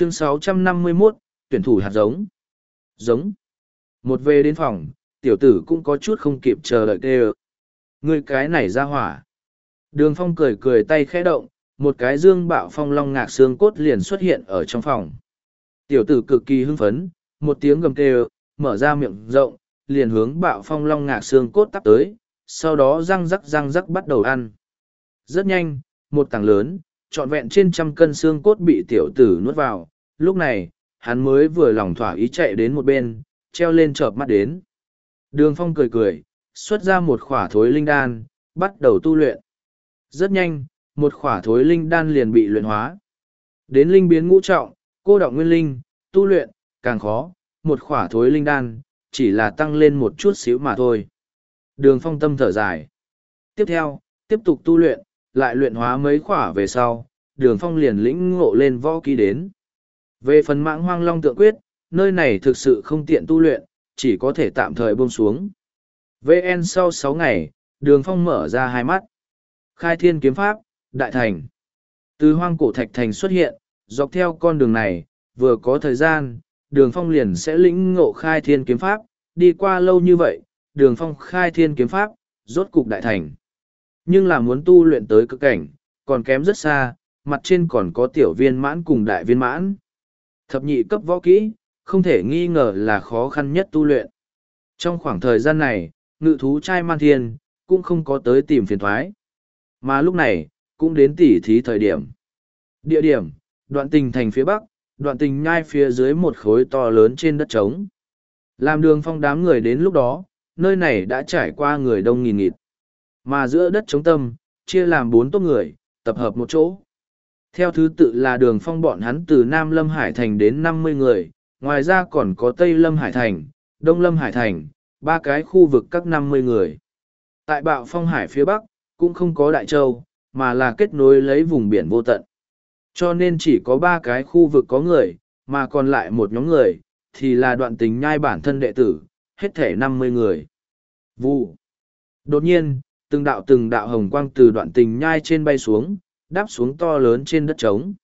chương 651, tuyển thủ hạt giống. Giống. Một về đến phòng, tiểu tử cũng có chút không kịp chờ đợi kê Người cái này ra hỏa. Đường phong cười cười tay khẽ động, một cái dương bạo phong long ngạc xương cốt liền xuất hiện ở trong phòng. Tiểu tử cực kỳ hưng phấn, một tiếng gầm kêu, mở ra miệng rộng, liền hướng bạo phong long ngạc xương cốt tắp tới, sau đó răng rắc răng rắc bắt đầu ăn. Rất nhanh, một tảng lớn, trọn vẹn trên trăm cân xương cốt bị tiểu tử nuốt vào, lúc này, hắn mới vừa lòng thỏa ý chạy đến một bên, treo lên chợp mắt đến. Đường phong cười cười, xuất ra một khỏa thối linh đan, bắt đầu tu luyện. Rất nhanh, một khỏa thối linh đan liền bị luyện hóa. Đến linh biến ngũ trọng, cô động nguyên linh, tu luyện, càng khó, một khỏa thối linh đan, chỉ là tăng lên một chút xíu mà thôi. Đường phong tâm thở dài. Tiếp theo, tiếp tục tu luyện, lại luyện hóa mấy khỏa về sau, đường phong liền lĩnh ngộ lên võ ký đến. Về phần Mãng hoang long tượng quyết, nơi này thực sự không tiện tu luyện, chỉ có thể tạm thời buông xuống. VN sau sáu ngày, đường phong mở ra hai mắt. Khai thiên kiếm pháp, đại thành. Từ hoang cổ thạch thành xuất hiện, dọc theo con đường này, vừa có thời gian, đường phong liền sẽ lĩnh ngộ khai thiên kiếm pháp, đi qua lâu như vậy, đường phong khai thiên kiếm pháp, rốt cục đại thành. Nhưng là muốn tu luyện tới cực cảnh, còn kém rất xa, mặt trên còn có tiểu viên mãn cùng đại viên mãn. Thập nhị cấp võ kỹ, không thể nghi ngờ là khó khăn nhất tu luyện. Trong khoảng thời gian này, ngự thú trai man thiên, cũng không có tới tìm phiền thoái. Mà lúc này, cũng đến tỉ thí thời điểm. Địa điểm, đoạn tình thành phía bắc, đoạn tình nhai phía dưới một khối to lớn trên đất trống. Làm đường phong đám người đến lúc đó, nơi này đã trải qua người đông nghìn nghịt. Mà giữa đất trống tâm, chia làm bốn tốt người, tập hợp một chỗ. Theo thứ tự là đường phong bọn hắn từ Nam Lâm Hải Thành đến năm mươi người, ngoài ra còn có Tây Lâm Hải Thành, Đông Lâm Hải Thành, ba cái khu vực các năm mươi người. Tại bạo phong hải phía Bắc, cũng không có Đại Châu, mà là kết nối lấy vùng biển vô tận. Cho nên chỉ có ba cái khu vực có người, mà còn lại một nhóm người, thì là đoạn tình nhai bản thân đệ tử, hết thể năm mươi người. Vụ. Đột nhiên, từng đạo từng đạo hồng quang từ đoạn tình nhai trên bay xuống, đáp xuống to lớn trên đất trống.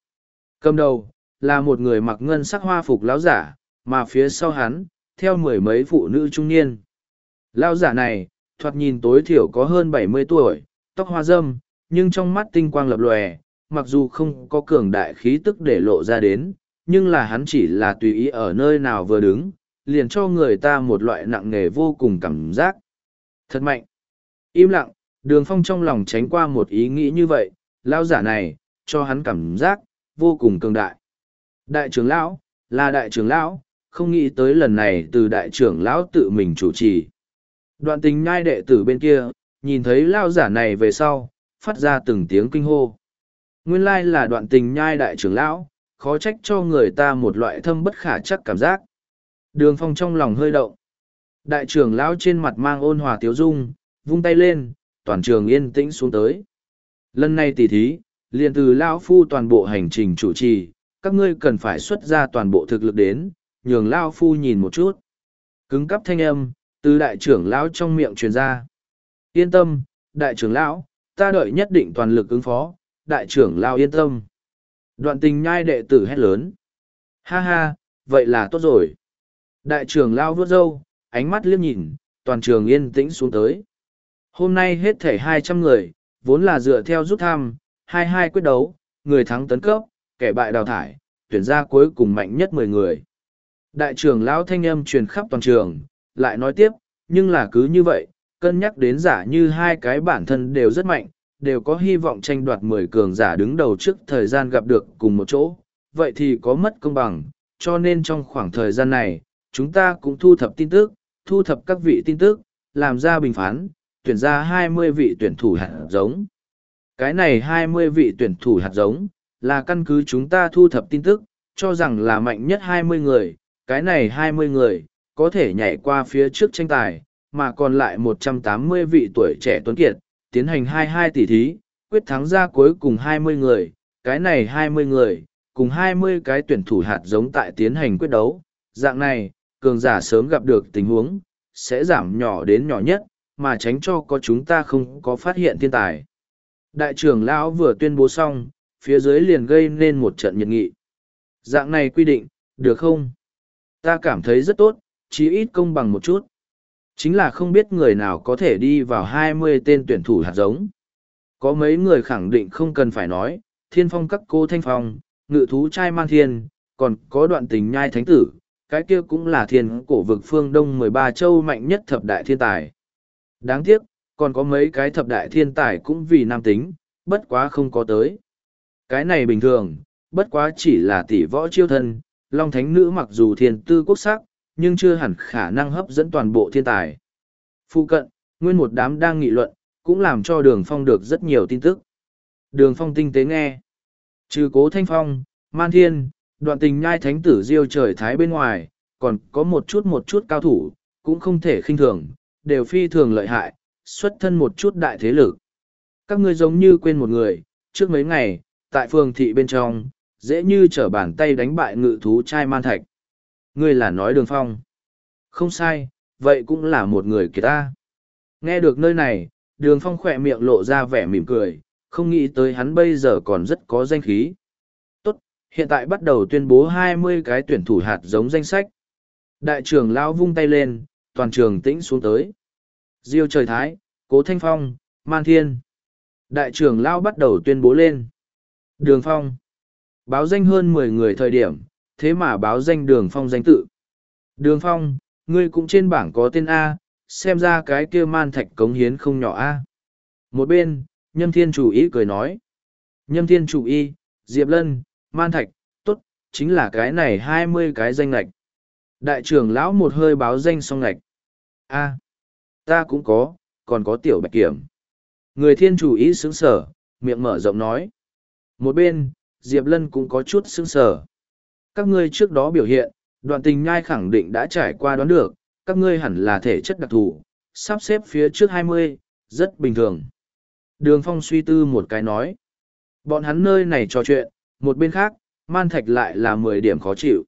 Cầm đầu, là một người mặc ngân sắc hoa phục lão giả, mà phía sau hắn, theo mười mấy phụ nữ trung niên. Lão giả này, thoạt nhìn tối thiểu có hơn bảy mươi tuổi, tóc hoa dâm, nhưng trong mắt tinh quang lập lòe, mặc dù không có cường đại khí tức để lộ ra đến, nhưng là hắn chỉ là tùy ý ở nơi nào vừa đứng, liền cho người ta một loại nặng nề vô cùng cảm giác. Thật mạnh. Im lặng, đường phong trong lòng tránh qua một ý nghĩ như vậy, lão giả này, cho hắn cảm giác, vô cùng cường đại. Đại trưởng lão, là đại trưởng lão, không nghĩ tới lần này từ đại trưởng lão tự mình chủ trì. Đoạn tình nhai đệ tử bên kia, nhìn thấy lao giả này về sau, phát ra từng tiếng kinh hô. Nguyên lai là đoạn tình nhai đại trưởng lão, khó trách cho người ta một loại thâm bất khả chắc cảm giác. Đường phong trong lòng hơi động. Đại trưởng lão trên mặt mang ôn hòa tiếu dung, vung tay lên, toàn trường yên tĩnh xuống tới. Lần này tỉ thí, liền từ lão phu toàn bộ hành trình chủ trì, các ngươi cần phải xuất ra toàn bộ thực lực đến, nhường lão phu nhìn một chút. Cứng cắp thanh âm, từ đại trưởng lão trong miệng truyền ra. Yên tâm, đại trưởng lão, ta đợi nhất định toàn lực ứng phó, đại trưởng lão yên tâm. Đoạn tình nhai đệ tử hét lớn. Ha ha, vậy là tốt rồi. Đại trưởng lão vuốt râu, ánh mắt liếc nhìn, toàn trường yên tĩnh xuống tới. Hôm nay hết thể hai trăm người, vốn là dựa theo rút thăm, hai hai quyết đấu, người thắng tấn cấp, kẻ bại đào thải, tuyển ra cuối cùng mạnh nhất mười người. Đại trưởng lão thanh âm truyền khắp toàn trường, lại nói tiếp, nhưng là cứ như vậy, cân nhắc đến giả như hai cái bản thân đều rất mạnh, đều có hy vọng tranh đoạt mười cường giả đứng đầu trước thời gian gặp được cùng một chỗ, vậy thì có mất công bằng, cho nên trong khoảng thời gian này, chúng ta cũng thu thập tin tức, thu thập các vị tin tức, làm ra bình phán, tuyển ra hai mươi vị tuyển thủ hạt giống. Cái này hai mươi vị tuyển thủ hạt giống, là căn cứ chúng ta thu thập tin tức, cho rằng là mạnh nhất hai mươi người, cái này hai mươi người, có thể nhảy qua phía trước tranh tài, mà còn lại một trăm tám mươi vị tuổi trẻ tuấn kiệt, tiến hành hai hai tỷ thí, quyết thắng ra cuối cùng hai mươi người, cái này hai mươi người, cùng hai mươi cái tuyển thủ hạt giống tại tiến hành quyết đấu. Dạng này, cường giả sớm gặp được tình huống, sẽ giảm nhỏ đến nhỏ nhất, mà tránh cho có chúng ta không có phát hiện thiên tài. Đại trưởng lão vừa tuyên bố xong, phía dưới liền gây nên một trận nhiệt nghị. Dạng này quy định, được không? Ta cảm thấy rất tốt, chí ít công bằng một chút. Chính là không biết người nào có thể đi vào hai mươi tên tuyển thủ hạt giống. Có mấy người khẳng định không cần phải nói, thiên phong các cô thanh phong, ngự thú trai man thiên, còn có đoạn tình nhai thánh tử, cái kia cũng là thiên cổ vực phương đông mười ba châu mạnh nhất thập đại thiên tài. Đáng tiếc, còn có mấy cái thập đại thiên tài cũng vì nam tính, bất quá không có tới. Cái này bình thường, bất quá chỉ là tỷ võ chiêu thân, long thánh nữ mặc dù thiên tư quốc sắc, nhưng chưa hẳn khả năng hấp dẫn toàn bộ thiên tài. phụ cận, nguyên một đám đang nghị luận, cũng làm cho đường phong được rất nhiều tin tức. Đường phong tinh tế nghe. Trừ cố thanh phong, man thiên, đoạn tình nhai thánh tử diêu trời thái bên ngoài, còn có một chút một chút cao thủ, cũng không thể khinh thường, đều phi thường lợi hại, xuất thân một chút đại thế lực. Các ngươi giống như quên một người, trước mấy ngày, tại phường thị bên trong, dễ như trở bàn tay đánh bại ngự thú trai man thạch. Ngươi là nói đường phong. Không sai, vậy cũng là một người kia. ta. Nghe được nơi này, đường phong khỏe miệng lộ ra vẻ mỉm cười, không nghĩ tới hắn bây giờ còn rất có danh khí. Tốt, hiện tại bắt đầu tuyên bố hai mươi cái tuyển thủ hạt giống danh sách. Đại trưởng lão vung tay lên, toàn trường tĩnh xuống tới. Diêu trời thái, cố thanh phong, man thiên. Đại trưởng lão bắt đầu tuyên bố lên. Đường phong. Báo danh hơn mười người thời điểm, thế mà báo danh đường phong danh tự. Đường phong, ngươi cũng trên bảng có tên A, xem ra cái kia man thạch cống hiến không nhỏ A. Một bên, nhâm thiên chủ ý cười nói. Nhâm thiên chủ y, Diệp Lân, man thạch, tốt, chính là cái này hai mươi cái danh lạch. Đại trưởng lão một hơi báo danh xong lạch. A, ta cũng có, còn có tiểu bạch kiểm. Người thiên chủ ý sướng sở, miệng mở rộng nói. Một bên, Diệp Lân cũng có chút sướng sở. Các ngươi trước đó biểu hiện, đoạn tình nhai khẳng định đã trải qua đoán được, các ngươi hẳn là thể chất đặc thù, sắp xếp phía trước hai mươi, rất bình thường. Đường Phong suy tư một cái nói. Bọn hắn nơi này trò chuyện, một bên khác, man thạch lại là mười điểm khó chịu.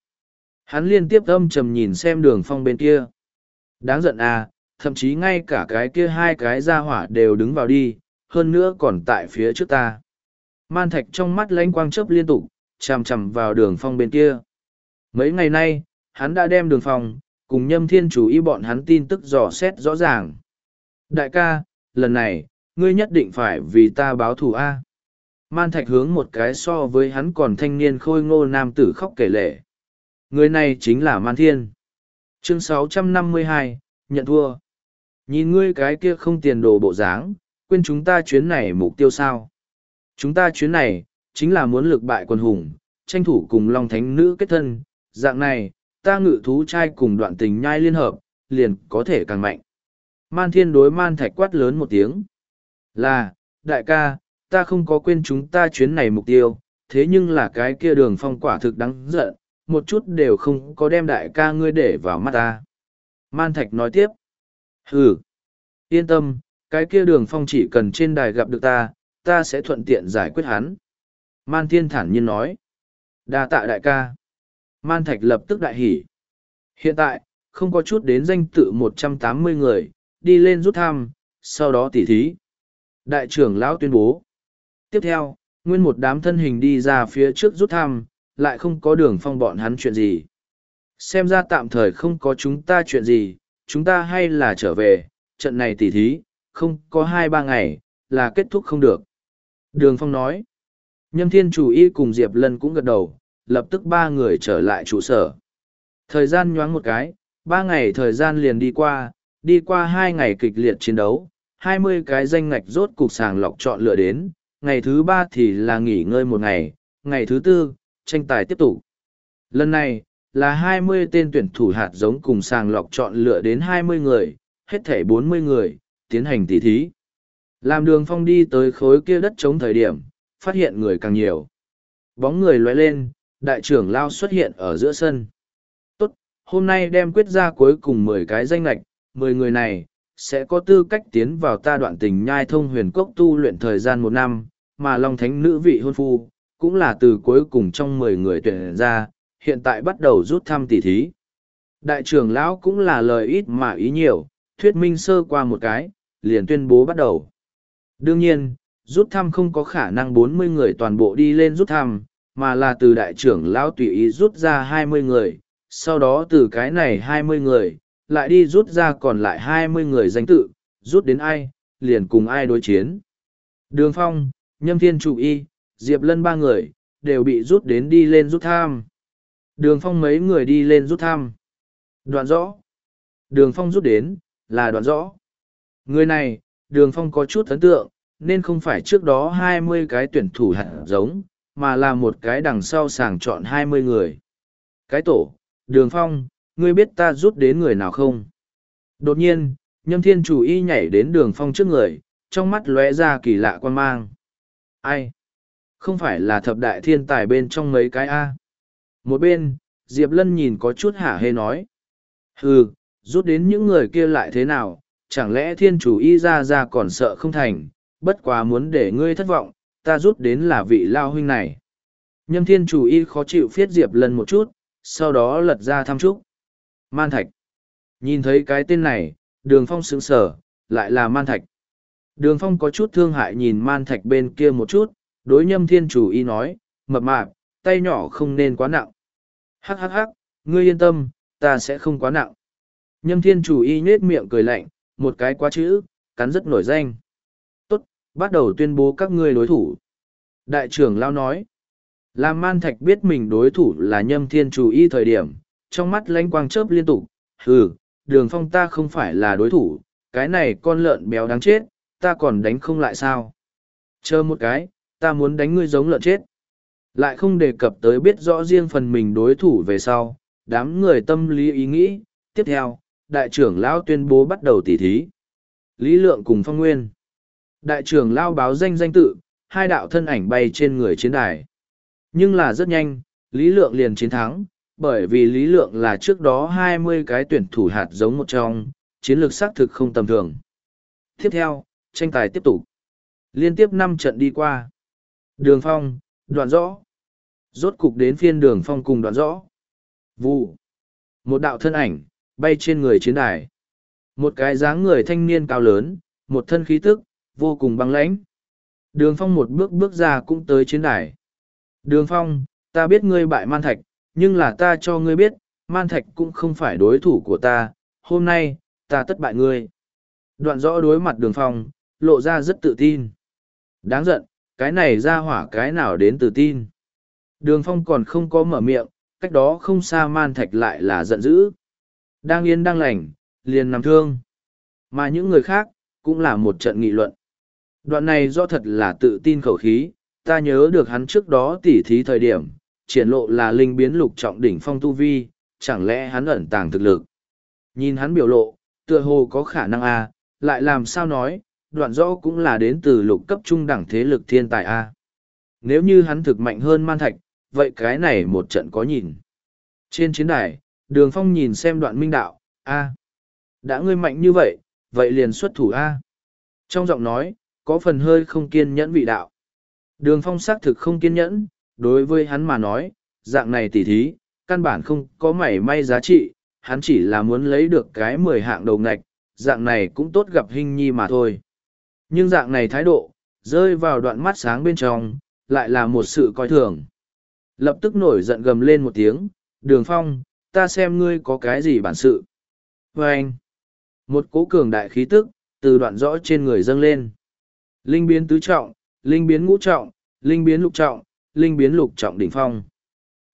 Hắn liên tiếp âm trầm nhìn xem đường Phong bên kia. Đáng giận à, thậm chí ngay cả cái kia hai cái ra hỏa đều đứng vào đi, hơn nữa còn tại phía trước ta. Man thạch trong mắt lánh quang chớp liên tục, chằm chằm vào đường phong bên kia. Mấy ngày nay, hắn đã đem đường phong, cùng nhâm thiên chủ y bọn hắn tin tức dò xét rõ ràng. Đại ca, lần này, ngươi nhất định phải vì ta báo thù A. Man thạch hướng một cái so với hắn còn thanh niên khôi ngô nam tử khóc kể lệ. Người này chính là Man Thiên. Chương 652, nhận thua. Nhìn ngươi cái kia không tiền đồ bộ dáng, quên chúng ta chuyến này mục tiêu sao. Chúng ta chuyến này, chính là muốn lực bại quân hùng, tranh thủ cùng Long Thánh Nữ kết thân, dạng này, ta ngự thú trai cùng đoạn tình nhai liên hợp, liền có thể càng mạnh. Man Thiên đối Man Thạch quát lớn một tiếng. Là, đại ca, ta không có quên chúng ta chuyến này mục tiêu, thế nhưng là cái kia đường phong quả thực đáng giận, một chút đều không có đem đại ca ngươi để vào mắt ta. Man Thạch nói tiếp. Ừ, yên tâm, cái kia đường phong chỉ cần trên đài gặp được ta, ta sẽ thuận tiện giải quyết hắn. Man Thiên thản nhiên nói. đa tạ đại ca. Man Thạch lập tức đại hỉ. Hiện tại, không có chút đến danh tự một trăm tám mươi người, đi lên rút thăm, sau đó tỉ thí. Đại trưởng lão tuyên bố. Tiếp theo, nguyên một đám thân hình đi ra phía trước rút thăm, lại không có đường phong bọn hắn chuyện gì. Xem ra tạm thời không có chúng ta chuyện gì, chúng ta hay là trở về, trận này tỉ thí, không có hai ba ngày, là kết thúc không được. Đường phong nói. Nhâm thiên chủ y cùng Diệp Lân cũng gật đầu, lập tức ba người trở lại trụ sở. Thời gian nhoáng một cái, ba ngày thời gian liền đi qua, đi qua hai ngày kịch liệt chiến đấu, hai mươi cái danh ngạch rốt cục sàng lọc chọn lựa đến, ngày thứ ba thì là nghỉ ngơi một ngày, ngày thứ tư, tranh tài tiếp tục. Lần này, là hai mươi tên tuyển thủ hạt giống cùng sàng lọc chọn lựa đến hai mươi người, hết thể bốn mươi người, tiến hành tỉ thí. Làm đường phong đi tới khối kia đất chống thời điểm, phát hiện người càng nhiều. Bóng người lóe lên, đại trưởng lao xuất hiện ở giữa sân. Tốt, hôm nay đem quyết ra cuối cùng mười cái danh lạch, mười người này, sẽ có tư cách tiến vào ta đoạn tình nhai thông huyền cốc tu luyện thời gian một năm, mà Long Thánh nữ vị hôn phu, cũng là từ cuối cùng trong mười người tuyển ra, hiện tại bắt đầu rút thăm tỉ thí. Đại trưởng lão cũng là lời ít mà ý nhiều, thuyết minh sơ qua một cái, liền tuyên bố bắt đầu. Đương nhiên, rút thăm không có khả năng bốn mươi người toàn bộ đi lên rút thăm, mà là từ đại trưởng lão tùy ý rút ra hai mươi người, sau đó từ cái này hai mươi người, lại đi rút ra còn lại hai mươi người danh tự, rút đến ai, liền cùng ai đối chiến. Đường Phong, Nhâm Thiên Chủ Y, Diệp Lân ba người, đều bị rút đến đi lên rút tham. Đường Phong mấy người đi lên rút tham. Đoạn rõ. Đường Phong rút đến, là đoạn rõ. Người này, Đường Phong có chút ấn tượng, nên không phải trước đó hai mươi cái tuyển thủ hạt giống, mà là một cái đằng sau sàng chọn hai mươi người. Cái tổ, Đường Phong, ngươi biết ta rút đến người nào không? Đột nhiên, Nhâm Thiên Chủ Y nhảy đến Đường Phong trước người, trong mắt lóe ra kỳ lạ quan mang. Ai? Không phải là thập đại thiên tài bên trong mấy cái A. Một bên, Diệp Lân nhìn có chút hả hê nói. Hừ, rút đến những người kia lại thế nào, chẳng lẽ thiên chủ y ra ra còn sợ không thành, bất quá muốn để ngươi thất vọng, ta rút đến là vị lao huynh này. Nhâm thiên chủ y khó chịu phiết Diệp Lân một chút, sau đó lật ra thăm trúc. Man Thạch. Nhìn thấy cái tên này, đường phong sững sờ, lại là Man Thạch. Đường phong có chút thương hại nhìn Man Thạch bên kia một chút, đối nhâm thiên chủ y nói, mập mạp, tay nhỏ không nên quá nặng. Hắc hắc hắc, ngươi yên tâm, ta sẽ không quá nặng. Nhâm thiên chủ y nhết miệng cười lạnh, một cái quá chữ, cắn rất nổi danh. Tốt, bắt đầu tuyên bố các ngươi đối thủ. Đại trưởng Lao nói, làm man thạch biết mình đối thủ là nhâm thiên chủ y thời điểm, trong mắt lánh quang chớp liên tục, hừ, đường phong ta không phải là đối thủ, cái này con lợn béo đáng chết, ta còn đánh không lại sao. Chờ một cái, ta muốn đánh ngươi giống lợn chết. Lại không đề cập tới biết rõ riêng phần mình đối thủ về sau, đám người tâm lý ý nghĩ. Tiếp theo, đại trưởng lão tuyên bố bắt đầu tỉ thí. Lý lượng cùng phong nguyên. Đại trưởng lao báo danh danh tự, hai đạo thân ảnh bay trên người chiến đài. Nhưng là rất nhanh, Lý lượng liền chiến thắng, bởi vì Lý lượng là trước đó hai mươi cái tuyển thủ hạt giống một trong, chiến lược xác thực không tầm thường. Tiếp theo, tranh tài tiếp tục. Liên tiếp năm trận đi qua. Đường phong, đoạn rõ. Rốt cục đến phiên đường phong cùng đoạn rõ. Vụ. Một đạo thân ảnh, bay trên người chiến đài. Một cái dáng người thanh niên cao lớn, một thân khí tức, vô cùng băng lãnh. Đường phong một bước bước ra cũng tới chiến đài. Đường phong, ta biết ngươi bại man thạch, nhưng là ta cho ngươi biết, man thạch cũng không phải đối thủ của ta, hôm nay, ta tất bại ngươi. Đoạn rõ đối mặt đường phong, lộ ra rất tự tin. Đáng giận, cái này ra hỏa cái nào đến từ tin. Đường phong còn không có mở miệng, cách đó không xa man thạch lại là giận dữ. Đang yên đang lành, liền nằm thương. Mà những người khác, cũng là một trận nghị luận. Đoạn này do thật là tự tin khẩu khí, ta nhớ được hắn trước đó tỉ thí thời điểm, triển lộ là linh biến lục trọng đỉnh phong tu vi, chẳng lẽ hắn ẩn tàng thực lực. Nhìn hắn biểu lộ, tựa hồ có khả năng a lại làm sao nói, đoạn rõ cũng là đến từ lục cấp trung đẳng thế lực thiên tài a Nếu như hắn thực mạnh hơn man thạch, vậy cái này một trận có nhìn. Trên chiến đài, đường phong nhìn xem đoạn minh đạo, a đã ngươi mạnh như vậy, vậy liền xuất thủ a Trong giọng nói, có phần hơi không kiên nhẫn vị đạo. Đường phong xác thực không kiên nhẫn, đối với hắn mà nói, dạng này tỉ thí, căn bản không có mảy may giá trị, hắn chỉ là muốn lấy được cái mười hạng đầu ngạch, dạng này cũng tốt gặp hình nhi mà thôi. Nhưng dạng này thái độ, rơi vào đoạn mắt sáng bên trong, lại là một sự coi thường. Lập tức nổi giận gầm lên một tiếng, đường phong, ta xem ngươi có cái gì bản sự. Và anh, một cố cường đại khí tức, từ đoạn rõ trên người dâng lên. Linh biến tứ trọng, linh biến ngũ trọng, linh biến lục trọng, linh biến lục trọng đỉnh phong.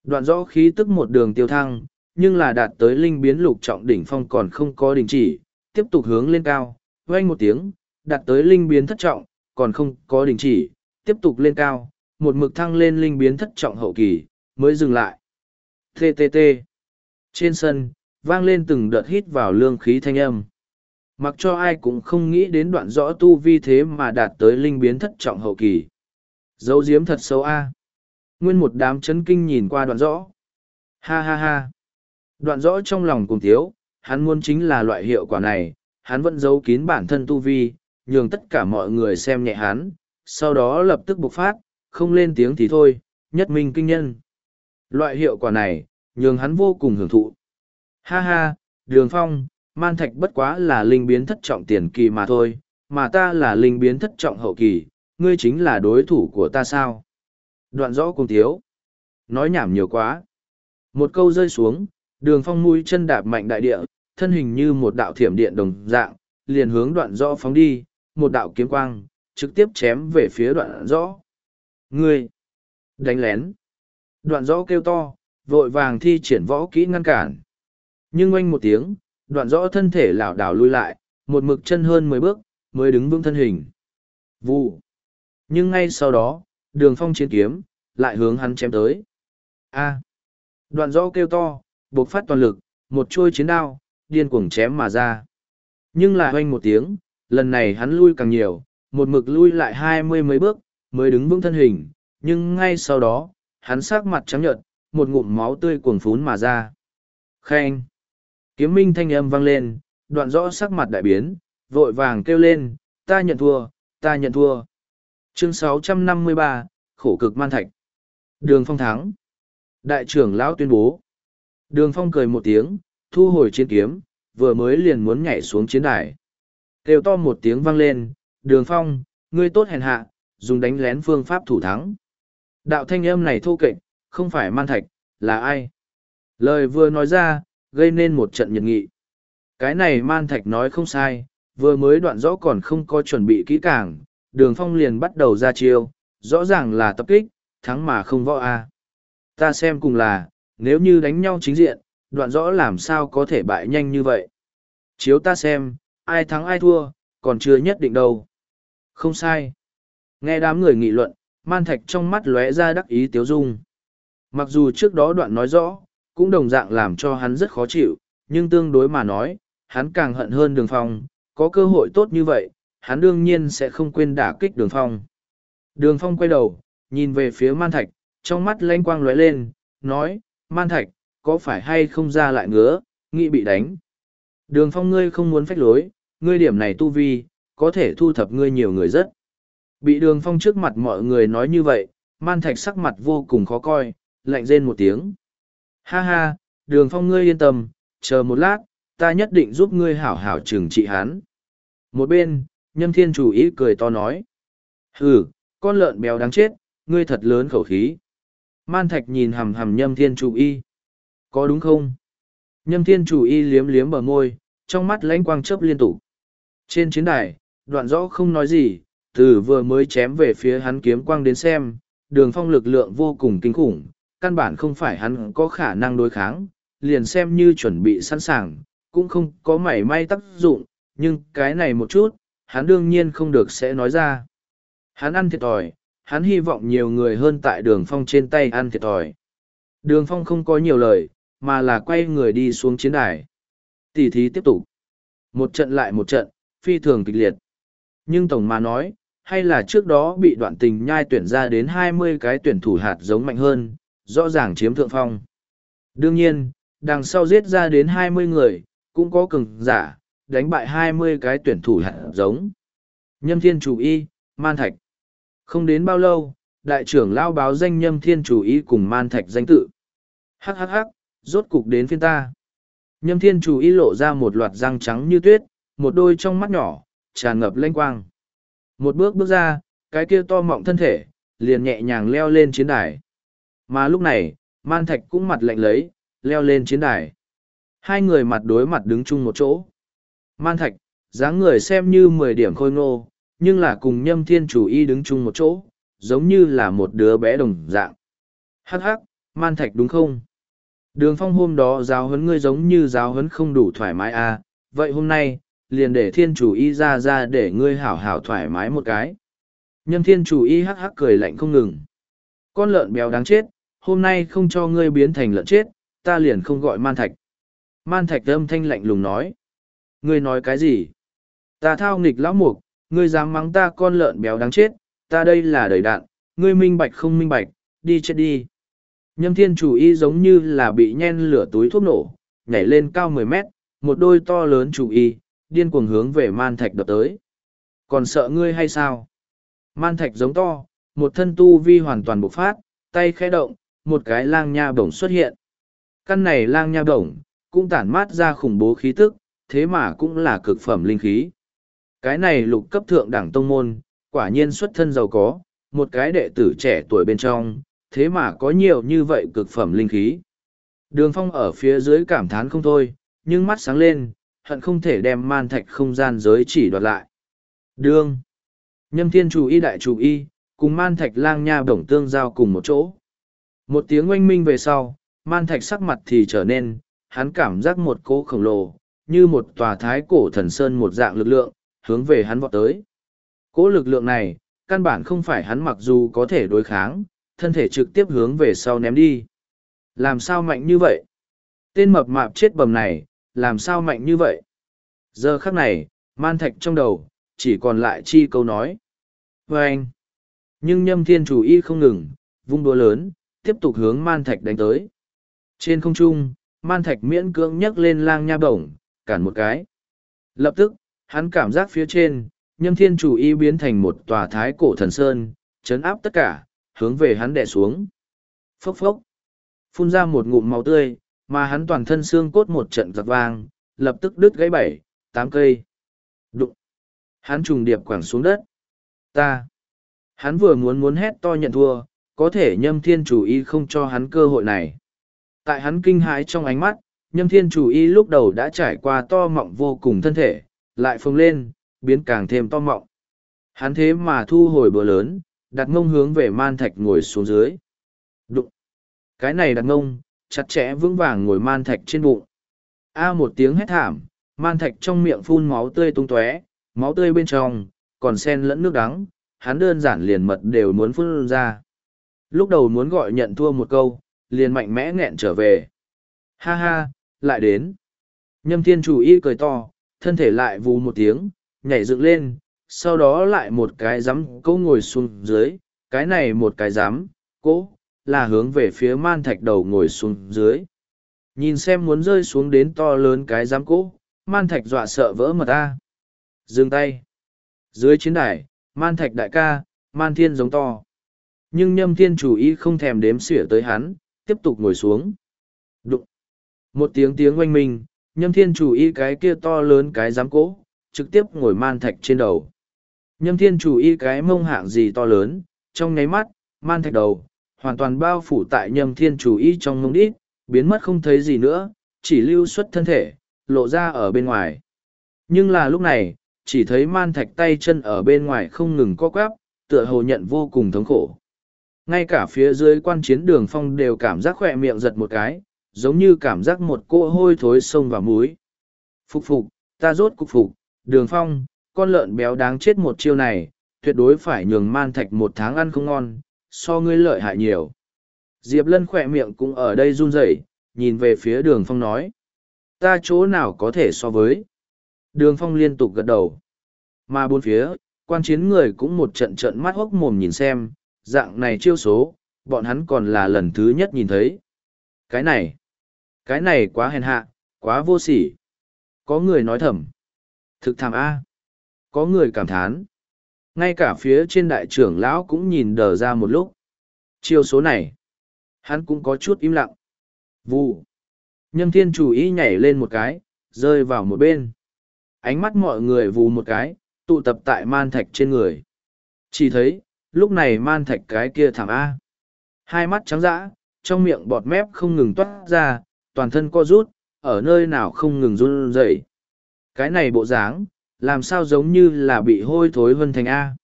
Đoạn rõ khí tức một đường tiêu thăng, nhưng là đạt tới linh biến lục trọng đỉnh phong còn không có đình chỉ, tiếp tục hướng lên cao, vang một tiếng, đạt tới linh biến thất trọng, còn không có đình chỉ, tiếp tục lên cao, một mực thăng lên linh biến thất trọng hậu kỳ, mới dừng lại. TTT. Trên sân, vang lên từng đợt hít vào lương khí thanh âm. Mặc cho ai cũng không nghĩ đến đoạn rõ tu vi thế mà đạt tới linh biến thất trọng hậu kỳ. Dấu diếm thật xấu a. Nguyên một đám chấn kinh nhìn qua đoạn rõ. Ha ha ha. Đoạn rõ trong lòng cùng thiếu, hắn muốn chính là loại hiệu quả này, hắn vẫn giấu kín bản thân tu vi, nhường tất cả mọi người xem nhẹ hắn, sau đó lập tức bộc phát, không lên tiếng thì thôi, nhất minh kinh nhân. Loại hiệu quả này, nhường hắn vô cùng hưởng thụ. Ha ha, đường phong, man thạch bất quá là linh biến thất trọng tiền kỳ mà thôi, mà ta là linh biến thất trọng hậu kỳ, ngươi chính là đối thủ của ta sao? Đoạn rõ cùng thiếu. nói nhảm nhiều quá. Một câu rơi xuống, đường phong mũi chân đạp mạnh đại địa, thân hình như một đạo thiểm điện đồng dạng, liền hướng đoạn rõ phóng đi, một đạo kiếm quang, trực tiếp chém về phía đoạn rõ. Ngươi! Đánh lén! Đoạn rõ kêu to, vội vàng thi triển võ kỹ ngăn cản. Nhưng oanh một tiếng, đoạn rõ thân thể lảo đảo lui lại, một mực chân hơn mười bước, mới đứng vững thân hình. Vụ! Nhưng ngay sau đó, đường phong chiến kiếm, lại hướng hắn chém tới. A! Đoạn rõ kêu to, buộc phát toàn lực, một chuôi chiến đao, điên cuồng chém mà ra. Nhưng lại oanh một tiếng, lần này hắn lui càng nhiều, một mực lui lại hai mươi mấy bước, mới đứng vững thân hình, nhưng ngay sau đó, hắn sắc mặt trắng nhợt, một ngụm máu tươi cuồng phún mà ra. Khen! Kiếm minh thanh âm vang lên, đoạn rõ sắc mặt đại biến, vội vàng kêu lên, ta nhận thua, ta nhận thua. Chương 653, khổ cực man thạch. Đường phong thắng. Đại trưởng lão tuyên bố. Đường phong cười một tiếng, thu hồi chiến kiếm, vừa mới liền muốn nhảy xuống chiến đài. Kêu to một tiếng vang lên, đường phong, ngươi tốt hèn hạ, dùng đánh lén phương pháp thủ thắng. Đạo thanh âm này thô kệch, không phải man thạch, là ai? Lời vừa nói ra, gây nên một trận nhiệt nghị. Cái này man thạch nói không sai, vừa mới đoạn rõ còn không có chuẩn bị kỹ càng, đường phong liền bắt đầu ra chiêu, rõ ràng là tập kích, thắng mà không võ a. Ta xem cùng là, nếu như đánh nhau chính diện, đoạn rõ làm sao có thể bại nhanh như vậy. Chiếu ta xem, ai thắng ai thua, còn chưa nhất định đâu. Không sai. Nghe đám người nghị luận, man thạch trong mắt lóe ra đắc ý tiếu dung. Mặc dù trước đó đoạn nói rõ, cũng đồng dạng làm cho hắn rất khó chịu, nhưng tương đối mà nói, hắn càng hận hơn đường phong, có cơ hội tốt như vậy, hắn đương nhiên sẽ không quên đả kích đường phong. Đường phong quay đầu, nhìn về phía man thạch, trong mắt lanh quang lóe lên, nói, man thạch, có phải hay không ra lại ngứa, nghĩ bị đánh. Đường phong ngươi không muốn phách lối, ngươi điểm này tu vi, có thể thu thập ngươi nhiều người rất. Bị đường phong trước mặt mọi người nói như vậy, man thạch sắc mặt vô cùng khó coi, lạnh rên một tiếng. Ha ha, đường phong ngươi yên tâm, chờ một lát, ta nhất định giúp ngươi hảo hảo trừng trị hắn. Một bên, nhâm thiên chủ ý cười to nói. Hừ, con lợn béo đáng chết, ngươi thật lớn khẩu khí. Man thạch nhìn hầm hầm nhâm thiên chủ y. Có đúng không? Nhâm thiên chủ y liếm liếm bờ môi, trong mắt lãnh quang chớp liên tục. Trên chiến đài, đoạn rõ không nói gì, từ vừa mới chém về phía hắn kiếm quang đến xem, đường phong lực lượng vô cùng kinh khủng, căn bản không phải hắn có khả năng đối kháng, liền xem như chuẩn bị sẵn sàng, cũng không có mảy may tác dụng, nhưng cái này một chút, hắn đương nhiên không được sẽ nói ra. Hắn ăn thiệt thòi, hắn hy vọng nhiều người hơn tại đường phong trên tay ăn thiệt thòi. Đường phong không có nhiều lời, mà là quay người đi xuống chiến đài. Tỷ thí tiếp tục. Một trận lại một trận, phi thường kịch liệt. Nhưng tổng mà nói, hay là trước đó bị đoạn tình nhai tuyển ra đến hai mươi cái tuyển thủ hạt giống mạnh hơn, rõ ràng chiếm thượng phong. Đương nhiên, đằng sau giết ra đến hai mươi người, cũng có cường giả, đánh bại hai mươi cái tuyển thủ hạt giống. Nhâm thiên chủ y, man thạch. Không đến bao lâu, đại trưởng lao báo danh nhâm thiên chủ y cùng man thạch danh tự. Hắc hắc hắc, rốt cục đến phiên ta. Nhâm thiên chủ y lộ ra một loạt răng trắng như tuyết, một đôi trong mắt nhỏ, tràn ngập lanh quang. Một bước bước ra, cái kia to mọng thân thể, liền nhẹ nhàng leo lên chiến đài. Mà lúc này, man thạch cũng mặt lạnh lấy, leo lên chiến đài. Hai người mặt đối mặt đứng chung một chỗ. Man thạch, dáng người xem như mười điểm khôi ngô, nhưng là cùng nhâm thiên chủ y đứng chung một chỗ, giống như là một đứa bé đồng dạng. Hắc hắc, man thạch đúng không? Đường phong hôm đó giáo huấn ngươi giống như giáo huấn không đủ thoải mái à, vậy hôm nay, liền để thiên chủ y ra ra để ngươi hảo hảo thoải mái một cái. nhân thiên chủ y hắc hắc cười lạnh không ngừng. Con lợn béo đáng chết, hôm nay không cho ngươi biến thành lợn chết, ta liền không gọi man thạch. Man thạch âm thanh lạnh lùng nói. Ngươi nói cái gì? Ta thao nghịch lão mục, ngươi dám mắng ta con lợn béo đáng chết, ta đây là đầy đạn, ngươi minh bạch không minh bạch, đi chết đi. Nhâm thiên chủ y giống như là bị nhen lửa túi thuốc nổ, nhảy lên cao mười mét, một đôi to lớn chủ y, điên cuồng hướng về man thạch đập tới. Còn sợ ngươi hay sao? Man thạch giống to, một thân tu vi hoàn toàn bộc phát, tay khẽ động, một cái lang nha bổng xuất hiện. Căn này lang nha bổng, cũng tản mát ra khủng bố khí tức, thế mà cũng là cực phẩm linh khí. Cái này lục cấp thượng đẳng tông môn, quả nhiên xuất thân giàu có, một cái đệ tử trẻ tuổi bên trong, thế mà có nhiều như vậy cực phẩm linh khí. Đường phong ở phía dưới cảm thán không thôi, nhưng mắt sáng lên, hận không thể đem man thạch không gian giới chỉ đoạt lại. Đương. Nhâm thiên chủ y đại chủ y, cùng man thạch lang nha bổng tương giao cùng một chỗ. Một tiếng oanh minh về sau, man thạch sắc mặt thì trở nên, hắn cảm giác một cỗ khổng lồ, như một tòa thái cổ thần sơn một dạng lực lượng, hướng về hắn vọt tới. Cỗ lực lượng này, căn bản không phải hắn mặc dù có thể đối kháng, thân thể trực tiếp hướng về sau ném đi. Làm sao mạnh như vậy? Tên mập mạp chết bầm này, làm sao mạnh như vậy? Giờ khắc này, man thạch trong đầu, chỉ còn lại chi câu nói. Và anh, nhưng nhâm thiên chủ y không ngừng, vung đũa lớn, tiếp tục hướng man thạch đánh tới. Trên không trung, man thạch miễn cưỡng nhấc lên lang nha bổng, cản một cái. Lập tức, hắn cảm giác phía trên, nhâm thiên chủ y biến thành một tòa thái cổ thần sơn, chấn áp tất cả, hướng về hắn đè xuống. Phốc phốc, phun ra một ngụm máu tươi, mà hắn toàn thân xương cốt một trận giật vang, lập tức đứt gãy bảy, tám cây. Đụng. Hắn trùng điệp quẳng xuống đất. Ta. Hắn vừa muốn muốn hét to nhận thua, có thể nhâm thiên chủ y không cho hắn cơ hội này. Tại hắn kinh hãi trong ánh mắt, nhâm thiên chủ y lúc đầu đã trải qua to mọng vô cùng thân thể, lại phồng lên, biến càng thêm to mọng. Hắn thế mà thu hồi bờ lớn, đặt ngông hướng về man thạch ngồi xuống dưới. Đụng! Cái này đặt ngông, chặt chẽ vững vàng ngồi man thạch trên bụng. A một tiếng hét thảm, man thạch trong miệng phun máu tươi tung tóe, máu tươi bên trong, còn sen lẫn nước đắng, hắn đơn giản liền mật đều muốn phun ra. Lúc đầu muốn gọi nhận thua một câu, liền mạnh mẽ nghẹn trở về. Ha ha, lại đến. Nhâm thiên chủ y cười to, thân thể lại vù một tiếng, nhảy dựng lên, sau đó lại một cái rắm cỗ ngồi xuống dưới, cái này một cái rắm cỗ là hướng về phía man thạch đầu ngồi xuống dưới. Nhìn xem muốn rơi xuống đến to lớn cái giám cỗ man thạch dọa sợ vỡ mật ta. Dừng tay. Dưới chiến đài, man thạch đại ca, man thiên giống to. Nhưng nhâm thiên chủ ý không thèm đếm xỉa tới hắn, tiếp tục ngồi xuống. Đụng. Một tiếng tiếng oanh minh, nhâm thiên chủ ý cái kia to lớn cái giám cỗ trực tiếp ngồi man thạch trên đầu. Nhâm thiên chủ y cái mông hạng gì to lớn, trong nháy mắt, man thạch đầu, hoàn toàn bao phủ tại nhâm thiên chủ y trong mông đít, biến mất không thấy gì nữa, chỉ lưu xuất thân thể, lộ ra ở bên ngoài. Nhưng là lúc này, chỉ thấy man thạch tay chân ở bên ngoài không ngừng co quắp, tựa hồ nhận vô cùng thống khổ. Ngay cả phía dưới quan chiến đường phong đều cảm giác khỏe miệng giật một cái, giống như cảm giác một cỗ hôi thối sông vào múi. Phục phục, ta rốt cục phục, đường phong, con lợn béo đáng chết một chiêu này, tuyệt đối phải nhường man thạch một tháng ăn không ngon, so ngươi lợi hại nhiều. Diệp Lân khỏe miệng cũng ở đây run rẩy, nhìn về phía đường phong nói. Ta chỗ nào có thể so với. Đường phong liên tục gật đầu. Mà bốn phía, quan chiến người cũng một trận trận mắt hốc mồm nhìn xem, dạng này chiêu số, bọn hắn còn là lần thứ nhất nhìn thấy. Cái này, cái này quá hèn hạ, quá vô sỉ. Có người nói thầm. Thực thảm A. Có người cảm thán. Ngay cả phía trên đại trưởng lão cũng nhìn đờ ra một lúc. Chiêu số này. Hắn cũng có chút im lặng. vu Nhâm thiên chủ ý nhảy lên một cái, rơi vào một bên. Ánh mắt mọi người vù một cái, tụ tập tại man thạch trên người. Chỉ thấy, lúc này man thạch cái kia thảm A. Hai mắt trắng dã, trong miệng bọt mép không ngừng toát ra, toàn thân co rút, ở nơi nào không ngừng run rẩy. Cái này bộ dáng, làm sao giống như là bị hôi thối vân thành A.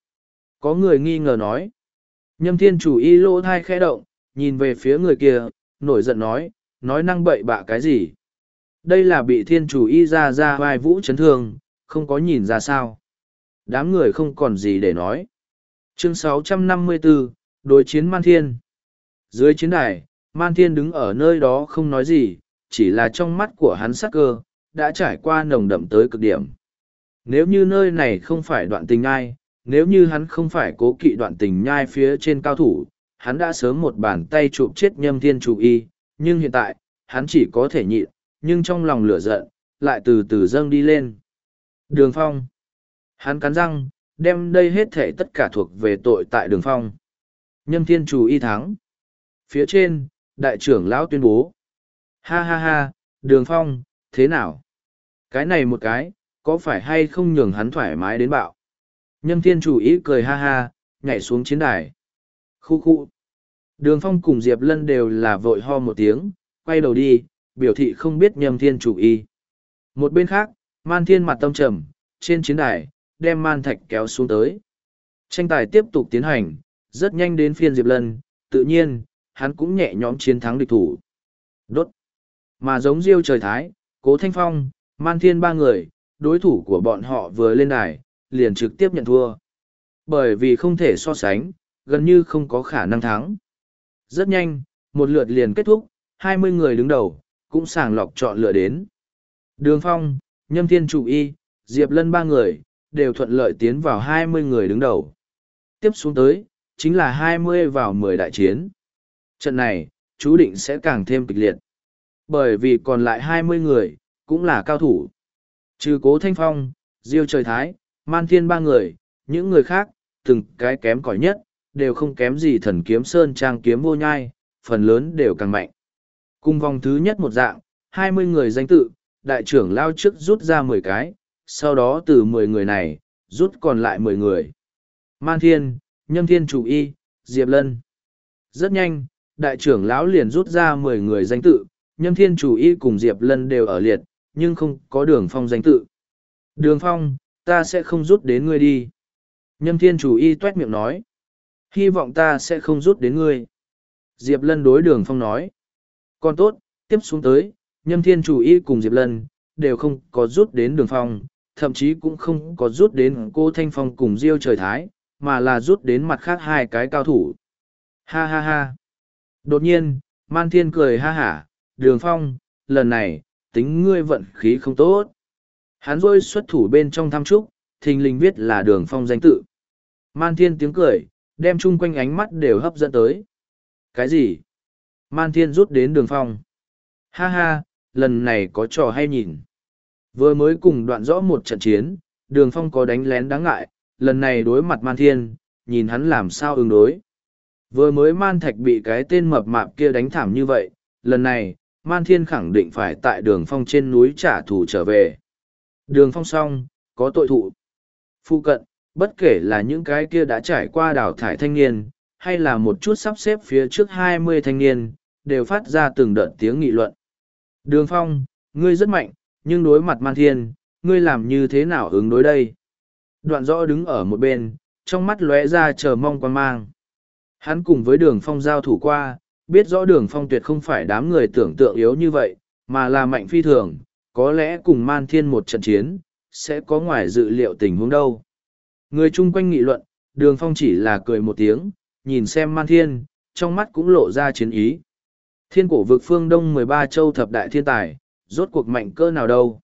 Có người nghi ngờ nói. Nhâm thiên chủ y lỗ thai khẽ động, nhìn về phía người kia, nổi giận nói, nói năng bậy bạ cái gì. Đây là bị thiên chủ y ra ra vai vũ chấn thương, không có nhìn ra sao. Đám người không còn gì để nói. Chương 654, Đối chiến Man Thiên Dưới chiến đài, Man Thiên đứng ở nơi đó không nói gì, chỉ là trong mắt của hắn sắc cơ, đã trải qua nồng đậm tới cực điểm. Nếu như nơi này không phải đoạn tình ai, nếu như hắn không phải cố kỵ đoạn tình nhai phía trên cao thủ, hắn đã sớm một bàn tay chụp chết nhâm thiên chủ y, nhưng hiện tại, hắn chỉ có thể nhịn, nhưng trong lòng lửa giận, lại từ từ dâng đi lên. Đường phong. Hắn cắn răng, đem đây hết thể tất cả thuộc về tội tại đường phong. Nhâm thiên chủ y thắng. Phía trên, đại trưởng lão tuyên bố. Ha ha ha, đường phong, thế nào? Cái này một cái, có phải hay không nhường hắn thoải mái đến bạo? Nhâm thiên chủ ý cười ha ha, nhảy xuống chiến đài. Khu khu. Đường Phong cùng Diệp Lân đều là vội ho một tiếng, quay đầu đi, biểu thị không biết nhầm thiên chủ ý Một bên khác, Man Thiên mặt tâm trầm, trên chiến đài, đem Man Thạch kéo xuống tới. Tranh tài tiếp tục tiến hành, rất nhanh đến phiên Diệp Lân, tự nhiên, hắn cũng nhẹ nhõm chiến thắng địch thủ. Đốt! Mà giống Diêu trời thái, Cố Thanh Phong, Man Thiên ba người, đối thủ của bọn họ vừa lên đài, liền trực tiếp nhận thua. Bởi vì không thể so sánh, gần như không có khả năng thắng. Rất nhanh, một lượt liền kết thúc, hai mươi người đứng đầu, cũng sàng lọc chọn lựa đến. Đường Phong, Nhâm Thiên Chủ Y, Diệp Lân ba người, đều thuận lợi tiến vào hai mươi người đứng đầu. Tiếp xuống tới, chính là hai mươi vào mười đại chiến. Trận này, chú định sẽ càng thêm kịch liệt. Bởi vì còn lại hai mươi người, cũng là cao thủ. Trừ cố thanh phong, diêu trời thái, man thiên ba người, những người khác, từng cái kém cỏi nhất, đều không kém gì thần kiếm sơn trang kiếm vô nhai, phần lớn đều càng mạnh. Cùng vòng thứ nhất một dạng, hai mươi người danh tự, đại trưởng lao trước rút ra mười cái, sau đó từ mười người này, rút còn lại mười người. Man Thiên, Nhâm Thiên Chủ Y, Diệp Lân. Rất nhanh, đại trưởng lão liền rút ra mười người danh tự, Nhâm Thiên Chủ Y cùng Diệp Lân đều ở liệt, nhưng không có đường phong danh tự. Đường phong, ta sẽ không rút đến ngươi đi. Nhâm Thiên Chủ Y tuét miệng nói. Hy vọng ta sẽ không rút đến ngươi. Diệp Lân đối đường phong nói. Còn tốt, tiếp xuống tới, Nhâm Thiên Chủ Y cùng Diệp Lân, đều không có rút đến đường phong, thậm chí cũng không có rút đến cô Thanh Phong cùng Diêu Trời Thái, mà là rút đến mặt khác hai cái cao thủ. Ha ha ha. Đột nhiên, Man Thiên cười ha hả, đường phong, lần này, tính ngươi vận khí không tốt. Hắn rôi xuất thủ bên trong thăm trúc, thình lình viết là đường phong danh tự. Man Thiên tiếng cười, đem chung quanh ánh mắt đều hấp dẫn tới. Cái gì? Man Thiên rút đến đường phong. Ha ha, lần này có trò hay nhìn. Vừa mới cùng đoạn rõ một trận chiến, đường phong có đánh lén đáng ngại, lần này đối mặt Man Thiên, nhìn hắn làm sao ứng đối. Vừa mới Man Thạch bị cái tên mập mạp kia đánh thảm như vậy, lần này, Man Thiên khẳng định phải tại đường phong trên núi trả thù trở về. Đường phong xong, có tội thụ. Phu cận, bất kể là những cái kia đã trải qua đào thải thanh niên, hay là một chút sắp xếp phía trước hai mươi thanh niên, đều phát ra từng đợt tiếng nghị luận. Đường phong, ngươi rất mạnh, nhưng đối mặt Man Thiên, ngươi làm như thế nào ứng đối đây? Đoạn rõ đứng ở một bên, trong mắt lóe ra chờ mong quan mang. Hắn cùng với đường phong giao thủ qua, biết rõ đường phong tuyệt không phải đám người tưởng tượng yếu như vậy, mà là mạnh phi thường, có lẽ cùng man thiên một trận chiến, sẽ có ngoài dự liệu tình huống đâu. Người chung quanh nghị luận, đường phong chỉ là cười một tiếng, nhìn xem man thiên, trong mắt cũng lộ ra chiến ý. Thiên cổ vực phương đông mười ba châu thập đại thiên tài, rốt cuộc mạnh cơ nào đâu.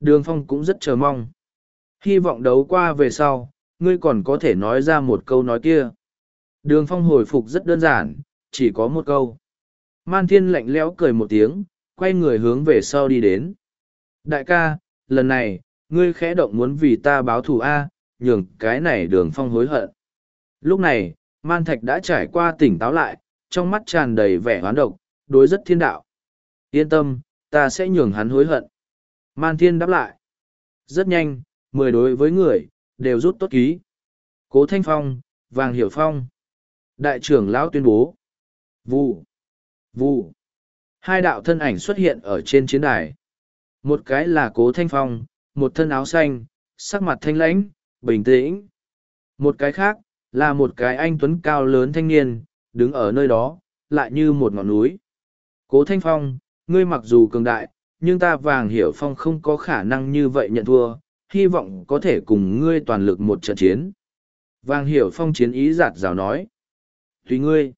Đường phong cũng rất chờ mong. Hy vọng đấu qua về sau, ngươi còn có thể nói ra một câu nói kia. Đường phong hồi phục rất đơn giản, chỉ có một câu. Man thiên lạnh lẽo cười một tiếng, quay người hướng về sau đi đến. Đại ca, lần này, ngươi khẽ động muốn vì ta báo thù A, nhường cái này đường phong hối hận. Lúc này, man thạch đã trải qua tỉnh táo lại, trong mắt tràn đầy vẻ hoán độc, đối rất thiên đạo. Yên tâm, ta sẽ nhường hắn hối hận. Man thiên đáp lại. Rất nhanh, mười đối với người, đều rút tốt ký. Cố Thanh Phong, Vàng Hiểu Phong. Đại trưởng lão tuyên bố. Vù, vù. Hai đạo thân ảnh xuất hiện ở trên chiến đài. Một cái là Cố Thanh Phong, một thân áo xanh, sắc mặt thanh lãnh, bình tĩnh. Một cái khác, là một cái anh tuấn cao lớn thanh niên, đứng ở nơi đó, lại như một ngọn núi. Cố Thanh Phong, ngươi mặc dù cường đại, nhưng ta vàng hiểu phong không có khả năng như vậy nhận thua, hy vọng có thể cùng ngươi toàn lực một trận chiến. Vàng hiểu phong chiến ý giạt rào nói. Tùy ngươi.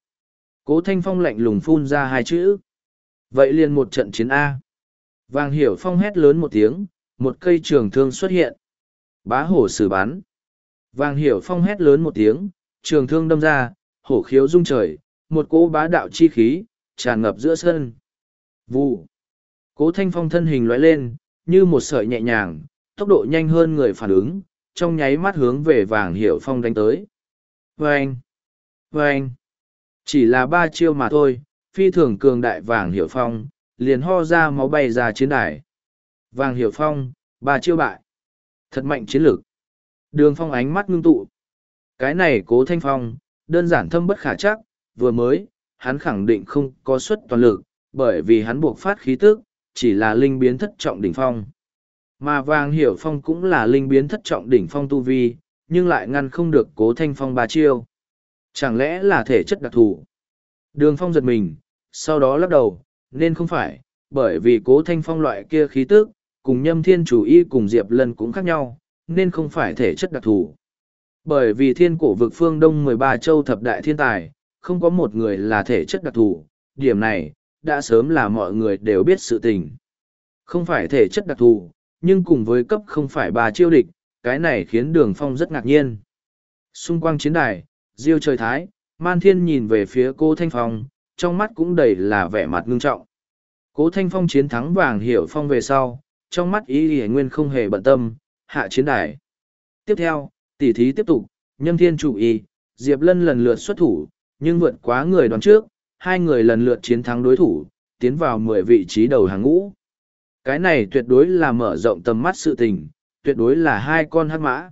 Cố thanh phong lạnh lùng phun ra hai chữ. Vậy liền một trận chiến A. Vàng hiểu phong hét lớn một tiếng, một cây trường thương xuất hiện. Bá hổ xử bắn. Vàng hiểu phong hét lớn một tiếng, trường thương đâm ra, hổ khiếu rung trời, một cỗ bá đạo chi khí, tràn ngập giữa sân. Vụ. Cố thanh phong thân hình lóe lên, như một sợi nhẹ nhàng, tốc độ nhanh hơn người phản ứng, trong nháy mắt hướng về vàng hiểu phong đánh tới. Vâng! Vâng! Chỉ là ba chiêu mà thôi, phi thường cường đại vàng hiểu phong, liền ho ra máu bay ra chiến đài. Vàng hiểu phong, ba chiêu bại. Thật mạnh chiến lược. Đường phong ánh mắt ngưng tụ. Cái này cố thanh phong, đơn giản thâm bất khả chắc, vừa mới, hắn khẳng định không có suất toàn lực, bởi vì hắn buộc phát khí tức, chỉ là linh biến thất trọng đỉnh phong. Mà vàng hiểu phong cũng là linh biến thất trọng đỉnh phong tu vi, nhưng lại ngăn không được cố thanh phong ba chiêu. Chẳng lẽ là thể chất đặc thù? Đường phong giật mình, sau đó lắc đầu, nên không phải, bởi vì cố thanh phong loại kia khí tức, cùng nhâm thiên chủ y cùng diệp lân cũng khác nhau, nên không phải thể chất đặc thù. Bởi vì thiên cổ vực phương đông mười ba châu thập đại thiên tài, không có một người là thể chất đặc thù, điểm này, đã sớm là mọi người đều biết sự tình. Không phải thể chất đặc thù, nhưng cùng với cấp không phải ba chiêu địch, cái này khiến đường phong rất ngạc nhiên. Xung quanh chiến đài, diêu trời thái, man thiên nhìn về phía cô Thanh Phong, trong mắt cũng đầy là vẻ mặt ngưng trọng. Cố Thanh Phong chiến thắng vàng hiểu phong về sau, trong mắt ý hề nguyên không hề bận tâm, hạ chiến đài. Tiếp theo, tỷ thí tiếp tục, nhâm thiên chủ y, Diệp Lân lần lượt xuất thủ, nhưng vượt quá người đoán trước, hai người lần lượt chiến thắng đối thủ, tiến vào mười vị trí đầu hàng ngũ. Cái này tuyệt đối là mở rộng tầm mắt sự tình, tuyệt đối là hai con hát mã.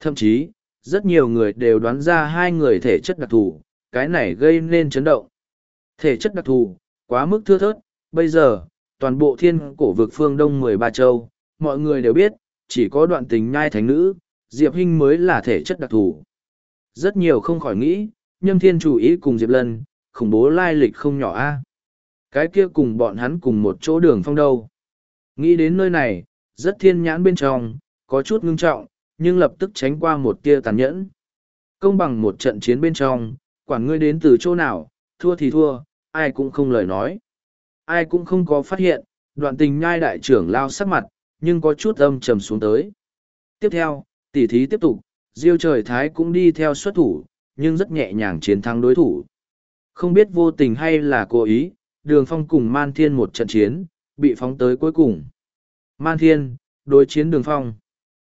Thậm chí, rất nhiều người đều đoán ra hai người thể chất đặc thù, cái này gây nên chấn động. Thể chất đặc thù, quá mức thưa thớt, bây giờ, toàn bộ thiên cổ vực phương đông mười ba châu, mọi người đều biết, chỉ có đoạn tình nhai thánh nữ, Diệp Hinh mới là thể chất đặc thù. Rất nhiều không khỏi nghĩ, nhâm thiên chủ ý cùng Diệp Lân, khủng bố lai lịch không nhỏ a. Cái kia cùng bọn hắn cùng một chỗ đường phong đâu. Nghĩ đến nơi này, rất thiên nhãn bên trong, có chút ngưng trọng, nhưng lập tức tránh qua một tia tàn nhẫn. Công bằng một trận chiến bên trong, quản ngươi đến từ chỗ nào, thua thì thua, ai cũng không lời nói. Ai cũng không có phát hiện, đoạn tình nhai đại trưởng lao sắc mặt, nhưng có chút âm trầm xuống tới. Tiếp theo, tỉ thí tiếp tục, Diêu trời thái cũng đi theo xuất thủ, nhưng rất nhẹ nhàng chiến thắng đối thủ. Không biết vô tình hay là cố ý, đường phong cùng Man Thiên một trận chiến, bị phóng tới cuối cùng. Man Thiên, đối chiến đường phong.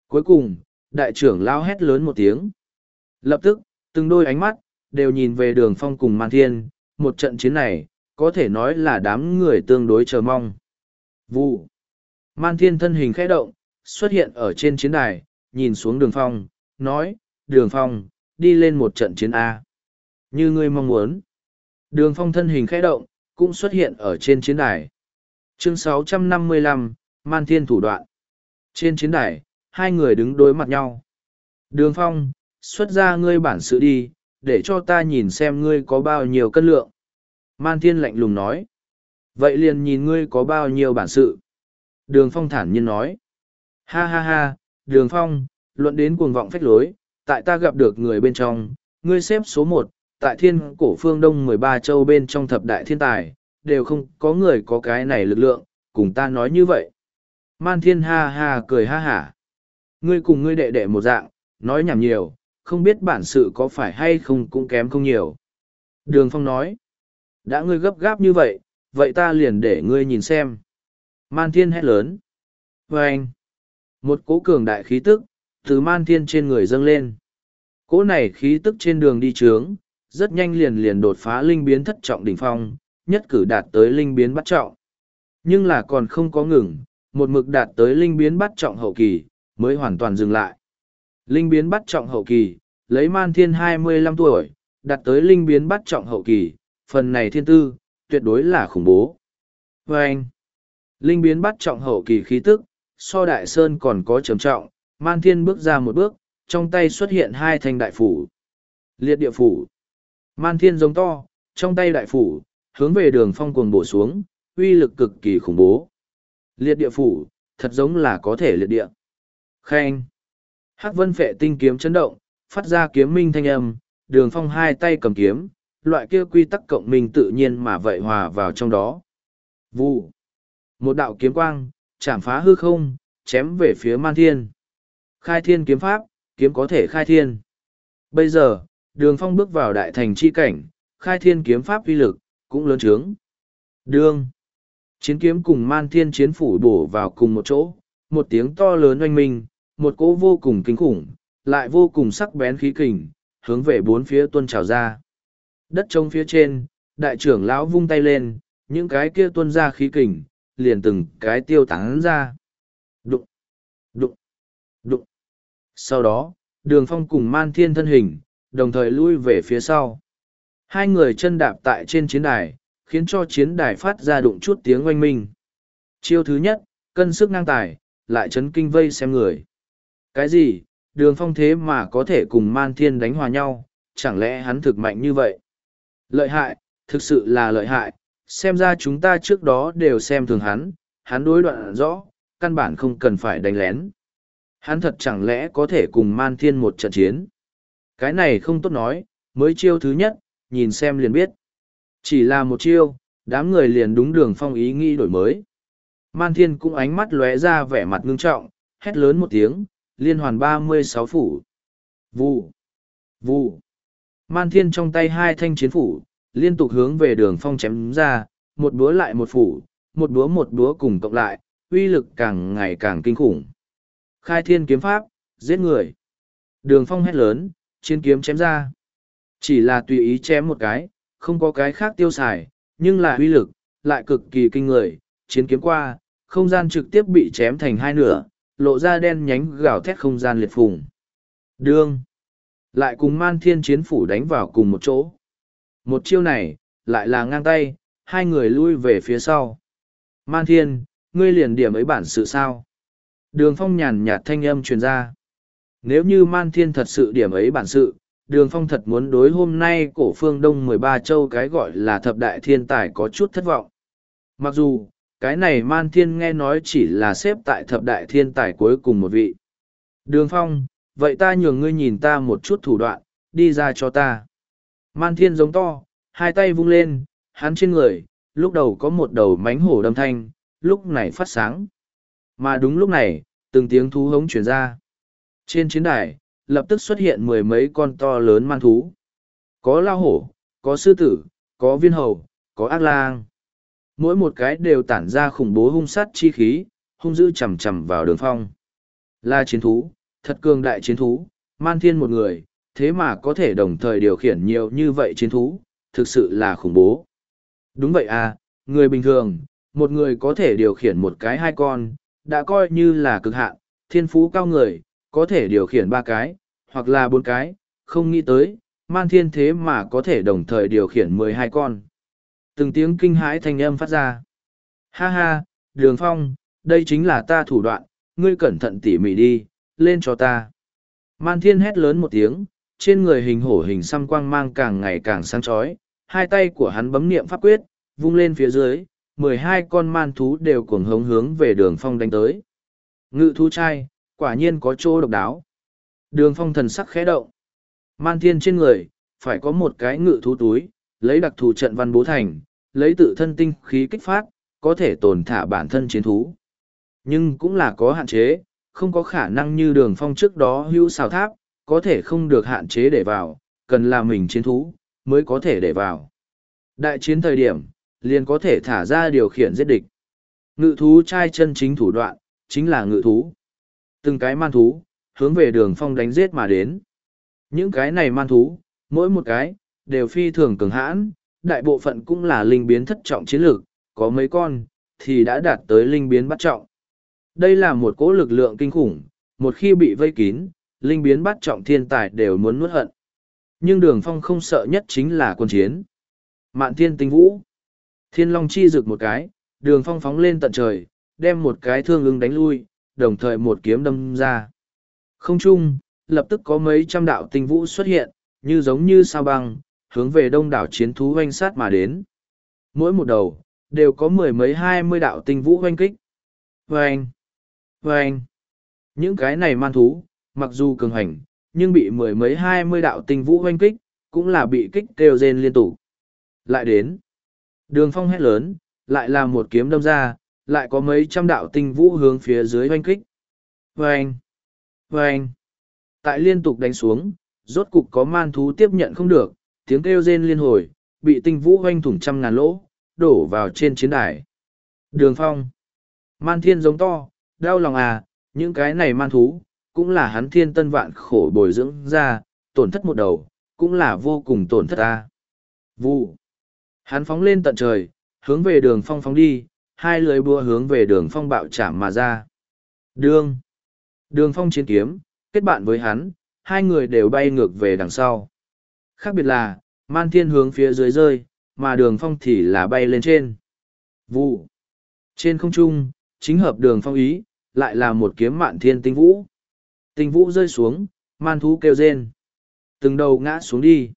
Cuối cùng, đại trưởng lao hét lớn một tiếng. Lập tức, từng đôi ánh mắt, đều nhìn về đường phong cùng Man Thiên, một trận chiến này, có thể nói là đám người tương đối chờ mong. Vụ. Man Thiên thân hình khẽ động, xuất hiện ở trên chiến đài, nhìn xuống đường phong, nói, đường phong, đi lên một trận chiến A. Như ngươi mong muốn. Đường phong thân hình khẽ động, cũng xuất hiện ở trên chiến đài. Chương 655, Man Thiên thủ đoạn. Trên chiến đài, hai người đứng đối mặt nhau. Đường phong, xuất ra ngươi bản sự đi, để cho ta nhìn xem ngươi có bao nhiêu cân lượng. Man Thiên lạnh lùng nói. Vậy liền nhìn ngươi có bao nhiêu bản sự. Đường phong thản nhiên nói. Ha ha ha, đường phong, luận đến cuồng vọng phách lối, tại ta gặp được người bên trong, ngươi xếp số một, tại thiên cổ phương đông mười ba châu bên trong thập đại thiên tài, đều không có người có cái này lực lượng, cùng ta nói như vậy. Man thiên ha ha cười ha hả. Ngươi cùng ngươi đệ đệ một dạng, nói nhảm nhiều, không biết bản sự có phải hay không cũng kém không nhiều. Đường phong nói, đã ngươi gấp gáp như vậy, vậy ta liền để ngươi nhìn xem. Man thiên hét lớn. Và anh, một cố cường đại khí tức, từ man thiên trên người dâng lên. Cố này khí tức trên đường đi trướng, rất nhanh liền liền đột phá linh biến thất trọng đỉnh phong, nhất cử đạt tới linh biến bắt trọng. Nhưng là còn không có ngừng, một mực đạt tới linh biến bắt trọng hậu kỳ, mới hoàn toàn dừng lại. Linh biến bắt trọng hậu kỳ, lấy man thiên hai mươi lăm tuổi, đặt tới linh biến bắt trọng hậu kỳ, phần này thiên tư, tuyệt đối là khủng bố. Và anh, linh biến bắt trọng hậu kỳ khí tức, so đại sơn còn có trầm trọng, man thiên bước ra một bước, trong tay xuất hiện hai thanh đại phủ. Liệt địa phủ. Man thiên giống to, trong tay đại phủ, hướng về đường phong cuồng bổ xuống, uy lực cực kỳ khủng bố. Liệt địa phủ, thật giống là có thể liệt địa. Khen. Hắc vân phệ tinh kiếm chấn động, phát ra kiếm minh thanh âm, đường phong hai tay cầm kiếm, loại kia quy tắc cộng minh tự nhiên mà vậy hòa vào trong đó. Vụ. Một đạo kiếm quang, chạm phá hư không, chém về phía man thiên. Khai thiên kiếm pháp, kiếm có thể khai thiên. Bây giờ, đường phong bước vào đại thành chi cảnh, khai thiên kiếm pháp uy lực, cũng lớn trướng. Đương. Chiến kiếm cùng man thiên chiến phủ bổ vào cùng một chỗ, một tiếng to lớn oanh minh, một cỗ vô cùng kinh khủng, lại vô cùng sắc bén khí kình, hướng về bốn phía tuân trào ra. Đất trông phía trên, đại trưởng lão vung tay lên, những cái kia tuân ra khí kình, liền từng cái tiêu tán ra. Đụng, đụng, đụng. Sau đó, đường phong cùng man thiên thân hình, đồng thời lui về phía sau. Hai người chân đạp tại trên chiến đài, khiến cho chiến đài phát ra đụng chút tiếng oanh minh. Chiêu thứ nhất, cân sức ngang tài, lại chấn kinh vây xem người. Cái gì, đường phong thế mà có thể cùng man thiên đánh hòa nhau, chẳng lẽ hắn thực mạnh như vậy? Lợi hại, thực sự là lợi hại, xem ra chúng ta trước đó đều xem thường hắn, hắn đối đoạn rõ, căn bản không cần phải đánh lén. Hắn thật chẳng lẽ có thể cùng man thiên một trận chiến. Cái này không tốt nói, mới chiêu thứ nhất, nhìn xem liền biết. Chỉ là một chiêu, đám người liền đúng đường phong ý nghĩ đổi mới. Man thiên cũng ánh mắt lóe ra vẻ mặt ngưng trọng, hét lớn một tiếng, liên hoàn ba mươi sáu phủ. Vụ, vụ. Man thiên trong tay hai thanh chiến phủ, liên tục hướng về đường phong chém ra, một búa lại một phủ, một búa một búa cùng cộng lại, uy lực càng ngày càng kinh khủng. Khai thiên kiếm pháp, giết người. Đường phong hét lớn, chiến kiếm chém ra. Chỉ là tùy ý chém một cái, không có cái khác tiêu xài, nhưng là uy lực, lại cực kỳ kinh người. Chiến kiếm qua, không gian trực tiếp bị chém thành hai nửa, lộ ra đen nhánh gào thét không gian liệt phùng. Đương. Lại cùng man thiên chiến phủ đánh vào cùng một chỗ. Một chiêu này, lại là ngang tay, hai người lui về phía sau. Man thiên, ngươi liền điểm ấy bản sự sao? Đường phong nhàn nhạt thanh âm truyền ra. Nếu như man thiên thật sự điểm ấy bản sự, đường phong thật muốn đối hôm nay cổ phương đông mười ba châu cái gọi là thập đại thiên tài có chút thất vọng. Mặc dù, cái này man thiên nghe nói chỉ là xếp tại thập đại thiên tài cuối cùng một vị. Đường phong, vậy ta nhường ngươi nhìn ta một chút thủ đoạn, đi ra cho ta. Man thiên giống to, hai tay vung lên, hắn trên người, lúc đầu có một đầu mánh hổ đâm thanh, lúc này phát sáng. Mà đúng lúc này, từng tiếng thú hống chuyển ra. Trên chiến đài, lập tức xuất hiện mười mấy con to lớn man thú. Có lao hổ, có sư tử, có viên hầu, có ác lang. Mỗi một cái đều tản ra khủng bố hung sát chi khí, hung dữ chầm chầm vào đường phong. Là chiến thú, thật cường đại chiến thú, man thiên một người, thế mà có thể đồng thời điều khiển nhiều như vậy chiến thú, thực sự là khủng bố. Đúng vậy à, người bình thường, một người có thể điều khiển một cái hai con, đã coi như là cực hạn, thiên phú cao người, có thể điều khiển ba cái, hoặc là bốn cái, không nghĩ tới, man thiên thế mà có thể đồng thời điều khiển mười hai con. Từng tiếng kinh hãi thanh âm phát ra. Ha ha, đường phong, đây chính là ta thủ đoạn, ngươi cẩn thận tỉ mỉ đi, lên cho ta. Man thiên hét lớn một tiếng, trên người hình hổ hình xăm quang mang càng ngày càng sáng chói hai tay của hắn bấm niệm pháp quyết, vung lên phía dưới, mười hai con man thú đều cuồng hống hướng về đường phong đánh tới. Ngự thú trai, quả nhiên có chỗ độc đáo. Đường phong thần sắc khẽ động. Man thiên trên người, phải có một cái ngự thú túi, lấy đặc thù trận văn bố thành, lấy tự thân tinh khí kích phát, có thể tồn thả bản thân chiến thú. Nhưng cũng là có hạn chế, không có khả năng như đường phong trước đó hữu xào tháp, có thể không được hạn chế để vào, cần là mình chiến thú, mới có thể để vào. Đại chiến thời điểm, liền có thể thả ra điều khiển giết địch. Ngự thú trai chân chính thủ đoạn, chính là ngự thú. Từng cái man thú, hướng về đường phong đánh giết mà đến. Những cái này man thú, mỗi một cái, đều phi thường cường hãn, đại bộ phận cũng là linh biến thất trọng chiến lược, có mấy con, thì đã đạt tới linh biến bắt trọng. Đây là một cỗ lực lượng kinh khủng, một khi bị vây kín, linh biến bắt trọng thiên tài đều muốn nuốt hận. Nhưng đường phong không sợ nhất chính là quân chiến. Mạn thiên tinh vũ. Thiên long chi rực một cái, đường phong phóng lên tận trời, đem một cái thương ứng đánh lui, đồng thời một kiếm đâm ra. Không chung, lập tức có mấy trăm đạo tinh vũ xuất hiện, như giống như sao băng, hướng về đông đảo chiến thú oanh sát mà đến. Mỗi một đầu, đều có mười mấy hai mươi đạo tinh vũ oanh kích. Vâng! Vâng! Những cái này man thú, mặc dù cường hành, nhưng bị mười mấy hai mươi đạo tinh vũ oanh kích, cũng là bị kích kêu rên liên tục. Lại đến. Đường phong hét lớn, lại là một kiếm đâm ra, lại có mấy trăm đạo tinh vũ hướng phía dưới oanh kích. Vâng! Vâng! Tại liên tục đánh xuống, rốt cục có man thú tiếp nhận không được, tiếng kêu rên liên hồi, bị tinh vũ oanh thủng trăm ngàn lỗ, đổ vào trên chiến đài. Đường phong! Man thiên giống to, đau lòng à, những cái này man thú, cũng là hắn thiên tân vạn khổ bồi dưỡng ra, tổn thất một đầu, cũng là vô cùng tổn thất ta. Vụ. Hắn phóng lên tận trời, hướng về đường phong phóng đi, hai lưới búa hướng về đường phong bạo chạm mà ra. Đường. Đường phong chiến kiếm, kết bạn với hắn, hai người đều bay ngược về đằng sau. Khác biệt là, Man thiên hướng phía dưới rơi, mà đường phong thì là bay lên trên. Vụ. Trên không trung, chính hợp đường phong ý, lại là một kiếm mạn thiên tinh vũ. Tinh vũ rơi xuống, man thú kêu rên. Từng đầu ngã xuống đi.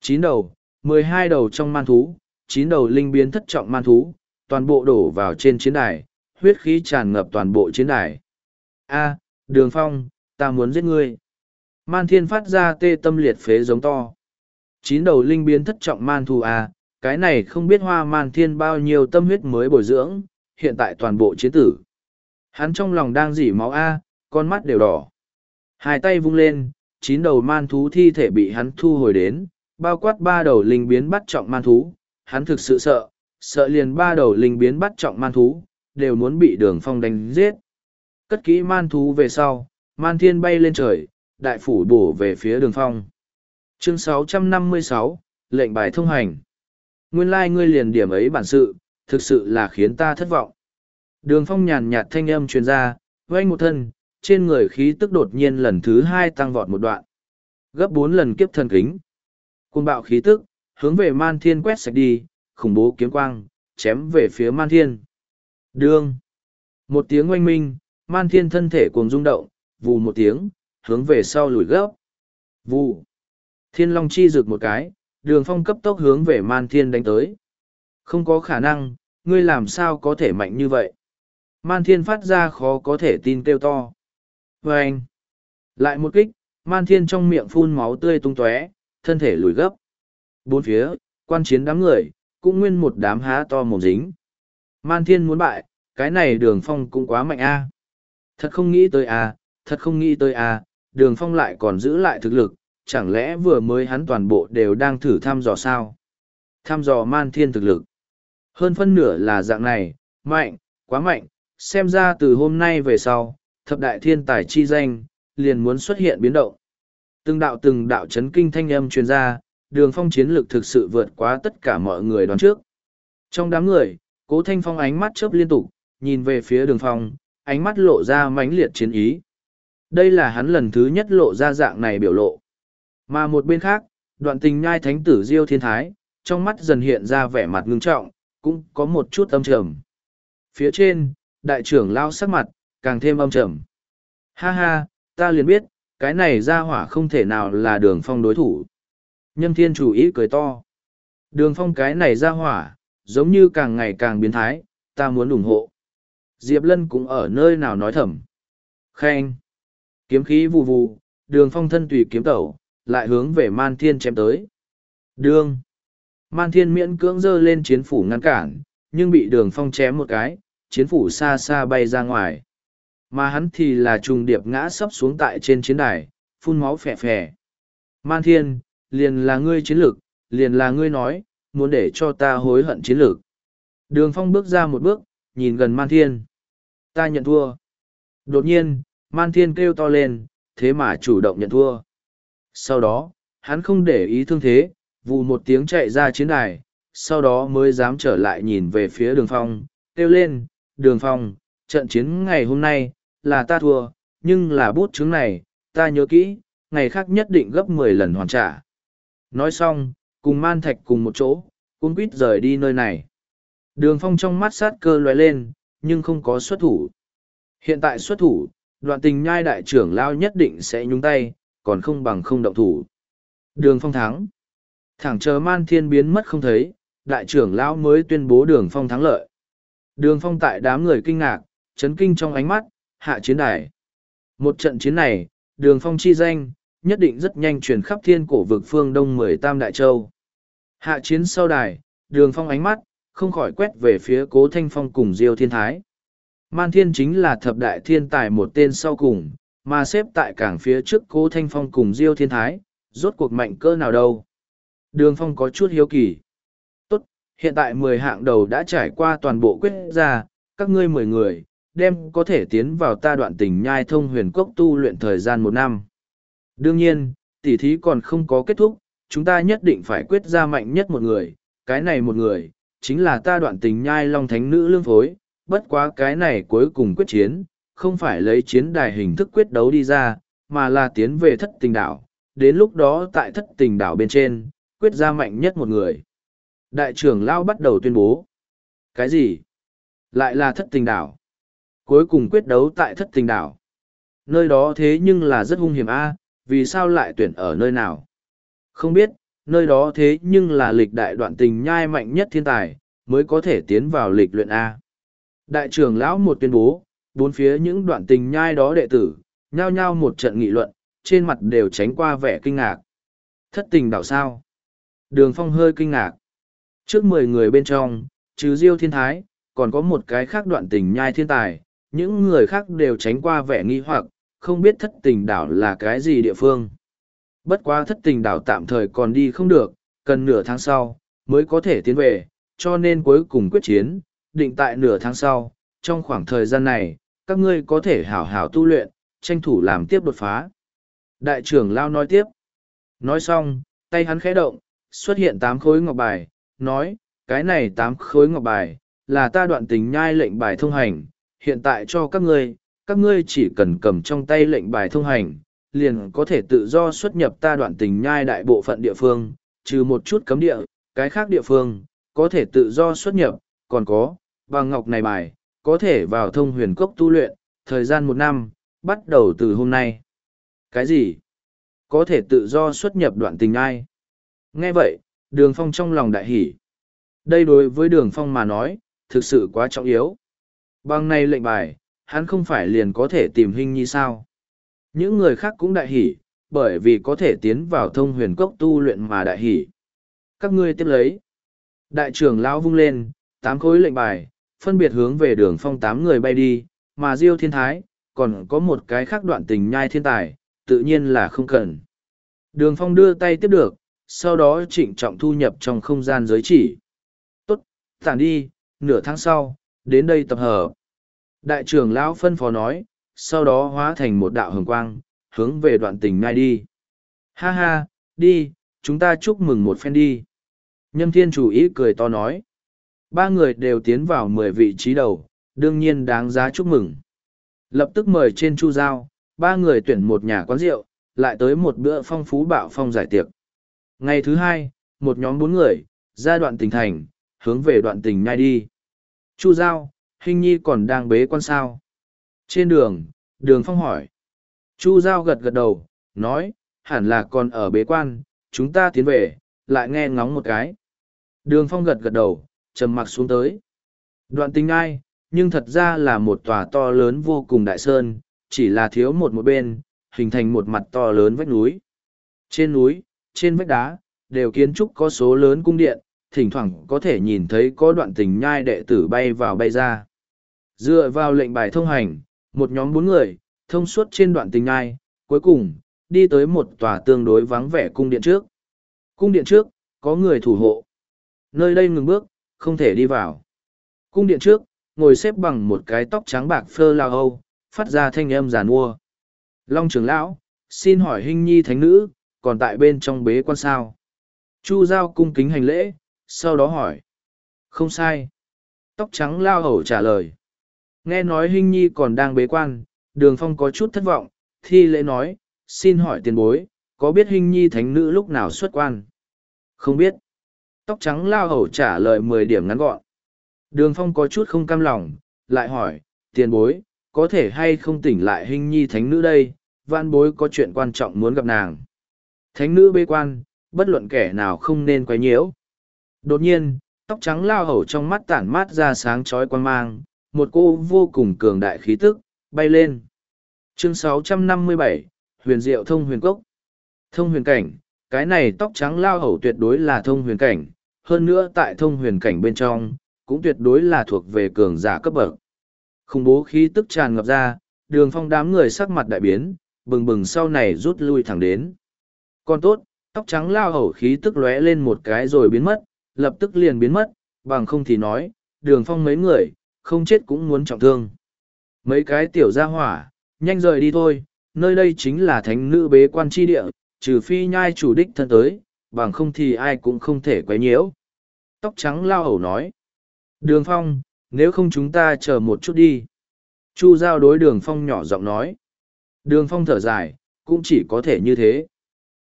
Chín đầu, mười hai đầu trong man thú, chín đầu linh biến thất trọng man thú, toàn bộ đổ vào trên chiến đài, huyết khí tràn ngập toàn bộ chiến đài. A, đường phong, ta muốn giết ngươi. Man thiên phát ra tê tâm liệt phế giống to. Chín đầu linh biến thất trọng man thú A, à, cái này không biết hoa man thiên bao nhiêu tâm huyết mới bồi dưỡng, hiện tại toàn bộ chiến tử. Hắn trong lòng đang dỉ máu A, con mắt đều đỏ. Hai tay vung lên, chín đầu man thú thi thể bị hắn thu hồi đến, bao quát ba đầu linh biến bắt trọng man thú. Hắn thực sự sợ, sợ liền ba đầu linh biến bắt trọng man thú, đều muốn bị đường phong đánh giết. Cất kỹ man thú về sau, man thiên bay lên trời, đại phủ bổ về phía đường phong. Chương 656, lệnh bài thông hành. Nguyên lai ngươi liền điểm ấy bản sự, thực sự là khiến ta thất vọng. Đường phong nhàn nhạt thanh âm truyền ra, vay một thân, trên người khí tức đột nhiên lần thứ hai tăng vọt một đoạn. Gấp bốn lần kiếp thần kính. Cuồng bạo khí tức, hướng về man thiên quét sạch đi, khủng bố kiếm quang, chém về phía man thiên. Đương. Một tiếng oanh minh, man thiên thân thể cuồng rung động, vù một tiếng, hướng về sau lùi gấp. Vù. Thiên long chi rực một cái, đường phong cấp tốc hướng về man thiên đánh tới. Không có khả năng, ngươi làm sao có thể mạnh như vậy? Man thiên phát ra khó có thể tin kêu to. Và anh, lại một kích, man thiên trong miệng phun máu tươi tung tóe, thân thể lùi gấp. Bốn phía, quan chiến đám người, cũng nguyên một đám há to mồm dính. Man thiên muốn bại, cái này đường phong cũng quá mạnh a. Thật không nghĩ tới a, thật không nghĩ tới a, đường phong lại còn giữ lại thực lực, chẳng lẽ vừa mới hắn toàn bộ đều đang thử thăm dò sao? Thăm dò man thiên thực lực. Hơn phân nửa là dạng này, mạnh, quá mạnh, xem ra từ hôm nay về sau, thập đại thiên tài chi danh, liền muốn xuất hiện biến động. Từng đạo từng đạo chấn kinh thanh âm truyền ra, đường phong chiến lực thực sự vượt quá tất cả mọi người đoán trước. Trong đám người, cố thanh phong ánh mắt chớp liên tục, nhìn về phía đường phong, ánh mắt lộ ra mãnh liệt chiến ý. Đây là hắn lần thứ nhất lộ ra dạng này biểu lộ. Mà một bên khác, đoạn tình nhai thánh tử Diêu Thiên Thái, trong mắt dần hiện ra vẻ mặt ngưng trọng, cũng có một chút âm trầm. Phía trên, đại trưởng lao sắc mặt, càng thêm âm trầm. Ha ha, ta liền biết, cái này ra hỏa không thể nào là đường phong đối thủ. Nhâm thiên chủ ý cười to. Đường phong cái này ra hỏa, giống như càng ngày càng biến thái, ta muốn ủng hộ. Diệp Lân cũng ở nơi nào nói thầm. Khen. Kiếm khí vù vù, đường phong thân tùy kiếm tẩu, lại hướng về man thiên chém tới. Đường. Man thiên miễn cưỡng dơ lên chiến phủ ngăn cản, nhưng bị đường phong chém một cái, chiến phủ xa xa bay ra ngoài. Mà hắn thì là trùng điệp ngã sấp xuống tại trên chiến đài, phun máu phè phè. Man thiên, liền là ngươi chiến lược, liền là ngươi nói, muốn để cho ta hối hận chiến lược. Đường phong bước ra một bước, nhìn gần man thiên. Ta nhận thua. Đột nhiên, man thiên kêu to lên, thế mà chủ động nhận thua. Sau đó, hắn không để ý thương thế, vù một tiếng chạy ra chiến đài, sau đó mới dám trở lại nhìn về phía đường phong, kêu lên, đường phong, trận chiến ngày hôm nay, là ta thua, nhưng là bút chứng này, ta nhớ kỹ, ngày khác nhất định gấp mười lần hoàn trả. Nói xong, cùng man thạch cùng một chỗ, cung quýt rời đi nơi này. Đường phong trong mắt sát cơ loại lên, nhưng không có xuất thủ. Hiện tại xuất thủ, đoạn tình nhai đại trưởng lao nhất định sẽ nhúng tay, còn không bằng không động thủ. Đường phong thắng. Thẳng chờ man thiên biến mất không thấy, đại trưởng lão mới tuyên bố đường phong thắng lợi. Đường phong tại đám người kinh ngạc, chấn kinh trong ánh mắt, hạ chiến đài. Một trận chiến này, đường phong chi danh, nhất định rất nhanh truyền khắp thiên cổ vực phương đông mười tam đại châu. Hạ chiến sau đài, đường phong ánh mắt, không khỏi quét về phía cố thanh phong cùng diêu thiên thái. Man thiên chính là thập đại thiên tài một tên sau cùng, mà xếp tại cảng phía trước cố thanh phong cùng diêu thiên thái, rốt cuộc mạnh cơ nào đâu. Đường phong có chút hiếu kỳ. Tốt, hiện tại mười hạng đầu đã trải qua toàn bộ quyết ra, các ngươi mười người, đem có thể tiến vào ta đoạn tình nhai thông huyền cốc tu luyện thời gian một năm. Đương nhiên, tỉ thí còn không có kết thúc, chúng ta nhất định phải quyết ra mạnh nhất một người, cái này một người, chính là ta đoạn tình nhai long thánh nữ lương phối, bất quá cái này cuối cùng quyết chiến, không phải lấy chiến đài hình thức quyết đấu đi ra, mà là tiến về thất tình đảo, đến lúc đó tại thất tình đảo bên trên, quyết ra mạnh nhất một người. Đại trưởng Lao bắt đầu tuyên bố. Cái gì? Lại là thất tình đảo. Cuối cùng quyết đấu tại thất tình đảo. Nơi đó thế nhưng là rất hung hiểm a vì sao lại tuyển ở nơi nào? Không biết, nơi đó thế nhưng là lịch đại đoạn tình nhai mạnh nhất thiên tài, mới có thể tiến vào lịch luyện A. Đại trưởng lão một tuyên bố, bốn phía những đoạn tình nhai đó đệ tử, nhao nhao một trận nghị luận, trên mặt đều tránh qua vẻ kinh ngạc. Thất tình đảo sao? Đường phong hơi kinh ngạc. Trước mười người bên trong, trừ Diêu Thiên Thái, còn có một cái khác đoạn tình nhai thiên tài, những người khác đều tránh qua vẻ nghi hoặc, không biết thất tình đảo là cái gì địa phương. Bất quá thất tình đảo tạm thời còn đi không được, cần nửa tháng sau, mới có thể tiến về, cho nên cuối cùng quyết chiến, định tại nửa tháng sau, trong khoảng thời gian này, các ngươi có thể hảo hảo tu luyện, tranh thủ làm tiếp đột phá. Đại trưởng Lao nói tiếp. Nói xong, tay hắn khẽ động, xuất hiện tám khối ngọc bài, nói, cái này tám khối ngọc bài, là ta đoạn tình nhai lệnh bài thông hành, hiện tại cho các ngươi, các ngươi chỉ cần cầm trong tay lệnh bài thông hành, liền có thể tự do xuất nhập ta đoạn tình nhai đại bộ phận địa phương, trừ một chút cấm địa, cái khác địa phương, có thể tự do xuất nhập, còn có, bằng ngọc này bài, có thể vào thông huyền cốc tu luyện, thời gian một năm, bắt đầu từ hôm nay. Cái gì? Có thể tự do xuất nhập đoạn tình ai? Nghe vậy, đường phong trong lòng đại hỷ. Đây đối với đường phong mà nói, thực sự quá trọng yếu. Bằng này lệnh bài, hắn không phải liền có thể tìm hình như sao. Những người khác cũng đại hỷ, bởi vì có thể tiến vào thông huyền cốc tu luyện mà đại hỷ. Các ngươi tiếp lấy. Đại trưởng lão vung lên, tám khối lệnh bài, phân biệt hướng về đường phong tám người bay đi, mà Diêu Thiên Thái, còn có một cái khác đoạn tình nhai thiên tài, tự nhiên là không cần. Đường phong đưa tay tiếp được, sau đó trịnh trọng thu nhập trong không gian giới chỉ. Tốt, tản đi, nửa tháng sau, đến đây tập hợp. Đại trưởng lão phân phó nói, sau đó hóa thành một đạo hồng quang, hướng về đoạn tình nhai đi. Ha ha, đi, chúng ta chúc mừng một phen đi. Nhâm thiên chủ ý cười to nói. Ba người đều tiến vào mười vị trí đầu, đương nhiên đáng giá chúc mừng. Lập tức mời trên chu giao, ba người tuyển một nhà quán rượu, lại tới một bữa phong phú bạo phong giải tiệc. Ngày thứ hai, một nhóm bốn người, ra đoạn tình thành, hướng về đoạn tình nhai đi. Chu giao, hình nhi còn đang bế quan sao. Trên đường, đường phong hỏi. Chu giao gật gật đầu, nói, hẳn là còn ở bế quan, chúng ta tiến về, lại nghe ngóng một cái. Đường phong gật gật đầu, trầm mặc xuống tới. Đoạn tình ai, nhưng thật ra là một tòa to lớn vô cùng đại sơn, chỉ là thiếu một một bên, hình thành một mặt to lớn vách núi. Trên núi, trên vách đá, đều kiến trúc có số lớn cung điện, thỉnh thoảng có thể nhìn thấy có đoạn tình nhai đệ tử bay vào bay ra. Dựa vào lệnh bài thông hành, một nhóm bốn người, thông suốt trên đoạn tình nhai, cuối cùng, đi tới một tòa tương đối vắng vẻ cung điện trước. Cung điện trước, có người thủ hộ. Nơi đây ngừng bước, không thể đi vào. Cung điện trước, ngồi xếp bằng một cái tóc trắng bạc phơ lao âu, phát ra thanh âm giàn mua. Long trưởng lão, xin hỏi hình nhi thánh nữ, còn tại bên trong bế quan sao? Chu giao cung kính hành lễ, sau đó hỏi. Không sai. Tóc trắng lao hầu trả lời. Nghe nói hình nhi còn đang bế quan, đường phong có chút thất vọng, thi lễ nói, xin hỏi tiền bối, có biết hình nhi thánh nữ lúc nào xuất quan? Không biết. Tóc trắng lao hầu trả lời mười điểm ngắn gọn. Đường phong có chút không cam lòng, lại hỏi, tiền bối, có thể hay không tỉnh lại hình nhi thánh nữ đây, Van bối có chuyện quan trọng muốn gặp nàng. Thánh nữ bê quan, bất luận kẻ nào không nên quấy nhiễu. Đột nhiên, tóc trắng lao hầu trong mắt tản mát ra sáng chói quan mang, một cô vô cùng cường đại khí tức, bay lên. Chương 657, Huyền Diệu Thông Huyền Cốc Thông huyền cảnh, cái này tóc trắng lao hầu tuyệt đối là thông huyền cảnh, hơn nữa tại thông huyền cảnh bên trong, cũng tuyệt đối là thuộc về cường giả cấp bậc. Khủng bố khí tức tràn ngập ra, đường phong đám người sắc mặt đại biến, bừng bừng sau này rút lui thẳng đến. Còn tốt, tóc trắng lao hầu khí tức lóe lên một cái rồi biến mất, lập tức liền biến mất, bằng không thì nói, đường phong mấy người, không chết cũng muốn trọng thương. Mấy cái tiểu gia hỏa, nhanh rời đi thôi, nơi đây chính là thánh nữ bế quan tri địa, trừ phi nhai chủ đích thân tới, bằng không thì ai cũng không thể quấy nhiễu. Tóc trắng lao hầu nói. Đường phong, nếu không chúng ta chờ một chút đi. Chu giao đối đường phong nhỏ giọng nói. Đường phong thở dài, cũng chỉ có thể như thế.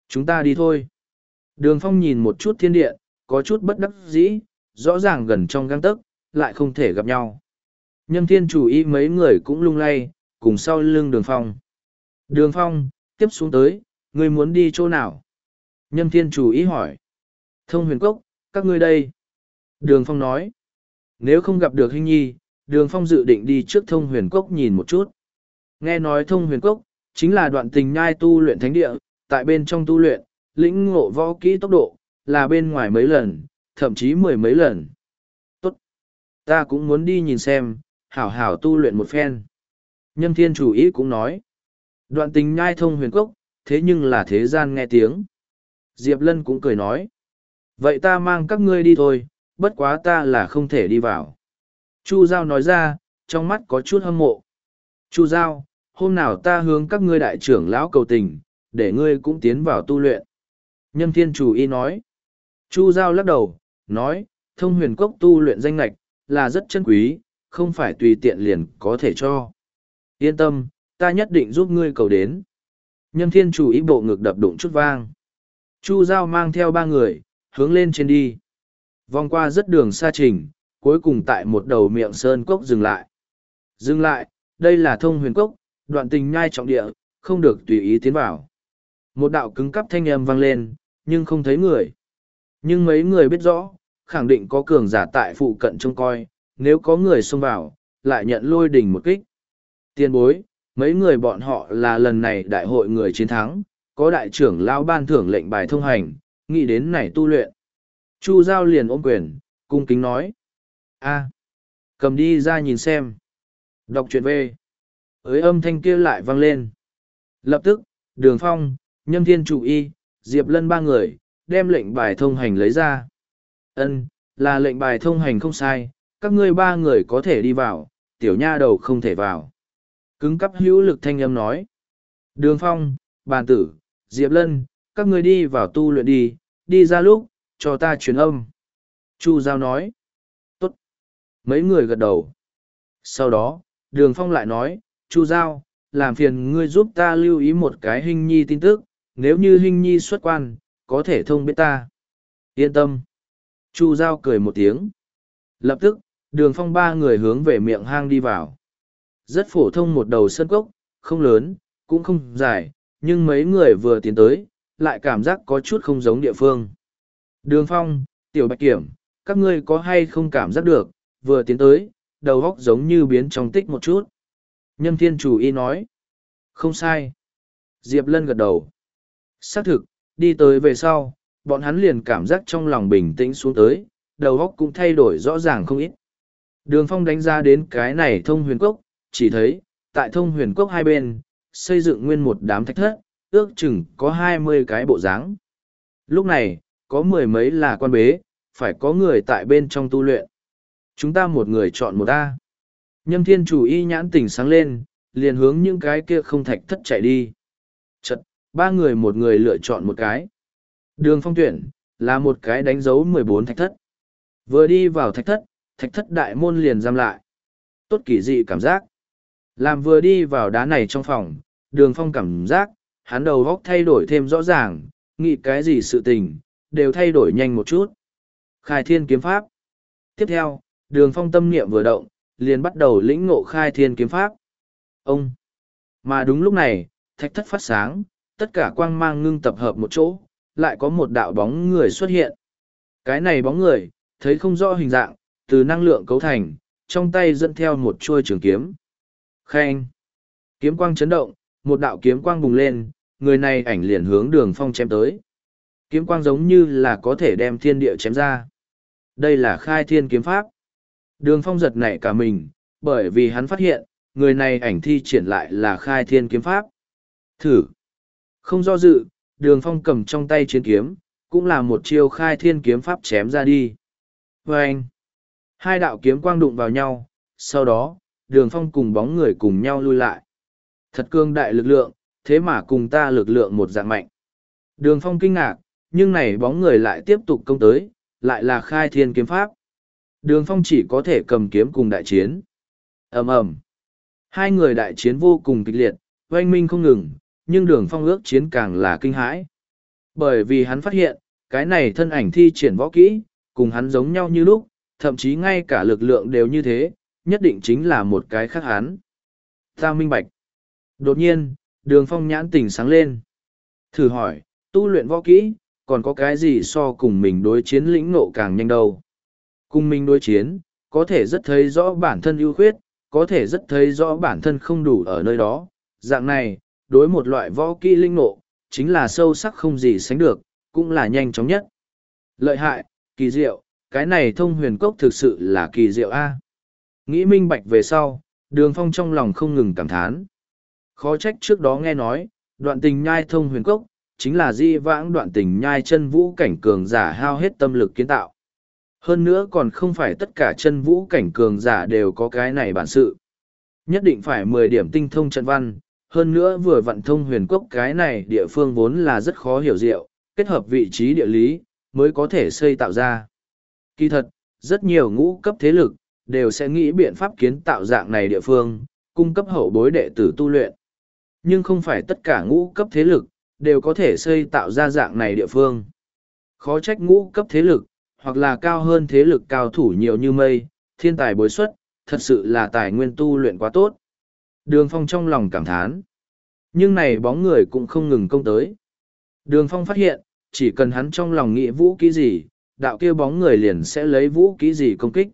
Chúng ta đi thôi. Đường phong nhìn một chút thiên địa, có chút bất đắc dĩ, rõ ràng gần trong găng tấc, lại không thể gặp nhau. Nhâm thiên chủ ý mấy người cũng lung lay, cùng sau lưng đường phong. Đường phong, tiếp xuống tới, ngươi muốn đi chỗ nào? Nhâm thiên chủ ý hỏi. Thông huyền cốc, các ngươi đây. Đường phong nói. Nếu không gặp được Hinh nhi, đường phong dự định đi trước thông huyền cốc nhìn một chút. Nghe nói thông huyền cốc, chính là đoạn tình nhai tu luyện thánh địa, tại bên trong tu luyện, lĩnh ngộ võ kỹ tốc độ, là bên ngoài mấy lần, thậm chí mười mấy lần. Tốt! Ta cũng muốn đi nhìn xem, hảo hảo tu luyện một phen. Nhân thiên chủ ý cũng nói. Đoạn tình nhai thông huyền cốc, thế nhưng là thế gian nghe tiếng. Diệp Lân cũng cười nói. Vậy ta mang các ngươi đi thôi, bất quá ta là không thể đi vào. Chu Giao nói ra, trong mắt có chút hâm mộ. Chu Giao, hôm nào ta hướng các ngươi đại trưởng lão cầu tình, để ngươi cũng tiến vào tu luyện. Nhâm thiên chủ y nói. Chu Giao lắc đầu, nói, thông huyền cốc tu luyện danh lạch, là rất chân quý, không phải tùy tiện liền có thể cho. Yên tâm, ta nhất định giúp ngươi cầu đến. Nhâm thiên chủ ý bộ ngực đập đụng chút vang. Chu Giao mang theo ba người, hướng lên trên đi. Vòng qua rất đường xa trình, cuối cùng tại một đầu miệng sơn cốc dừng lại. Dừng lại, đây là thông huyền cốc, đoạn tình nhai trọng địa, không được tùy ý tiến vào. Một đạo cứng cắp thanh âm vang lên, nhưng không thấy người. Nhưng mấy người biết rõ, khẳng định có cường giả tại phụ cận trông coi, nếu có người xông vào, lại nhận lôi đỉnh một kích. Tiên bối, mấy người bọn họ là lần này đại hội người chiến thắng, có đại trưởng lao ban thưởng lệnh bài thông hành, nghĩ đến này tu luyện. Chu Giao liền ôm quyền, cung kính nói. a cầm đi ra nhìn xem. Đọc truyện về. Ới âm thanh kia lại vang lên. Lập tức, đường phong, nhâm thiên chủ y, diệp lân ba người, đem lệnh bài thông hành lấy ra. Ân, là lệnh bài thông hành không sai, các ngươi ba người có thể đi vào, tiểu nha đầu không thể vào. Cứng cắp hữu lực thanh âm nói. Đường phong, bàn tử, diệp lân, các ngươi đi vào tu luyện đi, đi ra lúc, cho ta truyền âm. Chu Giao nói. Tốt. Mấy người gật đầu. Sau đó, đường phong lại nói, Chu Giao, làm phiền ngươi giúp ta lưu ý một cái hình nhi tin tức, nếu như hình nhi xuất quan, có thể thông biết ta. Yên tâm. Chu Giao cười một tiếng. Lập tức, đường phong ba người hướng về miệng hang đi vào. Rất phổ thông một đầu sân cốc, không lớn, cũng không dài, nhưng mấy người vừa tiến tới, lại cảm giác có chút không giống địa phương. Đường phong, tiểu bạch kiểm, các ngươi có hay không cảm giác được, vừa tiến tới, đầu góc giống như biến trong tích một chút. Nhâm thiên chủ y nói. Không sai. Diệp Lân gật đầu. Xác thực, đi tới về sau, bọn hắn liền cảm giác trong lòng bình tĩnh xuống tới, đầu góc cũng thay đổi rõ ràng không ít. Đường phong đánh ra đến cái này thông huyền cốc, chỉ thấy, tại thông huyền cốc hai bên, xây dựng nguyên một đám thạch thất, ước chừng có hai mươi cái bộ dáng. Lúc này, có mười mấy là quan bế, phải có người tại bên trong tu luyện. Chúng ta một người chọn một ta. Nhâm thiên chủ y nhãn tỉnh sáng lên, liền hướng những cái kia không thạch thất chạy đi. Chật, ba người một người lựa chọn một cái. Đường phong tuyển, là một cái đánh dấu mười bốn thạch thất. Vừa đi vào thạch thất, thạch thất đại môn liền giam lại. Tốt kỳ dị cảm giác. Làm vừa đi vào đá này trong phòng, đường phong cảm giác, hắn đầu góc thay đổi thêm rõ ràng, nghĩ cái gì sự tình, đều thay đổi nhanh một chút. Khai thiên kiếm pháp. Tiếp theo, đường phong tâm niệm vừa động, liền bắt đầu lĩnh ngộ khai thiên kiếm pháp. Ông! Mà đúng lúc này, thạch thất phát sáng, tất cả quang mang ngưng tập hợp một chỗ, lại có một đạo bóng người xuất hiện. Cái này bóng người, thấy không rõ hình dạng, từ năng lượng cấu thành, trong tay dẫn theo một chuôi trường kiếm. Khen! Kiếm quang chấn động, một đạo kiếm quang bùng lên, người này ảnh liền hướng đường phong chém tới. Kiếm quang giống như là có thể đem thiên địa chém ra. Đây là khai thiên kiếm pháp. Đường phong giật nảy cả mình, bởi vì hắn phát hiện, người này ảnh thi triển lại là khai thiên kiếm pháp. Thử! Không do dự, đường phong cầm trong tay chiến kiếm, cũng là một chiêu khai thiên kiếm pháp chém ra đi. Và anh, hai đạo kiếm quang đụng vào nhau, sau đó, đường phong cùng bóng người cùng nhau lui lại. Thật cương đại lực lượng, thế mà cùng ta lực lượng một dạng mạnh. Đường phong kinh ngạc, nhưng này bóng người lại tiếp tục công tới, lại là khai thiên kiếm pháp. Đường phong chỉ có thể cầm kiếm cùng đại chiến. ầm ầm Hai người đại chiến vô cùng kịch liệt, oanh minh không ngừng, nhưng đường phong ước chiến càng là kinh hãi. Bởi vì hắn phát hiện, cái này thân ảnh thi triển võ kỹ, cùng hắn giống nhau như lúc, thậm chí ngay cả lực lượng đều như thế, nhất định chính là một cái khác hắn. Ta minh bạch. Đột nhiên, đường phong nhãn tỉnh sáng lên. Thử hỏi, tu luyện võ kỹ, còn có cái gì so cùng mình đối chiến lĩnh nộ càng nhanh đâu. Cùng mình đối chiến, có thể rất thấy rõ bản thân ưu khuyết, có thể rất thấy rõ bản thân không đủ ở nơi đó. Dạng này, đối một loại võ kỹ linh nộ, chính là sâu sắc không gì sánh được, cũng là nhanh chóng nhất. Lợi hại, kỳ diệu, cái này thông huyền cốc thực sự là kỳ diệu a. Nghĩ minh bạch về sau, đường phong trong lòng không ngừng cảm thán. Khó trách trước đó nghe nói, đoạn tình nhai thông huyền cốc, chính là di vãng đoạn tình nhai chân vũ cảnh cường giả hao hết tâm lực kiến tạo. Hơn nữa còn không phải tất cả chân vũ cảnh cường giả đều có cái này bản sự. Nhất định phải mười điểm tinh thông trận văn, hơn nữa vừa vận thông huyền cốc cái này địa phương vốn là rất khó hiểu diệu, kết hợp vị trí địa lý, mới có thể xây tạo ra. Kỳ thật, rất nhiều ngũ cấp thế lực, đều sẽ nghĩ biện pháp kiến tạo dạng này địa phương, cung cấp hậu bối đệ tử tu luyện. Nhưng không phải tất cả ngũ cấp thế lực, đều có thể xây tạo ra dạng này địa phương. Khó trách ngũ cấp thế lực, hoặc là cao hơn thế lực cao thủ nhiều như mây, thiên tài bối xuất, thật sự là tài nguyên tu luyện quá tốt. Đường Phong trong lòng cảm thán. Nhưng này bóng người cũng không ngừng công tới. Đường Phong phát hiện, chỉ cần hắn trong lòng nghĩ vũ kỹ gì, đạo kia bóng người liền sẽ lấy vũ kỹ gì công kích.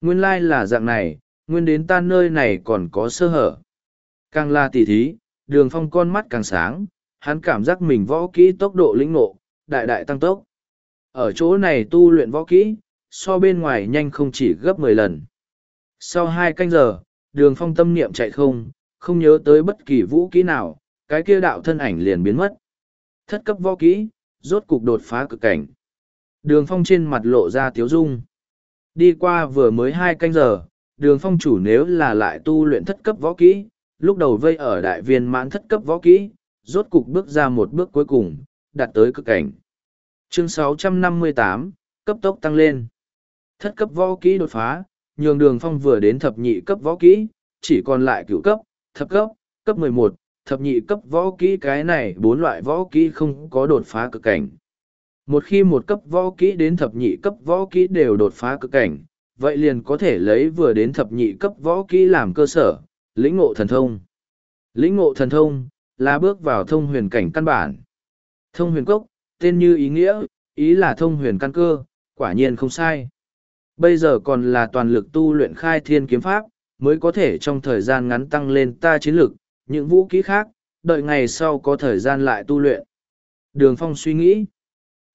Nguyên lai là dạng này, nguyên đến tan nơi này còn có sơ hở. Càng là tỉ thí, đường phong con mắt càng sáng, hắn cảm giác mình võ kỹ tốc độ lĩnh ngộ, đại đại tăng tốc. Ở chỗ này tu luyện võ kỹ, so bên ngoài nhanh không chỉ gấp mười lần. Sau hai canh giờ, đường phong tâm niệm chạy không, không nhớ tới bất kỳ vũ kỹ nào, cái kia đạo thân ảnh liền biến mất. Thất cấp võ kỹ, rốt cục đột phá cực cảnh. Đường phong trên mặt lộ ra tiếu dung. Đi qua vừa mới hai canh giờ, đường phong chủ nếu là lại tu luyện thất cấp võ kỹ, lúc đầu vây ở đại viên mãn thất cấp võ kỹ, rốt cục bước ra một bước cuối cùng, đạt tới cực cảnh. Chương 658, cấp tốc tăng lên. Thất cấp võ kỹ đột phá, nhường đường phong vừa đến thập nhị cấp võ kỹ, chỉ còn lại cửu cấp, thập cấp, cấp 11, thập nhị cấp võ kỹ cái này bốn loại võ kỹ không có đột phá cực cảnh. Một khi một cấp võ kỹ đến thập nhị cấp võ kỹ đều đột phá cực cảnh, vậy liền có thể lấy vừa đến thập nhị cấp võ kỹ làm cơ sở, lĩnh ngộ thần thông. Lĩnh ngộ thần thông, là bước vào thông huyền cảnh căn bản. Thông huyền cốc, tên như ý nghĩa, ý là thông huyền căn cơ, quả nhiên không sai. Bây giờ còn là toàn lực tu luyện khai thiên kiếm pháp, mới có thể trong thời gian ngắn tăng lên ta chiến lực, những vũ kỹ khác, đợi ngày sau có thời gian lại tu luyện. Đường Phong suy nghĩ,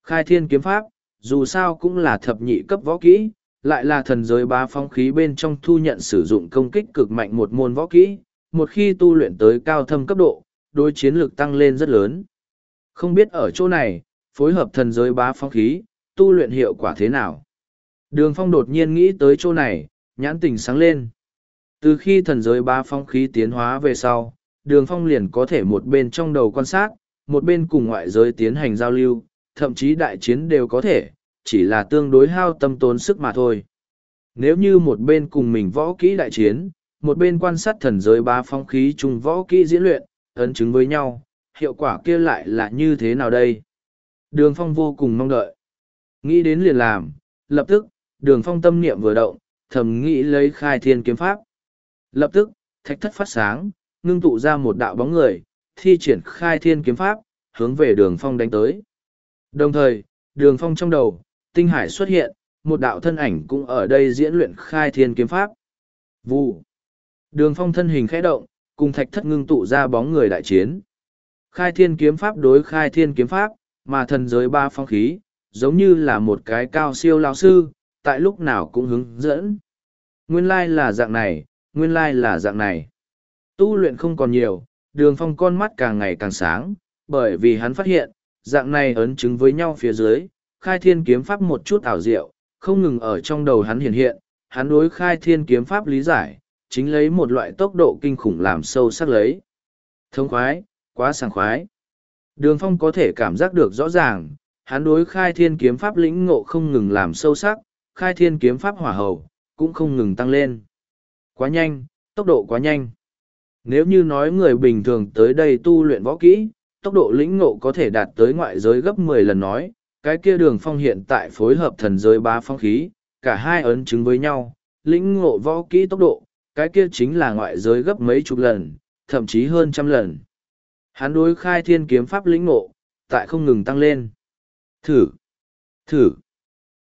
khai thiên kiếm pháp, dù sao cũng là thập nhị cấp võ kỹ, lại là thần giới ba phong khí bên trong thu nhận sử dụng công kích cực mạnh một môn võ kỹ, một khi tu luyện tới cao thâm cấp độ, đối chiến lược tăng lên rất lớn. Không biết ở chỗ này, phối hợp thần giới bá phong khí, tu luyện hiệu quả thế nào? Đường phong đột nhiên nghĩ tới chỗ này, nhãn tình sáng lên. Từ khi thần giới bá phong khí tiến hóa về sau, đường phong liền có thể một bên trong đầu quan sát, một bên cùng ngoại giới tiến hành giao lưu, thậm chí đại chiến đều có thể, chỉ là tương đối hao tâm tốn sức mà thôi. Nếu như một bên cùng mình võ kỹ đại chiến, một bên quan sát thần giới bá phong khí chung võ kỹ diễn luyện, ấn chứng với nhau, hiệu quả kia lại là như thế nào đây? Đường phong vô cùng mong đợi. Nghĩ đến liền làm, lập tức, đường phong tâm niệm vừa động, thầm nghĩ lấy khai thiên kiếm pháp. Lập tức, thạch thất phát sáng, ngưng tụ ra một đạo bóng người, thi triển khai thiên kiếm pháp, hướng về đường phong đánh tới. Đồng thời, đường phong trong đầu, tinh hải xuất hiện, một đạo thân ảnh cũng ở đây diễn luyện khai thiên kiếm pháp. Vụ. Đường phong thân hình khẽ động, cùng thạch thất ngưng tụ ra bóng người đại chiến. Khai thiên kiếm pháp đối khai thiên kiếm pháp, mà thần giới ba phong khí, giống như là một cái cao siêu lao sư, tại lúc nào cũng hướng dẫn. Nguyên lai là dạng này, nguyên lai là dạng này. Tu luyện không còn nhiều, đường phong con mắt càng ngày càng sáng, bởi vì hắn phát hiện, dạng này ấn chứng với nhau phía dưới, khai thiên kiếm pháp một chút ảo diệu, không ngừng ở trong đầu hắn hiện hiện, hắn đối khai thiên kiếm pháp lý giải, chính lấy một loại tốc độ kinh khủng làm sâu sắc lấy. Thông khoái, quá sảng khoái. Đường phong có thể cảm giác được rõ ràng, hắn đối khai thiên kiếm pháp lĩnh ngộ không ngừng làm sâu sắc, khai thiên kiếm pháp hỏa hầu, cũng không ngừng tăng lên. Quá nhanh, tốc độ quá nhanh. Nếu như nói người bình thường tới đây tu luyện võ kỹ, tốc độ lĩnh ngộ có thể đạt tới ngoại giới gấp mười lần nói, cái kia đường phong hiện tại phối hợp thần giới ba phong khí, cả hai ấn chứng với nhau, lĩnh ngộ võ kỹ tốc độ, cái kia chính là ngoại giới gấp mấy chục lần, thậm chí hơn trăm lần. Hắn đối khai thiên kiếm pháp lĩnh ngộ, tại không ngừng tăng lên. Thử! Thử!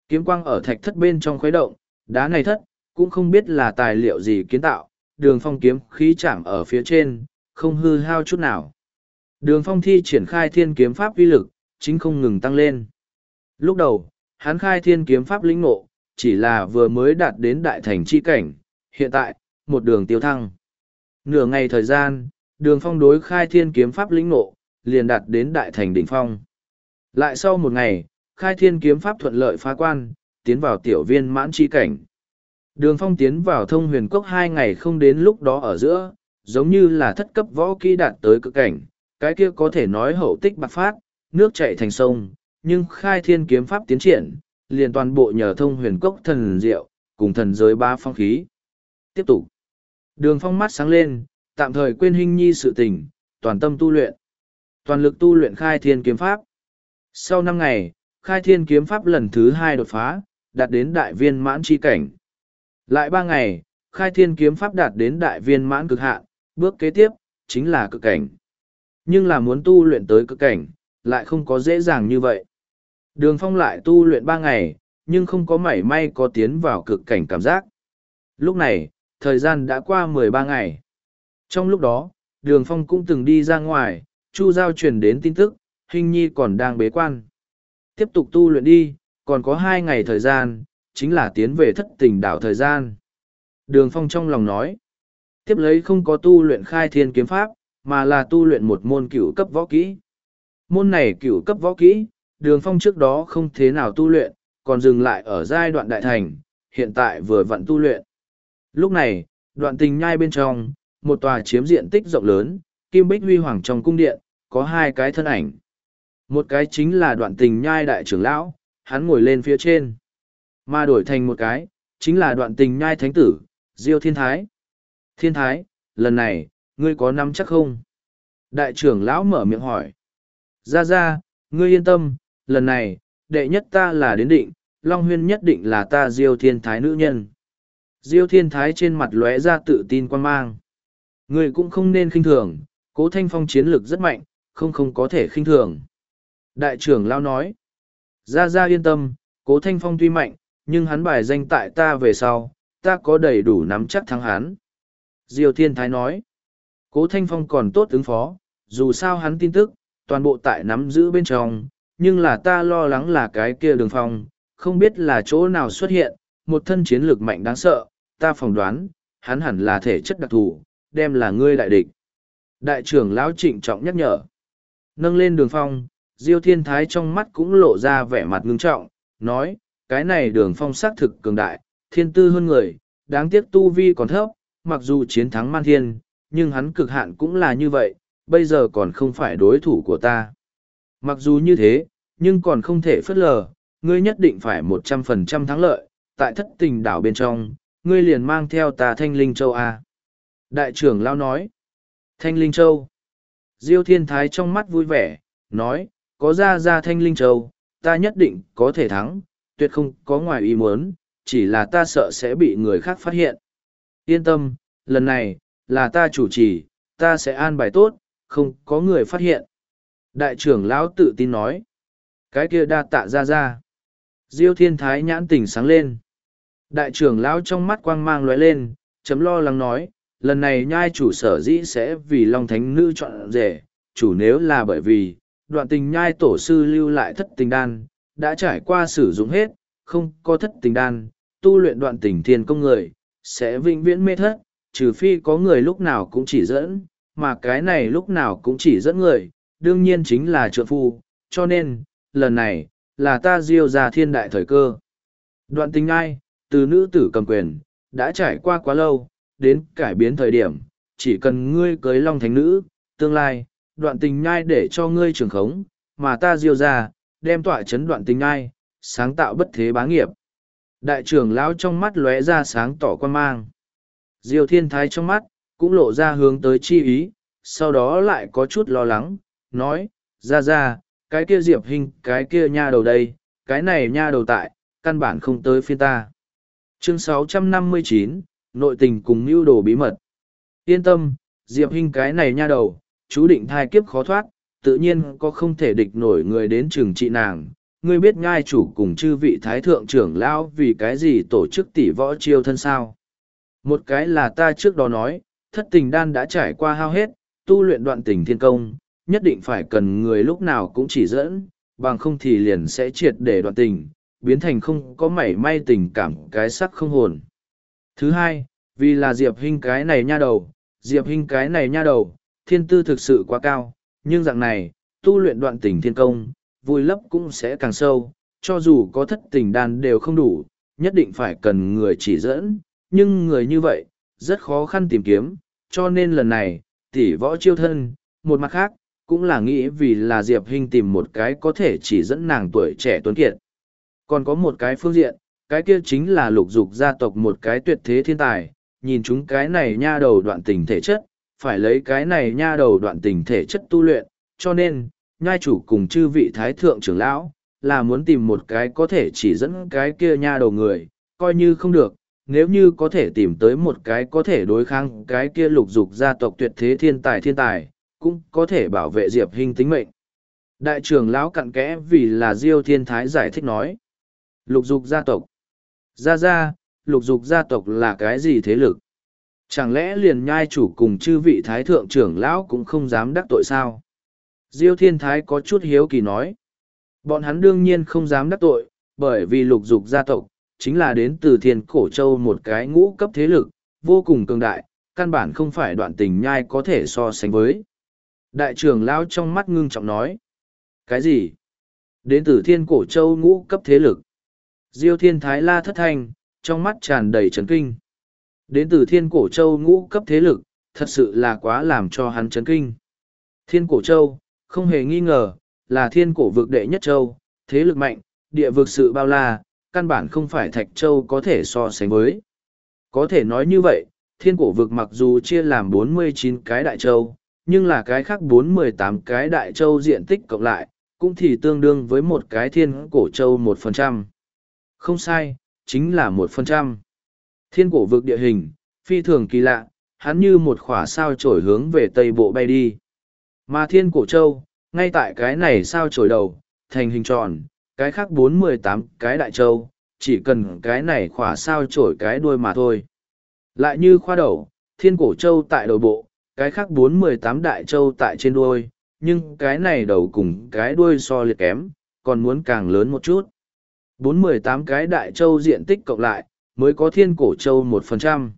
Kiếm quang ở thạch thất bên trong khuấy động, đá này thất, cũng không biết là tài liệu gì kiến tạo, đường phong kiếm khí chạm ở phía trên, không hư hao chút nào. Đường phong thi triển khai thiên kiếm pháp uy lực, chính không ngừng tăng lên. Lúc đầu, hắn khai thiên kiếm pháp lĩnh ngộ, chỉ là vừa mới đạt đến đại thành chi cảnh, hiện tại, một đường tiêu thăng. Nửa ngày thời gian, đường phong đối khai thiên kiếm pháp lĩnh ngộ, liền đạt đến đại thành đỉnh phong. Lại sau một ngày, khai thiên kiếm pháp thuận lợi phá quan, tiến vào tiểu viên mãn chi cảnh. Đường phong tiến vào thông huyền cốc hai ngày không đến lúc đó ở giữa, giống như là thất cấp võ kỹ đạt tới cực cảnh, cái kia có thể nói hậu tích bạc phát, nước chạy thành sông, nhưng khai thiên kiếm pháp tiến triển, liền toàn bộ nhờ thông huyền cốc thần diệu, cùng thần giới ba phong khí. Tiếp tục, đường phong mắt sáng lên, tạm thời quên hình nhi sự tình, toàn tâm tu luyện. Toàn lực tu luyện khai thiên kiếm pháp. Sau năm ngày, khai thiên kiếm pháp lần thứ hai đột phá, đạt đến đại viên mãn chi cảnh. Lại ba ngày, khai thiên kiếm pháp đạt đến đại viên mãn cực hạn, bước kế tiếp, chính là cực cảnh. Nhưng là muốn tu luyện tới cực cảnh, lại không có dễ dàng như vậy. Đường phong lại tu luyện ba ngày, nhưng không có mảy may có tiến vào cực cảnh cảm giác. Lúc này, thời gian đã qua mười ba ngày. Trong lúc đó, đường phong cũng từng đi ra ngoài, Chu Giao truyền đến tin tức, Hình Nhi còn đang bế quan. Tiếp tục tu luyện đi, còn có hai ngày thời gian, chính là tiến về thất tình đảo thời gian. Đường Phong trong lòng nói, tiếp lấy không có tu luyện khai thiên kiếm pháp, mà là tu luyện một môn cửu cấp võ kỹ. Môn này cửu cấp võ kỹ, đường Phong trước đó không thế nào tu luyện, còn dừng lại ở giai đoạn đại thành, hiện tại vừa vặn tu luyện. Lúc này, đoạn tình nhai bên trong, một tòa chiếm diện tích rộng lớn, kim bích huy hoàng trong cung điện, có hai cái thân ảnh. Một cái chính là đoạn tình nhai đại trưởng lão, hắn ngồi lên phía trên. Mà đổi thành một cái, chính là đoạn tình nhai thánh tử, Diêu Thiên Thái. Thiên Thái, lần này, ngươi có nắm chắc không? Đại trưởng lão mở miệng hỏi. Ra ra, ngươi yên tâm, lần này, đệ nhất ta là đến định, Long Huyên nhất định là ta Diêu Thiên Thái nữ nhân. Diêu Thiên Thái trên mặt lóe ra tự tin quan mang. người cũng không nên khinh thường, cố thanh phong chiến lực rất mạnh, không không có thể khinh thường. Đại trưởng lao nói. Ra ra yên tâm, cố thanh phong tuy mạnh, nhưng hắn bài danh tại ta về sau, ta có đầy đủ nắm chắc thắng hắn. Diêu Thiên Thái nói, cố Thanh Phong còn tốt ứng phó, dù sao hắn tin tức, toàn bộ tại nắm giữ bên trong, nhưng là ta lo lắng là cái kia đường phong, không biết là chỗ nào xuất hiện, một thân chiến lược mạnh đáng sợ, ta phỏng đoán, hắn hẳn là thể chất đặc thù, đem là ngươi đại địch. Đại trưởng lão trịnh trọng nhắc nhở, nâng lên đường phong, Diêu Thiên Thái trong mắt cũng lộ ra vẻ mặt ngưng trọng, nói, cái này đường phong xác thực cường đại, thiên tư hơn người, đáng tiếc tu vi còn thấp, mặc dù chiến thắng man thiên, nhưng hắn cực hạn cũng là như vậy, bây giờ còn không phải đối thủ của ta. Mặc dù như thế, nhưng còn không thể phớt lờ, ngươi nhất định phải một trăm phần trăm thắng lợi, tại thất tình đảo bên trong, ngươi liền mang theo ta Thanh Linh Châu à? Đại trưởng Lao nói, Thanh Linh Châu. Diêu Thiên Thái trong mắt vui vẻ, nói, có ra ra Thanh Linh Châu, ta nhất định có thể thắng, tuyệt không có ngoài ý muốn, chỉ là ta sợ sẽ bị người khác phát hiện. Yên tâm, lần này, là ta chủ trì, ta sẽ an bài tốt, không có người phát hiện. Đại trưởng lão tự tin nói. Cái kia đa tạ ra ra. Diêu thiên thái nhãn tỉnh sáng lên. Đại trưởng lão trong mắt quang mang lóe lên, chấm lo lắng nói, lần này nhai chủ sở dĩ sẽ vì Long Thánh Nữ chọn rể, chủ nếu là bởi vì, đoạn tình nhai tổ sư lưu lại thất tình đan, đã trải qua sử dụng hết, không có thất tình đan, tu luyện đoạn tình thiên công người, sẽ vĩnh viễn mê thất, trừ phi có người lúc nào cũng chỉ dẫn, mà cái này lúc nào cũng chỉ dẫn người, đương nhiên chính là trượng phu, cho nên, lần này, là ta diêu ra thiên đại thời cơ. Đoạn tình ai, từ nữ tử cầm quyền, đã trải qua quá lâu, đến cải biến thời điểm, chỉ cần ngươi cưới long thánh nữ, tương lai, đoạn tình nhai để cho ngươi trường khống, mà ta diêu ra, đem tọa chấn đoạn tình nhai, sáng tạo bất thế bá nghiệp. Đại trưởng lão trong mắt lóe ra sáng tỏ quan mang. Diêu thiên thái trong mắt, cũng lộ ra hướng tới chi ý, sau đó lại có chút lo lắng, nói, ra ra, cái kia diệp hình cái kia nha đầu đây cái này nha đầu tại căn bản không tới phiên ta chương 659, nội tình cùng mưu đồ bí mật. Yên tâm diệp Hinh cái này nha đầu chú định thai kiếp khó thoát tự nhiên có không thể địch nổi người đến trường trị nàng. Ngươi biết ngai chủ cùng chư vị thái thượng trưởng lão vì cái gì tổ chức tỷ võ chiêu thân sao? Một cái là ta trước đó nói thất tình đan đã trải qua hao hết tu luyện đoạn tình thiên công nhất định phải cần người lúc nào cũng chỉ dẫn, bằng không thì liền sẽ triệt để đoạn tình, biến thành không có mảy may tình cảm cái sắc không hồn. Thứ hai, vì là Diệp Hinh cái này nha đầu, Diệp Hinh cái này nha đầu, thiên tư thực sự quá cao, nhưng dạng này, tu luyện đoạn tình thiên công, vui lấp cũng sẽ càng sâu, cho dù có thất tình đan đều không đủ, nhất định phải cần người chỉ dẫn, nhưng người như vậy, rất khó khăn tìm kiếm, cho nên lần này, tỷ võ chiêu thân, một mặt khác, cũng là nghĩ vì là Diệp Hinh tìm một cái có thể chỉ dẫn nàng tuổi trẻ tuấn kiệt. Còn có một cái phương diện, cái kia chính là lục dục gia tộc một cái tuyệt thế thiên tài, nhìn chúng cái này nha đầu đoạn tình thể chất, phải lấy cái này nha đầu đoạn tình thể chất tu luyện, cho nên, nhai chủ cùng chư vị thái thượng trưởng lão, là muốn tìm một cái có thể chỉ dẫn cái kia nha đầu người, coi như không được, nếu như có thể tìm tới một cái có thể đối kháng cái kia lục dục gia tộc tuyệt thế thiên tài thiên tài, cũng có thể bảo vệ diệp hinh tính mệnh. Đại trưởng lão cặn kẽ vì là diêu thiên thái giải thích nói lục dục gia tộc gia gia, lục dục gia tộc là cái gì thế lực chẳng lẽ liền nhai chủ cùng chư vị thái thượng trưởng lão cũng không dám đắc tội sao diêu thiên thái có chút hiếu kỳ nói bọn hắn đương nhiên không dám đắc tội, bởi vì lục dục gia tộc chính là đến từ thiên cổ châu một cái ngũ cấp thế lực, vô cùng cường đại, căn bản không phải đoạn tình nhai có thể so sánh với Đại trưởng lão trong mắt ngưng trọng nói. Cái gì? Đến từ thiên cổ châu ngũ cấp thế lực. Diêu thiên thái la thất thanh, trong mắt tràn đầy chấn kinh. Đến từ thiên cổ châu ngũ cấp thế lực, thật sự là quá làm cho hắn chấn kinh. Thiên cổ châu, không hề nghi ngờ, là thiên cổ vực đệ nhất châu, thế lực mạnh, địa vực sự bao la, căn bản không phải thạch châu có thể so sánh với. Có thể nói như vậy, thiên cổ vực mặc dù chia làm 49 cái đại châu, nhưng là cái khác bốn mười tám cái đại châu diện tích cộng lại, cũng thì tương đương với một cái thiên cổ châu một phần trăm. Không sai, chính là một phần trăm. Thiên cổ vực địa hình, phi thường kỳ lạ, hắn như một khỏa sao trổi hướng về tây bộ bay đi. Mà thiên cổ châu, ngay tại cái này sao trổi đầu, thành hình tròn, cái khác bốn mười tám cái đại châu, chỉ cần cái này khỏa sao trổi cái đuôi mà thôi. Lại như khoa đầu, thiên cổ châu tại đầu bộ, cái khác bốn mười tám đại châu tại trên đuôi, nhưng cái này đầu cùng cái đuôi so liệt kém, còn muốn càng lớn một chút. Bốn mười tám cái đại châu diện tích cộng lại, mới có thiên cổ châu một phần trăm.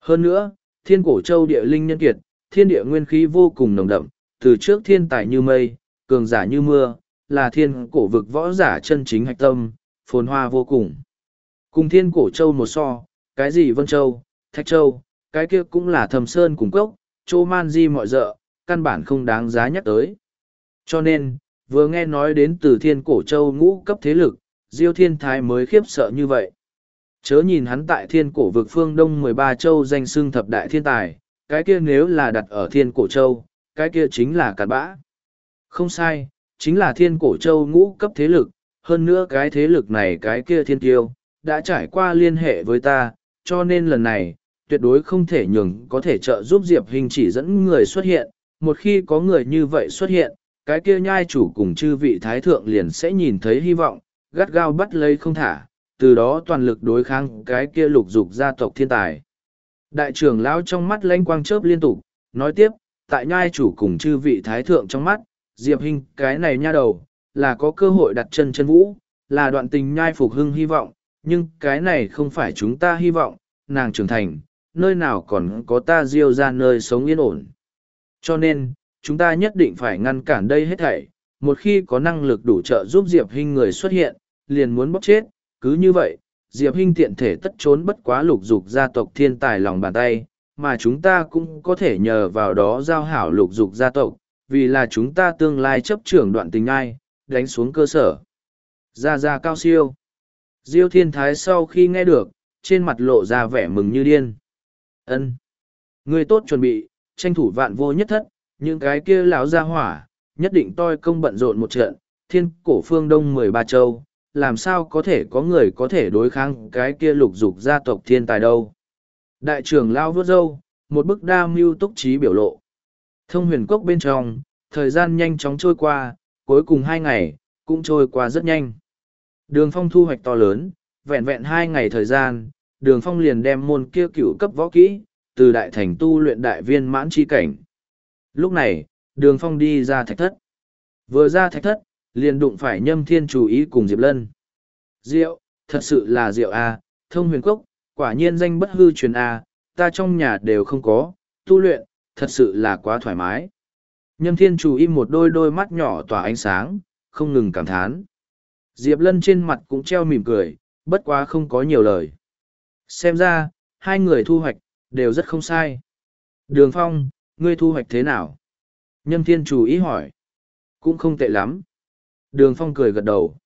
Hơn nữa, thiên cổ châu địa linh nhân kiệt, thiên địa nguyên khí vô cùng nồng đậm, từ trước thiên tài như mây, cường giả như mưa, là thiên cổ vực võ giả chân chính hạch tâm, phồn hoa vô cùng. Cùng thiên cổ châu một so, cái gì vân châu, thạch châu, cái kia cũng là thầm sơn cùng cốc, chỗ man di mọi dợ, căn bản không đáng giá nhắc tới. Cho nên, vừa nghe nói đến từ thiên cổ châu ngũ cấp thế lực, Diêu Thiên Thái mới khiếp sợ như vậy. Chớ nhìn hắn tại thiên cổ vực phương đông mười ba châu danh xưng thập đại thiên tài, cái kia nếu là đặt ở thiên cổ châu, cái kia chính là cặn bã. Không sai, chính là thiên cổ châu ngũ cấp thế lực, hơn nữa cái thế lực này cái kia thiên tiêu, đã trải qua liên hệ với ta, cho nên lần này, tuyệt đối không thể nhường có thể trợ giúp Diệp Hình chỉ dẫn người xuất hiện. Một khi có người như vậy xuất hiện, cái kia nhai chủ cùng chư vị thái thượng liền sẽ nhìn thấy hy vọng, gắt gao bắt lấy không thả, từ đó toàn lực đối kháng cái kia lục dục gia tộc thiên tài. Đại trưởng lão trong mắt lanh quang chớp liên tục, nói tiếp, tại nhai chủ cùng chư vị thái thượng trong mắt, Diệp Hình cái này nha đầu, là có cơ hội đặt chân chân vũ, là đoạn tình nhai phục hưng hy vọng, nhưng cái này không phải chúng ta hy vọng, nàng trưởng thành, nơi nào còn có ta diêu ra nơi sống yên ổn. Cho nên, chúng ta nhất định phải ngăn cản đây hết thảy, một khi có năng lực đủ trợ giúp Diệp Hinh người xuất hiện, liền muốn bóc chết, cứ như vậy, Diệp Hinh tiện thể tất trốn bất quá lục dục gia tộc thiên tài lòng bàn tay, mà chúng ta cũng có thể nhờ vào đó giao hảo lục dục gia tộc, vì là chúng ta tương lai chấp trưởng đoạn tình ai, đánh xuống cơ sở. Gia Gia cao siêu. Diêu thiên thái sau khi nghe được, trên mặt lộ ra vẻ mừng như điên ân người tốt chuẩn bị tranh thủ vạn vô nhất thất những cái kia lão ra hỏa nhất định toi công bận rộn một trận thiên cổ phương đông mười ba châu, làm sao có thể có người có thể đối kháng cái kia lục dục gia tộc thiên tài đâu. Đại trưởng lao vớt dâu, một bức đa mưu túc trí biểu lộ. Thông huyền cốc bên trong, thời gian nhanh chóng trôi qua, cuối cùng hai ngày, cũng trôi qua rất nhanh. Đường phong thu hoạch to lớn, vẹn vẹn hai ngày thời gian, đường phong liền đem môn kia cửu cấp võ kỹ, từ đại thành tu luyện đại viên mãn chi cảnh. Lúc này, đường phong đi ra thạch thất. Vừa ra thạch thất, liền đụng phải nhâm thiên chủ ý cùng Diệp Lân. Diệu, thật sự là diệu a thông huyền cốc, quả nhiên danh bất hư truyền a ta trong nhà đều không có, tu luyện, thật sự là quá thoải mái. Nhâm thiên chủ im một đôi đôi mắt nhỏ tỏa ánh sáng, không ngừng cảm thán. Diệp Lân trên mặt cũng treo mỉm cười, bất quá không có nhiều lời. Xem ra, hai người thu hoạch, đều rất không sai. Đường Phong, ngươi thu hoạch thế nào? Nhâm thiên chủ ý hỏi. Cũng không tệ lắm. Đường Phong cười gật đầu.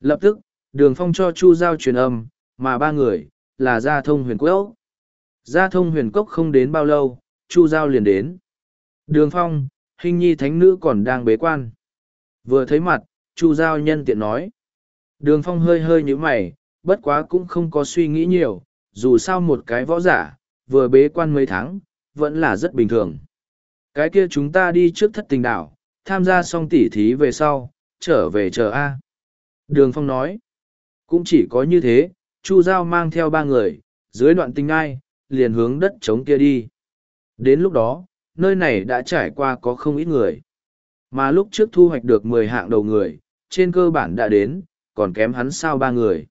Lập tức, Đường Phong cho Chu Giao truyền âm, mà ba người, là Gia Thông Huyền Quốc. Gia Thông Huyền Cốc không đến bao lâu, Chu Giao liền đến. Đường Phong, hình nhi thánh nữ còn đang bế quan. Vừa thấy mặt, Chu Giao nhân tiện nói. Đường Phong hơi hơi như mày, bất quá cũng không có suy nghĩ nhiều, dù sao một cái võ giả, vừa bế quan mấy tháng, vẫn là rất bình thường. Cái kia chúng ta đi trước thất tình đảo, tham gia xong tỉ thí về sau, trở về chờ A. Đường Phong nói, cũng chỉ có như thế, Chu Giao mang theo ba người, dưới đoạn tình ai, liền hướng đất trống kia đi. Đến lúc đó, nơi này đã trải qua có không ít người. Mà lúc trước thu hoạch được mười hạng đầu người, trên cơ bản đã đến, còn kém hắn sao ba người.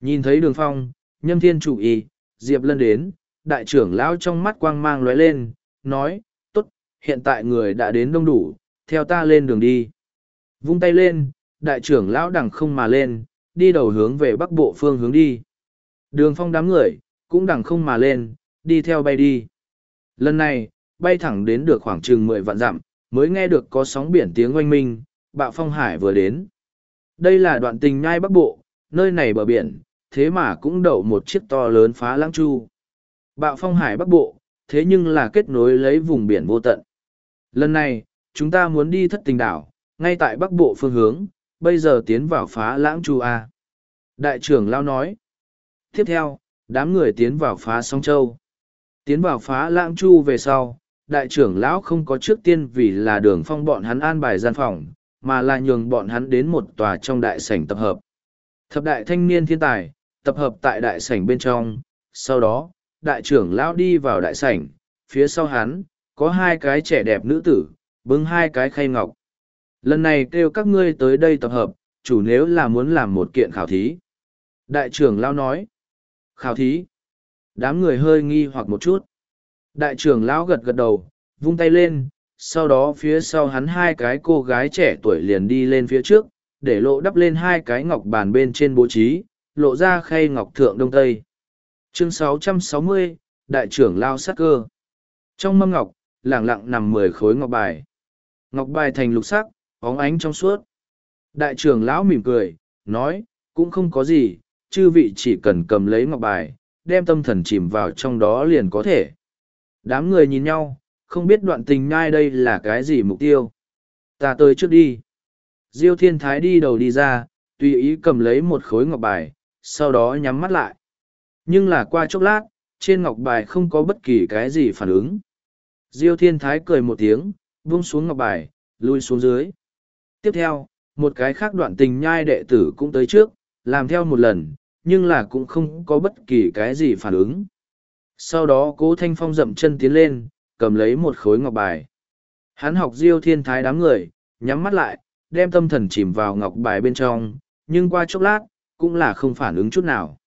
Nhìn thấy đường phong, nhâm thiên chủ y, Diệp Lân đến, đại trưởng lão trong mắt quang mang lóe lên, nói, hiện tại người đã đến đông đủ, theo ta lên đường đi. Vung tay lên, đại trưởng lão đằng không mà lên, đi đầu hướng về bắc bộ phương hướng đi. Đường phong đám người, cũng đằng không mà lên, đi theo bay đi. Lần này, bay thẳng đến được khoảng chừng mười vạn dặm, mới nghe được có sóng biển tiếng oanh minh, bạo phong hải vừa đến. Đây là đoạn tình nhai bắc bộ, nơi này bờ biển, thế mà cũng đậu một chiếc to lớn phá lãng chu. Bạo phong hải bắc bộ, thế nhưng là kết nối lấy vùng biển vô tận. Lần này, chúng ta muốn đi thất tình đảo, ngay tại bắc bộ phương hướng, bây giờ tiến vào phá lãng chu A. Đại trưởng Lao nói. Tiếp theo, đám người tiến vào phá song châu. Tiến vào phá lãng chu về sau, đại trưởng lão không có trước tiên vì là đường phong bọn hắn an bài gian phòng, mà là nhường bọn hắn đến một tòa trong đại sảnh tập hợp. Thập đại thanh niên thiên tài, tập hợp tại đại sảnh bên trong, sau đó, đại trưởng lão đi vào đại sảnh, phía sau hắn, có hai cái trẻ đẹp nữ tử, bưng hai cái khay ngọc. Lần này kêu các ngươi tới đây tập hợp, chủ nếu là muốn làm một kiện khảo thí. Đại trưởng lão nói, khảo thí. Đám người hơi nghi hoặc một chút. Đại trưởng lão gật gật đầu, vung tay lên, sau đó phía sau hắn hai cái cô gái trẻ tuổi liền đi lên phía trước, để lộ đắp lên hai cái ngọc bàn bên trên bố trí, lộ ra khay ngọc thượng đông tây. Chương 660, Đại trưởng lao sát cơ. Trong mâm ngọc, lẳng lặng nằm mười khối ngọc bài. Ngọc bài thành lục sắc, óng ánh trong suốt. Đại trưởng lão mỉm cười, nói, cũng không có gì, chư vị chỉ cần cầm lấy ngọc bài, đem tâm thần chìm vào trong đó liền có thể. Đám người nhìn nhau, không biết đoạn tình ngai đây là cái gì mục tiêu. Ta tới trước đi. Diêu thiên thái đi đầu đi ra, tùy ý cầm lấy một khối ngọc bài, sau đó nhắm mắt lại. Nhưng là qua chốc lát, trên ngọc bài không có bất kỳ cái gì phản ứng. Diêu thiên thái cười một tiếng, buông xuống ngọc bài, lui xuống dưới. Tiếp theo, một cái khác đoạn tình nhai đệ tử cũng tới trước, làm theo một lần, nhưng là cũng không có bất kỳ cái gì phản ứng. Sau đó cố thanh phong dậm chân tiến lên, cầm lấy một khối ngọc bài. Hắn học diêu thiên thái đám người, nhắm mắt lại, đem tâm thần chìm vào ngọc bài bên trong, nhưng qua chốc lát, cũng là không phản ứng chút nào.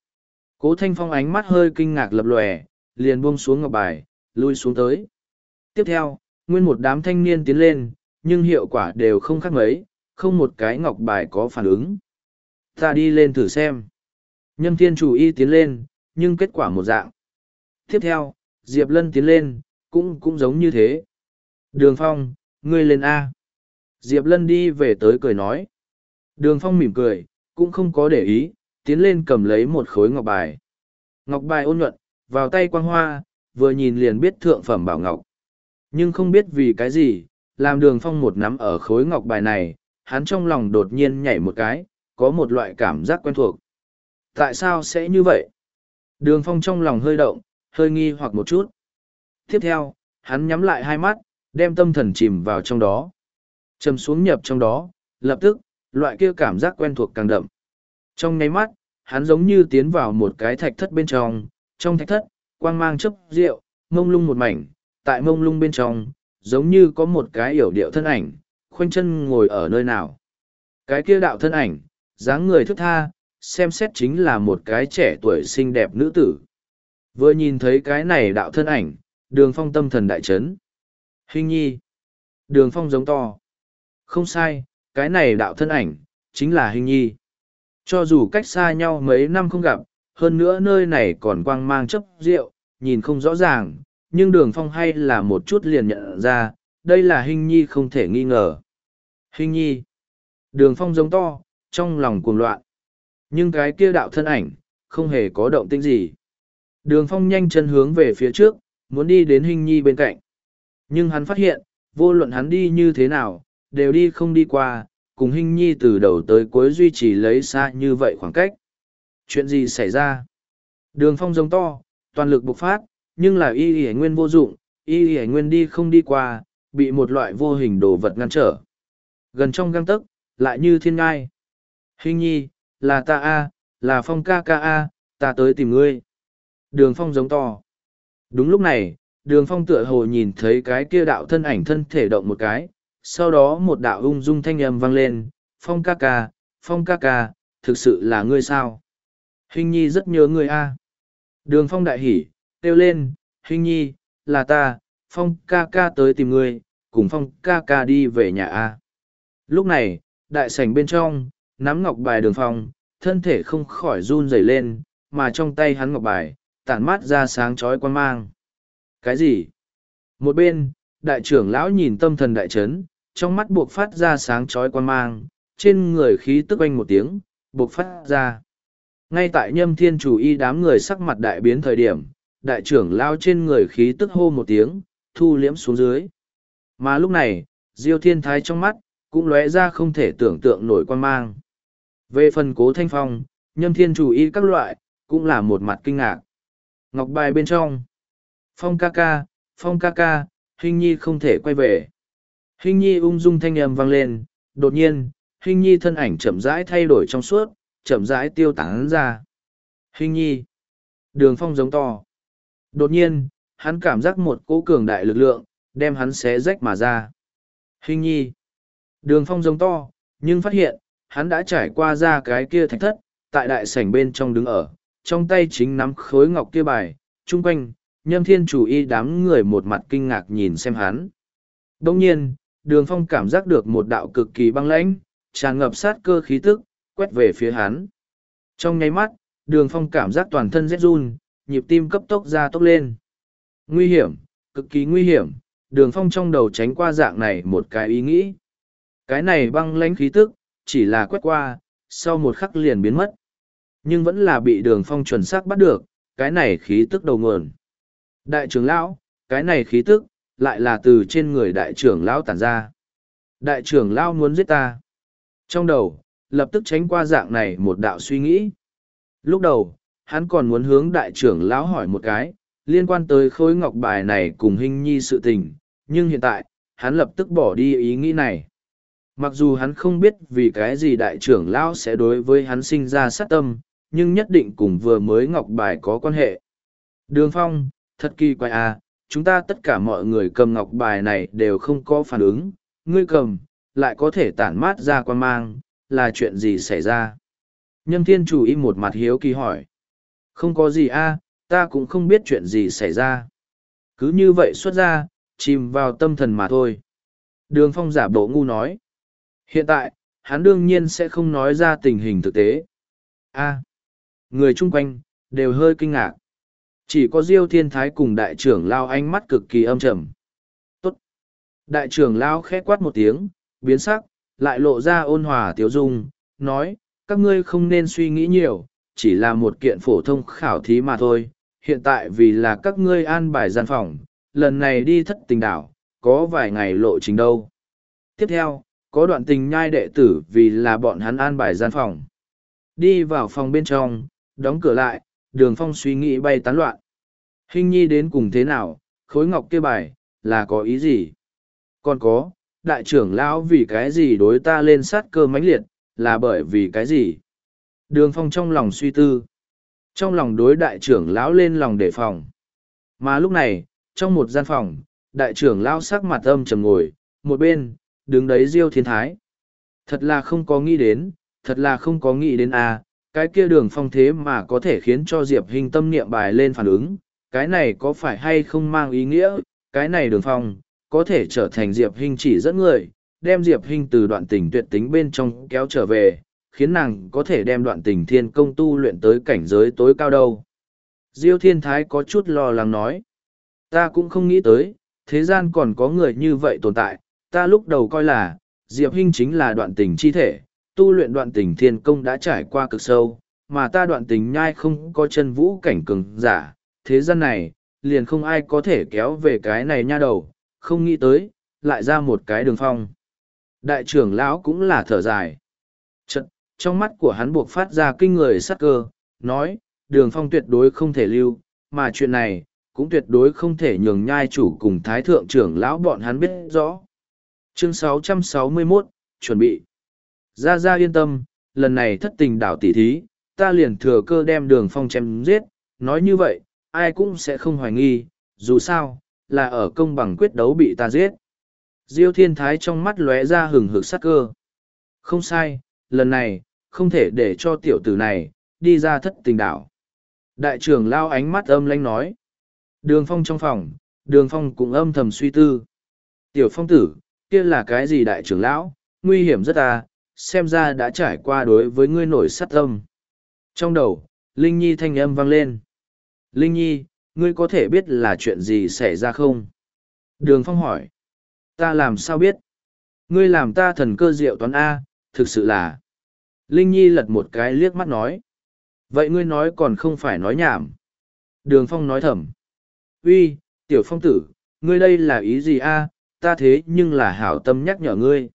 Cố thanh phong ánh mắt hơi kinh ngạc lập lòe, liền buông xuống ngọc bài, lui xuống tới. Tiếp theo, nguyên một đám thanh niên tiến lên, nhưng hiệu quả đều không khác mấy, không một cái ngọc bài có phản ứng. Ta đi lên thử xem. Nhâm thiên chủ y tiến lên, nhưng kết quả một dạng. Tiếp theo, Diệp Lân tiến lên, cũng cũng giống như thế. Đường Phong, ngươi lên A. Diệp Lân đi về tới cười nói. Đường Phong mỉm cười, cũng không có để ý, tiến lên cầm lấy một khối ngọc bài. Ngọc bài ôn nhuận, vào tay quang hoa, vừa nhìn liền biết thượng phẩm bảo ngọc. Nhưng không biết vì cái gì, làm đường phong một nắm ở khối ngọc bài này, hắn trong lòng đột nhiên nhảy một cái, có một loại cảm giác quen thuộc. Tại sao sẽ như vậy? Đường phong trong lòng hơi động, hơi nghi hoặc một chút. Tiếp theo, hắn nhắm lại hai mắt, đem tâm thần chìm vào trong đó. Chầm xuống nhập trong đó, lập tức, loại kia cảm giác quen thuộc càng đậm. Trong nháy mắt, hắn giống như tiến vào một cái thạch thất bên trong, trong thạch thất, quang mang chấp rượu, mông lung một mảnh, tại mông lung bên trong, giống như có một cái yểu điệu thân ảnh, khoanh chân ngồi ở nơi nào. Cái kia đạo thân ảnh, dáng người thức tha, xem xét chính là một cái trẻ tuổi xinh đẹp nữ tử. Vừa nhìn thấy cái này đạo thân ảnh, đường phong tâm thần đại chấn. Hình nhi. Đường phong giống to. Không sai, cái này đạo thân ảnh, chính là hình nhi. Cho dù cách xa nhau mấy năm không gặp, hơn nữa nơi này còn quang mang chấp rượu, nhìn không rõ ràng, nhưng đường phong hay là một chút liền nhận ra, đây là hình nhi không thể nghi ngờ. Hình nhi. Đường phong giống to, trong lòng cuồng loạn. Nhưng cái kia đạo thân ảnh, không hề có động tĩnh gì. Đường phong nhanh chân hướng về phía trước, muốn đi đến hình nhi bên cạnh. Nhưng hắn phát hiện, vô luận hắn đi như thế nào, đều đi không đi qua, cùng hình nhi từ đầu tới cuối duy trì lấy xa như vậy khoảng cách. Chuyện gì xảy ra? Đường phong giống to, toàn lực bộc phát, nhưng là y y nguyên vô dụng, y y nguyên đi không đi qua, bị một loại vô hình đồ vật ngăn trở. Gần trong găng tấc, lại như thiên ngai. Hình nhi, là ta a, là phong ca ca a, ta tới tìm ngươi. Đường phong giống to. Đúng lúc này, đường phong tựa hồ nhìn thấy cái kia đạo thân ảnh thân thể động một cái, sau đó một đạo ung dung thanh âm vang lên, phong ca ca, phong ca ca, thực sự là ngươi sao? Hình nhi rất nhớ ngươi a. Đường phong đại hỉ, kêu lên, hình nhi, là ta, phong ca ca tới tìm ngươi, cùng phong ca ca đi về nhà a. Lúc này, đại sảnh bên trong, nắm ngọc bài đường phong, thân thể không khỏi run rẩy lên, mà trong tay hắn ngọc bài, tản mát ra sáng chói quan mang. Cái gì? Một bên, đại trưởng lão nhìn tâm thần đại trấn, trong mắt buộc phát ra sáng chói quan mang, trên người khí tức oanh một tiếng, buộc phát ra. Ngay tại nhâm thiên chủ y đám người sắc mặt đại biến thời điểm, đại trưởng lao trên người khí tức hô một tiếng, thu liễm xuống dưới. Mà lúc này, diêu thiên thái trong mắt, cũng lóe ra không thể tưởng tượng nổi quan mang. Về phần cố thanh phong, nhâm thiên chủ y các loại, cũng là một mặt kinh ngạc. Ngọc bài bên trong. Phong ca ca, phong ca ca, hình nhi không thể quay về. Hình nhi ung dung thanh âm vang lên, đột nhiên, hình nhi thân ảnh chậm rãi thay đổi trong suốt, chậm rãi tiêu tán ra. Hình nhi. Đường phong giống to. Đột nhiên, hắn cảm giác một cỗ cường đại lực lượng, đem hắn xé rách mà ra. Hình nhi. Đường phong giống to, nhưng phát hiện, hắn đã trải qua ra cái kia thạch thất, tại đại sảnh bên trong đứng ở, trong tay chính nắm khối ngọc kia bài, chung quanh, nhâm thiên chủ y đám người một mặt kinh ngạc nhìn xem hắn. Đồng nhiên, đường phong cảm giác được một đạo cực kỳ băng lãnh, tràn ngập sát cơ khí tức, quét về phía hắn. Trong nháy mắt, đường phong cảm giác toàn thân rét run, nhịp tim cấp tốc ra tốc lên. Nguy hiểm, cực kỳ nguy hiểm, đường phong trong đầu tránh qua dạng này một cái ý nghĩ. Cái này băng lãnh khí tức, chỉ là quét qua, sau một khắc liền biến mất. Nhưng vẫn là bị đường phong chuẩn xác bắt được, cái này khí tức đầu nguồn. Đại trưởng lão, cái này khí tức, lại là từ trên người đại trưởng lão tản ra. Đại trưởng lão muốn giết ta. Trong đầu, lập tức tránh qua dạng này một đạo suy nghĩ. Lúc đầu, hắn còn muốn hướng đại trưởng lão hỏi một cái, liên quan tới khối ngọc bài này cùng hình nhi sự tình, nhưng hiện tại, hắn lập tức bỏ đi ý nghĩ này. Mặc dù hắn không biết vì cái gì đại trưởng lão sẽ đối với hắn sinh ra sát tâm, nhưng nhất định cùng vừa mới ngọc bài có quan hệ. Đường Phong, thật kỳ quái à, chúng ta tất cả mọi người cầm ngọc bài này đều không có phản ứng, ngươi cầm, lại có thể tản mát ra quan mang, là chuyện gì xảy ra? Nhâm thiên chủ im một mặt hiếu kỳ hỏi. Không có gì a, ta cũng không biết chuyện gì xảy ra. Cứ như vậy xuất ra, chìm vào tâm thần mà thôi. Đường phong giả bộ ngu nói. Hiện tại, hắn đương nhiên sẽ không nói ra tình hình thực tế. a người chung quanh, đều hơi kinh ngạc. Chỉ có Diêu Thiên Thái cùng đại trưởng Lao ánh mắt cực kỳ âm trầm. Tốt. Đại trưởng Lao khẽ quát một tiếng, biến sắc, lại lộ ra ôn hòa tiếu dung, nói, các ngươi không nên suy nghĩ nhiều, chỉ là một kiện phổ thông khảo thí mà thôi. Hiện tại vì là các ngươi an bài gian phòng, lần này đi thất tình đảo, có vài ngày lộ trình đâu. Tiếp theo, có đoạn tình nhai đệ tử vì là bọn hắn an bài gian phòng. Đi vào phòng bên trong, đóng cửa lại, đường phong suy nghĩ bay tán loạn. Hình nhi đến cùng thế nào, khối ngọc kia bài, là có ý gì? Còn có, đại trưởng lão vì cái gì đối ta lên sát cơ mãnh liệt, là bởi vì cái gì? Đường phong trong lòng suy tư. Trong lòng đối đại trưởng lão lên lòng đề phòng. Mà lúc này, trong một gian phòng, đại trưởng lão sắc mặt âm trầm ngồi, một bên, đứng đấy diêu thiên thái. Thật là không có nghĩ đến, thật là không có nghĩ đến à, cái kia đường phong thế mà có thể khiến cho Diệp Hình tâm niệm bài lên phản ứng, cái này có phải hay không mang ý nghĩa, cái này đường phong, có thể trở thành Diệp Hình chỉ dẫn người, đem Diệp Hình từ đoạn tình tuyệt tính bên trong kéo trở về, khiến nàng có thể đem đoạn tình thiên công tu luyện tới cảnh giới tối cao đâu. Diêu Thiên Thái có chút lo lắng nói, ta cũng không nghĩ tới, thế gian còn có người như vậy tồn tại, ta lúc đầu coi là, Diệp Hinh chính là đoạn tình chi thể, tu luyện đoạn tình thiên công đã trải qua cực sâu, mà ta đoạn tình nhai không có chân vũ cảnh cường giả, thế gian này, liền không ai có thể kéo về cái này nha đầu, không nghĩ tới, lại ra một cái đường phong. Đại trưởng lão cũng là thở dài. Chật, trong mắt của hắn buộc phát ra kinh người sắc cơ, nói, đường phong tuyệt đối không thể lưu, mà chuyện này, cũng tuyệt đối không thể nhường nhai chủ cùng thái thượng trưởng lão bọn hắn biết rõ. Chương 661, chuẩn bị. Ra ra yên tâm, lần này thất tình đảo tỷ thí, ta liền thừa cơ đem đường phong chém giết, nói như vậy, ai cũng sẽ không hoài nghi, dù sao, là ở công bằng quyết đấu bị ta giết. Diêu thiên thái trong mắt lóe ra hừng hực sắc cơ. Không sai, lần này, không thể để cho tiểu tử này, đi ra thất tình đảo. Đại trưởng lao ánh mắt âm lanh nói. Đường phong trong phòng, đường phong cũng âm thầm suy tư. Tiểu phong tử, kia là cái gì đại trưởng lão, nguy hiểm rất à, xem ra đã trải qua đối với ngươi nổi sắt âm. Trong đầu, Linh Nhi thanh âm vang lên. Linh Nhi, ngươi có thể biết là chuyện gì xảy ra không? Đường Phong hỏi. Ta làm sao biết? Ngươi làm ta thần cơ diệu toán A, thực sự là. Linh Nhi lật một cái liếc mắt nói. Vậy ngươi nói còn không phải nói nhảm. Đường Phong nói thầm. Uy, tiểu phong tử, ngươi đây là ý gì a? ta thế nhưng là hảo tâm nhắc nhở ngươi.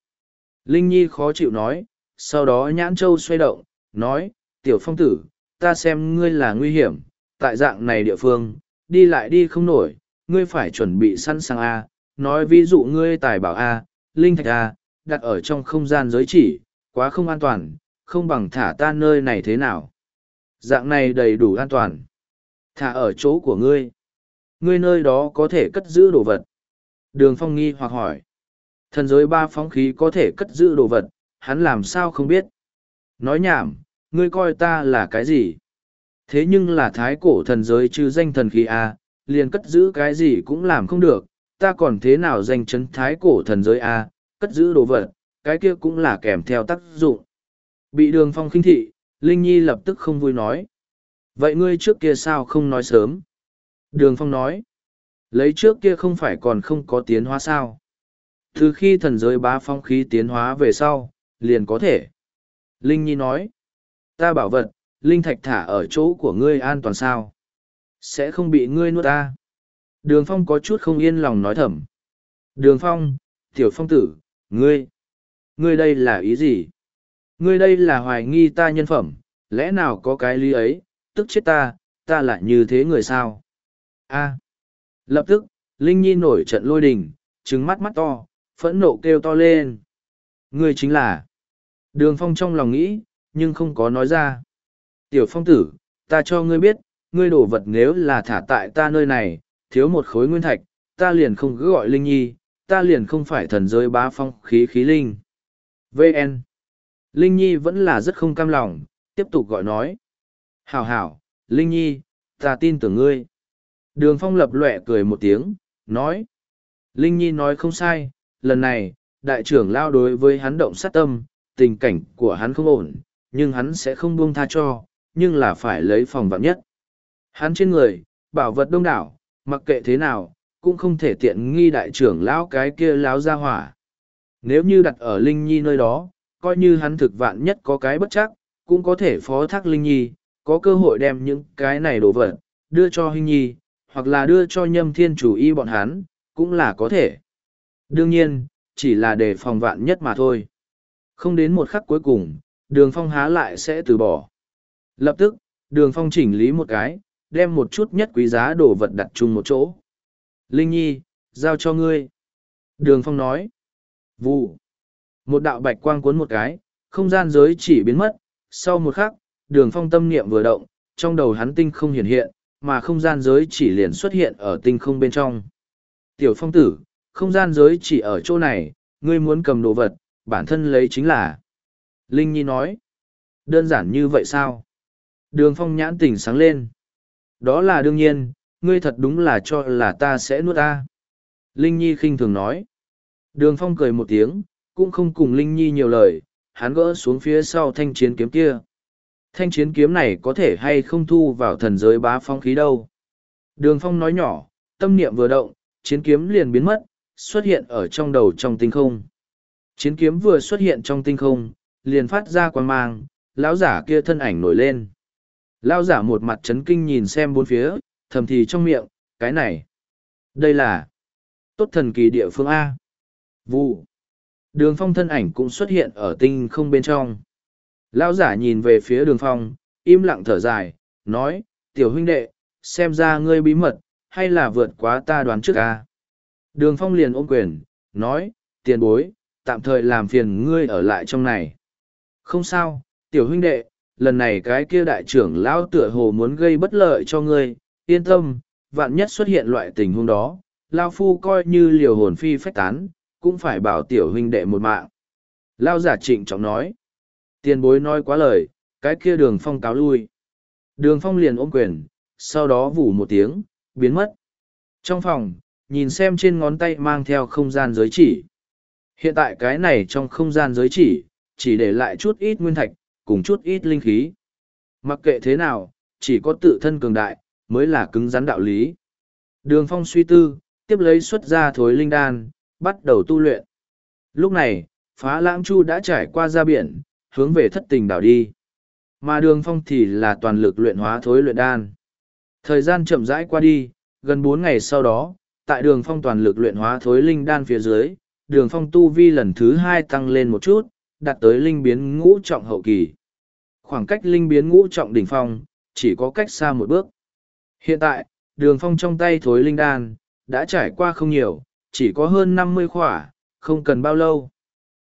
Linh Nhi khó chịu nói, sau đó nhãn châu xoay động, nói, tiểu phong tử, ta xem ngươi là nguy hiểm, tại dạng này địa phương, đi lại đi không nổi, ngươi phải chuẩn bị sẵn sàng A, nói ví dụ ngươi tài bảo A, linh thạch A, đặt ở trong không gian giới chỉ, quá không an toàn, không bằng thả ta nơi này thế nào. Dạng này đầy đủ an toàn. Thả ở chỗ của ngươi. Ngươi nơi đó có thể cất giữ đồ vật. Đường phong nghi hoặc hỏi. Thần giới ba phóng khí có thể cất giữ đồ vật, hắn làm sao không biết. Nói nhảm, ngươi coi ta là cái gì? Thế nhưng là thái cổ thần giới chứ danh thần khí A, liền cất giữ cái gì cũng làm không được, ta còn thế nào danh chấn thái cổ thần giới A, cất giữ đồ vật, cái kia cũng là kèm theo tác dụng. Bị đường phong khinh thị, Linh Nhi lập tức không vui nói. Vậy ngươi trước kia sao không nói sớm? Đường phong nói. Lấy trước kia không phải còn không có tiến hóa sao? Từ khi thần giới bá phong khí tiến hóa về sau, liền có thể. Linh Nhi nói, ta bảo vật, Linh Thạch thả ở chỗ của ngươi an toàn sao? Sẽ không bị ngươi nuốt ta. Đường Phong có chút không yên lòng nói thầm. Đường Phong, Tiểu Phong tử, ngươi, ngươi đây là ý gì? Ngươi đây là hoài nghi ta nhân phẩm, lẽ nào có cái lý ấy, tức chết ta, ta lại như thế người sao? A. Lập tức, Linh Nhi nổi trận lôi đình, trứng mắt mắt to, phẫn nộ kêu to lên. Ngươi chính là. Đường phong trong lòng nghĩ, nhưng không có nói ra. Tiểu phong tử, ta cho ngươi biết, ngươi đổ vật nếu là thả tại ta nơi này, thiếu một khối nguyên thạch, ta liền không cứ gọi linh nhi, ta liền không phải thần giới bá phong khí khí linh. VN. Linh nhi vẫn là rất không cam lòng, tiếp tục gọi nói. Hảo hảo, linh nhi, ta tin tưởng ngươi. Đường phong lập lệ cười một tiếng, nói. Linh nhi nói không sai, lần này, đại trưởng lao đối với hắn động sát tâm, tình cảnh của hắn không ổn, nhưng hắn sẽ không buông tha cho, nhưng là phải lấy phòng vạn nhất. Hắn trên người, bảo vật đông đảo, mặc kệ thế nào, cũng không thể tiện nghi đại trưởng lão cái kia láo ra hỏa. Nếu như đặt ở Linh Nhi nơi đó, coi như hắn thực vạn nhất có cái bất chắc, cũng có thể phó thác Linh Nhi, có cơ hội đem những cái này đổ vật, đưa cho Hinh Nhi, hoặc là đưa cho nhâm thiên chủ y bọn hắn, cũng là có thể. Đương nhiên, chỉ là để phòng vạn nhất mà thôi. Không đến một khắc cuối cùng, đường phong há lại sẽ từ bỏ. Lập tức, đường phong chỉnh lý một cái, đem một chút nhất quý giá đồ vật đặt chung một chỗ. Linh Nhi, giao cho ngươi. Đường phong nói. Vụ. Một đạo bạch quang cuốn một cái, không gian giới chỉ biến mất. Sau một khắc, đường phong tâm niệm vừa động, trong đầu hắn tinh không hiện hiện, mà không gian giới chỉ liền xuất hiện ở tinh không bên trong. Tiểu phong tử, không gian giới chỉ ở chỗ này, ngươi muốn cầm đồ vật, bản thân lấy chính là. Linh Nhi nói. Đơn giản như vậy sao? Đường phong nhãn tỉnh sáng lên. Đó là đương nhiên, ngươi thật đúng là cho là ta sẽ nuốt ta. Linh Nhi khinh thường nói. Đường phong cười một tiếng, cũng không cùng Linh Nhi nhiều lời, hắn gỡ xuống phía sau thanh chiến kiếm kia. Thanh chiến kiếm này có thể hay không thu vào thần giới bá phong khí đâu. Đường phong nói nhỏ, tâm niệm vừa động, chiến kiếm liền biến mất, xuất hiện ở trong đầu trong tinh không. Chiến kiếm vừa xuất hiện trong tinh không, liền phát ra quan mang, lão giả kia thân ảnh nổi lên. Lão giả một mặt chấn kinh nhìn xem bốn phía, thầm thì trong miệng, cái này. Đây là tốt thần kỳ địa phương A. Vụ. Đường phong thân ảnh cũng xuất hiện ở tinh không bên trong. Lão giả nhìn về phía đường phong, im lặng thở dài, nói, tiểu huynh đệ, xem ra ngươi bí mật, hay là vượt quá ta đoán trước ca. Đường phong liền ôm quyền, nói, tiền bối, tạm thời làm phiền ngươi ở lại trong này. Không sao, tiểu huynh đệ, lần này cái kia đại trưởng lão tựa hồ muốn gây bất lợi cho ngươi, yên tâm, vạn nhất xuất hiện loại tình huống đó, Lao Phu coi như liều hồn phi phách tán, cũng phải bảo tiểu huynh đệ một mạng. Lao giả trịnh trọng nói. Tiền bối nói quá lời, cái kia đường phong cáo lui. Đường phong liền ôm quyền, sau đó vủ một tiếng, biến mất. Trong phòng, nhìn xem trên ngón tay mang theo không gian giới chỉ. Hiện tại cái này trong không gian giới chỉ, chỉ để lại chút ít nguyên thạch, cùng chút ít linh khí. Mặc kệ thế nào, chỉ có tự thân cường đại, mới là cứng rắn đạo lý. Đường phong suy tư, tiếp lấy xuất ra thối linh đan, bắt đầu tu luyện. Lúc này, phá lãng chu đã trải qua ra biển, hướng về thất tình đảo đi. Mà đường phong thì là toàn lực luyện hóa thối luyện đan. Thời gian chậm rãi qua đi, gần bốn ngày sau đó, tại đường phong toàn lực luyện hóa thối linh đan phía dưới, đường phong tu vi lần thứ hai tăng lên một chút, đạt tới linh biến ngũ trọng hậu kỳ. Khoảng cách linh biến ngũ trọng đỉnh phong, chỉ có cách xa một bước. Hiện tại, đường phong trong tay thối linh đan, đã trải qua không nhiều, chỉ có hơn năm mươi khỏa, không cần bao lâu.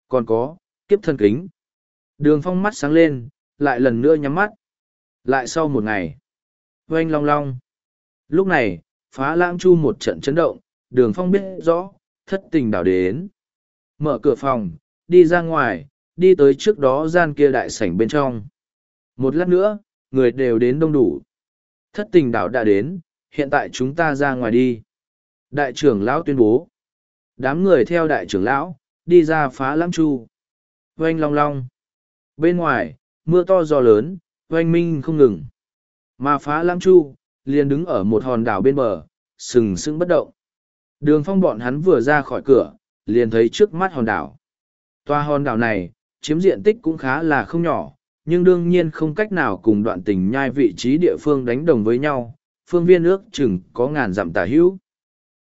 Còn có, kiếp thân kính. Đường phong mắt sáng lên, lại lần nữa nhắm mắt. Lại sau một ngày. Oanh long long. Lúc này, phá lãng chu một trận chấn động, đường phong biết rõ, thất tình đảo đến. Mở cửa phòng, đi ra ngoài, đi tới trước đó gian kia đại sảnh bên trong. Một lát nữa, người đều đến đông đủ. Thất tình đảo đã đến, hiện tại chúng ta ra ngoài đi. Đại trưởng lão tuyên bố. Đám người theo đại trưởng lão, đi ra phá lãng chu. Oanh long long. Bên ngoài, mưa to gió lớn, oanh minh không ngừng. Mà phá lãng chu, liền đứng ở một hòn đảo bên bờ, sừng sững bất động. Đường phong bọn hắn vừa ra khỏi cửa, liền thấy trước mắt hòn đảo. Toa hòn đảo này, chiếm diện tích cũng khá là không nhỏ, nhưng đương nhiên không cách nào cùng đoạn tình nhai vị trí địa phương đánh đồng với nhau. Phương viên ước chừng có ngàn dặm tả hữu.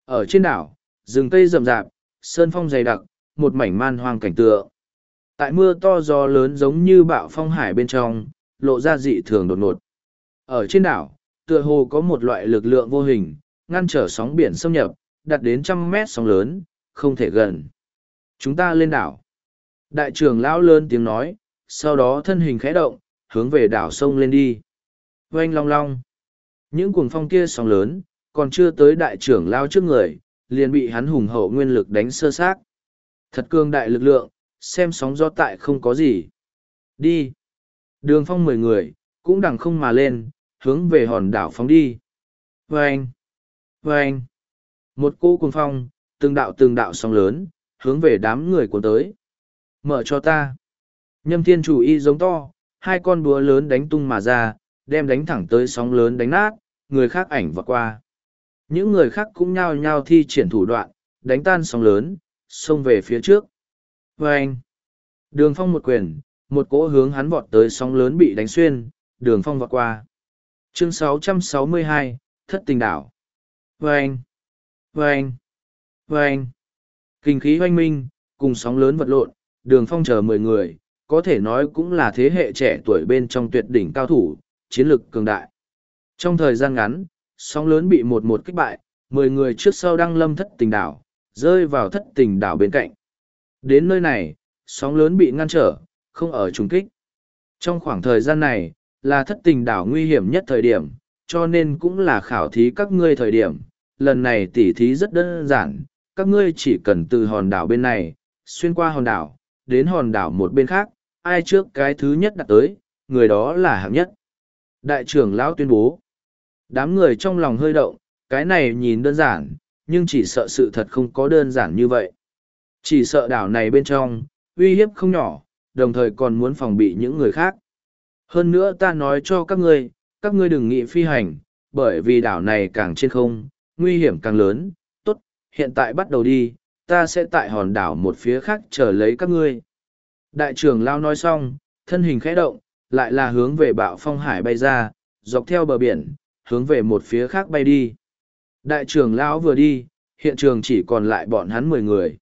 Ở trên đảo, rừng cây rậm rạp, sơn phong dày đặc, một mảnh man hoang cảnh tượng. Tại mưa to gió lớn giống như bạo phong hải bên trong, lộ ra dị thường đột ngột. Ở trên đảo, tựa hồ có một loại lực lượng vô hình, ngăn trở sóng biển xâm nhập, đạt đến trăm mét sóng lớn, không thể gần. Chúng ta lên đảo. Đại trưởng lão lớn tiếng nói, sau đó thân hình khẽ động, hướng về đảo sông lên đi. Oanh long long. Những cuồng phong kia sóng lớn, còn chưa tới đại trưởng lao trước người, liền bị hắn hùng hậu nguyên lực đánh sơ xác. Thật cương đại lực lượng, xem sóng gió tại không có gì. Đi. Đường phong mười người, cũng đằng không mà lên, hướng về hòn đảo phóng đi. Vâng! Vâng! Một cô cuồng phong, từng đạo từng đạo sóng lớn, hướng về đám người cuốn tới. Mở cho ta. Nhâm thiên chủ y giống to, hai con búa lớn đánh tung mà ra, đem đánh thẳng tới sóng lớn đánh nát, người khác ảnh vọt qua. Những người khác cũng nhao nhao thi triển thủ đoạn, đánh tan sóng lớn, xông về phía trước. Và anh, đường phong một quyền, một cỗ hướng hắn vọt tới sóng lớn bị đánh xuyên, đường phong vọt qua. Chương 662, Thất tình đảo. Và anh, và anh, và anh. Kinh khí hoanh minh, cùng sóng lớn vật lộn, đường phong chờ mười người, có thể nói cũng là thế hệ trẻ tuổi bên trong tuyệt đỉnh cao thủ, chiến lực cường đại. Trong thời gian ngắn, sóng lớn bị một một kích bại, mười người trước sau đăng lâm thất tình đảo, rơi vào thất tình đảo bên cạnh. Đến nơi này, sóng lớn bị ngăn trở, không ở trùng kích. Trong khoảng thời gian này, là thất tình đảo nguy hiểm nhất thời điểm, cho nên cũng là khảo thí các ngươi thời điểm. Lần này tỉ thí rất đơn giản, các ngươi chỉ cần từ hòn đảo bên này, xuyên qua hòn đảo, đến hòn đảo một bên khác, ai trước cái thứ nhất đặt tới, người đó là hạng nhất. Đại trưởng lão tuyên bố. Đám người trong lòng hơi động, cái này nhìn đơn giản, nhưng chỉ sợ sự thật không có đơn giản như vậy. Chỉ sợ đảo này bên trong, uy hiếp không nhỏ, đồng thời còn muốn phòng bị những người khác. Hơn nữa ta nói cho các ngươi, các ngươi đừng nghĩ phi hành, bởi vì đảo này càng trên không, nguy hiểm càng lớn. Tốt, hiện tại bắt đầu đi, ta sẽ tại hòn đảo một phía khác chờ lấy các ngươi. Đại trưởng Lao nói xong, thân hình khẽ động, lại là hướng về bạo phong hải bay ra, dọc theo bờ biển, hướng về một phía khác bay đi. Đại trưởng lão vừa đi, hiện trường chỉ còn lại bọn hắn mười người.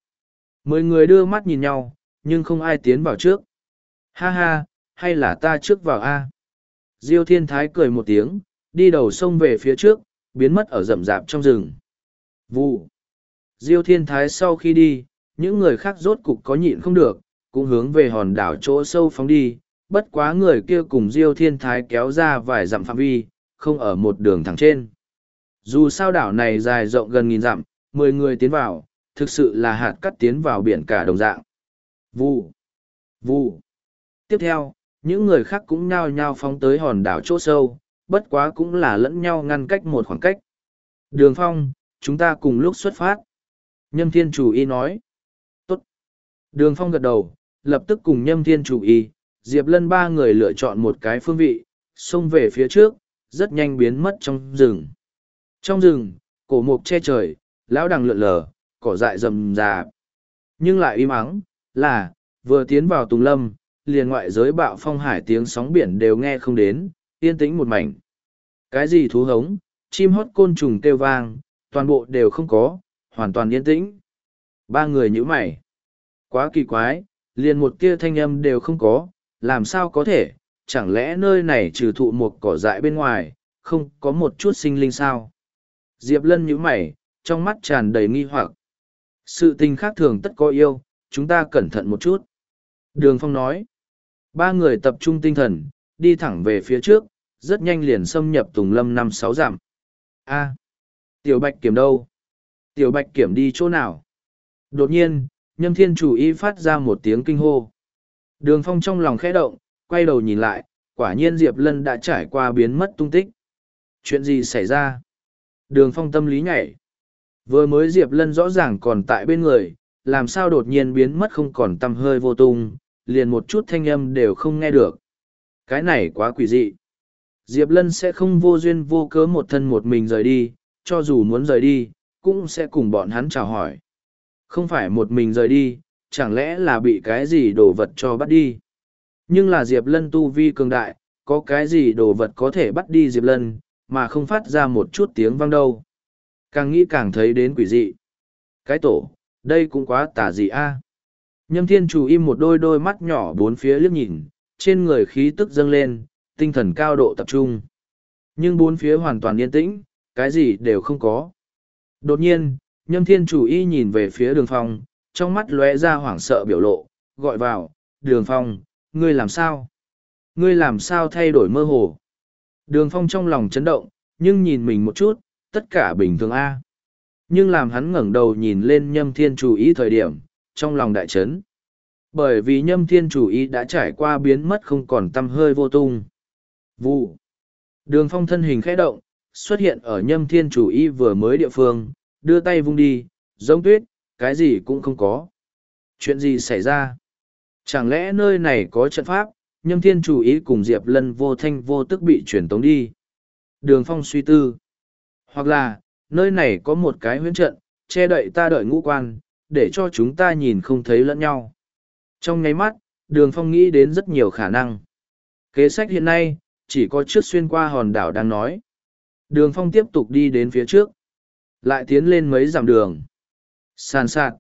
Mười người đưa mắt nhìn nhau, nhưng không ai tiến vào trước. Ha ha, hay là ta trước vào A. Diêu thiên thái cười một tiếng, đi đầu sông về phía trước, biến mất ở rậm rạp trong rừng. Vụ. Diêu thiên thái sau khi đi, những người khác rốt cục có nhịn không được, cũng hướng về hòn đảo chỗ sâu phóng đi, bất quá người kia cùng Diêu thiên thái kéo ra vài dặm phạm vi, không ở một đường thẳng trên. Dù sao đảo này dài rộng gần nghìn dặm, mười người tiến vào, thực sự là hạt cắt tiến vào biển cả đồng dạng. Vụ. Vụ. Tiếp theo, những người khác cũng nhao nhao phóng tới hòn đảo chỗ sâu, bất quá cũng là lẫn nhau ngăn cách một khoảng cách. Đường phong, chúng ta cùng lúc xuất phát. Nhâm thiên chủ y nói. Tốt. Đường phong gật đầu, lập tức cùng nhâm thiên chủ y, Diệp Lân ba người lựa chọn một cái phương vị, xông về phía trước, rất nhanh biến mất trong rừng. Trong rừng, cổ mục che trời, lão đằng lượn lờ, cỏ dại rầm rà. Nhưng lại im ắng, là, vừa tiến vào Tùng Lâm, liền ngoại giới bạo phong hải tiếng sóng biển đều nghe không đến, yên tĩnh một mảnh. Cái gì thú hống, chim hót côn trùng kêu vang, toàn bộ đều không có, hoàn toàn yên tĩnh. Ba người nhíu mày. Quá kỳ quái, liền một tia thanh âm đều không có, làm sao có thể, chẳng lẽ nơi này trừ thụ một cỏ dại bên ngoài, không có một chút sinh linh sao? Diệp Lân nhíu mày, trong mắt tràn đầy nghi hoặc. Sự tình khác thường tất có yêu, chúng ta cẩn thận một chút. Đường Phong nói. Ba người tập trung tinh thần, đi thẳng về phía trước, rất nhanh liền xâm nhập Tùng Lâm năm sáu dặm. A, Tiểu Bạch Kiểm đâu? Tiểu Bạch Kiểm đi chỗ nào? Đột nhiên, Nhâm Thiên chủ y phát ra một tiếng kinh hô. Đường Phong trong lòng khẽ động, quay đầu nhìn lại, quả nhiên Diệp Lân đã trải qua biến mất tung tích. Chuyện gì xảy ra? Đường Phong tâm lý nhảy. Vừa mới Diệp Lân rõ ràng còn tại bên người, làm sao đột nhiên biến mất không còn tăm hơi vô tung, liền một chút thanh âm đều không nghe được. Cái này quá quỷ dị. Diệp Lân sẽ không vô duyên vô cớ một thân một mình rời đi, cho dù muốn rời đi, cũng sẽ cùng bọn hắn chào hỏi. Không phải một mình rời đi, chẳng lẽ là bị cái gì đồ vật cho bắt đi. Nhưng là Diệp Lân tu vi cường đại, có cái gì đồ vật có thể bắt đi Diệp Lân, mà không phát ra một chút tiếng vang đâu. Càng nghĩ càng thấy đến quỷ dị. Cái tổ, đây cũng quá tả dị a. Nhâm thiên chủ im một đôi đôi mắt nhỏ bốn phía liếc nhìn, trên người khí tức dâng lên, tinh thần cao độ tập trung. Nhưng bốn phía hoàn toàn yên tĩnh, cái gì đều không có. Đột nhiên, nhâm thiên chủ y nhìn về phía đường phong, trong mắt lóe ra hoảng sợ biểu lộ, gọi vào, đường phong, ngươi làm sao? Ngươi làm sao thay đổi mơ hồ? Đường phong trong lòng chấn động, nhưng nhìn mình một chút, tất cả bình thường A. Nhưng làm hắn ngẩng đầu nhìn lên nhâm thiên chủ ý thời điểm, trong lòng đại chấn. Bởi vì nhâm thiên chủ ý đã trải qua biến mất không còn tâm hơi vô tung. Vụ. Đường phong thân hình khẽ động, xuất hiện ở nhâm thiên chủ ý vừa mới địa phương, đưa tay vung đi, giống tuyết, cái gì cũng không có. Chuyện gì xảy ra? Chẳng lẽ nơi này có trận pháp, nhâm thiên chủ ý cùng Diệp Lân vô thanh vô tức bị chuyển tống đi? Đường phong suy tư. Hoặc là, nơi này có một cái huyễn trận, che đậy ta đợi ngũ quan, để cho chúng ta nhìn không thấy lẫn nhau. Trong ngay mắt, đường phong nghĩ đến rất nhiều khả năng. Kế sách hiện nay, chỉ có trước xuyên qua hòn đảo đang nói. Đường phong tiếp tục đi đến phía trước. Lại tiến lên mấy dặm đường. Sàn sạt.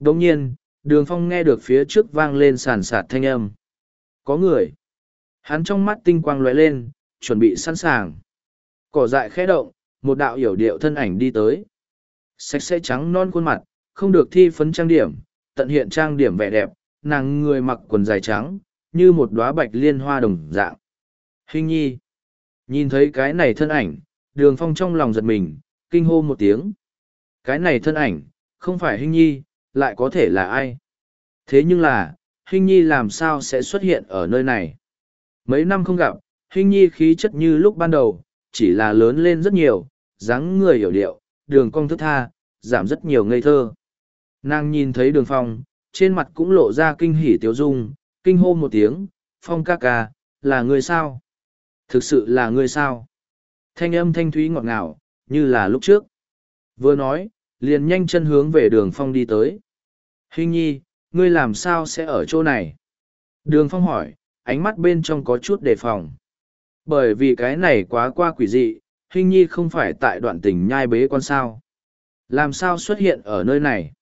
Đồng nhiên, đường phong nghe được phía trước vang lên sàn sạt thanh âm. Có người. Hắn trong mắt tinh quang lóe lên, chuẩn bị sẵn sàng. Cỏ dại khẽ động, một đạo yểu điệu thân ảnh đi tới. Sạch sẽ trắng non khuôn mặt, không được thi phấn trang điểm, tận hiện trang điểm vẻ đẹp, nàng người mặc quần dài trắng, như một đoá bạch liên hoa đồng dạng. Hình nhi. Nhìn thấy cái này thân ảnh, đường phong trong lòng giật mình, kinh hô một tiếng. Cái này thân ảnh, không phải hình nhi lại có thể là ai? Thế nhưng là hình nhi làm sao sẽ xuất hiện ở nơi này? Mấy năm không gặp hình nhi khí chất như lúc ban đầu, chỉ là lớn lên rất nhiều, dáng người hiểu điệu, đường cong thức tha, giảm rất nhiều ngây thơ. Nàng nhìn thấy đường phong, trên mặt cũng lộ ra kinh hỉ tiếu dung, kinh hô một tiếng, phong ca ca, là người sao? Thực sự là người sao? Thanh âm thanh thúy ngọt ngào, như là lúc trước. Vừa nói, liền nhanh chân hướng về đường phong đi tới hình nhi, ngươi làm sao sẽ ở chỗ này? Đường phong hỏi, ánh mắt bên trong có chút đề phòng. Bởi vì cái này quá qua quỷ dị, hình nhi không phải tại đoạn tình nhai bế con sao. Làm sao xuất hiện ở nơi này?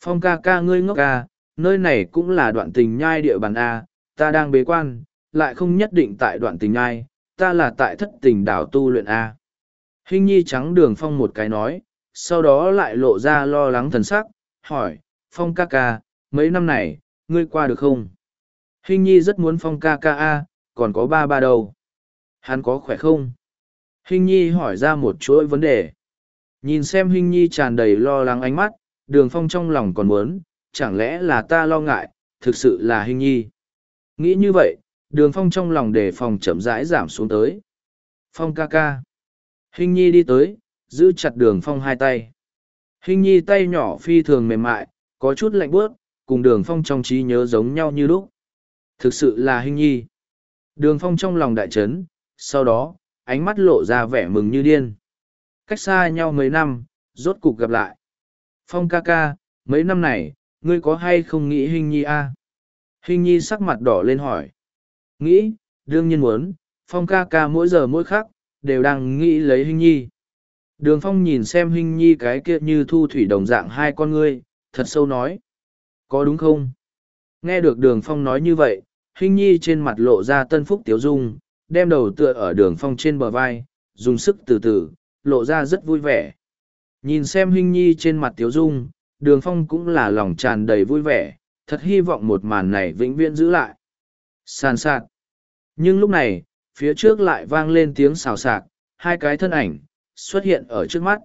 Phong ca ca ngươi ngốc ca, nơi này cũng là đoạn tình nhai địa bàn a, ta đang bế quan, lại không nhất định tại đoạn tình nhai, ta là tại thất tình đảo tu luyện a. Hình nhi trắng đường phong một cái nói, sau đó lại lộ ra lo lắng thần sắc, hỏi phong ca ca, mấy năm này, ngươi qua được không? Hình nhi rất muốn phong ca ca a, còn có ba ba đâu. Hắn có khỏe không? Hình nhi hỏi ra một chuỗi vấn đề. Nhìn xem hình nhi tràn đầy lo lắng ánh mắt, đường phong trong lòng còn muốn, chẳng lẽ là ta lo ngại, thực sự là hình nhi? Nghĩ như vậy, đường phong trong lòng đề phòng chậm rãi giảm xuống tới. Phong ca ca. Hình nhi đi tới, giữ chặt đường phong hai tay. Hình nhi tay nhỏ phi thường mềm mại có chút lạnh bước, cùng đường phong trong trí nhớ giống nhau như lúc. Thực sự là hình nhi. Đường phong trong lòng đại trấn sau đó ánh mắt lộ ra vẻ mừng như điên. Cách xa nhau mấy năm rốt cục gặp lại. Phong ca ca mấy năm này ngươi có hay không nghĩ hình nhi a? À? hình nhi sắc mặt đỏ lên hỏi. Nghĩ đương nhiên muốn phong ca ca mỗi giờ mỗi khắc đều đang nghĩ lấy hình nhi. Đường phong nhìn xem hình nhi cái kia như thu thủy đồng dạng hai con ngươi thật sâu nói. Có đúng không? Nghe được đường phong nói như vậy hình nhi trên mặt lộ ra tân phúc tiếu dung, đem đầu tựa ở đường phong trên bờ vai, dùng sức từ từ, lộ ra rất vui vẻ. Nhìn xem hình nhi trên mặt tiếu dung, đường phong cũng là lòng tràn đầy vui vẻ, thật hy vọng một màn này vĩnh viễn giữ lại. Sàn sạt. Nhưng lúc này, phía trước lại vang lên tiếng xào xạc, hai cái thân ảnh xuất hiện ở trước mắt.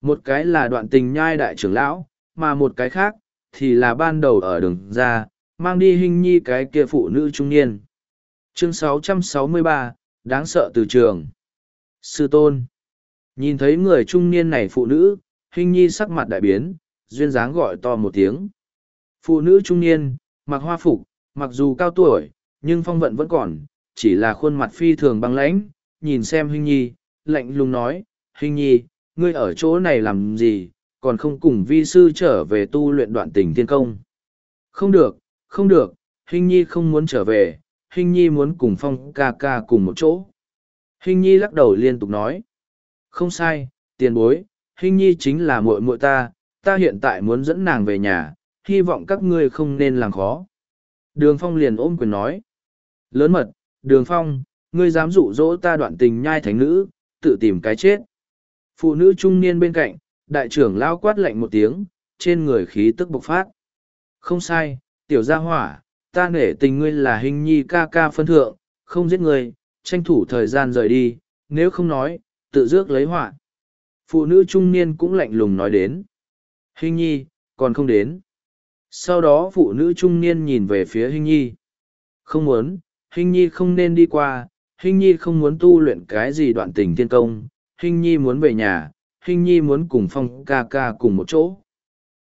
Một cái là đoạn tình nhai đại trưởng lão mà một cái khác thì là ban đầu ở đường ra mang đi hình nhi cái kia phụ nữ trung niên. Chương 663, đáng sợ từ trường. Sư tôn. Nhìn thấy người trung niên này phụ nữ hình nhi sắc mặt đại biến duyên dáng gọi to một tiếng. Phụ nữ trung niên mặc hoa phục mặc dù cao tuổi nhưng phong vận vẫn còn chỉ là khuôn mặt phi thường băng lãnh. Nhìn xem hình nhi lạnh lùng nói hình nhi ngươi ở chỗ này làm gì? Còn không cùng vi sư trở về tu luyện đoạn tình tiên công. Không được không được hình nhi không muốn trở về hình nhi muốn cùng phong ca ca cùng một chỗ. Hình nhi lắc đầu liên tục nói. Không sai, tiền bối hình nhi chính là muội muội ta ta hiện tại muốn dẫn nàng về nhà, hy vọng các ngươi không nên làm khó. Đường phong liền ôm quyền nói. Lớn mật, đường phong, ngươi dám dụ dỗ ta đoạn tình nhai thánh nữ, tự tìm cái chết. Phụ nữ trung niên bên cạnh đại trưởng lao quát lạnh một tiếng, trên người khí tức bộc phát. Không sai, tiểu gia hỏa, ta nể tình ngươi là hình nhi ca ca phân thượng, không giết ngươi, tranh thủ thời gian rời đi, nếu không nói, tự dước lấy họa. Phụ nữ trung niên cũng lạnh lùng nói đến. Hình nhi, còn không đến. Sau đó phụ nữ trung niên nhìn về phía hình nhi. Không muốn, hình nhi không nên đi qua, hình nhi không muốn tu luyện cái gì đoạn tình tiên công, hình nhi muốn về nhà hình nhi muốn cùng phong ca ca cùng một chỗ.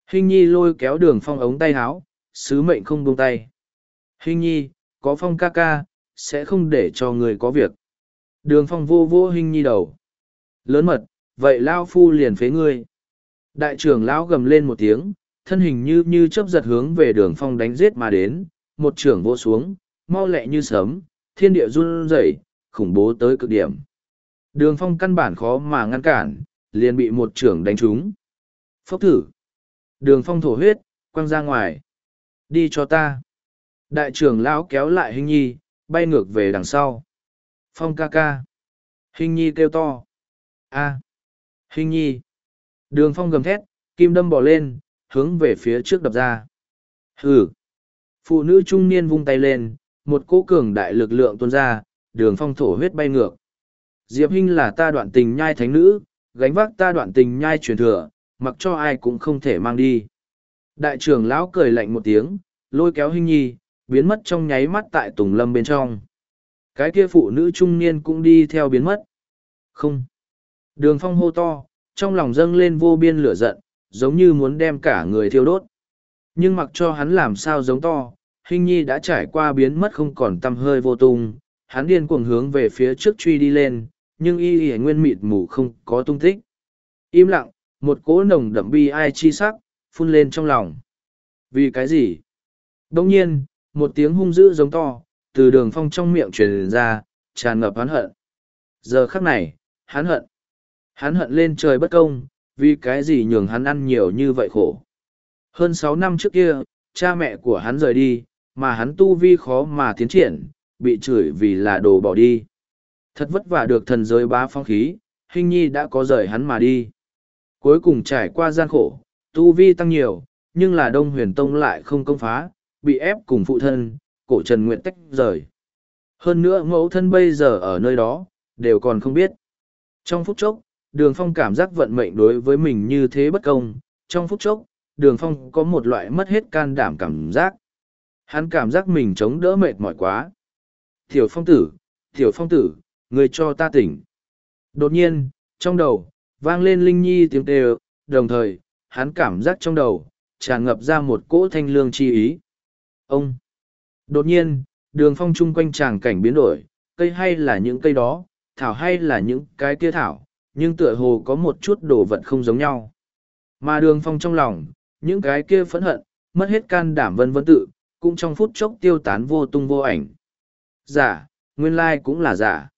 Hình nhi lôi kéo đường phong ống tay háo sứ mệnh không buông tay. Hình nhi, có phong ca ca, sẽ không để cho người có việc. Đường phong vô vô hình nhi đầu. Lớn mật, vậy lao phu liền phế ngươi. Đại trưởng lão gầm lên một tiếng, thân hình như như chấp giật hướng về đường phong đánh giết mà đến. Một trưởng vô xuống, mau lẹ như sớm thiên địa run rẩy, khủng bố tới cực điểm. Đường phong căn bản khó mà ngăn cản liền bị một trưởng đánh trúng phốc thử đường phong thổ huyết quăng ra ngoài Đi cho ta. Đại trưởng lão kéo lại hình nhi, bay ngược về đằng sau. Phong ca ca. Hình nhi kêu to. a à. Hình nhi. Đường phong gầm thét, kim đâm bỏ lên, hướng về phía trước đập ra. Hừ. Phụ nữ trung niên vung tay lên, một cỗ cường đại lực lượng tuôn ra, đường phong thổ huyết bay ngược. Diệp Hinh là ta đoạn tình nhai thánh nữ, gánh vác ta đoạn tình nhai truyền thừa, mặc cho ai cũng không thể mang đi. Đại trưởng lão cười lạnh một tiếng, lôi kéo Hinh Nhi, biến mất trong nháy mắt tại Tùng Lâm bên trong. Cái kia phụ nữ trung niên cũng đi theo biến mất. Không. Đường phong hô to, trong lòng dâng lên vô biên lửa giận, giống như muốn đem cả người thiêu đốt. Nhưng mặc cho hắn làm sao giống to, Hinh Nhi đã trải qua biến mất không còn tăm hơi vô tung, hắn điên cuồng hướng về phía trước truy đi lên, nhưng y y nguyên mịt mù không có tung tích. Im lặng, một cỗ nồng đậm bi ai chi sắc, phun lên trong lòng. Vì cái gì? Đông nhiên, một tiếng hung dữ giống to, từ đường phong trong miệng truyền ra, tràn ngập hắn hận. Giờ khắc này, hắn hận. Hắn hận lên trời bất công, vì cái gì nhường hắn ăn nhiều như vậy khổ. Hơn sáu năm trước kia, cha mẹ của hắn rời đi, mà hắn tu vi khó mà tiến triển, bị chửi vì là đồ bỏ đi. Thật vất vả được thần giới bá phong khí, hình nhi đã có rời hắn mà đi. Cuối cùng trải qua gian khổ, tu vi tăng nhiều, nhưng là đông huyền tông lại không công phá, bị ép cùng phụ thân, cổ trần nguyện tách rời. Hơn nữa mẫu thân bây giờ ở nơi đó, đều còn không biết. Trong phút chốc, đường phong cảm giác vận mệnh đối với mình như thế bất công. Trong phút chốc, đường phong có một loại mất hết can đảm cảm giác. Hắn cảm giác mình chống đỡ mệt mỏi quá. Tiểu phong tử, tiểu phong tử, người cho ta tỉnh. Đột nhiên, trong đầu, vang lên Linh Nhi tiếng kêu, đồng thời, hắn cảm giác trong đầu, tràn ngập ra một cỗ thanh lương chi ý. Ông! Đột nhiên, đường phong chung quanh tràng cảnh biến đổi, cây hay là những cây đó, thảo hay là những cái kia thảo, nhưng tựa hồ có một chút đồ vật không giống nhau. Mà đường phong trong lòng, những cái kia phẫn hận, mất hết can đảm vân vân tự, cũng trong phút chốc tiêu tán vô tung vô ảnh. Giả, nguyên lai cũng là giả.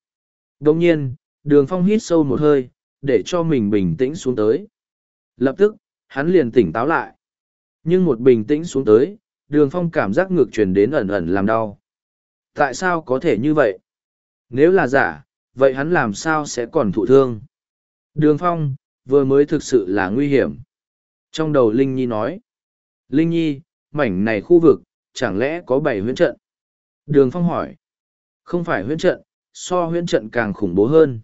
Đồng nhiên, đường phong hít sâu một hơi, để cho mình bình tĩnh xuống tới. Lập tức, hắn liền tỉnh táo lại. Nhưng một bình tĩnh xuống tới, đường phong cảm giác ngược truyền đến ẩn ẩn làm đau. Tại sao có thể như vậy? Nếu là giả, vậy hắn làm sao sẽ còn thụ thương? Đường phong, vừa mới thực sự là nguy hiểm. Trong đầu Linh Nhi nói. Linh Nhi, mảnh này khu vực, chẳng lẽ có bảy huyễn trận? Đường phong hỏi. Không phải huyễn trận, so huyễn trận càng khủng bố hơn.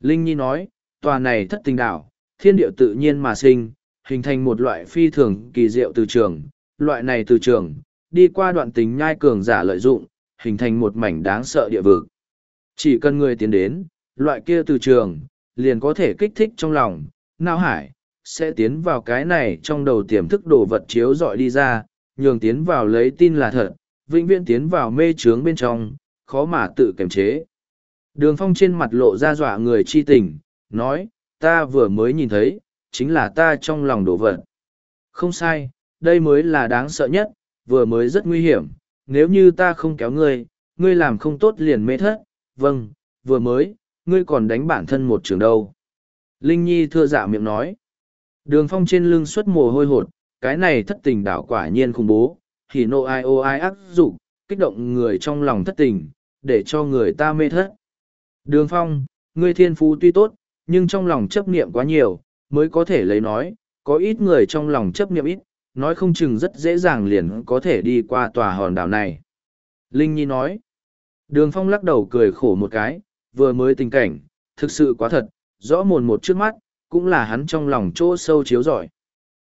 Linh Nhi nói, tòa này thất tình đảo, thiên điệu tự nhiên mà sinh, hình thành một loại phi thường kỳ diệu từ trường. Loại này từ trường, đi qua đoạn tình nhai cường giả lợi dụng, hình thành một mảnh đáng sợ địa vực. Chỉ cần người tiến đến, loại kia từ trường, liền có thể kích thích trong lòng, não hải, sẽ tiến vào cái này trong đầu tiềm thức đồ vật chiếu dọi đi ra, nhường tiến vào lấy tin là thật, vĩnh viễn tiến vào mê trướng bên trong, khó mà tự kiềm chế. Đường phong trên mặt lộ ra dọa người chi tình, nói, ta vừa mới nhìn thấy, chính là ta trong lòng đổ vật. Không sai, đây mới là đáng sợ nhất, vừa mới rất nguy hiểm, nếu như ta không kéo ngươi, ngươi làm không tốt liền mê thất, vâng, vừa mới, ngươi còn đánh bản thân một trường đâu. Linh Nhi thưa dạ miệng nói, đường phong trên lưng xuất mồ hôi hột, cái này thất tình đảo quả nhiên khủng bố, thì nộ ai ô ai ác dụng, kích động người trong lòng thất tình, để cho người ta mê thất. Đường phong, ngươi thiên phú tuy tốt, nhưng trong lòng chấp niệm quá nhiều, mới có thể lấy nói, có ít người trong lòng chấp niệm ít, nói không chừng rất dễ dàng liền có thể đi qua tòa hòn đảo này. Linh Nhi nói, đường phong lắc đầu cười khổ một cái, vừa mới tình cảnh, thực sự quá thật, rõ mồn một trước mắt, cũng là hắn trong lòng chỗ sâu chiếu giỏi.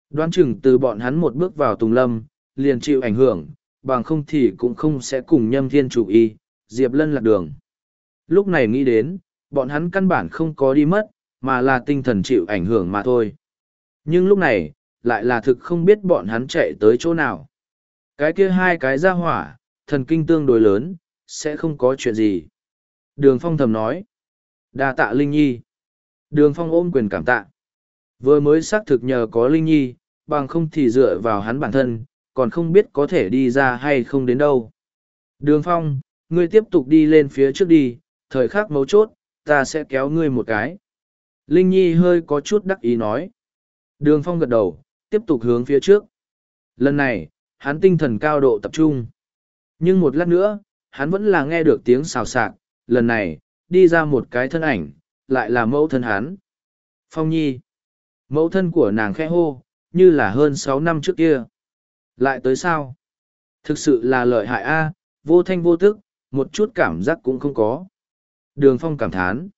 Đoán chừng từ bọn hắn một bước vào Tùng Lâm, liền chịu ảnh hưởng, bằng không thì cũng không sẽ cùng nhâm thiên chủ y, Diệp Lân lạc đường. Lúc này nghĩ đến, bọn hắn căn bản không có đi mất, mà là tinh thần chịu ảnh hưởng mà thôi. Nhưng lúc này, lại là thực không biết bọn hắn chạy tới chỗ nào. Cái kia hai cái ra hỏa, thần kinh tương đối lớn, sẽ không có chuyện gì. Đường Phong thầm nói. đa tạ Linh Nhi. Đường Phong ôm quyền cảm tạ. Vừa mới xác thực nhờ có Linh Nhi, bằng không thì dựa vào hắn bản thân, còn không biết có thể đi ra hay không đến đâu. Đường Phong, ngươi tiếp tục đi lên phía trước đi, thời khắc mấu chốt, ta sẽ kéo ngươi một cái. Linh Nhi hơi có chút đắc ý nói. Đường Phong gật đầu, tiếp tục hướng phía trước. Lần này, hắn tinh thần cao độ tập trung. Nhưng một lát nữa, hắn vẫn là nghe được tiếng xào xạc, lần này, đi ra một cái thân ảnh, lại là mẫu thân hắn. Phong Nhi. Mẫu thân của nàng khẽ hô, như là hơn sáu năm trước kia. Lại tới sao? Thực sự là lợi hại a, vô thanh vô tức, một chút cảm giác cũng không có. Đường Phong cảm thán.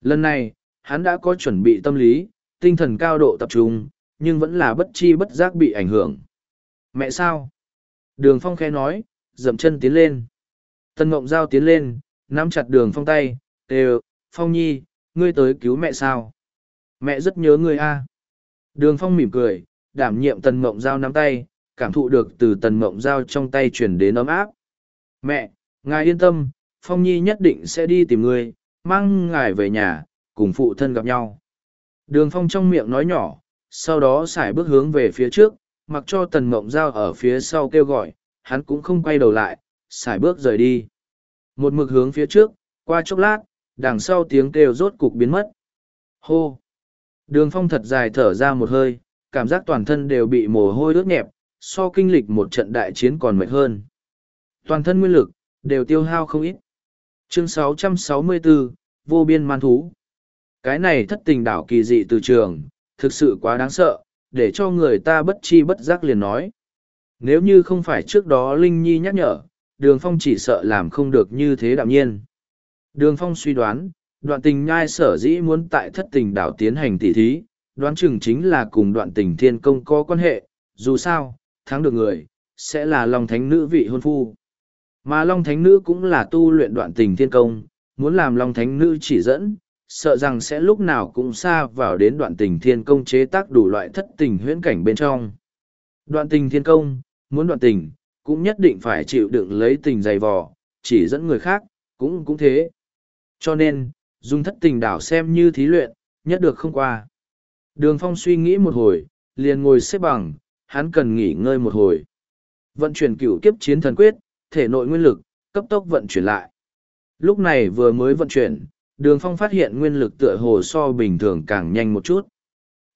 Lần này, hắn đã có chuẩn bị tâm lý, tinh thần cao độ tập trung, nhưng vẫn là bất chi bất giác bị ảnh hưởng. Mẹ sao? Đường Phong khẽ nói, dậm chân tiến lên. Tân Ngộng Giao tiến lên, nắm chặt đường Phong tay, đều, Phong Nhi, ngươi tới cứu mẹ sao? Mẹ rất nhớ ngươi a. Đường Phong mỉm cười, đảm nhiệm Tần Ngộng Giao nắm tay, cảm thụ được từ Tần Ngộng Giao trong tay chuyển đến ấm áp. Mẹ, ngài yên tâm, Phong Nhi nhất định sẽ đi tìm ngươi, mang ngài về nhà, cùng phụ thân gặp nhau. Đường Phong trong miệng nói nhỏ, sau đó xài bước hướng về phía trước, mặc cho Tần Mộng Giao ở phía sau kêu gọi, hắn cũng không quay đầu lại, xài bước rời đi. Một mực hướng phía trước, qua chốc lát, đằng sau tiếng kêu rốt cục biến mất. Hô! Đường phong thật dài thở ra một hơi, cảm giác toàn thân đều bị mồ hôi ướt nhẹp, so kinh lịch một trận đại chiến còn mệt hơn. Toàn thân nguyên lực, đều tiêu hao không ít. Chương 664, Vô biên man thú. Cái này thất tình đảo kỳ dị từ trường, thực sự quá đáng sợ, để cho người ta bất chi bất giác liền nói. Nếu như không phải trước đó Linh Nhi nhắc nhở, đường phong chỉ sợ làm không được như thế đạm nhiên. Đường phong suy đoán, đoạn tình nhai sở dĩ muốn tại thất tình đảo tiến hành tỉ thí, đoán chừng chính là cùng đoạn tình thiên công có quan hệ, dù sao, thắng được người, sẽ là lòng Thánh Nữ vị hôn phu. Mà Long Thánh Nữ cũng là tu luyện đoạn tình thiên công, muốn làm Long Thánh Nữ chỉ dẫn, sợ rằng sẽ lúc nào cũng xa vào đến đoạn tình thiên công chế tác đủ loại thất tình huyễn cảnh bên trong. Đoạn tình thiên công, muốn đoạn tình, cũng nhất định phải chịu đựng lấy tình dày vò, chỉ dẫn người khác, cũng cũng thế. Cho nên, dùng thất tình đảo xem như thí luyện, nhất được không qua. Đường phong suy nghĩ một hồi, liền ngồi xếp bằng, hắn cần nghỉ ngơi một hồi. Vận chuyển cửu kiếp chiến thần quyết, thể nội nguyên lực, cấp tốc vận chuyển lại. Lúc này vừa mới vận chuyển, đường phong phát hiện nguyên lực tựa hồ so bình thường càng nhanh một chút.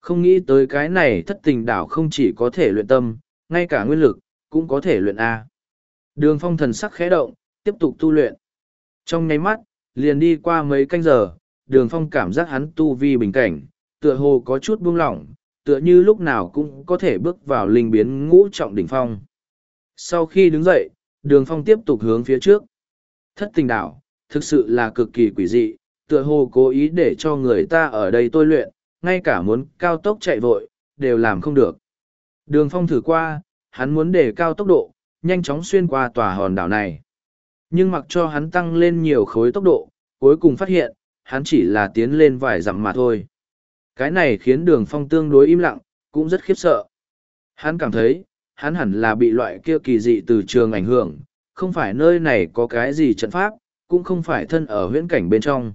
Không nghĩ tới cái này thất tình đảo không chỉ có thể luyện tâm, ngay cả nguyên lực, cũng có thể luyện A. Đường phong thần sắc khẽ động, tiếp tục tu luyện. Trong nháy mắt, liền đi qua mấy canh giờ, đường phong cảm giác hắn tu vi bình cảnh, tựa hồ có chút buông lỏng, tựa như lúc nào cũng có thể bước vào linh biến ngũ trọng đỉnh phong. Sau khi đứng dậy, đường phong tiếp tục hướng phía trước. Thất tình đảo, thực sự là cực kỳ quỷ dị, tựa hồ cố ý để cho người ta ở đây tôi luyện, ngay cả muốn cao tốc chạy vội, đều làm không được. Đường phong thử qua, hắn muốn để cao tốc độ, nhanh chóng xuyên qua tòa hòn đảo này. Nhưng mặc cho hắn tăng lên nhiều khối tốc độ, cuối cùng phát hiện, hắn chỉ là tiến lên vài dặm mà thôi. Cái này khiến đường phong tương đối im lặng, cũng rất khiếp sợ. Hắn cảm thấy, hắn hẳn là bị loại kia kỳ dị từ trường ảnh hưởng, không phải nơi này có cái gì trận pháp, cũng không phải thân ở huyễn cảnh bên trong.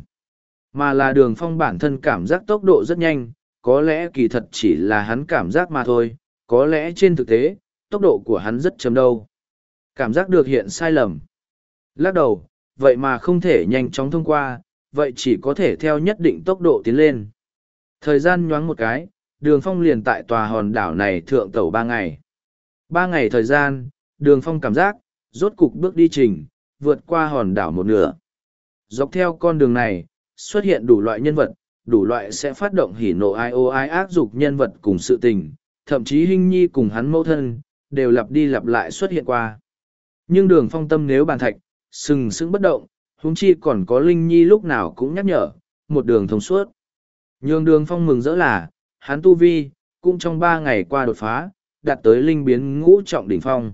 Mà là đường phong bản thân cảm giác tốc độ rất nhanh, có lẽ kỳ thật chỉ là hắn cảm giác mà thôi, có lẽ trên thực tế, tốc độ của hắn rất chấm đâu. Cảm giác được hiện sai lầm. Lắc đầu, vậy mà không thể nhanh chóng thông qua, vậy chỉ có thể theo nhất định tốc độ tiến lên. Thời gian nhoáng một cái, đường phong liền tại tòa hòn đảo này thượng tẩu ba ngày. Ba ngày thời gian, đường phong cảm giác, rốt cục bước đi trình, vượt qua hòn đảo một nửa. Dọc theo con đường này, xuất hiện đủ loại nhân vật, đủ loại sẽ phát động hỉ nộ ai ô ai ác dục nhân vật cùng sự tình, thậm chí hình nhi cùng hắn mẫu thân, đều lặp đi lặp lại xuất hiện qua. Nhưng đường phong tâm nếu bàn thạch, sừng sững bất động, huống chi còn có Linh Nhi lúc nào cũng nhắc nhở, một đường thông suốt. Nhường đường phong mừng rỡ là, hắn tu vi, cũng trong ba ngày qua đột phá, đạt tới linh biến ngũ trọng đỉnh phong.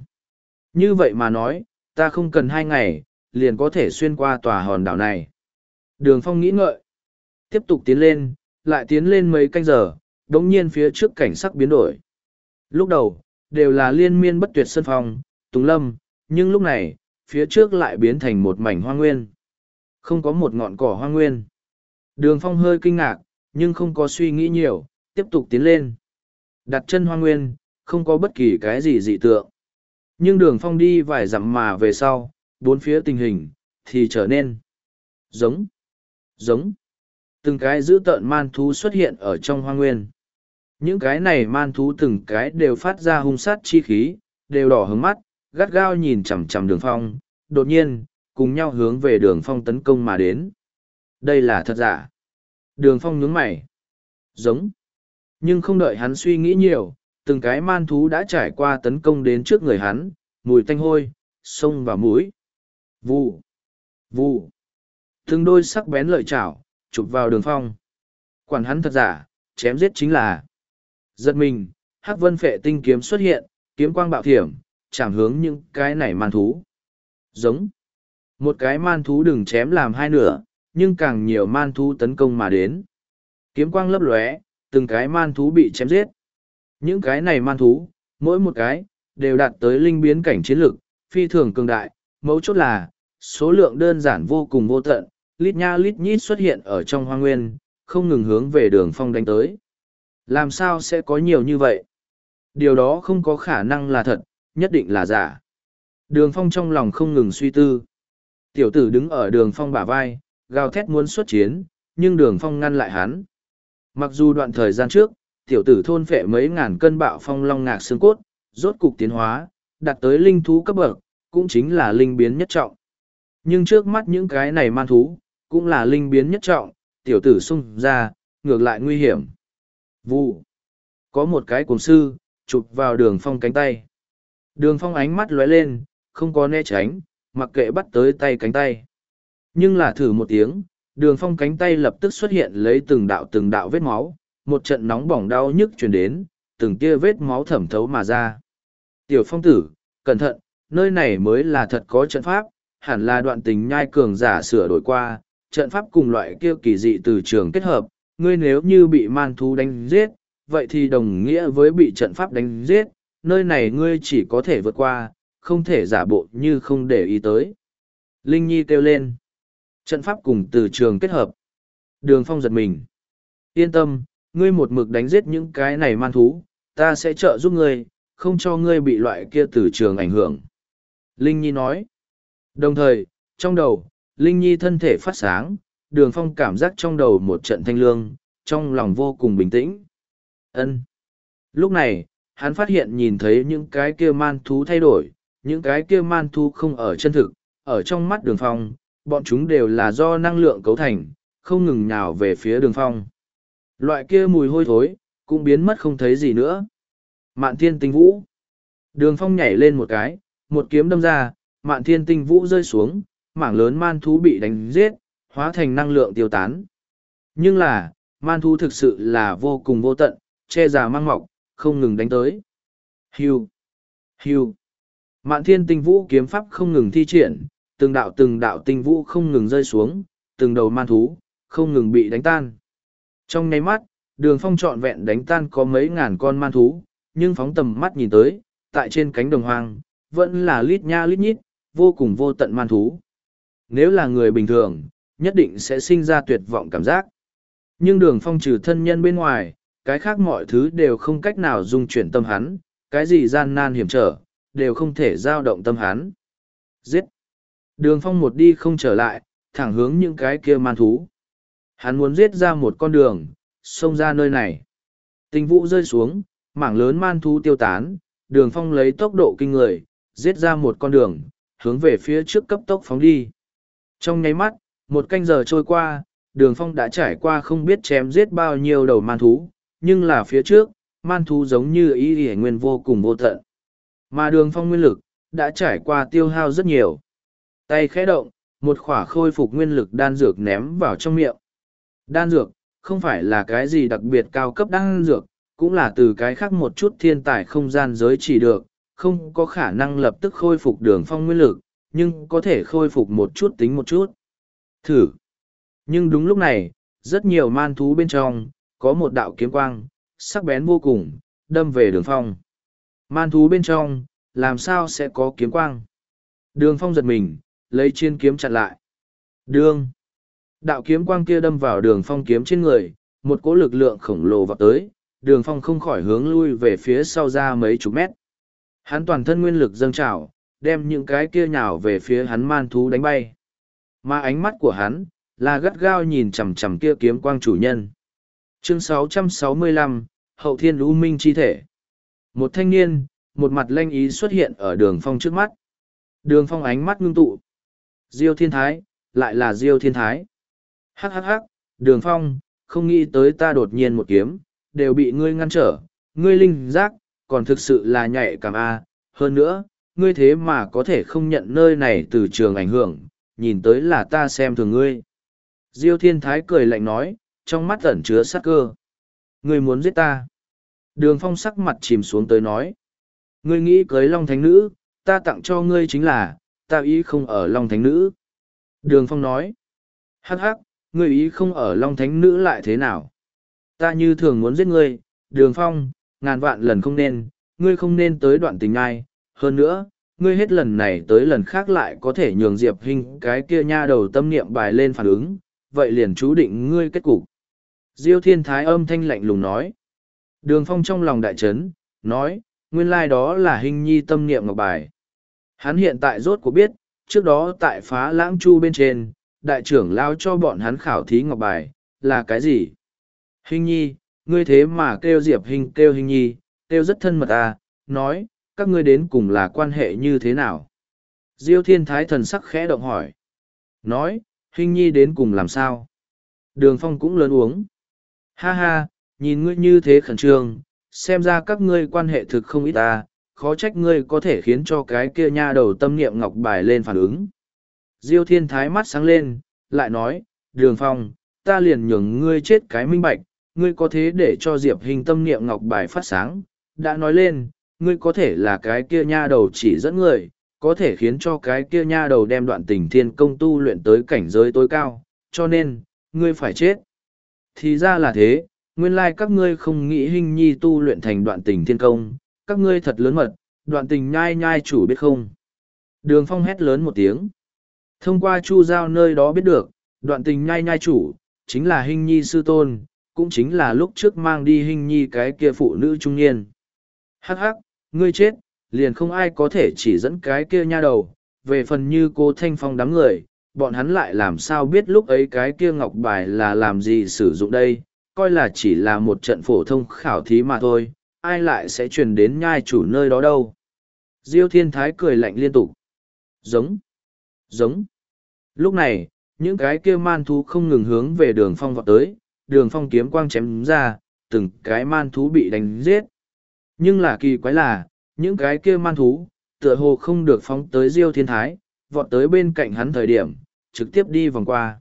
Như vậy mà nói, ta không cần hai ngày, liền có thể xuyên qua tòa hòn đảo này. Đường phong nghĩ ngợi, tiếp tục tiến lên, lại tiến lên mấy canh giờ, đống nhiên phía trước cảnh sắc biến đổi. Lúc đầu, đều là liên miên bất tuyệt sân phong, tùng lâm, nhưng lúc này, phía trước lại biến thành một mảnh hoa nguyên. Không có một ngọn cỏ hoa nguyên. Đường phong hơi kinh ngạc, nhưng không có suy nghĩ nhiều, tiếp tục tiến lên. Đặt chân hoa nguyên, không có bất kỳ cái gì dị tượng. Nhưng đường phong đi vài dặm mà về sau, bốn phía tình hình, thì trở nên giống, giống. Từng cái dữ tợn man thú xuất hiện ở trong hoa nguyên. Những cái này man thú từng cái đều phát ra hung sát chi khí, đều đỏ hướng mắt, gắt gao nhìn chằm chằm đường phong, đột nhiên, cùng nhau hướng về đường phong tấn công mà đến. Đây là thật giả. Đường phong nhướng mày. Giống. Nhưng không đợi hắn suy nghĩ nhiều, từng cái man thú đã trải qua tấn công đến trước người hắn, mùi tanh hôi, sông vào mũi. Vụ. Vụ. Từng đôi sắc bén lợi chảo, chụp vào đường phong. Quản hắn thật giả, chém giết chính là. Giật mình, hắc vân phệ tinh kiếm xuất hiện, kiếm quang bạo thiểm, chạm hướng những cái này man thú. Giống. Một cái man thú đừng chém làm hai nửa, nhưng càng nhiều man thú tấn công mà đến. Kiếm quang lấp lóe, từng cái man thú bị chém giết. Những cái này man thú, mỗi một cái, đều đạt tới linh biến cảnh chiến lực, phi thường cường đại, mấu chốt là, số lượng đơn giản vô cùng vô tận, lít nha lít nhít xuất hiện ở trong hoa nguyên, không ngừng hướng về đường phong đánh tới. Làm sao sẽ có nhiều như vậy? Điều đó không có khả năng là thật, nhất định là giả. Đường phong trong lòng không ngừng suy tư. Tiểu tử đứng ở đường phong bả vai, gào thét muốn xuất chiến, nhưng đường phong ngăn lại hắn. Mặc dù đoạn thời gian trước, tiểu tử thôn phệ mấy ngàn cân bạo phong long ngạc xương cốt, rốt cục tiến hóa, đạt tới linh thú cấp bậc, cũng chính là linh biến nhất trọng. Nhưng trước mắt những cái này man thú, cũng là linh biến nhất trọng, tiểu tử xung ra, ngược lại nguy hiểm. Vụ. Có một cái cuồng sư, chụp vào đường phong cánh tay. Đường phong ánh mắt lóe lên, không có né tránh, mặc kệ bắt tới tay cánh tay. Nhưng là thử một tiếng, đường phong cánh tay lập tức xuất hiện lấy từng đạo từng đạo vết máu, một trận nóng bỏng đau nhức truyền đến, từng tia vết máu thẩm thấu mà ra. Tiểu phong tử, cẩn thận, nơi này mới là thật có trận pháp, hẳn là đoạn tình nhai cường giả sửa đổi qua, trận pháp cùng loại kia kỳ dị từ trường kết hợp, ngươi nếu như bị man thú đánh giết, vậy thì đồng nghĩa với bị trận pháp đánh giết, nơi này ngươi chỉ có thể vượt qua, không thể giả bộ như không để ý tới. Linh Nhi kêu lên. Trận pháp cùng từ trường kết hợp. Đường phong giật mình. Yên tâm, ngươi một mực đánh giết những cái này man thú, ta sẽ trợ giúp ngươi, không cho ngươi bị loại kia từ trường ảnh hưởng. Linh Nhi nói. Đồng thời, trong đầu, Linh Nhi thân thể phát sáng, đường phong cảm giác trong đầu một trận thanh lương, trong lòng vô cùng bình tĩnh. ân Lúc này, hắn phát hiện nhìn thấy những cái kia man thú thay đổi, những cái kia man thú không ở chân thực, ở trong mắt đường phong, bọn chúng đều là do năng lượng cấu thành, không ngừng nhào về phía đường phong. Loại kia mùi hôi thối, cũng biến mất không thấy gì nữa. Mạn thiên tinh vũ. Đường phong nhảy lên một cái, một kiếm đâm ra, mạn thiên tinh vũ rơi xuống, mảng lớn man thú bị đánh giết, hóa thành năng lượng tiêu tán. Nhưng là, man thú thực sự là vô cùng vô tận, che già mang mọc, không ngừng đánh tới. Hiu! Hiu! Mạn thiên tinh vũ kiếm pháp không ngừng thi triển, từng đạo từng đạo tinh vũ không ngừng rơi xuống, từng đầu man thú, không ngừng bị đánh tan. Trong nháy mắt, đường phong trọn vẹn đánh tan có mấy ngàn con man thú, nhưng phóng tầm mắt nhìn tới, tại trên cánh đồng hoang, vẫn là lít nha lít nhít, vô cùng vô tận man thú. Nếu là người bình thường, nhất định sẽ sinh ra tuyệt vọng cảm giác. Nhưng đường phong trừ thân nhân bên ngoài, cái khác mọi thứ đều không cách nào dung chuyển tâm hắn, cái gì gian nan hiểm trở, đều không thể giao động tâm hắn. Giết! Đường phong một đi không trở lại, thẳng hướng những cái kia man thú. Hắn muốn giết ra một con đường, xông ra nơi này. Tình vũ rơi xuống, mảng lớn man thú tiêu tán, đường phong lấy tốc độ kinh người, giết ra một con đường, hướng về phía trước cấp tốc phóng đi. Trong nháy mắt, một canh giờ trôi qua, đường phong đã trải qua không biết chém giết bao nhiêu đầu man thú, nhưng là phía trước, man thú giống như ý hề nguyên vô cùng vô tận. Mà đường phong nguyên lực, đã trải qua tiêu hao rất nhiều. Tay khẽ động, một khỏa khôi phục nguyên lực đan dược ném vào trong miệng. Đan dược, không phải là cái gì đặc biệt cao cấp đan dược, cũng là từ cái khác một chút thiên tài không gian giới chỉ được, không có khả năng lập tức khôi phục đường phong nguyên lực, nhưng có thể khôi phục một chút tính một chút. Thử. Nhưng đúng lúc này, rất nhiều man thú bên trong, có một đạo kiếm quang, sắc bén vô cùng, đâm về đường phong. Man thú bên trong, làm sao sẽ có kiếm quang? Đường phong giật mình, lấy chiên kiếm chặn lại. Đường. Đạo kiếm quang kia đâm vào đường phong kiếm trên người, một cỗ lực lượng khổng lồ vào tới, đường phong không khỏi hướng lui về phía sau ra mấy chục mét. Hắn toàn thân nguyên lực dâng trào, đem những cái kia nhào về phía hắn man thú đánh bay. Mà ánh mắt của hắn, là gắt gao nhìn chằm chằm kia kiếm quang chủ nhân. Chương 665, Hậu Thiên U Minh Chi Thể Một thanh niên, một mặt lanh ý xuất hiện ở đường phong trước mắt. Đường phong ánh mắt ngưng tụ. Diêu thiên thái, lại là Diêu thiên thái. Hắc hắc hắc, đường phong, không nghĩ tới ta đột nhiên một kiếm, đều bị ngươi ngăn trở, ngươi linh giác, còn thực sự là nhạy cảm a. hơn nữa, ngươi thế mà có thể không nhận nơi này từ trường ảnh hưởng, nhìn tới là ta xem thường ngươi. Diêu thiên thái cười lạnh nói, trong mắt ẩn chứa sát cơ. Ngươi muốn giết ta. Đường phong sắc mặt chìm xuống tới nói. Ngươi nghĩ cưới Long Thánh Nữ, ta tặng cho ngươi chính là, ta ý không ở Long Thánh Nữ. Đường phong nói. Hắc hắc, ngươi ý không ở Long Thánh Nữ lại thế nào? Ta như thường muốn giết ngươi, đường phong, ngàn vạn lần không nên, ngươi không nên tới đoạn tình ai. Hơn nữa, ngươi hết lần này tới lần khác lại có thể nhường Diệp Hinh cái kia nha đầu tâm niệm bài lên phản ứng, vậy liền chú định ngươi kết cục. Diêu Thiên Thái âm thanh lạnh lùng nói. Đường Phong trong lòng đại chấn, nói, nguyên lai đó là Hinh Nhi tâm niệm ngọc bài. Hắn hiện tại rốt cuộc biết, trước đó tại phá lãng chu bên trên, đại trưởng lao cho bọn hắn khảo thí ngọc bài, là cái gì? Hinh Nhi, ngươi thế mà kêu Diệp Hinh kêu Hinh Nhi, kêu rất thân mật à, nói, các ngươi đến cùng là quan hệ như thế nào? Diêu thiên thái thần sắc khẽ động hỏi. Nói, hình nhi đến cùng làm sao? Đường phong cũng lớn uống. Ha ha, nhìn ngươi như thế khẩn trương, xem ra các ngươi quan hệ thực không ít ta, khó trách ngươi có thể khiến cho cái kia nha đầu tâm niệm ngọc bài lên phản ứng. Diêu thiên thái mắt sáng lên, lại nói, đường phong, ta liền nhường ngươi chết cái minh bạch, ngươi có thế để cho diệp hình tâm niệm ngọc bài phát sáng, đã nói lên, ngươi có thể là cái kia nha đầu chỉ dẫn người, có thể khiến cho cái kia nha đầu đem đoạn tình thiên công tu luyện tới cảnh giới tối cao, cho nên, ngươi phải chết. Thì ra là thế, nguyên lai các ngươi không nghĩ hình nhi tu luyện thành đoạn tình thiên công, các ngươi thật lớn mật, đoạn tình nhai nhai chủ biết không. Đường phong hét lớn một tiếng. Thông qua chu giao nơi đó biết được, đoạn tình nhai nhai chủ, chính là hình nhi sư tôn, cũng chính là lúc trước mang đi hình nhi cái kia phụ nữ trung niên. Hắc hắc, ngươi chết, liền không ai có thể chỉ dẫn cái kia nha đầu, về phần như cô Thanh Phong đám người, bọn hắn lại làm sao biết lúc ấy cái kia ngọc bài là làm gì sử dụng đây, coi là chỉ là một trận phổ thông khảo thí mà thôi, ai lại sẽ truyền đến nhai chủ nơi đó đâu. Diêu Thiên Thái cười lạnh liên tục. Giống. Giống. Lúc này, những cái kia man thú không ngừng hướng về đường phong vọt tới, đường phong kiếm quang chém ra, từng cái man thú bị đánh giết. Nhưng là kỳ quái là, những cái kia man thú, tựa hồ không được phóng tới Diêu Thiên Thái, vọt tới bên cạnh hắn thời điểm, trực tiếp đi vòng qua.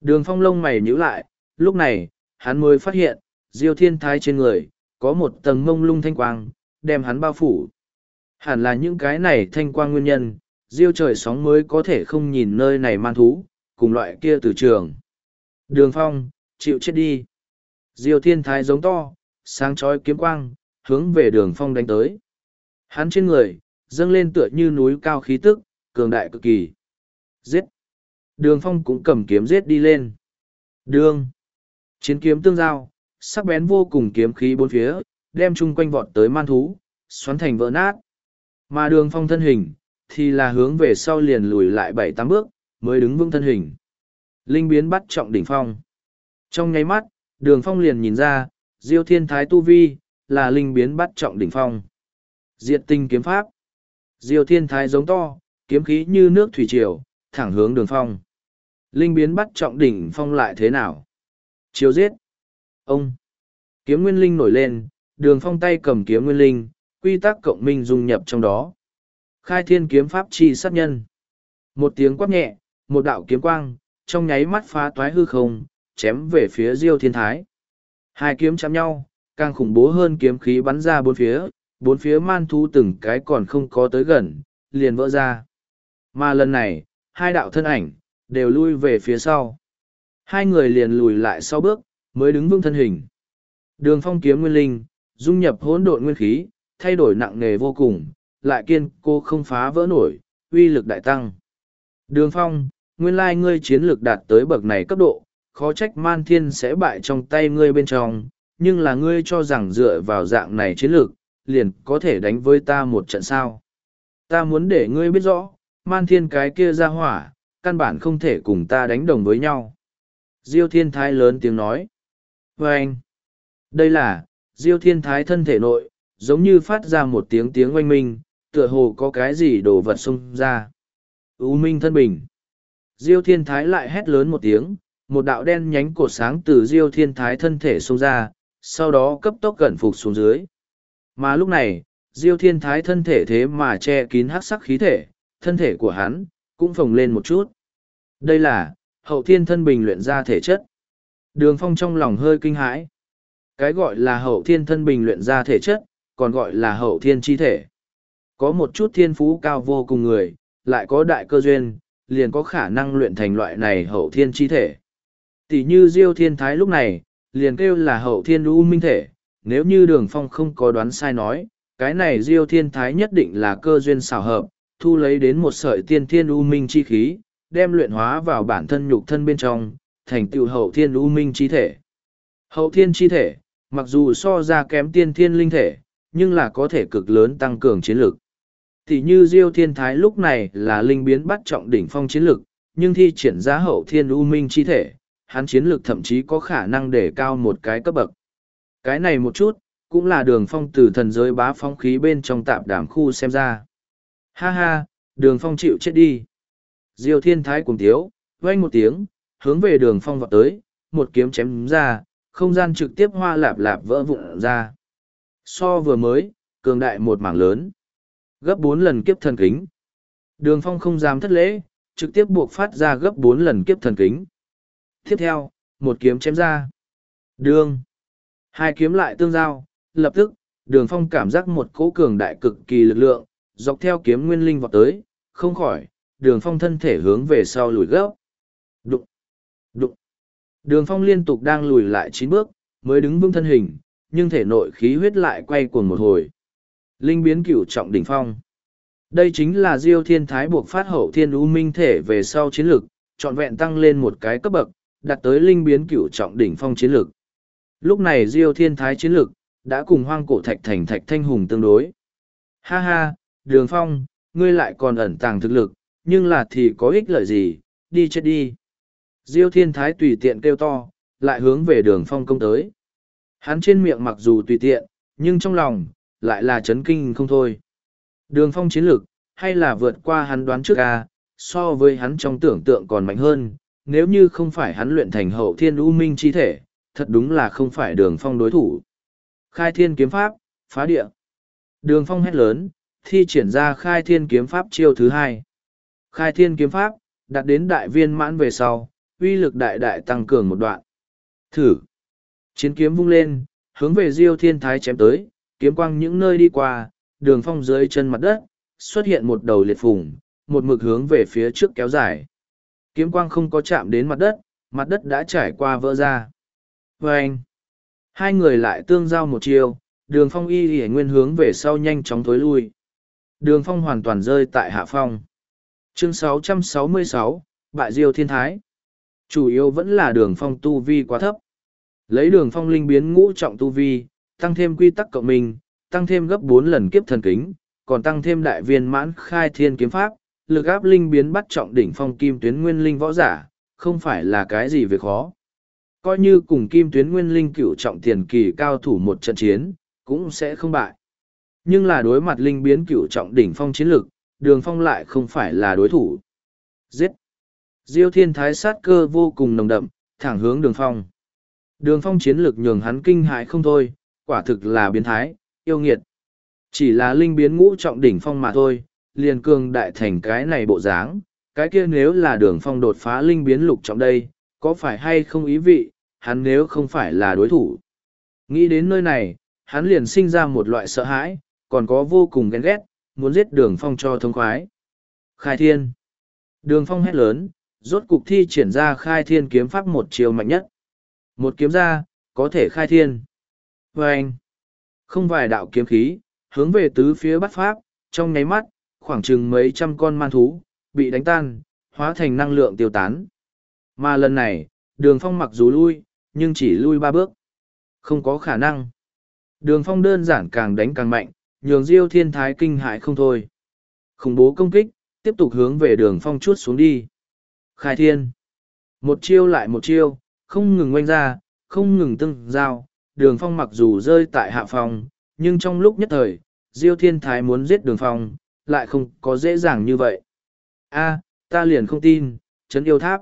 Đường phong lông mày nhíu lại, lúc này, hắn mới phát hiện, Diêu Thiên Thái trên người, có một tầng mông lung thanh quang, đem hắn bao phủ. Hẳn là những cái này thanh quang nguyên nhân, Diêu trời sóng mới có thể không nhìn nơi này man thú, cùng loại kia từ trường. Đường phong, chịu chết đi. Diêu Thiên Thái giống to, sáng chói kiếm quang, hướng về đường phong đánh tới. Hắn trên người, dâng lên tựa như núi cao khí tức, cường đại cực kỳ. Giết! Đường phong cũng cầm kiếm giết đi lên. Đường! Chiến kiếm tương giao, sắc bén vô cùng kiếm khí bốn phía, đem chung quanh vọt tới man thú, xoắn thành vỡ nát. Mà đường phong thân hình, thì là hướng về sau liền lùi lại bảy tám bước, mới đứng vững thân hình. Linh biến bắt trọng đỉnh phong. Trong nháy mắt, đường phong liền nhìn ra, diêu thiên thái tu vi, là linh biến bắt trọng đỉnh phong. Diệt tinh kiếm pháp. Diêu thiên thái giống to, kiếm khí như nước thủy triều, thẳng hướng đường phong. Linh biến bắt trọng đỉnh phong lại thế nào? Chiếu giết. Ông. Kiếm nguyên linh nổi lên, đường phong tay cầm kiếm nguyên linh, quy tắc cộng minh dung nhập trong đó. Khai thiên kiếm pháp chi sát nhân. Một tiếng quát nhẹ, một đạo kiếm quang, trong nháy mắt phá toái hư không, chém về phía Diêu Thiên Thái. Hai kiếm chạm nhau, càng khủng bố hơn kiếm khí bắn ra bốn phía, bốn phía man thú từng cái còn không có tới gần, liền vỡ ra. Mà lần này, hai đạo thân ảnh, đều lui về phía sau. Hai người liền lùi lại sau bước, mới đứng vững thân hình. Đường phong kiếm nguyên linh, dung nhập hỗn độn nguyên khí, thay đổi nặng nề vô cùng, lại kiên cô không phá vỡ nổi, uy lực đại tăng. Đường phong, nguyên lai ngươi chiến lược đạt tới bậc này cấp độ, khó trách man thiên sẽ bại trong tay ngươi bên trong, nhưng là ngươi cho rằng dựa vào dạng này chiến lược, liền có thể đánh với ta một trận sao. Ta muốn để ngươi biết rõ, man thiên cái kia ra hỏa, căn bản không thể cùng ta đánh đồng với nhau. Diêu thiên thái lớn tiếng nói. Và anh, đây là, diêu thiên thái thân thể nội, giống như phát ra một tiếng tiếng oanh minh, tựa hồ có cái gì đồ vật xông ra. U minh thân bình. Diêu thiên thái lại hét lớn một tiếng, một đạo đen nhánh cột sáng từ diêu thiên thái thân thể xông ra, sau đó cấp tốc gần phục xuống dưới. Mà lúc này, diêu thiên thái thân thể thế mà che kín hắc sắc khí thể, thân thể của hắn, cũng phồng lên một chút. Đây là, hậu thiên thân bình luyện ra thể chất. Đường phong trong lòng hơi kinh hãi. Cái gọi là hậu thiên thân bình luyện ra thể chất, còn gọi là hậu thiên chi thể. Có một chút thiên phú cao vô cùng người, lại có đại cơ duyên, liền có khả năng luyện thành loại này hậu thiên chi thể. Tỷ như Diêu Thiên Thái lúc này, liền kêu là hậu thiên u minh thể, nếu như đường phong không có đoán sai nói, cái này Diêu Thiên Thái nhất định là cơ duyên xảo hợp, thu lấy đến một sợi tiên thiên u minh chi khí, đem luyện hóa vào bản thân nhục thân bên trong, thành tựu hậu thiên u minh chi thể. Hậu thiên chi thể, mặc dù so ra kém tiên thiên linh thể, nhưng là có thể cực lớn tăng cường chiến lực thì như Diêu Thiên Thái lúc này là linh biến bắt trọng đỉnh phong chiến lược, nhưng thi triển ra hậu thiên u minh chi thể, hắn chiến lược thậm chí có khả năng để cao một cái cấp bậc. Cái này một chút, cũng là đường phong từ thần giới bá phong khí bên trong tạp đảm khu xem ra. Ha ha, đường phong chịu chết đi. Diêu thiên thái cùng tiếu, vang một tiếng, hướng về đường phong vọt tới, một kiếm chém ra, không gian trực tiếp hoa lạp lạp vỡ vụn ra. So vừa mới, cường đại một mảng lớn. Gấp bốn lần kiếp thần kính. Đường phong không dám thất lễ, trực tiếp buộc phát ra gấp bốn lần kiếp thần kính. Tiếp theo, một kiếm chém ra. Đường. Hai kiếm lại tương giao, lập tức, đường phong cảm giác một cỗ cường đại cực kỳ lực lượng, dọc theo kiếm nguyên linh vọt tới, không khỏi, đường phong thân thể hướng về sau lùi gấp. Đụng, đụng. Đường phong liên tục đang lùi lại chín bước, mới đứng vững thân hình, nhưng thể nội khí huyết lại quay cuồng một hồi. Linh biến cửu trọng đỉnh phong. Đây chính là Diêu Thiên Thái buộc phát hậu thiên u minh thể về sau chiến lược, trọn vẹn tăng lên một cái cấp bậc, đạt tới linh biến cửu trọng đỉnh phong chiến lược. Lúc này Diêu Thiên Thái chiến lược đã cùng hoang cổ thạch thành thạch thanh hùng tương đối. Ha ha, Đường Phong, ngươi lại còn ẩn tàng thực lực, nhưng là thì có ích lợi gì, đi chết đi. Diêu Thiên Thái tùy tiện kêu to, lại hướng về Đường Phong công tới. Hắn trên miệng mặc dù tùy tiện, nhưng trong lòng, lại là chấn kinh không thôi. Đường Phong chiến lược, hay là vượt qua hắn đoán trước ca, so với hắn trong tưởng tượng còn mạnh hơn, nếu như không phải hắn luyện thành hậu thiên u minh chi thể, thật đúng là không phải đường phong đối thủ. Khai thiên kiếm pháp, phá địa. Đường phong hét lớn, thi triển ra khai thiên kiếm pháp chiêu thứ hai. Khai thiên kiếm pháp, đạt đến đại viên mãn về sau, uy lực đại đại tăng cường một đoạn. Thử. Chiến kiếm vung lên, hướng về Diêu Thiên Thái chém tới, kiếm quang những nơi đi qua, đường phong dưới chân mặt đất, xuất hiện một đầu liệt phùng, một mực hướng về phía trước kéo dài. Kiếm quang không có chạm đến mặt đất, mặt đất đã trải qua vỡ ra. Và anh, hai người lại tương giao một chiều, đường phong y y nguyên hướng về sau nhanh chóng thối lui. Đường phong hoàn toàn rơi tại hạ phong. Chương 666, Bại Diêu Thiên Thái. Chủ yếu vẫn là đường phong tu vi quá thấp. Lấy đường phong linh biến ngũ trọng tu vi, tăng thêm quy tắc cộng minh, tăng thêm gấp bốn lần kiếp thần kính, còn tăng thêm đại viên mãn khai thiên kiếm pháp, lực áp linh biến bắt trọng đỉnh phong kim tuyến nguyên linh võ giả, không phải là cái gì việc khó. Coi như cùng kim tuyến nguyên linh cửu trọng tiền kỳ cao thủ một trận chiến, cũng sẽ không bại. Nhưng là đối mặt linh biến cửu trọng đỉnh phong chiến lực, đường phong lại không phải là đối thủ. Giết! Diêu thiên thái sát cơ vô cùng nồng đậm, thẳng hướng đường phong. Đường phong chiến lực nhường hắn kinh hại không thôi, quả thực là biến thái, yêu nghiệt. Chỉ là linh biến ngũ trọng đỉnh phong mà thôi, liền cường đại thành cái này bộ dáng, cái kia nếu là đường phong đột phá linh biến lục trọng đây, có phải hay không ý vị, hắn nếu không phải là đối thủ. Nghĩ đến nơi này, hắn liền sinh ra một loại sợ hãi, còn có vô cùng ghen ghét, muốn giết đường phong cho thông khoái. Khai thiên. Đường phong hét lớn, rốt cục thi triển ra khai thiên kiếm pháp một chiều mạnh nhất. Một kiếm ra, có thể khai thiên vê anh, không vài đạo kiếm khí, hướng về tứ phía bắt pháp, trong nháy mắt, khoảng chừng mấy trăm con man thú, bị đánh tan, hóa thành năng lượng tiêu tán. Mà lần này, đường phong mặc dù lui, nhưng chỉ lui ba bước. Không có khả năng. Đường phong đơn giản càng đánh càng mạnh, nhường diêu thiên thái kinh hại không thôi. Khủng bố công kích, tiếp tục hướng về đường phong chút xuống đi. Khai thiên. Một chiêu lại một chiêu, không ngừng oanh ra, không ngừng tưng giao. Đường phong mặc dù rơi tại hạ phòng, nhưng trong lúc nhất thời, Diêu Thiên Thái muốn giết đường phong, lại không có dễ dàng như vậy. a ta liền không tin, chấn yêu tháp.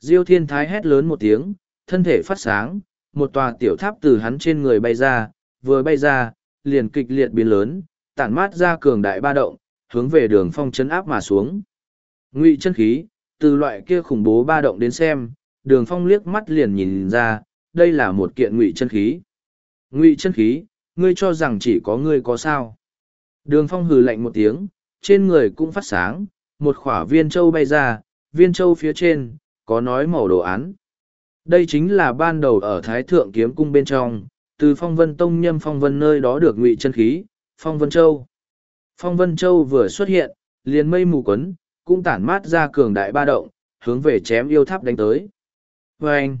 Diêu Thiên Thái hét lớn một tiếng, thân thể phát sáng, một tòa tiểu tháp từ hắn trên người bay ra, vừa bay ra, liền kịch liệt biến lớn, tản mát ra cường đại ba động, hướng về đường phong chấn áp mà xuống. Ngụy chân khí, từ loại kia khủng bố ba động đến xem, đường phong liếc mắt liền nhìn ra, đây là một kiện ngụy chân khí. Ngụy chân khí, ngươi cho rằng chỉ có ngươi có sao. Đường phong hừ lạnh một tiếng, trên người cũng phát sáng, một khỏa viên châu bay ra, viên châu phía trên, có nói màu đồ án. Đây chính là ban đầu ở Thái Thượng Kiếm Cung bên trong, từ phong vân tông nhâm phong vân nơi đó được ngụy chân khí, phong vân châu. Phong vân châu vừa xuất hiện, liền mây mù quấn, cũng tản mát ra cường đại ba động, hướng về chém yêu tháp đánh tới. Và anh,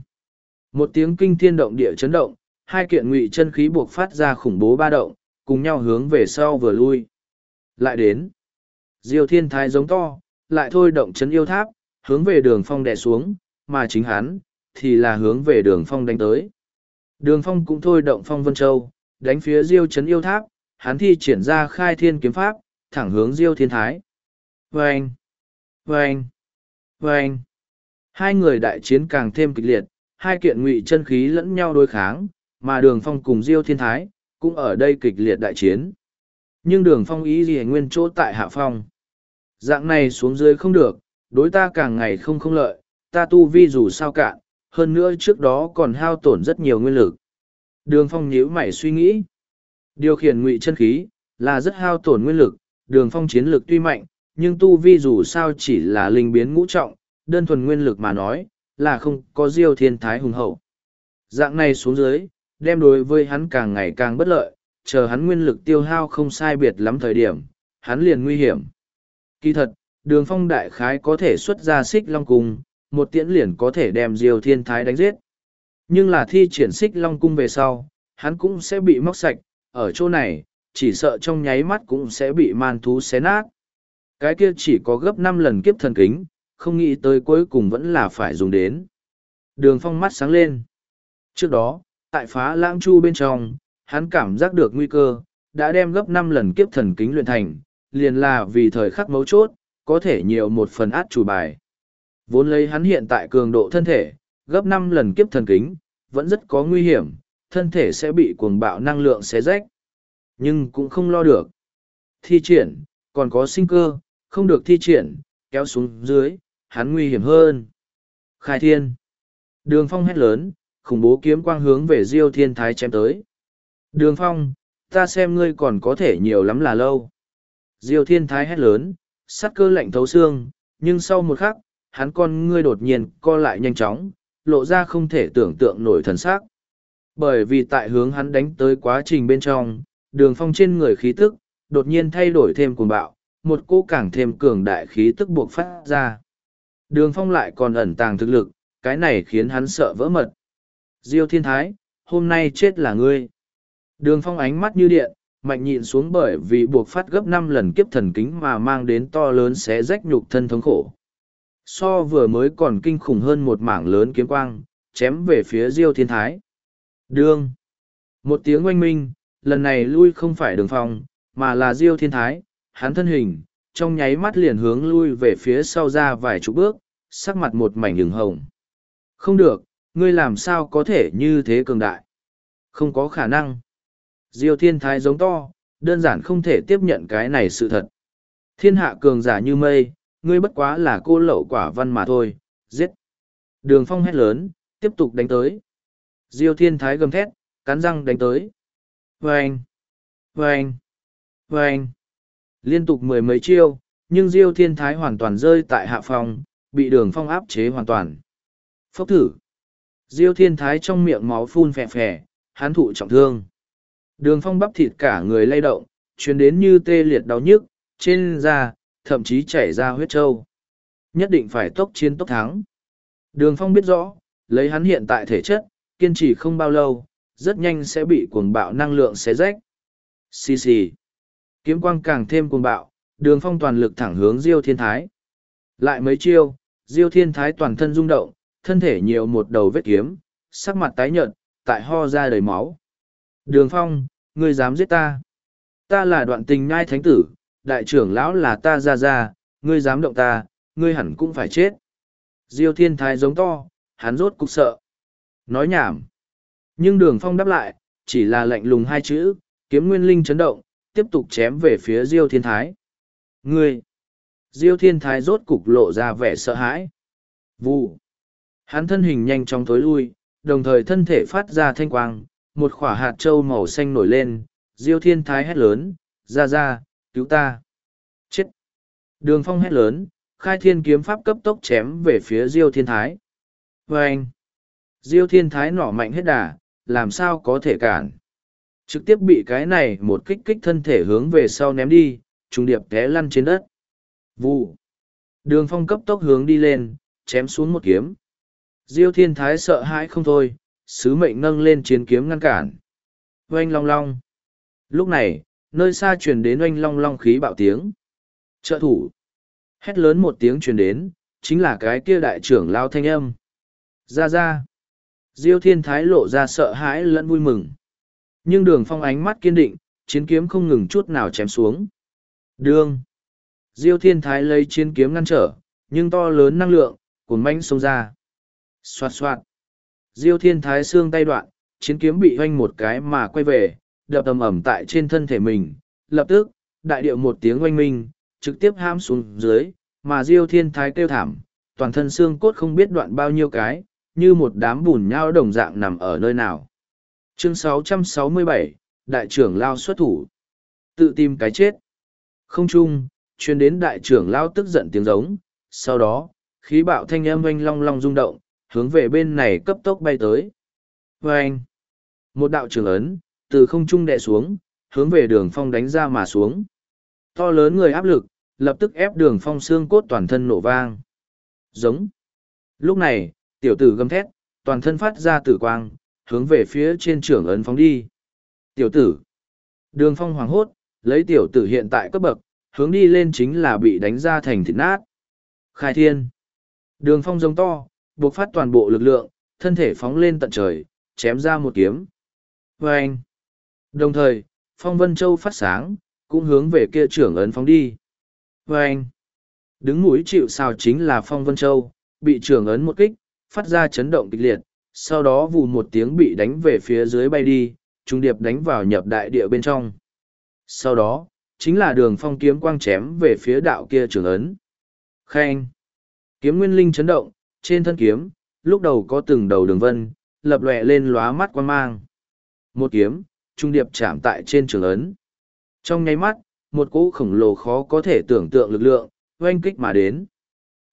một tiếng kinh thiên động địa chấn động, hai kiện ngụy chân khí buộc phát ra khủng bố ba động, cùng nhau hướng về sau vừa lui. Lại đến, diêu thiên thái giống to, lại thôi động chấn yêu tháp, hướng về đường phong đè xuống, mà chính hắn, thì là hướng về đường phong đánh tới. Đường phong cũng thôi động phong vân châu, đánh phía diêu chấn yêu tháp, hắn thi triển ra khai thiên kiếm pháp, thẳng hướng diêu thiên thái. Vâng! Vâng! Vâng! Hai người đại chiến càng thêm kịch liệt, hai kiện ngụy chân khí lẫn nhau đối kháng, mà đường phong cùng diêu thiên thái, cũng ở đây kịch liệt đại chiến. Nhưng đường phong ý gì nguyên chỗ tại hạ phong. Dạng này xuống dưới không được, đối ta càng ngày không không lợi, ta tu vi dù sao cạn, hơn nữa trước đó còn hao tổn rất nhiều nguyên lực. Đường phong nhíu mày suy nghĩ. Điều khiển ngụy chân khí, là rất hao tổn nguyên lực, đường phong chiến lực tuy mạnh, nhưng tu vi dù sao chỉ là linh biến ngũ trọng, đơn thuần nguyên lực mà nói, là không có diêu thiên thái hùng hậu. Dạng này xuống dưới, đem đối với hắn càng ngày càng bất lợi, chờ hắn nguyên lực tiêu hao không sai biệt lắm thời điểm, hắn liền nguy hiểm. Kỳ thật, đường phong đại khái có thể xuất ra xích long cung, một tiễn liền có thể đem diêu thiên thái đánh giết. Nhưng là thi triển xích long cung về sau, hắn cũng sẽ bị móc sạch, ở chỗ này, chỉ sợ trong nháy mắt cũng sẽ bị man thú xé nát. Cái kia chỉ có gấp năm lần kiếp thần kính, không nghĩ tới cuối cùng vẫn là phải dùng đến. Đường phong mắt sáng lên. Trước đó, tại phá lãng chu bên trong, hắn cảm giác được nguy cơ, đã đem gấp năm lần kiếp thần kính luyện thành, liền là vì thời khắc mấu chốt, có thể nhiều một phần át chủ bài. Vốn lấy hắn hiện tại cường độ thân thể, gấp năm lần kiếp thần kính, vẫn rất có nguy hiểm, thân thể sẽ bị cuồng bạo năng lượng xé rách. Nhưng cũng không lo được. Thi triển, còn có sinh cơ, không được thi triển, kéo xuống dưới, hắn nguy hiểm hơn. Khai thiên. Đường phong hét lớn, khủng bố kiếm quang hướng về Diêu Thiên Thái chém tới. Đường phong, ta xem ngươi còn có thể nhiều lắm là lâu. Diêu Thiên Thái hét lớn, sắt cơ lạnh thấu xương, nhưng sau một khắc, hắn con ngươi đột nhiên co lại nhanh chóng, lộ ra không thể tưởng tượng nổi thần sắc. Bởi vì tại hướng hắn đánh tới quá trình bên trong, đường phong trên người khí tức, đột nhiên thay đổi thêm cuồng bạo, một cô càng thêm cường đại khí tức buộc phát ra. Đường phong lại còn ẩn tàng thực lực, cái này khiến hắn sợ vỡ mật. Diêu thiên thái, hôm nay chết là ngươi. Đường phong ánh mắt như điện, mạnh nhịn xuống bởi vì buộc phát gấp năm lần kiếp thần kính mà mang đến to lớn xé rách nhục thân thống khổ. So vừa mới còn kinh khủng hơn một mảng lớn kiếm quang, chém về phía Diêu thiên thái. Đương. Một tiếng oanh minh, lần này lui không phải đường phong, mà là Diêu thiên thái, hắn thân hình, trong nháy mắt liền hướng lui về phía sau ra vài chục bước, sắc mặt một mảnh hừng hồng. Không được, ngươi làm sao có thể như thế cường đại? Không có khả năng. Diêu thiên thái giống to, đơn giản không thể tiếp nhận cái này sự thật. Thiên hạ cường giả như mây, ngươi bất quá là cô lậu quả văn mà thôi, giết. Đường phong hét lớn, tiếp tục đánh tới. Diêu thiên thái gầm thét, cắn răng đánh tới. Vâng! Vâng! Vâng! Liên tục mười mấy chiêu, nhưng Diêu thiên thái hoàn toàn rơi tại hạ phòng, bị đường phong áp chế hoàn toàn. Phốc thử! Diêu thiên thái trong miệng máu phun phè phè, hán thụ trọng thương. Đường phong bắp thịt cả người lay động, chuyến đến như tê liệt đau nhức, trên da, thậm chí chảy ra huyết trâu. Nhất định phải tốc chiến tốc thắng. Đường phong biết rõ, lấy hắn hiện tại thể chất, kiên trì không bao lâu, rất nhanh sẽ bị cuồng bạo năng lượng xé rách. Xì xì. Kiếm quang càng thêm cuồng bạo, đường phong toàn lực thẳng hướng Diêu Thiên Thái. Lại mấy chiêu, Diêu Thiên Thái toàn thân rung động, thân thể nhiều một đầu vết kiếm, sắc mặt tái nhợt, tại ho ra đầy máu. Đường phong, ngươi dám giết ta. Ta là đoạn tình ngai thánh tử, đại trưởng lão là ta ra ra, ngươi dám động ta, ngươi hẳn cũng phải chết. Diêu thiên thái giống to, hắn rốt cục sợ. Nói nhảm. Nhưng đường phong đáp lại, chỉ là lạnh lùng hai chữ, kiếm nguyên linh chấn động, tiếp tục chém về phía Diêu thiên thái. Ngươi! Diêu thiên thái rốt cục lộ ra vẻ sợ hãi. vu Hắn thân hình nhanh chóng tối lui, đồng thời thân thể phát ra thanh quang, một khỏa hạt trâu màu xanh nổi lên, Diêu thiên thái hét lớn, ra ra, cứu ta. Chết! Đường phong hét lớn, khai thiên kiếm pháp cấp tốc chém về phía Diêu thiên thái. vê anh! Diêu thiên thái nỏ mạnh hết đà, làm sao có thể cản. Trực tiếp bị cái này một kích kích thân thể hướng về sau ném đi, trùng điệp té lăn trên đất. Vụ! Đường phong cấp tốc hướng đi lên, chém xuống một kiếm. Diêu thiên thái sợ hãi không thôi, sứ mệnh nâng lên chiến kiếm ngăn cản. Oanh long long. Lúc này, nơi xa truyền đến oanh long long khí bạo tiếng. Trợ thủ. Hét lớn một tiếng truyền đến, chính là cái kia đại trưởng lao thanh âm. Ra ra. Diêu thiên thái lộ ra sợ hãi lẫn vui mừng. Nhưng đường phong ánh mắt kiên định, chiến kiếm không ngừng chút nào chém xuống. Đương. Diêu thiên thái lấy chiến kiếm ngăn trở, nhưng to lớn năng lượng, cuốn manh xông ra. Xoạt xoạt. Diêu thiên thái xương tay đoạn, chiến kiếm bị hoanh một cái mà quay về, đập ầm ẩm tại trên thân thể mình. Lập tức, đại điệu một tiếng oanh minh, trực tiếp ham xuống dưới, mà Diêu thiên thái kêu thảm, toàn thân xương cốt không biết đoạn bao nhiêu cái, như một đám bùn nhau đồng dạng nằm ở nơi nào. Chương 667, Đại trưởng Lao xuất thủ. Tự tìm cái chết. Không trung chuyên đến đại trưởng Lao tức giận tiếng giống, sau đó, khí bạo thanh âm oanh long long rung động, hướng về bên này cấp tốc bay tới. Vâng! Một đạo trưởng ấn, từ không trung đè xuống, hướng về đường phong đánh ra mà xuống. To lớn người áp lực, lập tức ép đường phong xương cốt toàn thân nổ vang. Giống! Lúc này, tiểu tử gầm thét, toàn thân phát ra tử quang, hướng về phía trên trưởng ấn phóng đi. Tiểu tử! Đường phong hoàng hốt, lấy tiểu tử hiện tại cấp bậc, hướng đi lên chính là bị đánh ra thành thịt nát. Khai thiên! Đường phong giống to, buộc phát toàn bộ lực lượng, thân thể phóng lên tận trời, chém ra một kiếm. Vâng. anh! Đồng thời, phong vân châu phát sáng, cũng hướng về kia trưởng ấn phóng đi. Vâng. anh! Đứng mũi chịu sao chính là phong vân châu, bị trưởng ấn một kích, phát ra chấn động kịch liệt, sau đó vù một tiếng bị đánh về phía dưới bay đi, trung điệp đánh vào nhập đại địa bên trong. Sau đó, chính là đường phong kiếm quang chém về phía đạo kia trưởng ấn. Khen! Kiếm nguyên linh chấn động, trên thân kiếm, lúc đầu có từng đầu đường vân, lập lòe lên lóa mắt quan mang. Một kiếm, trung điệp chạm tại trên trường ấn. Trong nháy mắt, một cỗ khổng lồ khó có thể tưởng tượng lực lượng, oanh kích mà đến.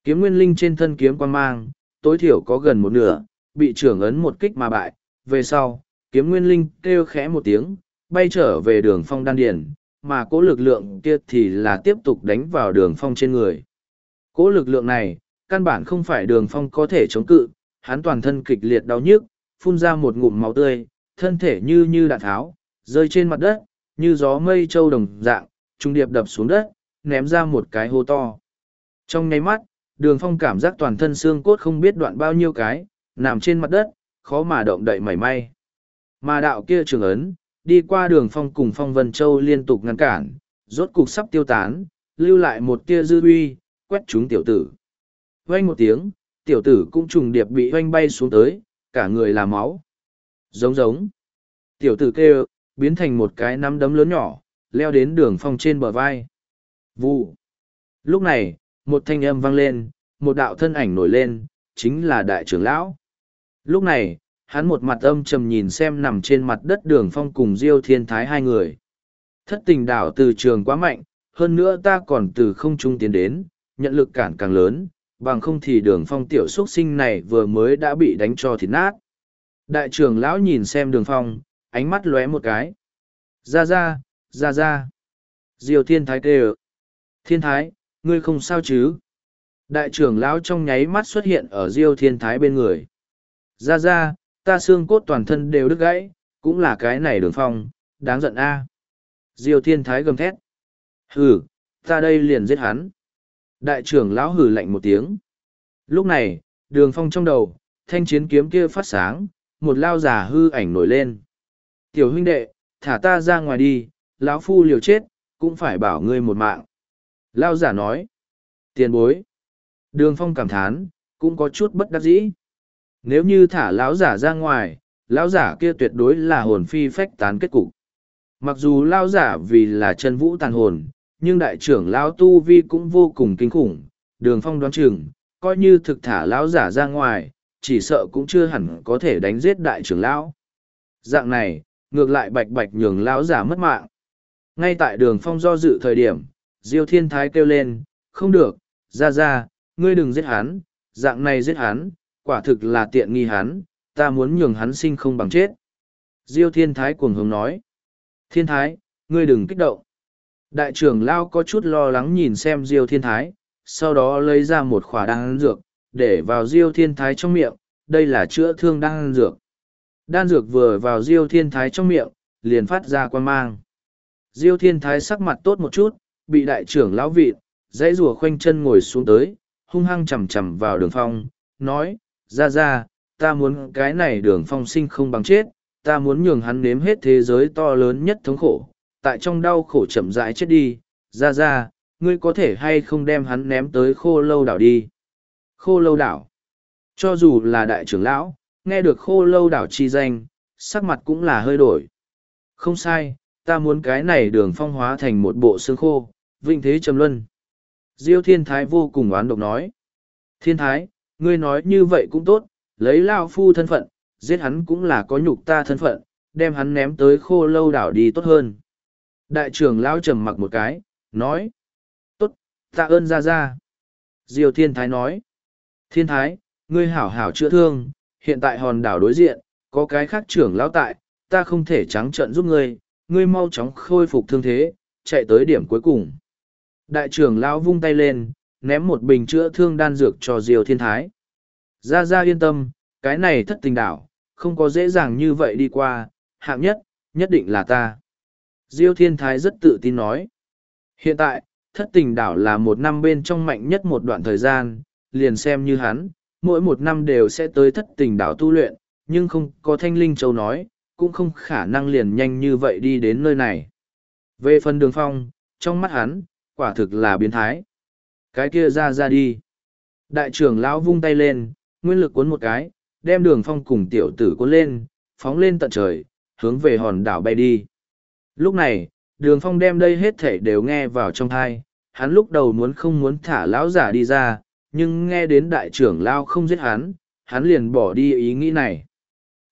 Kiếm nguyên linh trên thân kiếm quan mang, tối thiểu có gần một nửa, bị trưởng ấn một kích mà bại. Về sau, kiếm nguyên linh kêu khẽ một tiếng, bay trở về đường phong đan điển, mà cỗ lực lượng kia thì là tiếp tục đánh vào đường phong trên người. Cỗ lực lượng này, căn bản không phải đường phong có thể chống cự, hắn toàn thân kịch liệt đau nhức, phun ra một ngụm máu tươi, thân thể như như đạn tháo, rơi trên mặt đất, như gió mây trâu đồng dạng, trung điệp đập xuống đất, ném ra một cái hô to. Trong nháy mắt, đường phong cảm giác toàn thân xương cốt không biết đoạn bao nhiêu cái, nằm trên mặt đất, khó mà động đậy mảy may. Mà đạo kia trường ấn, đi qua đường phong cùng phong vân châu liên tục ngăn cản, rốt cục sắp tiêu tán, lưu lại một tia dư uy, quét chúng tiểu tử. Vang một tiếng, tiểu tử cũng trùng điệp bị oanh bay xuống tới, cả người là máu. Giống giống. Tiểu tử kêu, biến thành một cái nắm đấm lớn nhỏ, leo đến đường phong trên bờ vai. Vụ. Lúc này, một thanh âm vang lên, một đạo thân ảnh nổi lên, chính là đại trưởng lão. Lúc này, hắn một mặt âm trầm nhìn xem nằm trên mặt đất đường phong cùng diêu thiên thái hai người. Thất tình đảo từ trường quá mạnh, hơn nữa ta còn từ không trung tiến đến, nhận lực cản càng lớn, bằng không thì đường phong tiểu xuất sinh này vừa mới đã bị đánh cho thịt nát. Đại trưởng lão nhìn xem đường phong, ánh mắt lóe một cái. Ra ra, ra ra. Diều thiên thái kêu. Thiên thái, ngươi không sao chứ? Đại trưởng lão trong nháy mắt xuất hiện ở diêu thiên thái bên người. Ra ra, ta xương cốt toàn thân đều đứt gãy, cũng là cái này đường phong, đáng giận a. Diêu thiên thái gầm thét. Hừ, ta đây liền giết hắn. Đại trưởng lão hừ lạnh một tiếng. Lúc này, đường phong trong đầu, thanh chiến kiếm kia phát sáng, một lao giả hư ảnh nổi lên. Tiểu huynh đệ, thả ta ra ngoài đi lão phu liều chết cũng phải bảo ngươi một mạng lao giả nói tiền bối đường phong cảm thán cũng có chút bất đắc dĩ nếu như thả lão giả ra ngoài, lão giả kia tuyệt đối là hồn phi phách tán kết cục. Mặc dù lão giả vì là chân vũ tàn hồn, nhưng đại trưởng lão tu vi cũng vô cùng kinh khủng, đường phong đoán chừng, coi như thực thả lão giả ra ngoài, chỉ sợ cũng chưa hẳn có thể đánh giết đại trưởng lão. Dạng này, ngược lại bạch bạch nhường lão giả mất mạng. Ngay tại đường phong do dự thời điểm, diêu thiên thái kêu lên, không được, ra ra, ngươi đừng giết hắn, dạng này giết hắn quả thực là tiện nghi hắn, ta muốn nhường hắn sinh không bằng chết. Diêu thiên thái cuồng hống nói, thiên thái, ngươi đừng kích động. Đại trưởng lao có chút lo lắng nhìn xem diêu thiên thái, sau đó lấy ra một khỏa đan dược, để vào diêu thiên thái trong miệng, đây là chữa thương đan dược. Đan dược vừa vào diêu thiên thái trong miệng, liền phát ra quan mang. Diêu thiên thái sắc mặt tốt một chút, bị đại trưởng lão vịt dãy rùa khoanh chân ngồi xuống tới, hung hăng chầm chầm vào đường phong, nói ra ra, ta muốn cái này đường phong sinh không bằng chết, ta muốn nhường hắn nếm hết thế giới to lớn nhất thống khổ, tại trong đau khổ chậm rãi chết đi. Ra ra, ngươi có thể hay không đem hắn ném tới khô lâu đảo đi? Khô lâu đảo? Cho dù là đại trưởng lão, nghe được khô lâu đảo chi danh, sắc mặt cũng là hơi đổi. Không sai, ta muốn cái này đường phong hóa thành một bộ xương khô vinh thế trầm luân. Diêu thiên thái vô cùng oán độc nói. Thiên thái ngươi nói như vậy cũng tốt, lấy lao phu thân phận, giết hắn cũng là có nhục ta thân phận, đem hắn ném tới khô lâu đảo đi tốt hơn. Đại trưởng lão trầm mặc một cái, nói, tốt, tạ ơn ra ra Diều thiên thái nói, thiên thái, ngươi hảo hảo chữa thương, hiện tại hòn đảo đối diện, có cái khác trưởng lão tại, ta không thể trắng trợn giúp ngươi ngươi mau chóng khôi phục thương thế, chạy tới điểm cuối cùng. Đại trưởng lão vung tay lên ném một bình chữa thương đan dược cho diêu thiên thái. Ra ra yên tâm, cái này thất tình đảo, không có dễ dàng như vậy đi qua, hạng nhất nhất định là ta. Diêu thiên thái rất tự tin nói. Hiện tại, thất tình đảo là một năm bên trong mạnh nhất một đoạn thời gian, liền xem như hắn, mỗi một năm đều sẽ tới thất tình đảo tu luyện, nhưng không có thanh linh châu nói, cũng không khả năng liền nhanh như vậy đi đến nơi này. Về phần đường phong, trong mắt hắn, quả thực là biến thái cái kia ra ra đi. Đại trưởng lão vung tay lên, nguyên lực cuốn một cái, đem đường phong cùng tiểu tử cuốn lên, phóng lên tận trời, hướng về hòn đảo bay đi. Lúc này, đường phong đem đây hết thể đều nghe vào trong thai hắn lúc đầu muốn không muốn thả lão giả đi ra, nhưng nghe đến đại trưởng lao không giết hắn hắn liền bỏ đi ý nghĩ này.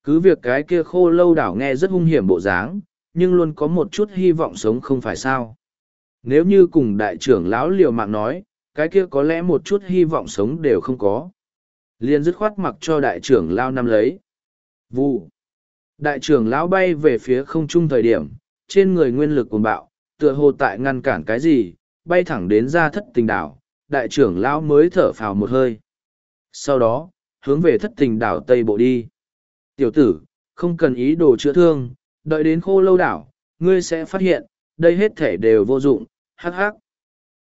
Cứ việc cái kia khô lâu đảo nghe rất hung hiểm bộ dáng, nhưng luôn có một chút hy vọng sống không phải sao. Nếu như cùng đại trưởng lão liều mạng nói cái kia có lẽ một chút hy vọng sống đều không có. Liền dứt khoát mặc cho đại trưởng lao năm lấy. Vụ. đại trưởng lão bay về phía không trung thời điểm, trên người nguyên lực cuồng bạo, tựa hồ tại ngăn cản cái gì, bay thẳng đến ra thất tình đảo, đại trưởng lão mới thở phào một hơi. Sau đó, hướng về thất tình đảo tây bộ đi. Tiểu tử, không cần ý đồ chữa thương, đợi đến khô lâu đảo, ngươi sẽ phát hiện, đây hết thể đều vô dụng, hắc hắc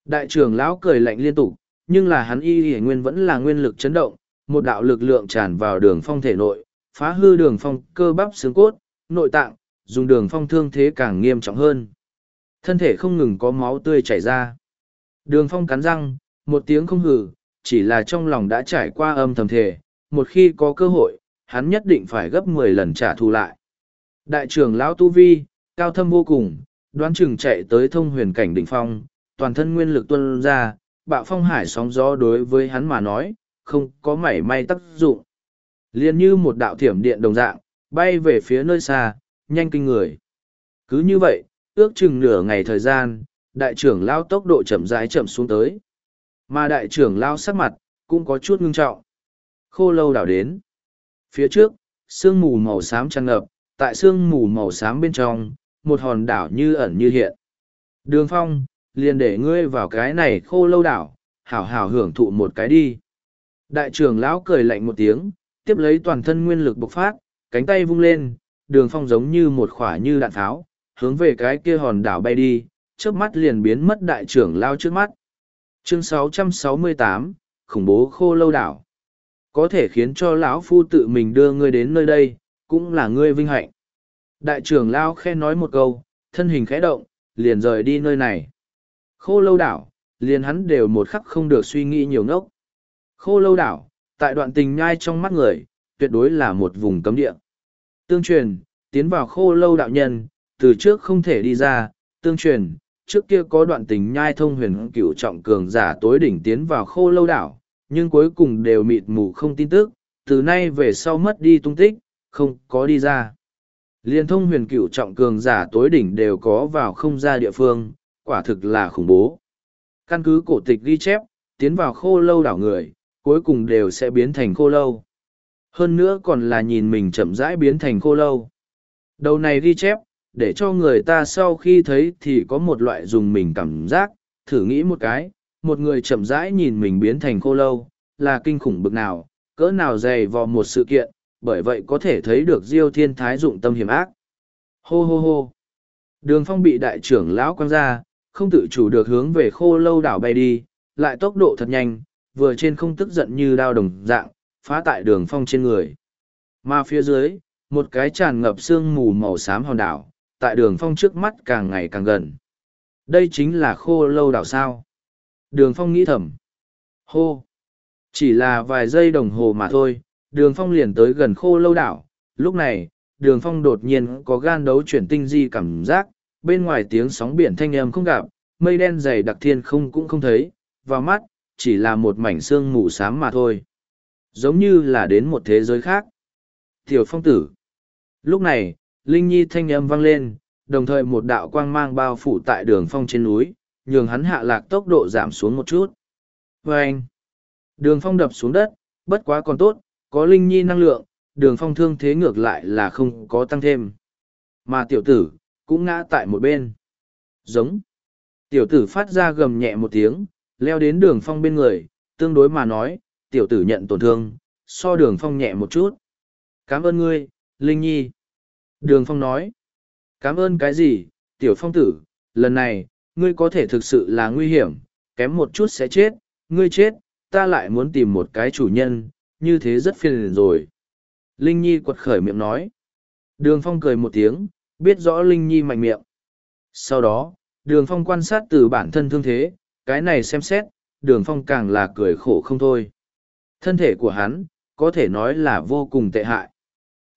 đại trưởng lão cười lạnh liên tục nhưng là hắn y hiển nguyên vẫn là nguyên lực chấn động một đạo lực lượng tràn vào đường phong thể nội phá hư đường phong cơ bắp xương cốt nội tạng dùng đường phong thương thế càng nghiêm trọng hơn. Thân thể không ngừng có máu tươi chảy ra. Đường phong cắn răng một tiếng không hừ, chỉ là trong lòng đã trải qua âm thầm thể một khi có cơ hội hắn nhất định phải gấp mười lần trả thù lại. Đại trưởng lão tu vi cao thâm vô cùng đoán chừng chạy tới thông huyền cảnh đỉnh phong toàn thân nguyên lực tuân ra, bạo phong hải sóng gió đối với hắn mà nói, không có mảy may tác dụng. Liền như một đạo thiểm điện đồng dạng, bay về phía nơi xa, nhanh kinh người. Cứ như vậy, ước chừng nửa ngày thời gian, đại trưởng lao tốc độ chậm rãi chậm xuống tới. Mà đại trưởng lao sắc mặt cũng có chút ngưng trọng. Khô lâu đảo đến. Phía trước, sương mù màu xám tràn ngập, tại sương mù màu xám bên trong, một hòn đảo như ẩn như hiện. Đường phong liền để ngươi vào cái này khô lâu đảo hảo hảo hưởng thụ một cái đi. Đại trưởng lão cười lạnh một tiếng tiếp lấy toàn thân nguyên lực bộc phát cánh tay vung lên đường phong giống như một khỏa như đạn tháo hướng về cái kia hòn đảo bay đi trước mắt liền biến mất đại trưởng lao trước mắt. Chương 668, khủng bố khô lâu đảo. Có thể khiến cho lão phu tự mình đưa ngươi đến nơi đây cũng là ngươi vinh hạnh. Đại trưởng Lao khe nói một câu, thân hình khẽ động, liền rời đi nơi này. Khô lâu đảo, liền hắn đều một khắc không được suy nghĩ nhiều ngốc. Khô lâu đảo, tại đoạn tình nhai trong mắt người, tuyệt đối là một vùng cấm địa. Tương truyền, tiến vào khô lâu đạo nhân, từ trước không thể đi ra, tương truyền, trước kia có đoạn tình nhai thông huyền cửu trọng cường giả tối đỉnh tiến vào khô lâu đảo, nhưng cuối cùng đều mịt mù không tin tức, từ nay về sau mất đi tung tích, không có đi ra. Liên thông huyền cửu trọng cường giả tối đỉnh đều có vào không ra địa phương, quả thực là khủng bố. Căn cứ cổ tịch ghi chép, tiến vào khô lâu đảo người, cuối cùng đều sẽ biến thành khô lâu. Hơn nữa còn là nhìn mình chậm rãi biến thành khô lâu. Đầu này ghi chép, để cho người ta sau khi thấy thì có một loại dùng mình cảm giác, thử nghĩ một cái, một người chậm rãi nhìn mình biến thành khô lâu, là kinh khủng bực nào, cỡ nào dày vò một sự kiện, bởi vậy có thể thấy được Diêu Thiên Thái dụng tâm hiểm ác. Hô hô hô. Đường phong bị đại trưởng lão quăng ra, không tự chủ được hướng về khô lâu đảo bay đi, lại tốc độ thật nhanh, vừa trên không tức giận như đao đồng dạng, phá tại đường phong trên người. Mà phía dưới, một cái tràn ngập sương mù màu xám hòn đảo, tại đường phong trước mắt càng ngày càng gần. Đây chính là khô lâu đảo sao. Đường phong nghĩ thầm. Hô! Chỉ là vài giây đồng hồ mà thôi, đường phong liền tới gần khô lâu đảo. Lúc này, đường phong đột nhiên có gan đấu chuyển tinh di cảm giác, bên ngoài tiếng sóng biển thanh âm không gặp, mây đen dày đặc thiên không cũng không thấy, vào mắt, chỉ là một mảnh xương mù xám mà thôi. Giống như là đến một thế giới khác. Tiểu phong tử. Lúc này, Linh Nhi thanh âm vang lên, đồng thời một đạo quang mang bao phủ tại đường phong trên núi, nhường hắn hạ lạc tốc độ giảm xuống một chút. Vâng! đường phong đập xuống đất, bất quá còn tốt, có Linh Nhi năng lượng, đường phong thương thế ngược lại là không có tăng thêm. Mà tiểu tử, cũng ngã tại một bên. Giống. Tiểu tử phát ra gầm nhẹ một tiếng, leo đến đường phong bên người, tương đối mà nói, tiểu tử nhận tổn thương, so đường phong nhẹ một chút. Cảm ơn ngươi, Linh Nhi. Đường phong nói. Cảm ơn cái gì, tiểu phong tử, lần này, ngươi có thể thực sự là nguy hiểm, kém một chút sẽ chết, ngươi chết, ta lại muốn tìm một cái chủ nhân, như thế rất phiền rồi. Linh Nhi quật khởi miệng nói. Đường phong cười một tiếng, biết rõ Linh Nhi mạnh miệng. Sau đó, đường phong quan sát từ bản thân thương thế, cái này xem xét, đường phong càng là cười khổ không thôi. Thân thể của hắn, có thể nói là vô cùng tệ hại.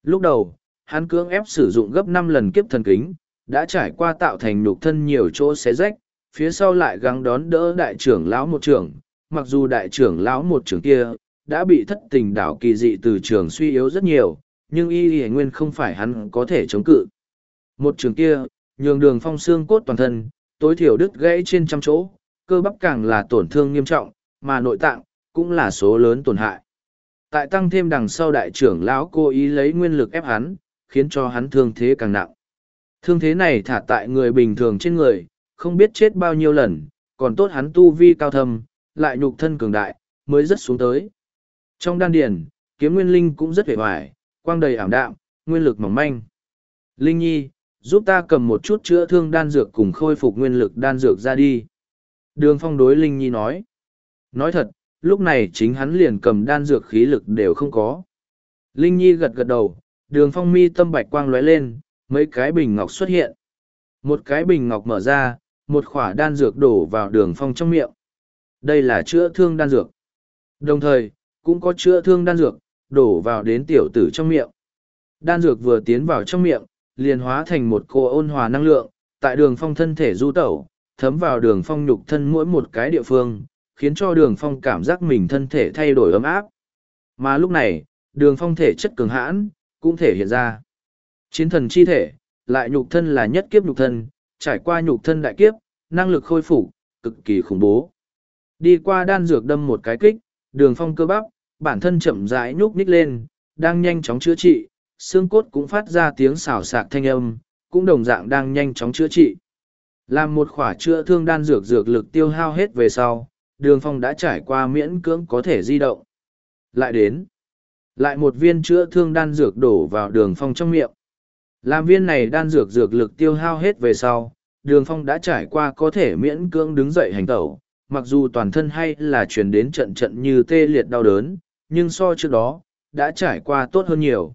Lúc đầu, hắn cưỡng ép sử dụng gấp năm lần kiếp thần kính, đã trải qua tạo thành nhục thân nhiều chỗ xé rách, phía sau lại gắng đón đỡ đại trưởng lão một trưởng, mặc dù đại trưởng lão một trưởng kia, đã bị thất tình đảo kỳ dị từ trường suy yếu rất nhiều, nhưng y y nguyên không phải hắn có thể chống cự. Một trường kia, nhường đường phong xương cốt toàn thân, tối thiểu đứt gãy trên trăm chỗ, cơ bắp càng là tổn thương nghiêm trọng, mà nội tạng, cũng là số lớn tổn hại. Tại tăng thêm đằng sau đại trưởng lão cố ý lấy nguyên lực ép hắn, khiến cho hắn thương thế càng nặng. Thương thế này thả tại người bình thường trên người, không biết chết bao nhiêu lần, còn tốt hắn tu vi cao thâm, lại nhục thân cường đại, mới rất xuống tới. Trong đan điền, kiếm nguyên linh cũng rất vẻ hoài, quang đầy ảm đạm, nguyên lực mỏng manh. Linh nhi, giúp ta cầm một chút chữa thương đan dược cùng khôi phục nguyên lực đan dược ra đi. Đường phong đối Linh Nhi nói. Nói thật, lúc này chính hắn liền cầm đan dược khí lực đều không có. Linh Nhi gật gật đầu, đường phong mi tâm bạch quang lóe lên, mấy cái bình ngọc xuất hiện. Một cái bình ngọc mở ra, một khỏa đan dược đổ vào đường phong trong miệng. Đây là chữa thương đan dược. Đồng thời, cũng có chữa thương đan dược, đổ vào đến tiểu tử trong miệng. Đan dược vừa tiến vào trong miệng, liền hóa thành một cô ôn hòa năng lượng, tại đường phong thân thể du tẩu, thấm vào đường phong nhục thân mỗi một cái địa phương, khiến cho đường phong cảm giác mình thân thể thay đổi ấm áp. Mà lúc này, đường phong thể chất cường hãn, cũng thể hiện ra. Chiến thần chi thể, lại nhục thân là nhất kiếp nhục thân, trải qua nhục thân đại kiếp, năng lực khôi phục cực kỳ khủng bố. Đi qua đan dược đâm một cái kích, đường phong cơ bắp, bản thân chậm rãi nhúc nhích lên, đang nhanh chóng chữa trị, xương cốt cũng phát ra tiếng xào xạc thanh âm, cũng đồng dạng đang nhanh chóng chữa trị. Làm một khỏa chữa thương đan dược dược lực tiêu hao hết về sau, đường phong đã trải qua miễn cưỡng có thể di động. Lại đến. Lại một viên chữa thương đan dược đổ vào đường phong trong miệng. Làm viên này đan dược dược lực tiêu hao hết về sau, đường phong đã trải qua có thể miễn cưỡng đứng dậy hành tẩu, mặc dù toàn thân hay là chuyển đến trận trận như tê liệt đau đớn, nhưng so trước đó, đã trải qua tốt hơn nhiều.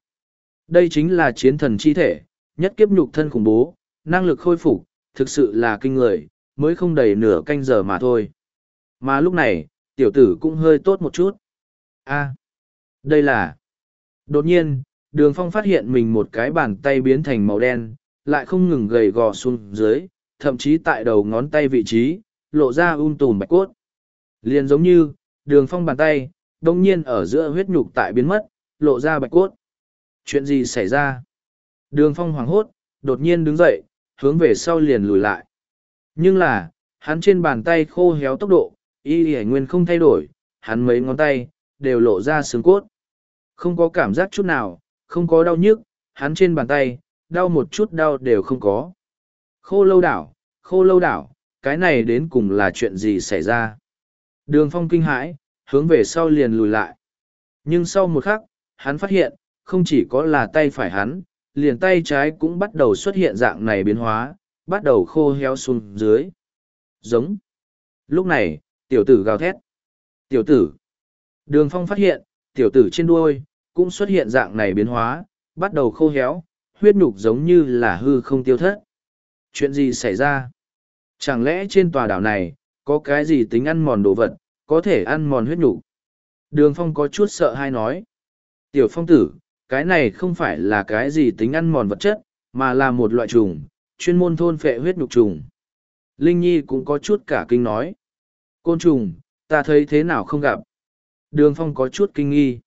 Đây chính là chiến thần chi thể, nhất kiếp nhục thân khủng bố, năng lực khôi phục, thực sự là kinh người, mới không đầy nửa canh giờ mà thôi. Mà lúc này, tiểu tử cũng hơi tốt một chút. a đây là... Đột nhiên, đường phong phát hiện mình một cái bàn tay biến thành màu đen, lại không ngừng gầy gò xuống dưới, thậm chí tại đầu ngón tay vị trí, lộ ra un tùm bạch cốt. Liền giống như, đường phong bàn tay, đông nhiên ở giữa huyết nhục tại biến mất, lộ ra bạch cốt. Chuyện gì xảy ra? Đường phong hoảng hốt, đột nhiên đứng dậy, hướng về sau liền lùi lại. Nhưng là, hắn trên bàn tay khô héo tốc độ, y y nguyên không thay đổi, hắn mấy ngón tay, đều lộ ra xương cốt. Không có cảm giác chút nào, không có đau nhức, hắn trên bàn tay, đau một chút đau đều không có. Khô lâu đảo, khô lâu đảo, cái này đến cùng là chuyện gì xảy ra? Đường phong kinh hãi, hướng về sau liền lùi lại. Nhưng sau một khắc, hắn phát hiện, không chỉ có là tay phải hắn, liền tay trái cũng bắt đầu xuất hiện dạng này biến hóa, bắt đầu khô héo xuống dưới. Giống. Lúc này, tiểu tử gào thét. Tiểu tử. Đường phong phát hiện, tiểu tử trên đuôi, cũng xuất hiện dạng này biến hóa, bắt đầu khô héo, huyết nhục giống như là hư không tiêu thất. Chuyện gì xảy ra? Chẳng lẽ trên tòa đảo này, có cái gì tính ăn mòn đồ vật, có thể ăn mòn huyết nhục? Đường phong có chút sợ hay nói. Tiểu phong tử, cái này không phải là cái gì tính ăn mòn vật chất, mà là một loại trùng, chuyên môn thôn phệ huyết nhục trùng. Linh Nhi cũng có chút cả kinh nói. Côn trùng, ta thấy thế nào không gặp. Đường phong có chút kinh nghi.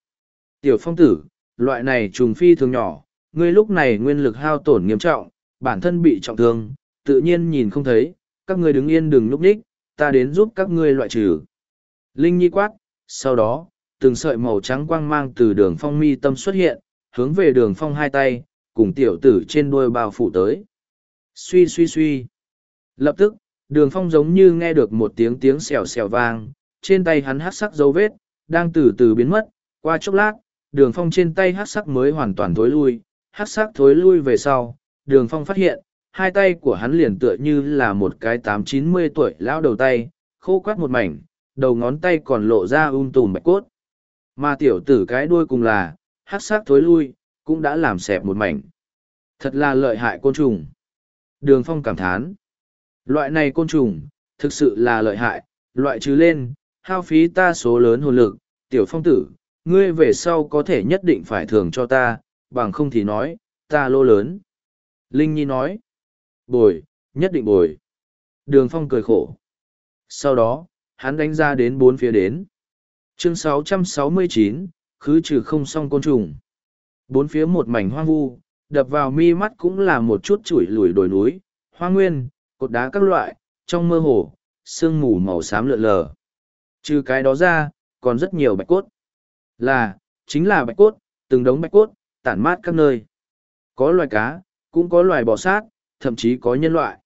Tiểu phong tử, loại này trùng phi thường nhỏ, ngươi lúc này nguyên lực hao tổn nghiêm trọng, bản thân bị trọng thương, tự nhiên nhìn không thấy, các ngươi đứng yên đừng núp ních, ta đến giúp các ngươi loại trừ. Linh Nhi quát, sau đó, từng sợi màu trắng quang mang từ đường phong mi tâm xuất hiện, hướng về đường phong hai tay, cùng tiểu tử trên đuôi bao phủ tới. Suy suy suy. Lập tức, đường phong giống như nghe được một tiếng tiếng xèo xèo vang, trên tay hắn hát sắc dấu vết, đang từ từ biến mất, qua chốc lát, đường phong trên tay hát sắc mới hoàn toàn thối lui, hát sắc thối lui về sau, đường phong phát hiện, hai tay của hắn liền tựa như là một cái tám chín mươi tuổi lão đầu tay, khô quát một mảnh, đầu ngón tay còn lộ ra um tùm bạch cốt. Mà tiểu tử cái đuôi cùng là, hát sắc thối lui, cũng đã làm xẹp một mảnh. Thật là lợi hại côn trùng. Đường phong cảm thán. Loại này côn trùng, thực sự là lợi hại, loại trừ lên, hao phí ta số lớn hồn lực, tiểu phong tử, ngươi về sau có thể nhất định phải thường cho ta, bằng không thì nói, ta lô lớn. Linh Nhi nói, bồi, nhất định bồi. Đường phong cười khổ. Sau đó, hắn đánh ra đến bốn phía đến. Chương 669, khứ trừ không xong côn trùng. Bốn phía một mảnh hoang vu, đập vào mi mắt cũng là một chút chuỗi lùi đồi núi, hoa nguyên, cột đá các loại, trong mơ hồ, sương mù màu xám lượn lờ. Trừ cái đó ra, còn rất nhiều bạch cốt. Là, chính là bạch cốt, từng đống bạch cốt, tản mát các nơi. Có loài cá, cũng có loài bò sát, thậm chí có nhân loại.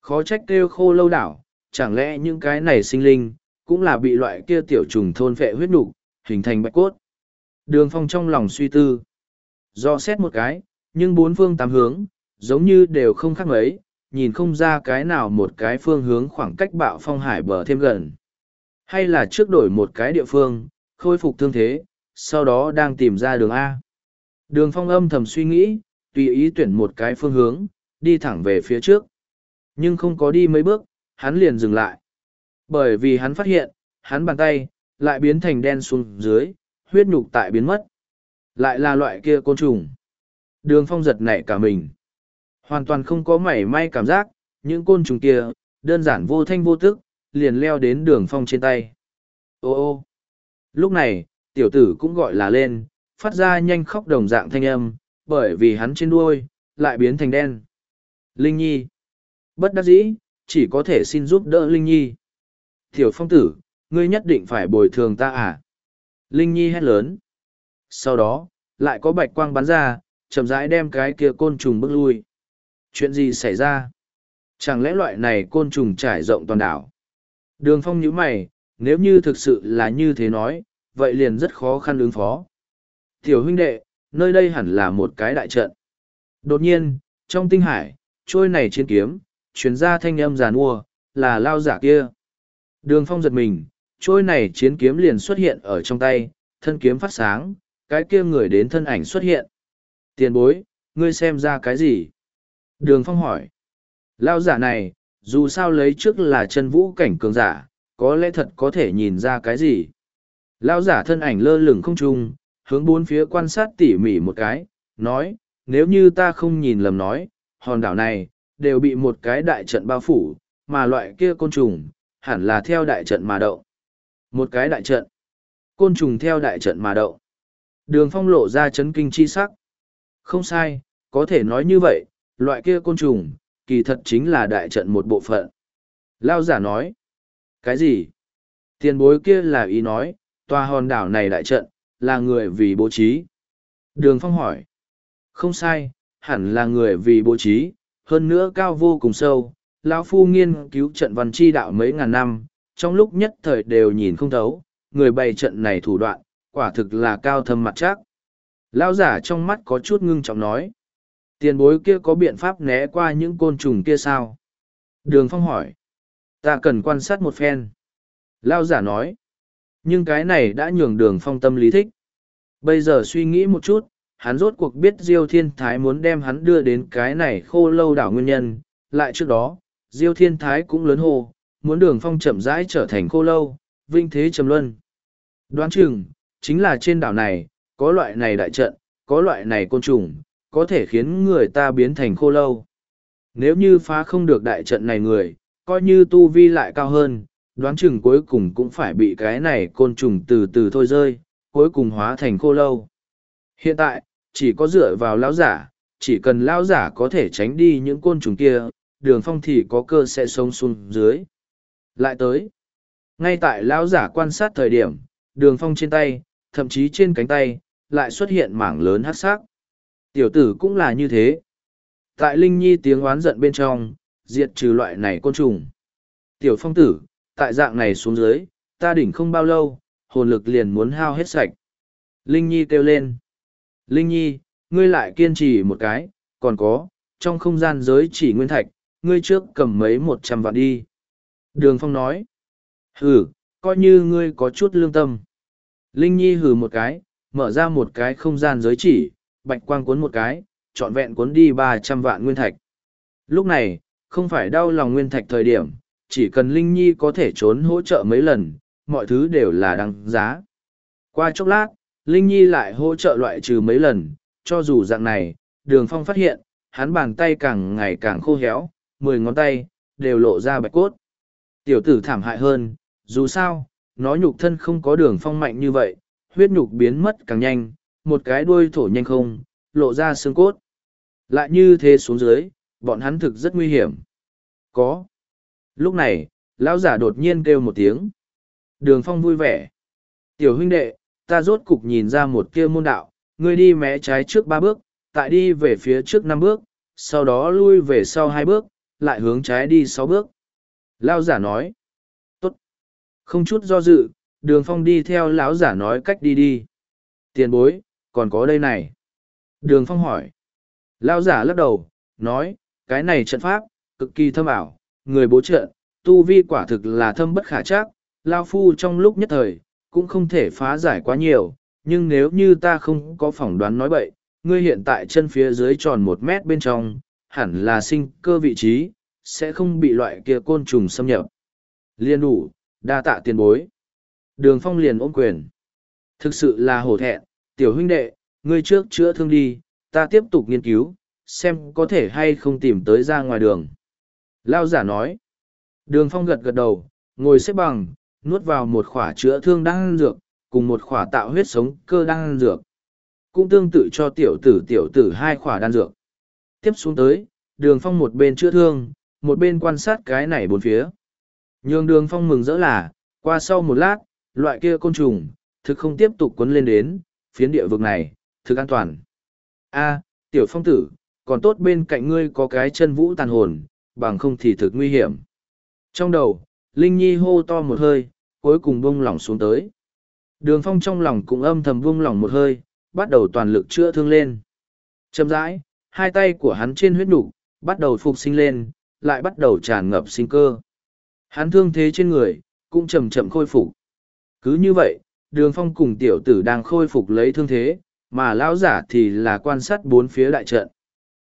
Khó trách kêu khô lâu đảo, chẳng lẽ những cái này sinh linh, cũng là bị loại kia tiểu trùng thôn phệ huyết nục hình thành bạch cốt. Đường phong trong lòng suy tư. Do xét một cái, nhưng bốn phương tám hướng, giống như đều không khác mấy, nhìn không ra cái nào một cái phương hướng khoảng cách bạo phong hải bờ thêm gần. Hay là trước đổi một cái địa phương, khôi phục thương thế, sau đó đang tìm ra đường A. Đường phong âm thầm suy nghĩ, tùy ý tuyển một cái phương hướng, đi thẳng về phía trước. Nhưng không có đi mấy bước, hắn liền dừng lại. Bởi vì hắn phát hiện, hắn bàn tay, lại biến thành đen xuống dưới, huyết nhục tại biến mất. Lại là loại kia côn trùng. Đường phong giật nảy cả mình. Hoàn toàn không có mảy may cảm giác, những côn trùng kia, đơn giản vô thanh vô tức, liền leo đến đường phong trên tay. Ô ô! Lúc này, tiểu tử cũng gọi là lên, phát ra nhanh khóc đồng dạng thanh âm, bởi vì hắn trên đuôi, lại biến thành đen. Linh Nhi! Bất đắc dĩ, chỉ có thể xin giúp đỡ Linh Nhi. Tiểu phong tử, ngươi nhất định phải bồi thường ta à? Linh Nhi hét lớn. Sau đó, lại có bạch quang bắn ra, chậm rãi đem cái kia côn trùng bước lui. Chuyện gì xảy ra? Chẳng lẽ loại này côn trùng trải rộng toàn đảo? Đường phong nhíu mày, nếu như thực sự là như thế nói, vậy liền rất khó khăn ứng phó. Tiểu huynh đệ, nơi đây hẳn là một cái đại trận. Đột nhiên, trong tinh hải, trôi này chiến kiếm, chuyến ra thanh âm giàn mua, là lao giả kia. Đường phong giật mình, trôi này chiến kiếm liền xuất hiện ở trong tay, thân kiếm phát sáng, cái kia người đến thân ảnh xuất hiện. Tiền bối, ngươi xem ra cái gì? Đường Phong hỏi. Lao giả này, dù sao lấy trước là chân vũ cảnh cường giả, có lẽ thật có thể nhìn ra cái gì. Lao giả thân ảnh lơ lửng không trung, hướng bốn phía quan sát tỉ mỉ một cái, nói, nếu như ta không nhìn lầm nói, hòn đảo này, đều bị một cái đại trận bao phủ, mà loại kia côn trùng, hẳn là theo đại trận mà động một cái đại trận, côn trùng theo đại trận mà đậu. Đường phong lộ ra chấn kinh chi sắc. Không sai, có thể nói như vậy, loại kia côn trùng, kỳ thật chính là đại trận một bộ phận. Lao giả nói, cái gì? Tiền bối kia là ý nói, tòa hòn đảo này đại trận, là người vì bố trí. Đường phong hỏi, không sai, hẳn là người vì bố trí, hơn nữa cao vô cùng sâu. Lão Phu nghiên cứu trận văn chi đạo mấy ngàn năm, trong lúc nhất thời đều nhìn không thấu, người bày trận này thủ đoạn, quả thực là cao thâm mặt chắc. Lão giả trong mắt có chút ngưng trọng nói. Tiền bối kia có biện pháp né qua những côn trùng kia sao? Đường Phong hỏi. Ta cần quan sát một phen. Lão giả nói. Nhưng cái này đã nhường đường Phong tâm lý thích. Bây giờ suy nghĩ một chút, hắn rốt cuộc biết Diêu Thiên Thái muốn đem hắn đưa đến cái này khô lâu đảo nguyên nhân. Lại trước đó, Diêu Thiên Thái cũng lớn hồ, muốn đường Phong chậm rãi trở thành khô lâu, vinh thế trầm luân. Đoán chừng, chính là trên đảo này, có loại này đại trận, có loại này côn trùng, có thể khiến người ta biến thành khô lâu. Nếu như phá không được đại trận này người, coi như tu vi lại cao hơn, đoán chừng cuối cùng cũng phải bị cái này côn trùng từ từ thôi rơi, cuối cùng hóa thành khô lâu. Hiện tại, chỉ có dựa vào lão giả, chỉ cần lão giả có thể tránh đi những côn trùng kia, đường phong thì có cơ sẽ sống xuống dưới. Lại tới, ngay tại lão giả quan sát thời điểm, đường phong trên tay, thậm chí trên cánh tay, lại xuất hiện mảng lớn hát sắc. Tiểu tử cũng là như thế. Tại Linh Nhi tiếng oán giận bên trong, diệt trừ loại này côn trùng. Tiểu phong tử, tại dạng này xuống dưới, ta đỉnh không bao lâu, hồn lực liền muốn hao hết sạch. Linh Nhi kêu lên. Linh Nhi, ngươi lại kiên trì một cái, còn có, trong không gian giới chỉ nguyên thạch, ngươi trước cầm mấy một trăm vạn đi. Đường Phong nói. Hừ, coi như ngươi có chút lương tâm. Linh Nhi hừ một cái, mở ra một cái không gian giới chỉ, bạch quang cuốn một cái, trọn vẹn cuốn đi ba trăm vạn nguyên thạch. Lúc này, không phải đau lòng nguyên thạch thời điểm, chỉ cần Linh Nhi có thể trốn hỗ trợ mấy lần, mọi thứ đều là đăng giá. Qua chốc lát, Linh Nhi lại hỗ trợ loại trừ mấy lần, cho dù dạng này, đường phong phát hiện, hắn bàn tay càng ngày càng khô héo, mười ngón tay, đều lộ ra bạch cốt. Tiểu tử thảm hại hơn, dù sao, nó nhục thân không có đường phong mạnh như vậy, huyết nhục biến mất càng nhanh, một cái đuôi thổ nhanh không, lộ ra xương cốt. Lại như thế xuống dưới, bọn hắn thực rất nguy hiểm. Có. Lúc này, lão giả đột nhiên kêu một tiếng. Đường phong vui vẻ. Tiểu huynh đệ, ta rốt cục nhìn ra một kia môn đạo, ngươi đi mé trái trước ba bước, tại đi về phía trước năm bước, sau đó lui về sau hai bước, lại hướng trái đi sáu bước. Lao giả nói. Tốt. Không chút do dự, đường phong đi theo lão giả nói cách đi đi. Tiền bối, còn có đây này. Đường phong hỏi. Lao giả lắc đầu, nói, cái này trận pháp, cực kỳ thâm ảo, người bố trận, tu vi quả thực là thâm bất khả trác, Lao Phu trong lúc nhất thời, cũng không thể phá giải quá nhiều, nhưng nếu như ta không có phỏng đoán nói bậy, ngươi hiện tại chân phía dưới tròn một mét bên trong, hẳn là sinh cơ vị trí, sẽ không bị loại kia côn trùng xâm nhập. Liên đủ, đa tạ tiền bối. Đường phong liền ôm quyền. Thực sự là hổ thẹn, tiểu huynh đệ, ngươi trước chữa thương đi, ta tiếp tục nghiên cứu, xem có thể hay không tìm tới ra ngoài đường. Lao giả nói. Đường phong gật gật đầu, ngồi xếp bằng, nuốt vào một khỏa chữa thương đang dược, cùng một khỏa tạo huyết sống cơ đang dược. Cũng tương tự cho tiểu tử tiểu tử hai khỏa đan dược. Tiếp xuống tới, đường phong một bên chữa thương, một bên quan sát cái này bốn phía. Nhường đường phong mừng rỡ là, qua sau một lát, loại kia côn trùng, thực không tiếp tục quấn lên đến, phiến địa vực này, thực an toàn. a tiểu phong tử, còn tốt bên cạnh ngươi có cái chân vũ tàn hồn, bằng không thì thực nguy hiểm. Trong đầu, Linh Nhi hô to một hơi, cuối cùng buông lỏng xuống tới. Đường phong trong lòng cũng âm thầm buông lỏng một hơi, bắt đầu toàn lực chữa thương lên. Chậm rãi, hai tay của hắn trên huyết nục bắt đầu phục sinh lên, lại bắt đầu tràn ngập sinh cơ. Hắn thương thế trên người, cũng chậm chậm khôi phục. Cứ như vậy, đường phong cùng tiểu tử đang khôi phục lấy thương thế, mà lão giả thì là quan sát bốn phía đại trận.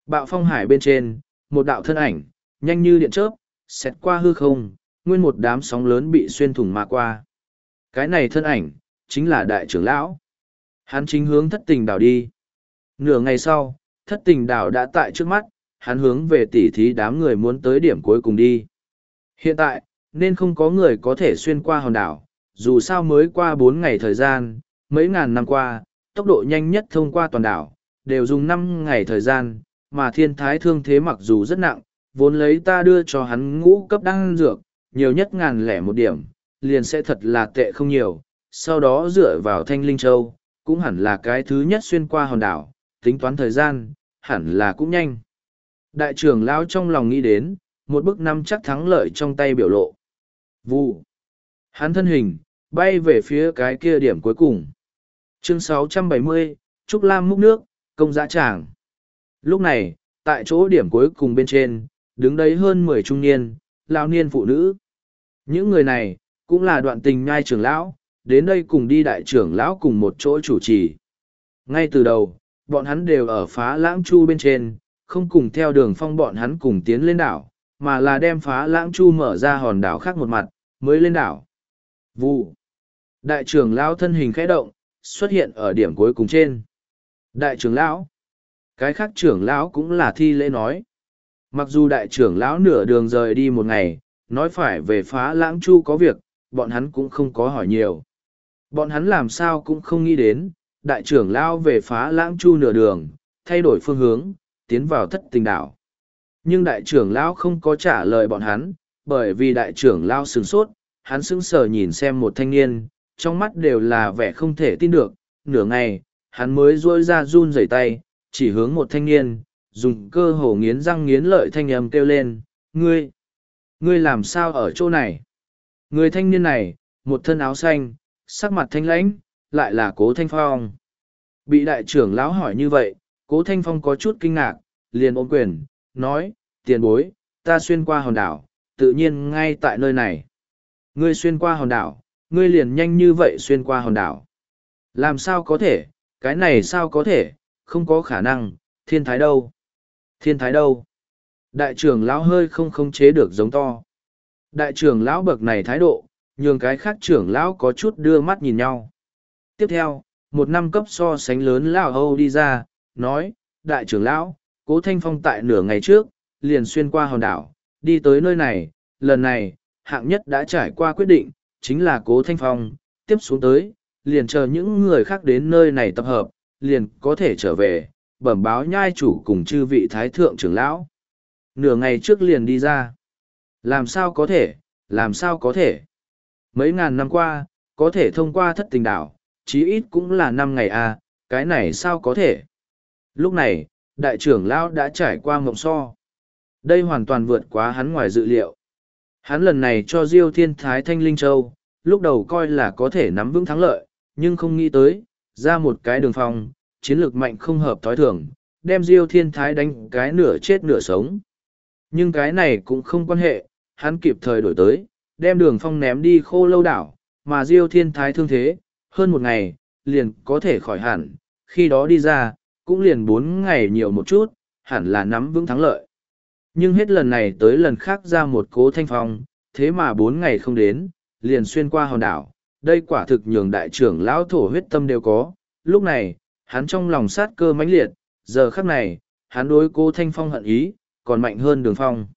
Bạo phong hải bên trên, một đạo thân ảnh, nhanh như điện chớp, xẹt qua hư không, nguyên một đám sóng lớn bị xuyên thủng mà qua. Cái này thân ảnh, chính là đại trưởng lão. Hắn chính hướng thất tình đảo đi. Nửa ngày sau, thất tình đảo đã tại trước mắt, hắn hướng về tỉ thí đám người muốn tới điểm cuối cùng đi. Hiện tại, nên không có người có thể xuyên qua hòn đảo, dù sao mới qua bốn ngày thời gian, mấy ngàn năm qua, tốc độ nhanh nhất thông qua toàn đảo, đều dùng năm ngày thời gian, mà thiên thái thương thế mặc dù rất nặng, vốn lấy ta đưa cho hắn ngũ cấp đăng dược, nhiều nhất ngàn lẻ một điểm, liền sẽ thật là tệ không nhiều, sau đó dựa vào thanh linh châu, cũng hẳn là cái thứ nhất xuyên qua hòn đảo, tính toán thời gian, hẳn là cũng nhanh. Đại trưởng lão trong lòng nghĩ đến, một bức năm chắc thắng lợi trong tay biểu lộ. Vụ. Hắn thân hình, bay về phía cái kia điểm cuối cùng. Chương 670, Trúc Lam múc nước, công dã tràng. Lúc này, tại chỗ điểm cuối cùng bên trên, đứng đấy hơn mười trung niên, lão niên phụ nữ. Những người này, cũng là đoạn tình nhai trưởng lão, đến đây cùng đi đại trưởng lão cùng một chỗ chủ trì. Ngay từ đầu, bọn hắn đều ở phá lãng chu bên trên, không cùng theo đường phong bọn hắn cùng tiến lên đảo, mà là đem phá lãng chu mở ra hòn đảo khác một mặt, mới lên đảo. Vụ. Đại trưởng lão thân hình khẽ động, xuất hiện ở điểm cuối cùng trên. Đại trưởng lão. Cái khác trưởng lão cũng là thi lễ nói. Mặc dù đại trưởng lão nửa đường rời đi một ngày, nói phải về phá lãng chu có việc, bọn hắn cũng không có hỏi nhiều. Bọn hắn làm sao cũng không nghĩ đến, đại trưởng lão về phá lãng chu nửa đường, thay đổi phương hướng, tiến vào thất tình đảo. Nhưng đại trưởng lão không có trả lời bọn hắn, bởi vì đại trưởng lão sửng sốt, hắn sững sờ nhìn xem một thanh niên, trong mắt đều là vẻ không thể tin được, nửa ngày, hắn mới duỗi ra run rẩy tay, chỉ hướng một thanh niên, dùng cơ hồ nghiến răng nghiến lợi thanh âm kêu lên, ngươi, ngươi làm sao ở chỗ này? Người thanh niên này, một thân áo xanh, sắc mặt thanh lãnh, lại là cố thanh phong. Bị đại trưởng lão hỏi như vậy, cố thanh phong có chút kinh ngạc, liền ôm quyền, nói, tiền bối, ta xuyên qua hòn đảo, tự nhiên ngay tại nơi này. Ngươi xuyên qua hòn đảo, ngươi liền nhanh như vậy xuyên qua hòn đảo. Làm sao có thể, cái này sao có thể, không có khả năng, thiên thái đâu? Thiên thái đâu? Đại trưởng lão hơi không khống chế được giống to. Đại trưởng lão bậc này thái độ, nhường cái khác trưởng lão có chút đưa mắt nhìn nhau. Tiếp theo, một năm cấp so sánh lớn lão Âu đi ra, nói, đại trưởng lão, cố thanh phong tại nửa ngày trước, liền xuyên qua hòn đảo, đi tới nơi này, lần này, hạng nhất đã trải qua quyết định, chính là cố thanh phong, tiếp xuống tới, liền chờ những người khác đến nơi này tập hợp, liền có thể trở về, bẩm báo nhai chủ cùng chư vị thái thượng trưởng lão. Nửa ngày trước liền đi ra. Làm sao có thể, làm sao có thể. Mấy ngàn năm qua, có thể thông qua thất tình đảo, chí ít cũng là năm ngày à, cái này sao có thể. Lúc này, đại trưởng lão đã trải qua mộng so. Đây hoàn toàn vượt quá hắn ngoài dự liệu. Hắn lần này cho Diêu Thiên Thái Thanh Linh Châu, lúc đầu coi là có thể nắm vững thắng lợi, nhưng không nghĩ tới, ra một cái đường phong, chiến lược mạnh không hợp thói thường, đem Diêu Thiên Thái đánh cái nửa chết nửa sống. Nhưng cái này cũng không quan hệ, hắn kịp thời đổi tới, đem đường phong ném đi khô lâu đảo, mà Diêu Thiên Thái thương thế, hơn một ngày, liền có thể khỏi hẳn, khi đó đi ra, cũng liền bốn ngày nhiều một chút, hẳn là nắm vững thắng lợi. Nhưng hết lần này tới lần khác ra một cố thanh phong, thế mà bốn ngày không đến, liền xuyên qua hòn đảo, đây quả thực nhường đại trưởng lão thổ huyết tâm đều có. Lúc này, hắn trong lòng sát cơ mãnh liệt, giờ khắc này, hắn đối cố thanh phong hận ý, còn mạnh hơn đường phong.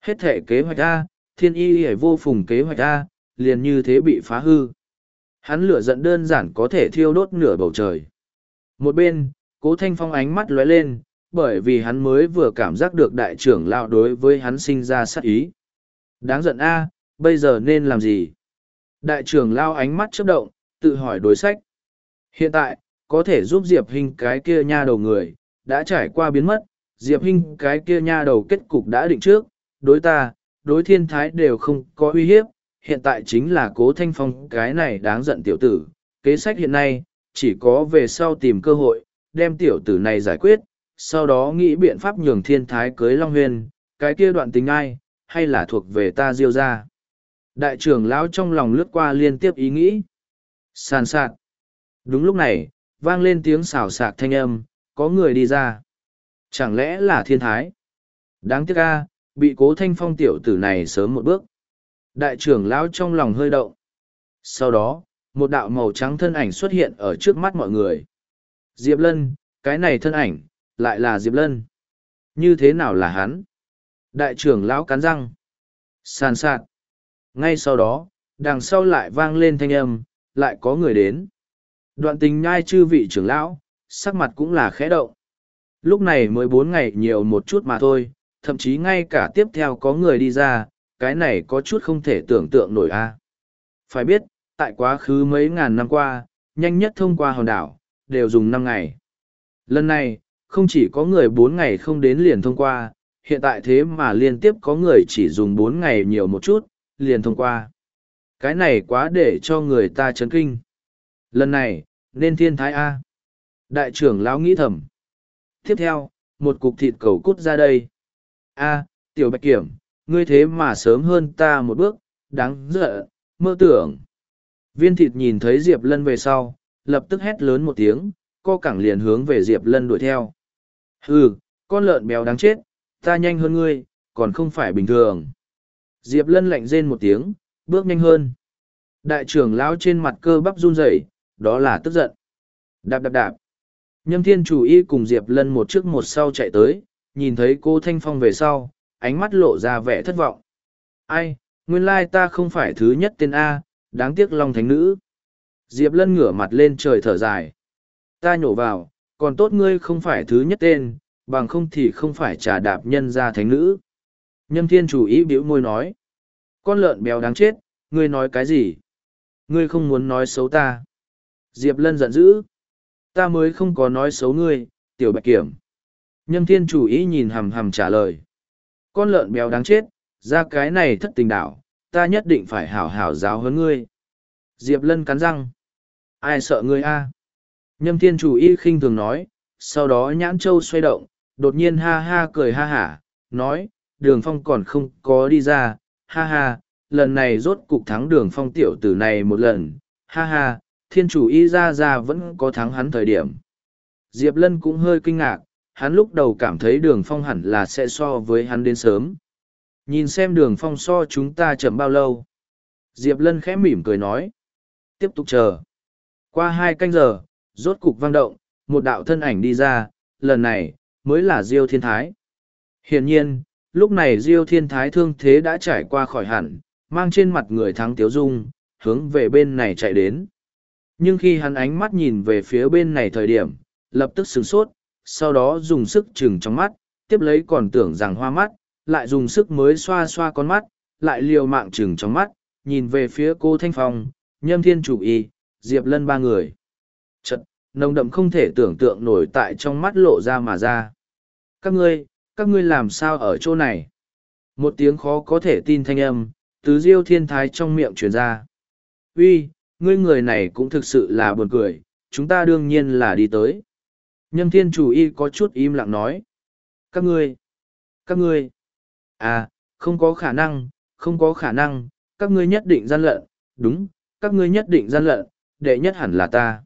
Hết thể kế hoạch A, thiên y hề vô phùng kế hoạch A, liền như thế bị phá hư. Hắn lửa giận đơn giản có thể thiêu đốt nửa bầu trời. Một bên, cố thanh phong ánh mắt lóe lên, bởi vì hắn mới vừa cảm giác được đại trưởng lao đối với hắn sinh ra sát ý. Đáng giận A, bây giờ nên làm gì? Đại trưởng lao ánh mắt chớp động, tự hỏi đối sách. Hiện tại, có thể giúp Diệp Hinh cái kia nha đầu người, đã trải qua biến mất, Diệp Hinh cái kia nha đầu kết cục đã định trước, đối ta, đối thiên thái đều không có uy hiếp, hiện tại chính là cố thanh phong cái này đáng giận tiểu tử. Kế sách hiện nay, chỉ có về sau tìm cơ hội, đem tiểu tử này giải quyết, sau đó nghĩ biện pháp nhường thiên thái cưới Long Huyền, cái kia đoạn tình ai, hay là thuộc về ta diêu ra. Đại trưởng lão trong lòng lướt qua liên tiếp ý nghĩ. Sàn sạt. Đúng lúc này, vang lên tiếng xào sạc thanh âm, có người đi ra. Chẳng lẽ là thiên thái? Đáng tiếc a, bị cố thanh phong tiểu tử này sớm một bước. Đại trưởng lão trong lòng hơi động. Sau đó, một đạo màu trắng thân ảnh xuất hiện ở trước mắt mọi người. Diệp Lân, cái này thân ảnh, lại là Diệp Lân. Như thế nào là hắn? Đại trưởng lão cắn răng. Sàn sạt. Ngay sau đó, đằng sau lại vang lên thanh âm, lại có người đến. Đoạn tình nhai chư vị trưởng lão, sắc mặt cũng là khẽ động. Lúc này mới bốn ngày nhiều một chút mà thôi, thậm chí ngay cả tiếp theo có người đi ra, cái này có chút không thể tưởng tượng nổi a. Phải biết, tại quá khứ mấy ngàn năm qua, nhanh nhất thông qua hòn đảo, đều dùng năm ngày. Lần này, không chỉ có người bốn ngày không đến liền thông qua, hiện tại thế mà liên tiếp có người chỉ dùng bốn ngày nhiều một chút, liền thông qua. Cái này quá để cho người ta chấn kinh. Lần này, nên thiên thái A. Đại trưởng lão nghĩ thầm. Tiếp theo, một cục thịt cầu cút ra đây. A, tiểu bạch kiểm, ngươi thế mà sớm hơn ta một bước, đáng giận, mơ tưởng. Viên thịt nhìn thấy Diệp Lân về sau, lập tức hét lớn một tiếng, co cẳng liền hướng về Diệp Lân đuổi theo. Hừ, con lợn béo đáng chết, ta nhanh hơn ngươi, còn không phải bình thường. Diệp Lân lạnh rên một tiếng, bước nhanh hơn. Đại trưởng lão trên mặt cơ bắp run rẩy, đó là tức giận. Đạp đạp đạp. Nhâm thiên chủ y cùng Diệp Lân một trước một sau chạy tới, nhìn thấy cô Thanh Phong về sau, ánh mắt lộ ra vẻ thất vọng. Ai, nguyên lai ta không phải thứ nhất tên A, đáng tiếc Long Thánh Nữ. Diệp Lân ngửa mặt lên trời thở dài. Ta nhổ vào, còn tốt ngươi không phải thứ nhất tên, bằng không thì không phải trả đạp nhân ra thánh nữ. Nhâm thiên chủ ý biểu môi nói. Con lợn béo đáng chết, ngươi nói cái gì? Ngươi không muốn nói xấu ta. Diệp Lân giận dữ. Ta mới không có nói xấu ngươi, tiểu bạch kiểm. Nhâm thiên chủ ý nhìn hầm hầm trả lời. Con lợn béo đáng chết, ra cái này thất tình đảo, ta nhất định phải hảo hảo giáo hơn ngươi. Diệp Lân cắn răng. Ai sợ ngươi a? Nhâm thiên chủ y khinh thường nói, sau đó nhãn châu xoay động, đột nhiên ha ha cười ha hả, nói, đường phong còn không có đi ra, ha ha, lần này rốt cục thắng đường phong tiểu tử này một lần, ha ha, thiên chủ y ra ra vẫn có thắng hắn thời điểm. Diệp Lân cũng hơi kinh ngạc, hắn lúc đầu cảm thấy đường phong hẳn là sẽ so với hắn đến sớm. Nhìn xem đường phong so chúng ta chậm bao lâu. Diệp Lân khẽ mỉm cười nói. Tiếp tục chờ. Qua hai canh giờ, rốt cục vang động, một đạo thân ảnh đi ra, lần này, mới là Diêu Thiên Thái. Hiển nhiên, lúc này Diêu Thiên Thái thương thế đã trải qua khỏi hẳn, mang trên mặt người thắng tiếu dung, hướng về bên này chạy đến. Nhưng khi hắn ánh mắt nhìn về phía bên này thời điểm, lập tức sửng sốt, sau đó dùng sức chừng trong mắt, tiếp lấy còn tưởng rằng hoa mắt, lại dùng sức mới xoa xoa con mắt, lại liều mạng chừng trong mắt, nhìn về phía cô Thanh Phong, Nhâm Thiên Chủ Y, Diệp Lân ba người. Chật, nồng đậm không thể tưởng tượng nổi tại trong mắt lộ ra mà ra. Các ngươi, các ngươi làm sao ở chỗ này? Một tiếng khó có thể tin thanh âm, từ diêu thiên thái trong miệng truyền ra. Uy, ngươi người này cũng thực sự là buồn cười, chúng ta đương nhiên là đi tới. Nhâm thiên chủ y có chút im lặng nói. Các ngươi, các ngươi, à, không có khả năng, không có khả năng, các ngươi nhất định gian lận, đúng, các ngươi nhất định gian lận, đệ nhất hẳn là ta.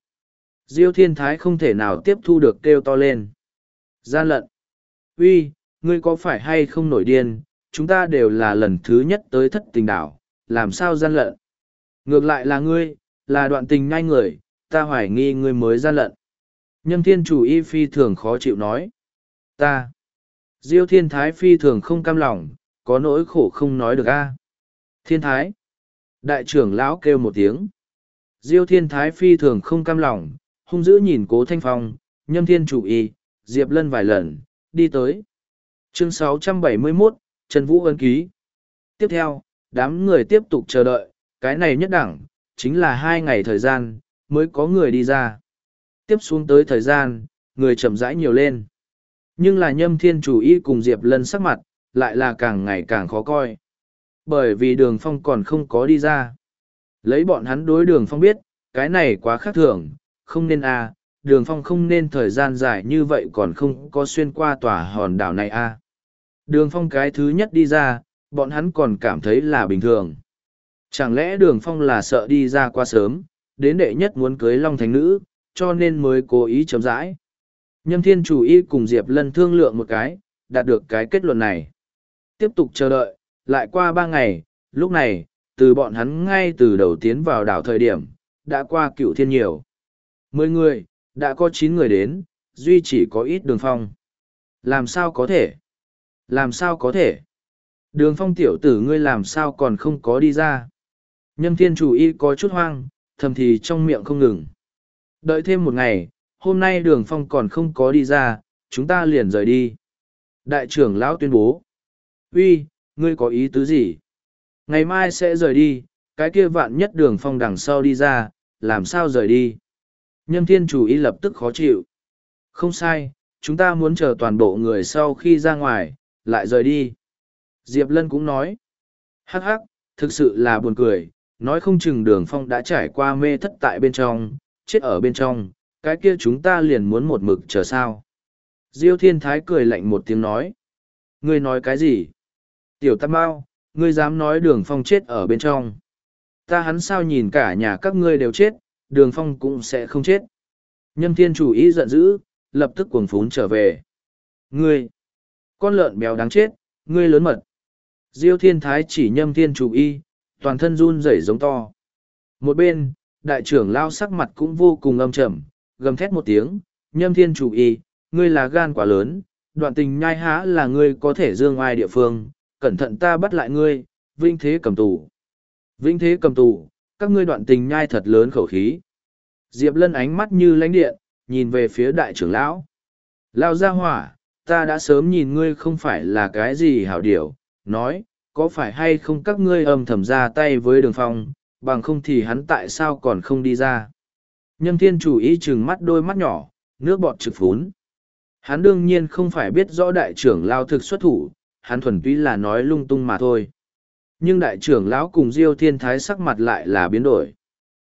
Diêu thiên thái không thể nào tiếp thu được kêu to lên. Gian lận. Uy, ngươi có phải hay không nổi điên, chúng ta đều là lần thứ nhất tới thất tình đảo, làm sao gian lận. Ngược lại là ngươi, là đoạn tình ngay người, ta hoài nghi ngươi mới gian lận. Nhâm thiên chủ y phi thường khó chịu nói. Ta. Diêu thiên thái phi thường không cam lòng, có nỗi khổ không nói được a. Thiên thái. Đại trưởng lão kêu một tiếng. Diêu thiên thái phi thường không cam lòng, hung dữ nhìn cố thanh phong, nhâm thiên chủ y, Diệp Lân vài lần, đi tới. Chương 671, Trần Vũ ấn ký. Tiếp theo, đám người tiếp tục chờ đợi, cái này nhất đẳng, chính là hai ngày thời gian, mới có người đi ra. Tiếp xuống tới thời gian, người chậm rãi nhiều lên. Nhưng là nhâm thiên chủ y cùng Diệp Lân sắc mặt, lại là càng ngày càng khó coi. Bởi vì đường phong còn không có đi ra. Lấy bọn hắn đối đường phong biết, cái này quá khác thường, không nên a à, đường phong không nên thời gian dài như vậy còn không có xuyên qua tòa hòn đảo này a à. đường phong cái thứ nhất đi ra bọn hắn còn cảm thấy là bình thường chẳng lẽ đường phong là sợ đi ra quá sớm đến đệ nhất muốn cưới long thánh nữ cho nên mới cố ý chấm dãi nhâm thiên chủ y cùng diệp lân thương lượng một cái đạt được cái kết luận này. Tiếp tục chờ đợi, lại qua ba ngày, lúc này, từ bọn hắn ngay từ đầu tiến vào đảo thời điểm, đã qua cựu thiên nhiều. Mười người, đã có chín người đến, duy chỉ có ít đường phong. Làm sao có thể? Làm sao có thể? Đường phong tiểu tử ngươi làm sao còn không có đi ra? Nhâm thiên chủ y có chút hoang, thầm thì trong miệng không ngừng. Đợi thêm một ngày, hôm nay đường phong còn không có đi ra, chúng ta liền rời đi. Đại trưởng lão tuyên bố. uy, ngươi có ý tứ gì? Ngày mai sẽ rời đi, cái kia vạn nhất đường phong đằng sau đi ra, làm sao rời đi? Nhâm thiên chủ y lập tức khó chịu. Không sai, chúng ta muốn chờ toàn bộ người sau khi ra ngoài, lại rời đi. Diệp Lân cũng nói. Hắc hắc, thực sự là buồn cười, nói không chừng đường phong đã trải qua mê thất tại bên trong, chết ở bên trong, cái kia chúng ta liền muốn một mực chờ sao. Diêu thiên thái cười lạnh một tiếng nói. Ngươi nói cái gì? Tiểu tam bao, ngươi dám nói đường phong chết ở bên trong. Ta hắn sao nhìn cả nhà các ngươi đều chết, đường phong cũng sẽ không chết. Nhâm thiên chủ ý giận dữ, lập tức cuồng phún trở về. Ngươi! Con lợn béo đáng chết, ngươi lớn mật. Diêu thiên thái chỉ nhâm thiên chủ y, toàn thân run rẩy giống to. Một bên, đại trưởng lao sắc mặt cũng vô cùng âm trầm, gầm thét một tiếng, nhâm thiên chủ y, ngươi là gan quá lớn, đoạn tình nhai há là ngươi có thể dương ai địa phương, cẩn thận ta bắt lại ngươi, vinh thế cầm tù. Vinh thế cầm tù, các ngươi đoạn tình nhai thật lớn khẩu khí. Diệp lân ánh mắt như lánh điện, nhìn về phía đại trưởng lão. Lao ra hỏa, ta đã sớm nhìn ngươi không phải là cái gì hảo điểu, nói, có phải hay không các ngươi âm thầm ra tay với đường phong, bằng không thì hắn tại sao còn không đi ra. Nhâm thiên chủ ý chừng mắt đôi mắt nhỏ, nước bọt trực phún. Hắn đương nhiên không phải biết rõ đại trưởng lao thực xuất thủ, hắn thuần túy là nói lung tung mà thôi. Nhưng đại trưởng lão cùng Diêu Thiên Thái sắc mặt lại là biến đổi.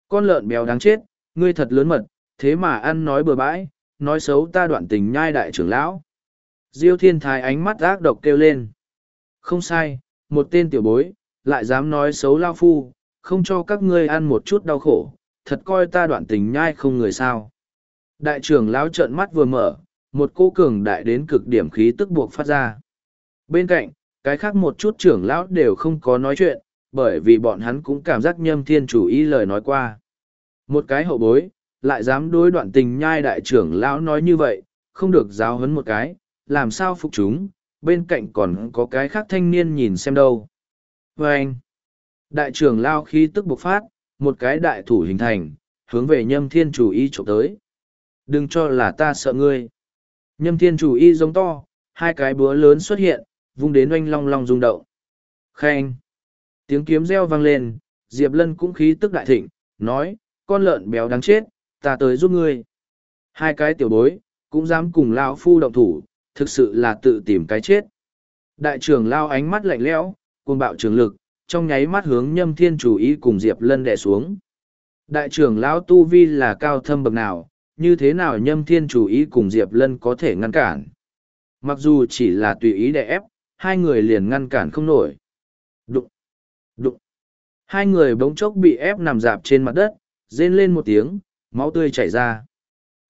Con lợn béo đáng chết, ngươi thật lớn mật, thế mà ăn nói bừa bãi, nói xấu ta đoạn tình nhai đại trưởng lão. Diêu Thiên Thái ánh mắt ác độc kêu lên. Không sai, một tên tiểu bối, lại dám nói xấu lao phu, không cho các ngươi ăn một chút đau khổ, thật coi ta đoạn tình nhai không người sao. Đại trưởng lão trợn mắt vừa mở, một cô cường đại đến cực điểm khí tức buộc phát ra. Bên cạnh, cái khác một chút trưởng lão đều không có nói chuyện, bởi vì bọn hắn cũng cảm giác nhâm thiên chủ ý lời nói qua. Một cái hậu bối, lại dám đối đoạn tình nhai đại trưởng lão nói như vậy, không được giáo huấn một cái, làm sao phục chúng, bên cạnh còn có cái khác thanh niên nhìn xem đâu. Và anh, đại trưởng lao khí tức bộc phát, một cái đại thủ hình thành, hướng về nhâm thiên chủ y trộm tới. Đừng cho là ta sợ ngươi. Nhâm thiên chủ y giống to, hai cái búa lớn xuất hiện, vung đến oanh long long rung động. Khen! Tiếng kiếm reo vang lên, Diệp Lân cũng khí tức đại thịnh, nói, con lợn béo đáng chết, ta tới giúp ngươi. Hai cái tiểu bối, cũng dám cùng lão phu động thủ, thực sự là tự tìm cái chết. Đại trưởng lao ánh mắt lạnh lẽo, cuồng bạo trường lực, trong nháy mắt hướng nhâm thiên chủ ý cùng Diệp Lân đè xuống. Đại trưởng lão Tu Vi là cao thâm bậc nào, như thế nào nhâm thiên chủ ý cùng Diệp Lân có thể ngăn cản. Mặc dù chỉ là tùy ý đè ép, hai người liền ngăn cản không nổi. Đụng! Đụng! Hai người bỗng chốc bị ép nằm dạp trên mặt đất, rên lên một tiếng, máu tươi chảy ra.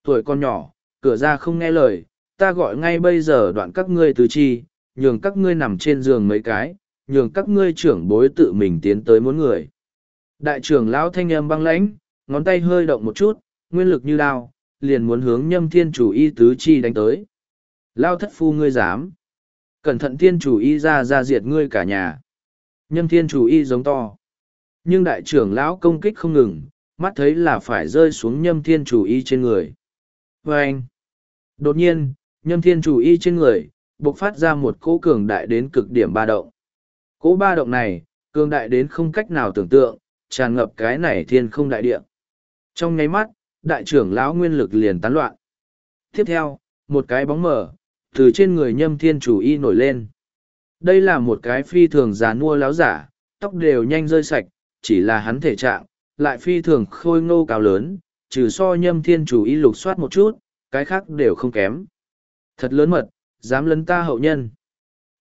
Tuổi con nhỏ, cửa ra không nghe lời, ta gọi ngay bây giờ đoạn các ngươi tứ chi, nhường các ngươi nằm trên giường mấy cái, nhường các ngươi trưởng bối tự mình tiến tới muốn người. Đại trưởng lão thanh âm băng lãnh, ngón tay hơi động một chút, nguyên lực như đao, liền muốn hướng nhâm thiên chủ y tứ chi đánh tới. Lao thất phu ngươi dám. Cẩn thận thiên chủ y ra ra diệt ngươi cả nhà. Nhâm thiên chủ y giống to. Nhưng đại trưởng lão công kích không ngừng, mắt thấy là phải rơi xuống nhâm thiên chủ y trên người. Và anh. Đột nhiên, nhâm thiên chủ y trên người, bộc phát ra một cỗ cường đại đến cực điểm ba động. Cỗ ba động này, cường đại đến không cách nào tưởng tượng, tràn ngập cái này thiên không đại địa. Trong nháy mắt, đại trưởng lão nguyên lực liền tán loạn. Tiếp theo, một cái bóng mở, từ trên người nhâm thiên chủ y nổi lên. Đây là một cái phi thường già nua láo giả, tóc đều nhanh rơi sạch, chỉ là hắn thể trạng, lại phi thường khôi ngô cao lớn, trừ so nhâm thiên chủ y lục soát một chút, cái khác đều không kém. Thật lớn mật, dám lấn ta hậu nhân.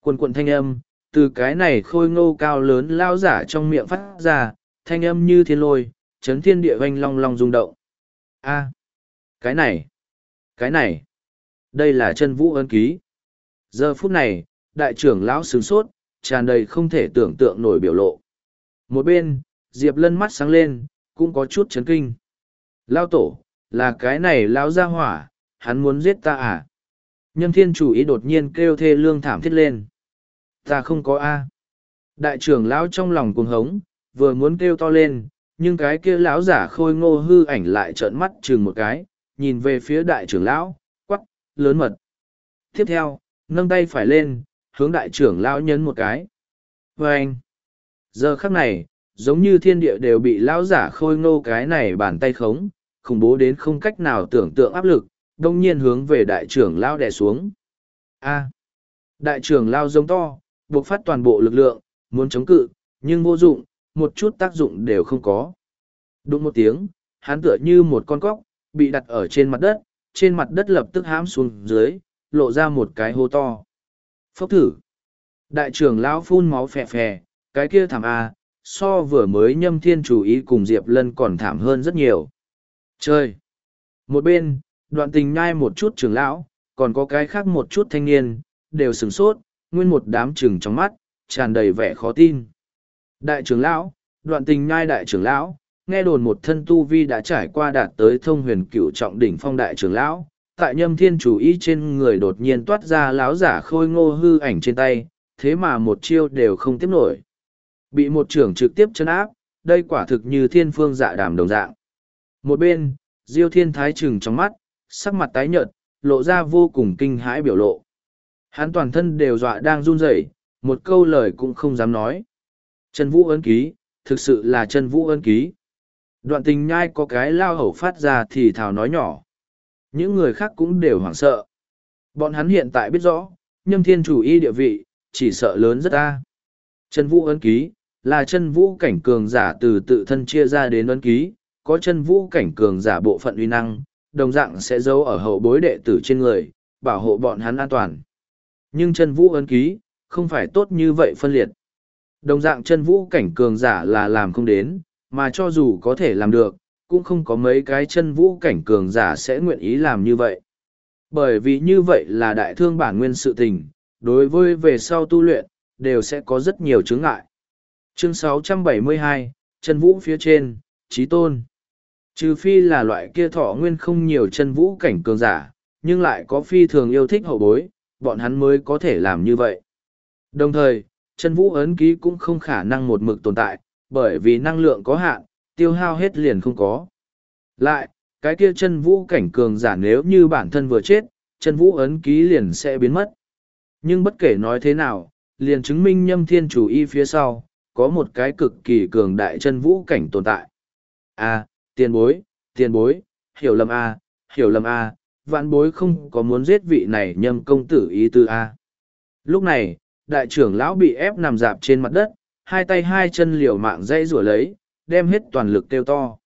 Quần quận thanh âm, từ cái này khôi ngô cao lớn lao giả trong miệng phát ra, thanh âm như thiên lôi, chấn thiên địa vanh long long rung động. a cái này, cái này, đây là chân vũ ân ký. giờ phút này, đại trưởng lão sửng sốt, tràn đầy không thể tưởng tượng nổi biểu lộ. Một bên, diệp lân mắt sáng lên, cũng có chút chấn kinh. Lao tổ, là cái này lao ra hỏa, hắn muốn giết ta à? Nhâm thiên chủ ý đột nhiên kêu thê lương thảm thiết lên. Ta không có a. Đại trưởng lão trong lòng cuồng hống, vừa muốn kêu to lên, nhưng cái kia lão giả khôi ngô hư ảnh lại trợn mắt chừng một cái, nhìn về phía đại trưởng lão lớn mật. Tiếp theo, nâng tay phải lên, hướng đại trưởng lão nhấn một cái. Vê anh, giờ khắc này, giống như thiên địa đều bị lão giả khôi ngô cái này bàn tay khống, khủng bố đến không cách nào tưởng tượng áp lực, đông nhiên hướng về đại trưởng lão đè xuống. A, đại trưởng lão giống to, buộc phát toàn bộ lực lượng, muốn chống cự, nhưng vô dụng, một chút tác dụng đều không có. Đúng một tiếng, hắn tựa như một con cóc, bị đặt ở trên mặt đất trên mặt đất lập tức hãm xuống dưới, lộ ra một cái hố to. Phốc thử. Đại trưởng lão phun máu phè phè, cái kia thảm a so vừa mới nhâm thiên chủ ý cùng diệp lân còn thảm hơn rất nhiều. Chơi một bên, đoạn tình nhai một chút trưởng lão, còn có cái khác một chút thanh niên, đều sửng sốt, nguyên một đám trừng trong mắt, tràn đầy vẻ khó tin. Đại trưởng lão, đoạn tình nhai đại trưởng lão nghe đồn một thân tu vi đã trải qua đạt tới thông huyền cựu trọng đỉnh phong đại trưởng lão, tại nhâm thiên chủ ý trên người đột nhiên toát ra láo giả khôi ngô hư ảnh trên tay, thế mà một chiêu đều không tiếp nổi. Bị một trưởng trực tiếp chấn áp, đây quả thực như thiên phương dạ đàm đồng dạng. Một bên, diêu thiên thái trừng trong mắt, sắc mặt tái nhợt, lộ ra vô cùng kinh hãi biểu lộ. Hắn toàn thân đều dọa đang run rẩy, một câu lời cũng không dám nói. Trần vũ ân ký, thực sự là Trần vũ ân ký đoạn tình nhai có cái lao hầu phát ra thì thào nói nhỏ. Những người khác cũng đều hoảng sợ. Bọn hắn hiện tại biết rõ, nhâm thiên chủ y địa vị, chỉ sợ lớn rất ta. Chân vũ ấn ký, là chân vũ cảnh cường giả từ tự thân chia ra đến ấn ký, có chân vũ cảnh cường giả bộ phận uy năng, đồng dạng sẽ giấu ở hậu bối đệ tử trên người, bảo hộ bọn hắn an toàn. Nhưng chân vũ ấn ký, không phải tốt như vậy phân liệt. Đồng dạng chân vũ cảnh cường giả là làm không đến mà cho dù có thể làm được, cũng không có mấy cái chân vũ cảnh cường giả sẽ nguyện ý làm như vậy. Bởi vì như vậy là đại thương bản nguyên sự tình, đối với về sau tu luyện, đều sẽ có rất nhiều chướng ngại. Chương 672, chân vũ phía trên, trí tôn. Trừ phi là loại kia thọ nguyên không nhiều chân vũ cảnh cường giả, nhưng lại có phi thường yêu thích hậu bối, bọn hắn mới có thể làm như vậy. Đồng thời, chân vũ ấn ký cũng không khả năng một mực tồn tại, bởi vì năng lượng có hạn, tiêu hao hết liền không có. Lại, cái kia chân vũ cảnh cường giả nếu như bản thân vừa chết, chân vũ ấn ký liền sẽ biến mất. Nhưng bất kể nói thế nào, liền chứng minh nhâm thiên chủ y phía sau, có một cái cực kỳ cường đại chân vũ cảnh tồn tại. A, à, tiền bối, tiền bối, hiểu lầm A, à, hiểu lầm A, à, vạn bối không có muốn giết vị này nhâm công tử ý tư A. Lúc này, đại trưởng lão bị ép nằm dạp trên mặt đất, hai tay hai chân liều mạng dây rủa lấy, đem hết toàn lực kêu to.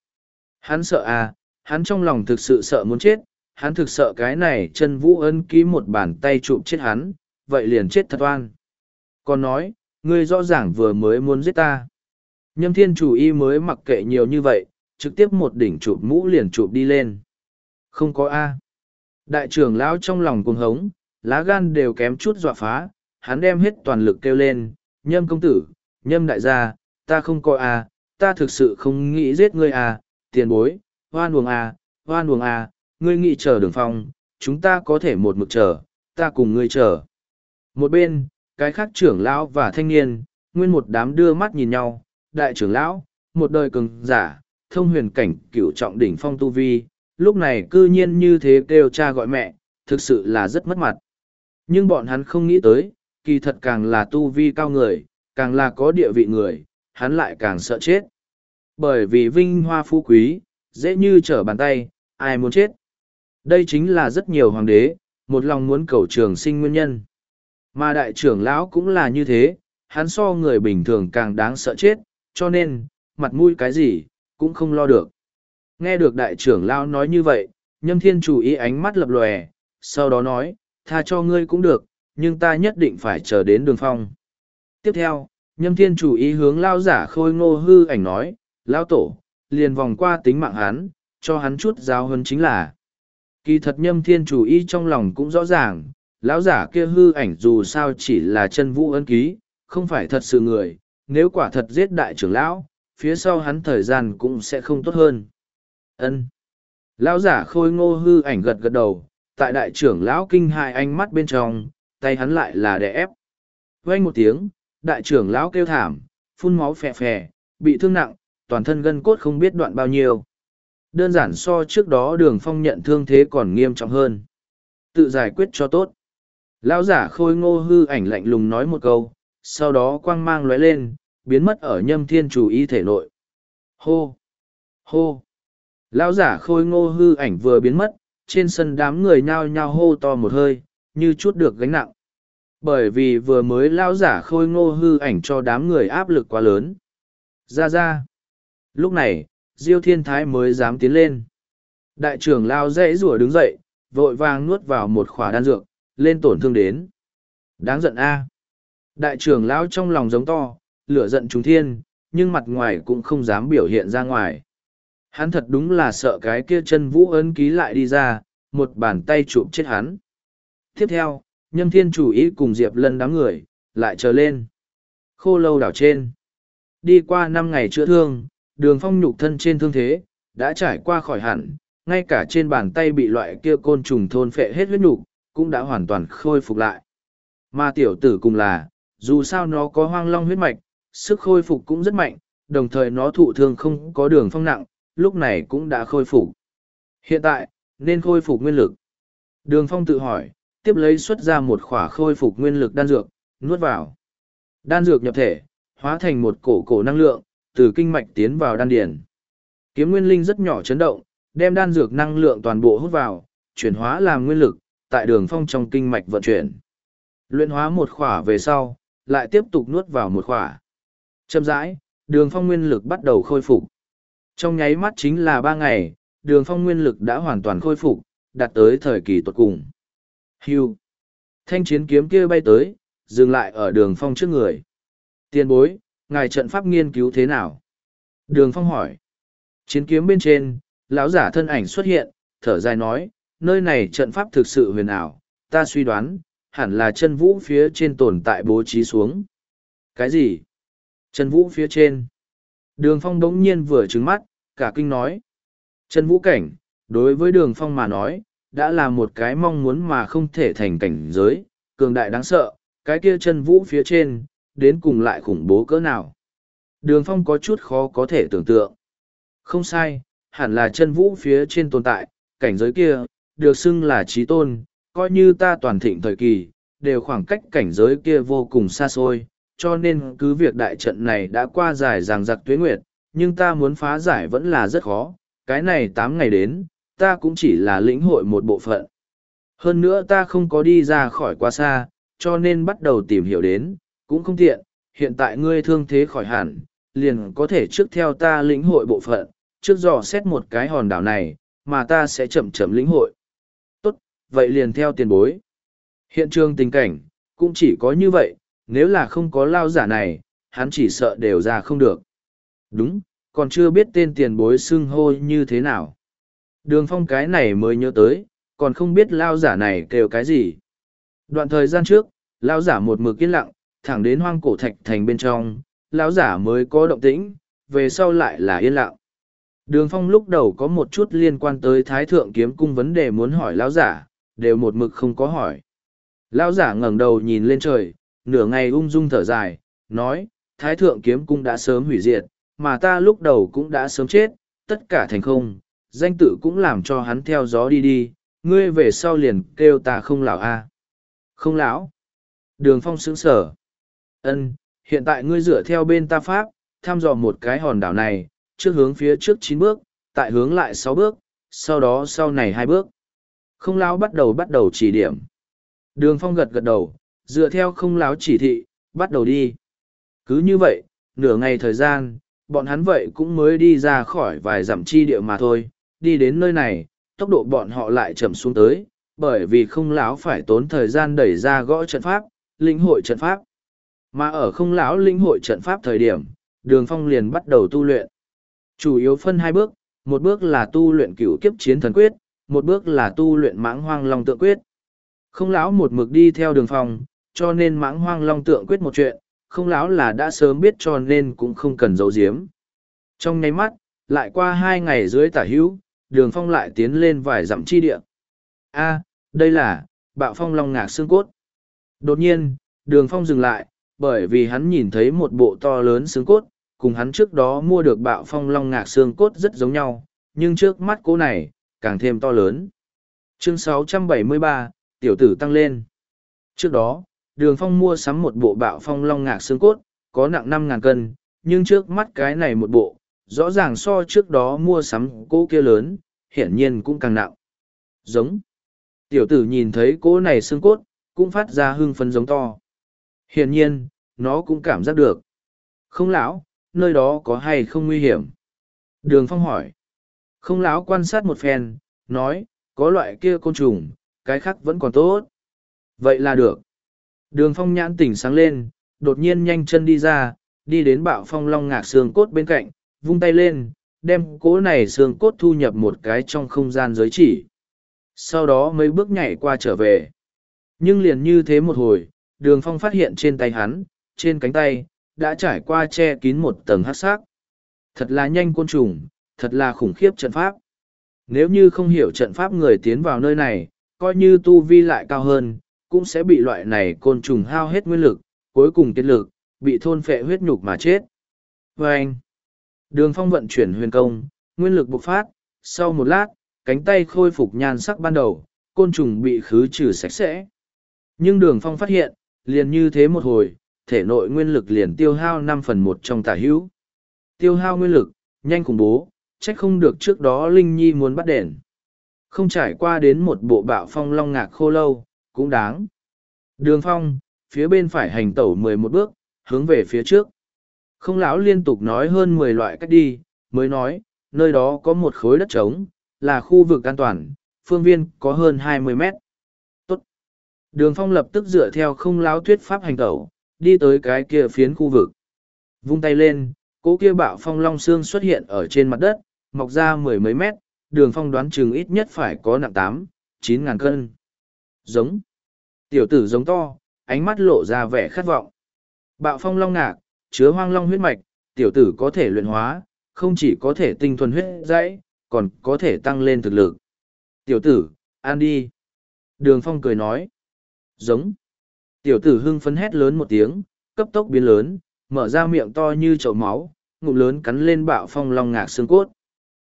Hắn sợ à, hắn trong lòng thực sự sợ muốn chết, hắn thực sợ cái này chân vũ ân ký một bàn tay chụp chết hắn, vậy liền chết thật oan. Còn nói, ngươi rõ ràng vừa mới muốn giết ta. Nhâm thiên chủ y mới mặc kệ nhiều như vậy, trực tiếp một đỉnh chụp mũ liền chụp đi lên. Không có A. Đại trưởng lão trong lòng cuồng hống, lá gan đều kém chút dọa phá, hắn đem hết toàn lực kêu lên, nhâm công tử, nhâm đại gia, ta không coi à, ta thực sự không nghĩ giết ngươi à, tiền bối, hoan buồng à, hoan buồng à, ngươi nghĩ chờ đường phong, chúng ta có thể một mực chờ, ta cùng ngươi chờ. Một bên, cái khác trưởng lão và thanh niên, nguyên một đám đưa mắt nhìn nhau, đại trưởng lão, một đời cường giả, thông huyền cảnh cửu trọng đỉnh phong tu vi, lúc này cư nhiên như thế kêu cha gọi mẹ, thực sự là rất mất mặt. Nhưng bọn hắn không nghĩ tới, kỳ thật càng là tu vi cao người, càng là có địa vị người, hắn lại càng sợ chết. Bởi vì vinh hoa phú quý, dễ như trở bàn tay, ai muốn chết. Đây chính là rất nhiều hoàng đế, một lòng muốn cầu trường sinh nguyên nhân. Mà đại trưởng lão cũng là như thế, hắn so người bình thường càng đáng sợ chết, cho nên, mặt mũi cái gì, cũng không lo được. Nghe được đại trưởng lão nói như vậy, nhâm thiên chủ ý ánh mắt lập lòe, sau đó nói, tha cho ngươi cũng được, nhưng ta nhất định phải chờ đến đường phong. Tiếp theo, nhâm thiên chủ ý hướng lao giả khôi ngô hư ảnh nói, lao tổ, liền vòng qua tính mạng hắn, cho hắn chút giáo hơn chính là. Kỳ thật nhâm thiên chủ ý trong lòng cũng rõ ràng, lão giả kia hư ảnh dù sao chỉ là chân vũ ân ký, không phải thật sự người, nếu quả thật giết đại trưởng lão, phía sau hắn thời gian cũng sẽ không tốt hơn. Ân. Lão giả khôi ngô hư ảnh gật gật đầu, tại đại trưởng lão kinh hại ánh mắt bên trong, tay hắn lại là đè ép. Vang một tiếng, đại trưởng lão kêu thảm, phun máu phè phè, bị thương nặng, toàn thân gân cốt không biết đoạn bao nhiêu. Đơn giản so trước đó đường phong nhận thương thế còn nghiêm trọng hơn. Tự giải quyết cho tốt. Lão giả khôi ngô hư ảnh lạnh lùng nói một câu, sau đó quang mang lóe lên, biến mất ở nhâm thiên chủ y thể nội. Hô! Hô! Lão giả khôi ngô hư ảnh vừa biến mất, trên sân đám người nhao nhao hô to một hơi, như chút được gánh nặng. Bởi vì vừa mới lão giả khôi ngô hư ảnh cho đám người áp lực quá lớn. Ra ra! Lúc này, Diêu Thiên Thái mới dám tiến lên. Đại trưởng lao dãy rủa đứng dậy, vội vàng nuốt vào một khỏa đan dược, lên tổn thương đến. Đáng giận a. Đại trưởng lão trong lòng giống to, lửa giận trùng thiên, nhưng mặt ngoài cũng không dám biểu hiện ra ngoài. Hắn thật đúng là sợ cái kia chân vũ ấn ký lại đi ra, một bàn tay chụp chết hắn. Tiếp theo, nhâm thiên chủ ý cùng Diệp Lân đám người, lại trở lên. Khô lâu đảo trên. Đi qua năm ngày chữa thương, đường phong nhục thân trên thương thế, đã trải qua khỏi hẳn, ngay cả trên bàn tay bị loại kia côn trùng thôn phệ hết huyết nhục cũng đã hoàn toàn khôi phục lại. Mà tiểu tử cùng là, dù sao nó có hoang long huyết mạch, sức khôi phục cũng rất mạnh, đồng thời nó thụ thương không có đường phong nặng, lúc này cũng đã khôi phục. Hiện tại, nên khôi phục nguyên lực. Đường phong tự hỏi, tiếp lấy xuất ra một khỏa khôi phục nguyên lực đan dược, nuốt vào. Đan dược nhập thể, hóa thành một cổ cổ năng lượng, từ kinh mạch tiến vào đan điền. Kiếm nguyên linh rất nhỏ chấn động, đem đan dược năng lượng toàn bộ hút vào, chuyển hóa làm nguyên lực, tại đường phong trong kinh mạch vận chuyển. Luyện hóa một khỏa về sau, lại tiếp tục nuốt vào một khỏa. Chậm rãi, đường phong nguyên lực bắt đầu khôi phục. Trong nháy mắt chính là ba ngày, đường phong nguyên lực đã hoàn toàn khôi phục, đạt tới thời kỳ tuột cùng. Hưu. Thanh chiến kiếm kia bay tới, dừng lại ở đường phong trước người. Tiền bối, ngài trận pháp nghiên cứu thế nào? Đường phong hỏi. Chiến kiếm bên trên, lão giả thân ảnh xuất hiện, thở dài nói, nơi này trận pháp thực sự huyền ảo, ta suy đoán, hẳn là chân vũ phía trên tồn tại bố trí xuống. Cái gì? Chân vũ phía trên. Đường phong đống nhiên vừa trứng mắt, cả kinh nói. Chân vũ cảnh, đối với đường phong mà nói, đã là một cái mong muốn mà không thể thành cảnh giới, cường đại đáng sợ, cái kia chân vũ phía trên, đến cùng lại khủng bố cỡ nào. Đường phong có chút khó có thể tưởng tượng. Không sai, hẳn là chân vũ phía trên tồn tại, cảnh giới kia, được xưng là trí tôn, coi như ta toàn thịnh thời kỳ, đều khoảng cách cảnh giới kia vô cùng xa xôi, cho nên cứ việc đại trận này đã qua dài ràng giặc tuế nguyệt, nhưng ta muốn phá giải vẫn là rất khó, cái này tám ngày đến, ta cũng chỉ là lĩnh hội một bộ phận. Hơn nữa ta không có đi ra khỏi quá xa, cho nên bắt đầu tìm hiểu đến, cũng không tiện, hiện tại ngươi thương thế khỏi hẳn, liền có thể trước theo ta lĩnh hội bộ phận, trước dò xét một cái hòn đảo này, mà ta sẽ chậm chậm lĩnh hội. Tốt, vậy liền theo tiền bối. Hiện trường tình cảnh, cũng chỉ có như vậy, nếu là không có lao giả này, hắn chỉ sợ đều ra không được. Đúng, còn chưa biết tên tiền bối xưng hô như thế nào. Đường phong cái này mới nhớ tới, còn không biết lao giả này kêu cái gì. Đoạn thời gian trước, lao giả một mực yên lặng, thẳng đến hoang cổ thạch thành bên trong, lao giả mới có động tĩnh, về sau lại là yên lặng. Đường phong lúc đầu có một chút liên quan tới thái thượng kiếm cung vấn đề muốn hỏi lao giả, đều một mực không có hỏi. Lao giả ngẩng đầu nhìn lên trời, nửa ngày ung dung thở dài, nói, thái thượng kiếm cung đã sớm hủy diệt, mà ta lúc đầu cũng đã sớm chết, tất cả thành không, danh tự cũng làm cho hắn theo gió đi đi, ngươi về sau liền kêu ta không lão a Không lão. Đường phong sững sở. ân hiện tại ngươi dựa theo bên ta pháp, thăm dò một cái hòn đảo này, trước hướng phía trước chín bước, tại hướng lại sáu bước, sau đó sau này hai bước. Không lão bắt đầu bắt đầu chỉ điểm. Đường phong gật gật đầu, dựa theo không lão chỉ thị, bắt đầu đi. Cứ như vậy, nửa ngày thời gian, bọn hắn vậy cũng mới đi ra khỏi vài dặm chi địa mà thôi, đi đến nơi này, tốc độ bọn họ lại chậm xuống tới, bởi vì không lão phải tốn thời gian đẩy ra gõ trận pháp, linh hội trận pháp. Mà ở không lão linh hội trận pháp thời điểm, đường phong liền bắt đầu tu luyện. Chủ yếu phân hai bước, một bước là tu luyện cửu kiếp chiến thần quyết, một bước là tu luyện mãng hoang long tượng quyết. Không lão một mực đi theo đường phong, cho nên mãng hoang long tượng quyết một chuyện, không lão là đã sớm biết cho nên cũng không cần giấu giếm. Trong nháy mắt, lại qua hai ngày dưới tả hữu, đường phong lại tiến lên vài dặm chi địa. A, đây là, bạo phong long ngạc xương cốt. Đột nhiên, đường phong dừng lại, bởi vì hắn nhìn thấy một bộ to lớn xương cốt, cùng hắn trước đó mua được bạo phong long ngạc xương cốt rất giống nhau, nhưng trước mắt cỗ này, càng thêm to lớn. Chương 673, tiểu tử tăng lên. Trước đó, đường phong mua sắm một bộ bạo phong long ngạc xương cốt, có nặng năm ngàn cân, nhưng trước mắt cái này một bộ, rõ ràng so trước đó mua sắm cỗ kia lớn, hiển nhiên cũng càng nặng. Giống. Tiểu tử nhìn thấy cỗ này xương cốt, cũng phát ra hưng phấn giống to. Hiển nhiên, nó cũng cảm giác được. Không lão, nơi đó có hay không nguy hiểm? Đường phong hỏi. Không lão quan sát một phen, nói, có loại kia côn trùng, cái khác vẫn còn tốt. Vậy là được. Đường phong nhãn tỉnh sáng lên, đột nhiên nhanh chân đi ra, đi đến bạo phong long ngạc xương cốt bên cạnh, vung tay lên, đem cố này xương cốt thu nhập một cái trong không gian giới chỉ. Sau đó mấy bước nhảy qua trở về. Nhưng liền như thế một hồi, đường phong phát hiện trên tay hắn, trên cánh tay, đã trải qua che kín một tầng hát xác. Thật là nhanh côn trùng, thật là khủng khiếp trận pháp. Nếu như không hiểu trận pháp người tiến vào nơi này, coi như tu vi lại cao hơn, cũng sẽ bị loại này côn trùng hao hết nguyên lực, cuối cùng kết lực, bị thôn phệ huyết nhục mà chết. Và anh, đường phong vận chuyển huyền công, nguyên lực bộc phát, sau một lát, cánh tay khôi phục nhan sắc ban đầu, côn trùng bị khứ trừ sạch sẽ. Nhưng đường phong phát hiện, liền như thế một hồi, thể nội nguyên lực liền tiêu hao năm phần một trong tả hữu. Tiêu hao nguyên lực, nhanh khủng bố, trách không được trước đó Linh Nhi muốn bắt đền. Không trải qua đến một bộ bạo phong long ngạc khô lâu, cũng đáng. Đường phong, phía bên phải hành tẩu mười một bước, hướng về phía trước. Không lão liên tục nói hơn mười loại cách đi, mới nói, nơi đó có một khối đất trống, là khu vực an toàn, phương viên có hơn hai mươi mét. Tốt. Đường phong lập tức dựa theo không lão thuyết pháp hành tẩu, đi tới cái kia phiến khu vực. Vung tay lên, cỗ kia bạo phong long xương xuất hiện ở trên mặt đất, mọc ra mười mấy mét, đường phong đoán chừng ít nhất phải có nặng tám, chín ngàn cân. Giống. Tiểu tử giống to, ánh mắt lộ ra vẻ khát vọng. Bạo phong long ngạc, chứa hoang long huyết mạch, tiểu tử có thể luyện hóa, không chỉ có thể tinh thuần huyết dãy, còn có thể tăng lên thực lực. Tiểu tử, ăn đi. Đường phong cười nói. Giống. Tiểu tử hưng phấn hét lớn một tiếng, cấp tốc biến lớn, mở ra miệng to như chậu máu, ngụm lớn cắn lên bạo phong long ngạc xương cốt.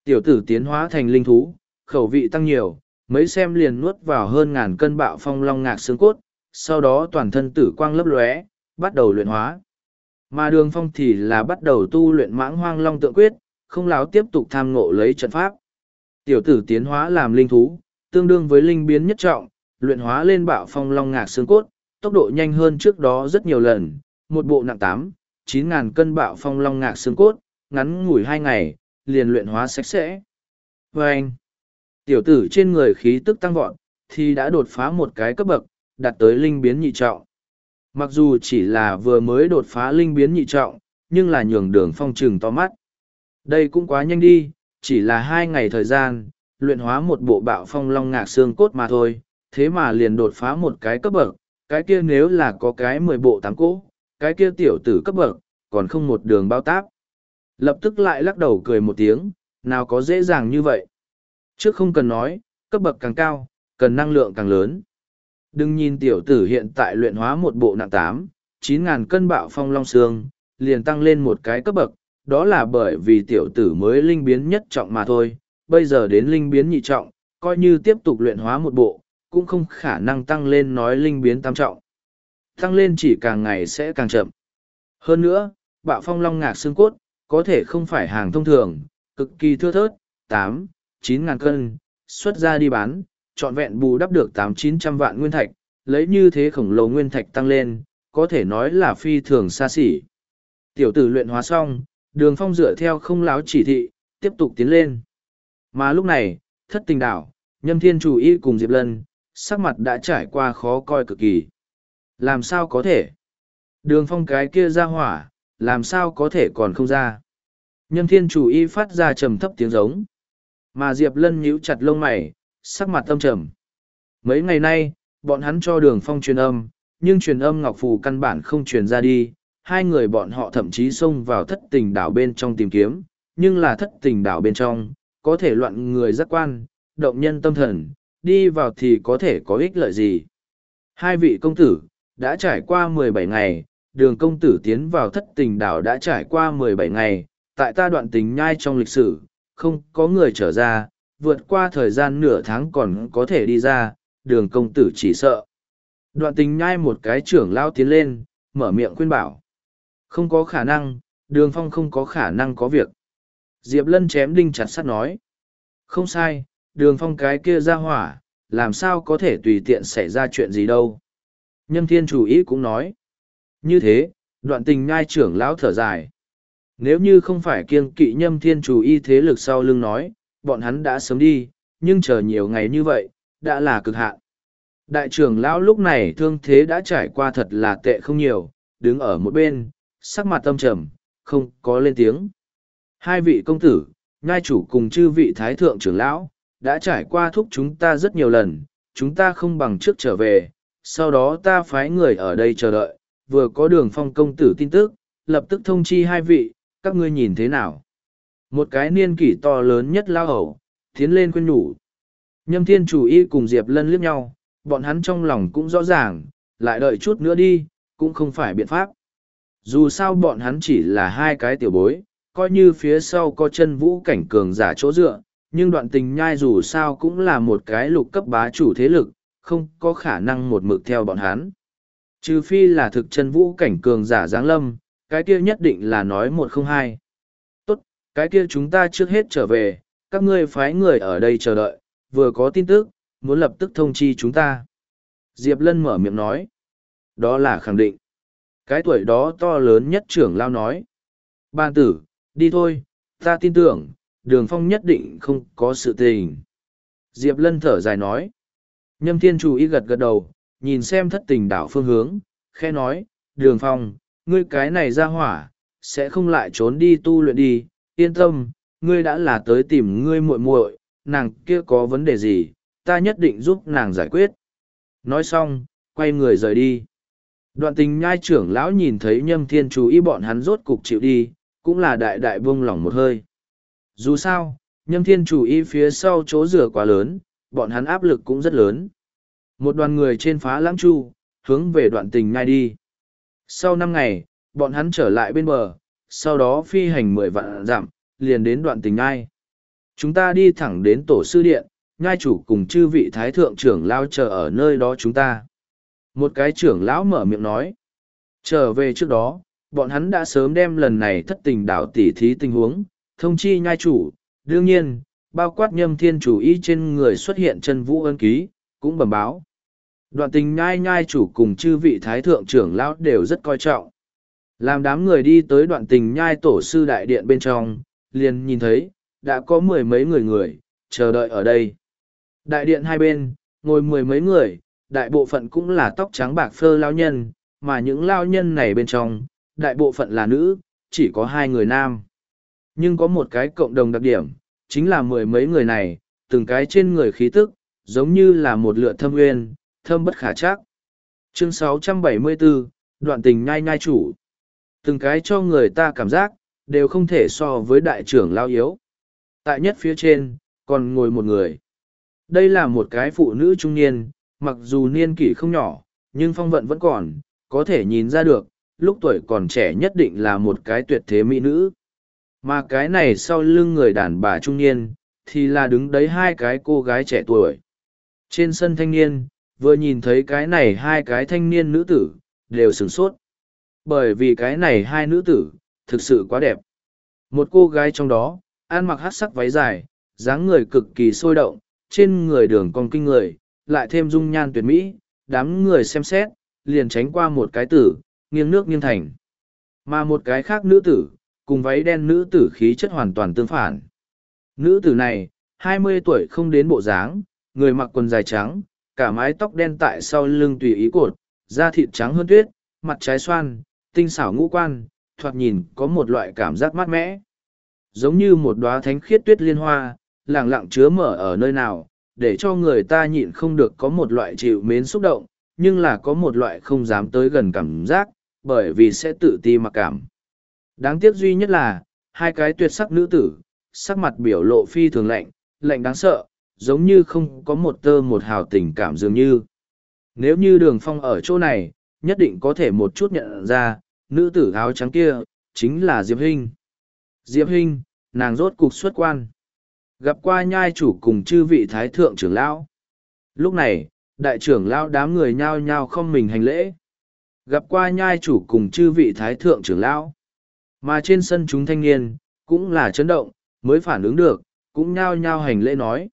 Tiểu tử tiến hóa thành linh thú, khẩu vị tăng nhiều, mấy xem liền nuốt vào hơn ngàn cân bạo phong long ngạc xương cốt, sau đó toàn thân tử quang lấp lóe, bắt đầu luyện hóa. Mà đường phong thì là bắt đầu tu luyện mãng hoang long tượng quyết, không láo tiếp tục tham ngộ lấy trận pháp. Tiểu tử tiến hóa làm linh thú, tương đương với linh biến nhất trọng, luyện hóa lên bạo phong long ngạc xương cốt, tốc độ nhanh hơn trước đó rất nhiều lần, một bộ nặng tám, chín ngàn cân bạo phong long ngạc xương cốt, ngắn ngủi hai ngày, liền luyện hóa sạch sẽ. Và anh, tiểu tử trên người khí tức tăng vọt, thì đã đột phá một cái cấp bậc, đạt tới linh biến nhị trọng. Mặc dù chỉ là vừa mới đột phá linh biến nhị trọng, nhưng là nhường đường phong trừng to mắt. Đây cũng quá nhanh đi, chỉ là hai ngày thời gian, luyện hóa một bộ bạo phong long ngạc xương cốt mà thôi, thế mà liền đột phá một cái cấp bậc, cái kia nếu là có cái mười bộ tám cỗ, cái kia tiểu tử cấp bậc, còn không một đường bao táp. Lập tức lại lắc đầu cười một tiếng, nào có dễ dàng như vậy. Trước không cần nói, cấp bậc càng cao, cần năng lượng càng lớn. Đừng nhìn tiểu tử hiện tại luyện hóa một bộ nặng tám, chín ngàn cân bạo phong long xương, liền tăng lên một cái cấp bậc, đó là bởi vì tiểu tử mới linh biến nhất trọng mà thôi, bây giờ đến linh biến nhị trọng, coi như tiếp tục luyện hóa một bộ, cũng không khả năng tăng lên nói linh biến tam trọng. Tăng lên chỉ càng ngày sẽ càng chậm. Hơn nữa, bạo phong long ngạc xương cốt, có thể không phải hàng thông thường, cực kỳ thưa thớt, tám, chín ngàn cân, xuất ra đi bán, trọn vẹn bù đắp được tám chín trăm vạn nguyên thạch, lấy như thế khổng lồ nguyên thạch tăng lên, có thể nói là phi thường xa xỉ. Tiểu tử luyện hóa xong, đường phong dựa theo không láo chỉ thị, tiếp tục tiến lên. Mà lúc này, thất tình đảo, nhâm thiên chủ y cùng Diệp Lân, sắc mặt đã trải qua khó coi cực kỳ. Làm sao có thể? Đường phong cái kia ra hỏa, làm sao có thể còn không ra? Nhâm thiên chủ y phát ra trầm thấp tiếng giống. Mà Diệp Lân nhíu chặt lông mày, sắc mặt tâm trầm. Mấy ngày nay, Bọn hắn cho đường phong truyền âm, nhưng truyền âm Ngọc Phù căn bản không truyền ra đi. Hai người bọn họ thậm chí xông vào thất tình đảo bên trong tìm kiếm, nhưng là thất tình đảo bên trong, có thể loạn người giác quan, động nhân tâm thần, đi vào thì có thể có ích lợi gì. Hai vị công tử, đã trải qua mười bảy ngày, đường công tử tiến vào thất tình đảo đã trải qua mười bảy ngày, tại ta đoạn tình nhai trong lịch sử, không có người trở ra, vượt qua thời gian nửa tháng còn có thể đi ra, đường công tử chỉ sợ. Đoạn tình nhai một cái trưởng lao tiến lên, mở miệng khuyên bảo. Không có khả năng, đường phong không có khả năng có việc. Diệp lân chém đinh chặt sắt nói. Không sai, đường phong cái kia ra hỏa, làm sao có thể tùy tiện xảy ra chuyện gì đâu. Nhâm thiên chủ ý cũng nói. Như thế, đoạn tình ngai trưởng lão thở dài. Nếu như không phải kiêng kỵ nhâm thiên chủ y thế lực sau lưng nói, bọn hắn đã sớm đi, nhưng chờ nhiều ngày như vậy, đã là cực hạn. Đại trưởng lão lúc này thương thế đã trải qua thật là tệ không nhiều, đứng ở một bên, sắc mặt tâm trầm, không có lên tiếng. Hai vị công tử, ngai chủ cùng chư vị thái thượng trưởng lão, đã trải qua thúc chúng ta rất nhiều lần, chúng ta không bằng trước trở về, sau đó ta phái người ở đây chờ đợi, vừa có đường phong công tử tin tức, lập tức thông chi hai vị, các ngươi nhìn thế nào. Một cái niên kỷ to lớn nhất lao hầu, tiến lên khuyên nhủ. Nhâm thiên chủ y cùng Diệp lân liếc nhau, bọn hắn trong lòng cũng rõ ràng, lại đợi chút nữa đi, cũng không phải biện pháp. Dù sao bọn hắn chỉ là hai cái tiểu bối, coi như phía sau có chân vũ cảnh cường giả chỗ dựa, nhưng đoạn tình nhai dù sao cũng là một cái lục cấp bá chủ thế lực, không có khả năng một mực theo bọn hắn. Trừ phi là thực chân vũ cảnh cường giả giáng lâm, cái kia nhất định là nói một không hai. Cái kia chúng ta trước hết trở về, các ngươi phái người ở đây chờ đợi, vừa có tin tức, muốn lập tức thông chi chúng ta. Diệp Lân mở miệng nói. Đó là khẳng định. Cái tuổi đó to lớn nhất trưởng lao nói. Ban tử, đi thôi, ta tin tưởng, đường phong nhất định không có sự tình. Diệp Lân thở dài nói. Nhâm thiên chủ ý gật gật đầu, nhìn xem thất tình đảo phương hướng, khe nói, đường phong, ngươi cái này ra hỏa, sẽ không lại trốn đi tu luyện đi, yên tâm, ngươi đã là tới tìm ngươi muội muội, nàng kia có vấn đề gì, ta nhất định giúp nàng giải quyết. Nói xong, quay người rời đi. Đoạn tình nhai trưởng lão nhìn thấy nhâm thiên chú ý bọn hắn rốt cục chịu đi, cũng là đại đại buông lỏng một hơi. Dù sao, nhâm thiên chủ ý phía sau chỗ rửa quá lớn, bọn hắn áp lực cũng rất lớn. Một đoàn người trên phá lãng chu, hướng về đoạn tình Nhai đi. Sau năm ngày, bọn hắn trở lại bên bờ, sau đó phi hành mười vạn dặm, liền đến đoạn tình ngai. Chúng ta đi thẳng đến tổ sư điện, ngai chủ cùng chư vị thái thượng trưởng lao chờ ở nơi đó chúng ta. Một cái trưởng lão mở miệng nói. Trở về trước đó, bọn hắn đã sớm đem lần này thất tình đảo tỉ thí tình huống, thông chi nhai chủ, đương nhiên, bao quát nhâm thiên chủ y trên người xuất hiện chân vũ ân ký, cũng bẩm báo. Đoạn tình nhai nhai chủ cùng chư vị thái thượng trưởng lão đều rất coi trọng. Làm đám người đi tới đoạn tình nhai tổ sư đại điện bên trong, liền nhìn thấy, đã có mười mấy người người, chờ đợi ở đây. Đại điện hai bên, ngồi mười mấy người, đại bộ phận cũng là tóc trắng bạc phơ lao nhân, mà những lao nhân này bên trong, đại bộ phận là nữ, chỉ có hai người nam. Nhưng có một cái cộng đồng đặc điểm, chính là mười mấy người này, từng cái trên người khí tức, giống như là một lựa thâm nguyên, thâm bất khả chắc. Chương 674, đoạn tình nhai nhai chủ. Từng cái cho người ta cảm giác, đều không thể so với đại trưởng lao yếu. Tại nhất phía trên, còn ngồi một người. Đây là một cái phụ nữ trung niên, mặc dù niên kỷ không nhỏ, nhưng phong vận vẫn còn, có thể nhìn ra được, lúc tuổi còn trẻ nhất định là một cái tuyệt thế mỹ nữ. Mà cái này sau lưng người đàn bà trung niên, thì là đứng đấy hai cái cô gái trẻ tuổi. Trên sân thanh niên, vừa nhìn thấy cái này hai cái thanh niên nữ tử, đều sửng sốt. Bởi vì cái này hai nữ tử, thực sự quá đẹp. Một cô gái trong đó, ăn mặc hát sắc váy dài, dáng người cực kỳ sôi động, trên người đường cong kinh người, lại thêm dung nhan tuyệt mỹ, đám người xem xét, liền tránh qua một cái tử, nghiêng nước nghiêng thành. Mà một cái khác nữ tử, cùng váy đen nữ tử khí chất hoàn toàn tương phản. Nữ tử này, hai mươi tuổi không đến bộ dáng, người mặc quần dài trắng, cả mái tóc đen tại sau lưng tùy ý cột, da thịt trắng hơn tuyết, mặt trái xoan, tinh xảo ngũ quan, thoạt nhìn có một loại cảm giác mát mẻ. Giống như một đóa thánh khiết tuyết liên hoa, lặng lặng chứa mở ở nơi nào, để cho người ta nhịn không được có một loại chịu mến xúc động, nhưng là có một loại không dám tới gần cảm giác, bởi vì sẽ tự ti mặc cảm. Đáng tiếc duy nhất là, hai cái tuyệt sắc nữ tử, sắc mặt biểu lộ phi thường lạnh, lạnh đáng sợ, giống như không có một tơ một hào tình cảm dường như. Nếu như đường phong ở chỗ này, nhất định có thể một chút nhận ra, nữ tử áo trắng kia, chính là Diệp Hinh. Diệp Hinh, nàng rốt cục xuất quan. Gặp qua nhai chủ cùng chư vị thái thượng trưởng lão. Lúc này, đại trưởng lão đám người nhao nhao không mình hành lễ. Gặp qua nhai chủ cùng chư vị thái thượng trưởng lão. Mà trên sân chúng thanh niên, cũng là chấn động, mới phản ứng được, cũng nhao nhao hành lễ nói.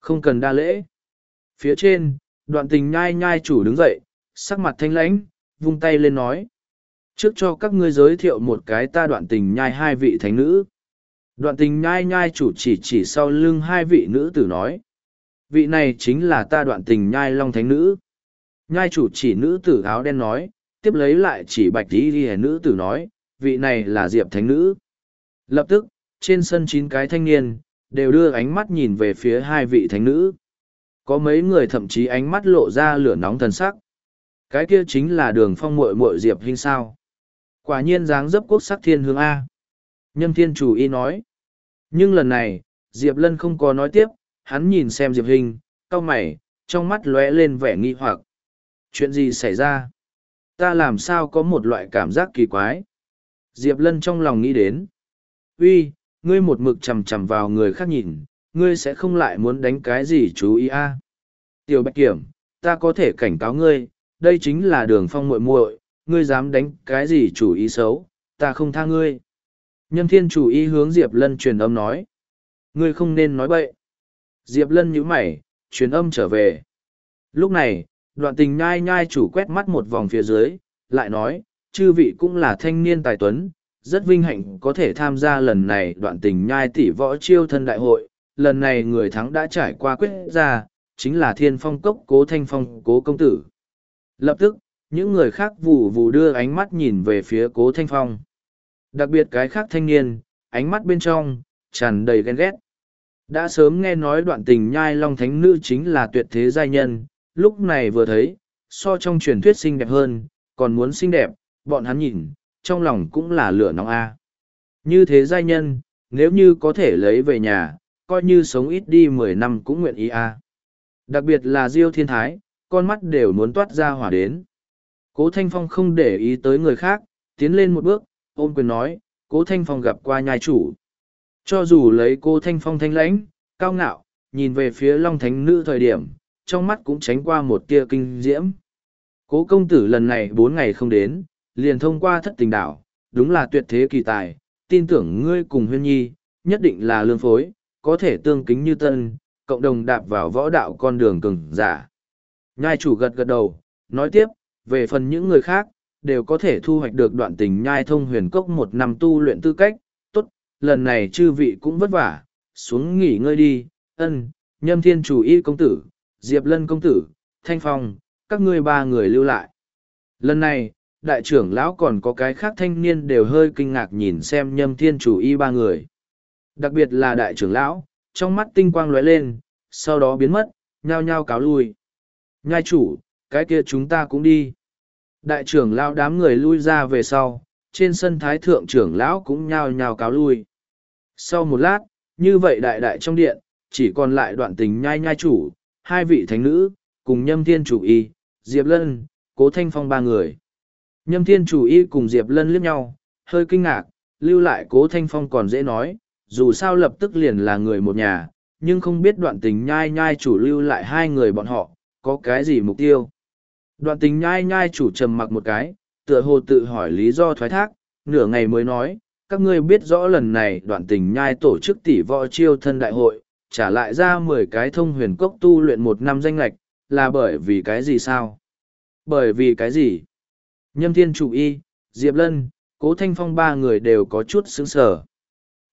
Không cần đa lễ. Phía trên, đoạn tình nhai nhai chủ đứng dậy, sắc mặt thanh lãnh, vung tay lên nói. Trước cho các ngươi giới thiệu một cái ta đoạn tình nhai hai vị thánh nữ. Đoạn tình nhai nhai chủ chỉ chỉ sau lưng hai vị nữ tử nói. Vị này chính là ta đoạn tình nhai long thánh nữ. Nhai chủ chỉ nữ tử áo đen nói, tiếp lấy lại chỉ bạch tí ghi nữ tử nói, vị này là diệp thánh nữ. Lập tức, trên sân chín cái thanh niên, đều đưa ánh mắt nhìn về phía hai vị thánh nữ. Có mấy người thậm chí ánh mắt lộ ra lửa nóng thần sắc. Cái kia chính là đường phong muội muội diệp hình sao. Quả nhiên dáng dấp quốc sắc thiên hướng A. Nhâm thiên chủ y nói. Nhưng lần này, Diệp Lân không có nói tiếp, hắn nhìn xem Diệp Hình, cau mày, trong mắt lóe lên vẻ nghi hoặc. Chuyện gì xảy ra? Ta làm sao có một loại cảm giác kỳ quái? Diệp Lân trong lòng nghĩ đến. Uy, ngươi một mực chầm chầm vào người khác nhìn, ngươi sẽ không lại muốn đánh cái gì chú ý a? Tiểu Bạch Kiểm, ta có thể cảnh cáo ngươi, đây chính là đường phong muội muội, ngươi dám đánh cái gì chủ ý xấu, ta không tha ngươi. Nhân thiên chủ ý hướng Diệp Lân truyền âm nói. Ngươi không nên nói bậy. Diệp Lân nhíu mày, truyền âm trở về. Lúc này, đoạn tình nhai nhai chủ quét mắt một vòng phía dưới, lại nói, chư vị cũng là thanh niên tài tuấn, rất vinh hạnh có thể tham gia lần này đoạn tình nhai tỷ võ chiêu thân đại hội. Lần này người thắng đã trải qua quyết ra, chính là thiên phong cốc cố thanh phong cố công tử. Lập tức, những người khác vù vù đưa ánh mắt nhìn về phía cố thanh phong. Đặc biệt cái khác thanh niên, ánh mắt bên trong, tràn đầy ghen ghét. Đã sớm nghe nói đoạn tình nhai long thánh nữ chính là tuyệt thế giai nhân, lúc này vừa thấy, so trong truyền thuyết xinh đẹp hơn, còn muốn xinh đẹp, bọn hắn nhìn, trong lòng cũng là lửa nóng a. Như thế giai nhân, nếu như có thể lấy về nhà, coi như sống ít đi mười năm cũng nguyện ý a. Đặc biệt là Diêu Thiên Thái, con mắt đều muốn toát ra hỏa đến. Cố Thanh Phong không để ý tới người khác, tiến lên một bước, ôm quyền nói, Cố Thanh Phong gặp qua nhai chủ. Cho dù lấy cố Thanh Phong thanh lãnh, cao ngạo, nhìn về phía Long Thánh Nữ thời điểm, trong mắt cũng tránh qua một tia kinh diễm. Cố công tử lần này bốn ngày không đến, liền thông qua thất tình đảo, đúng là tuyệt thế kỳ tài, tin tưởng ngươi cùng huyên nhi, nhất định là lương phối, có thể tương kính như tân, cộng đồng đạp vào võ đạo con đường cường giả. Nhai chủ gật gật đầu, nói tiếp, về phần những người khác, đều có thể thu hoạch được đoạn tình nhai thông huyền cốc một năm tu luyện tư cách, tốt, lần này chư vị cũng vất vả, xuống nghỉ ngơi đi, ân, nhâm thiên chủ y công tử, diệp lân công tử, thanh phong, các ngươi ba người lưu lại. Lần này, đại trưởng lão còn có cái khác thanh niên đều hơi kinh ngạc nhìn xem nhâm thiên chủ y ba người. Đặc biệt là đại trưởng lão, trong mắt tinh quang lóe lên, sau đó biến mất, nhao nhao cáo lui. Nhai chủ, cái kia chúng ta cũng đi. Đại trưởng lão đám người lui ra về sau, trên sân thái thượng trưởng lão cũng nhao nhao cáo lui. Sau một lát, như vậy đại đại trong điện, chỉ còn lại đoạn tình nhai nhai chủ, hai vị thánh nữ, cùng nhâm thiên chủ y, Diệp Lân, cố thanh phong ba người. Nhâm thiên chủ y cùng Diệp Lân liếc nhau, hơi kinh ngạc, lưu lại cố thanh phong còn dễ nói, dù sao lập tức liền là người một nhà, nhưng không biết đoạn tình nhai nhai chủ lưu lại hai người bọn họ, có cái gì mục tiêu. Đoạn tình nhai nhai chủ trầm mặc một cái, tựa hồ tự hỏi lý do thoái thác, nửa ngày mới nói, các ngươi biết rõ lần này đoạn tình nhai tổ chức tỷ võ chiêu thân đại hội, trả lại ra mười cái thông huyền cốc tu luyện một năm danh lạch, là bởi vì cái gì sao? Bởi vì cái gì? Nhâm thiên chủ y, Diệp Lân, Cố Thanh Phong ba người đều có chút sững sờ.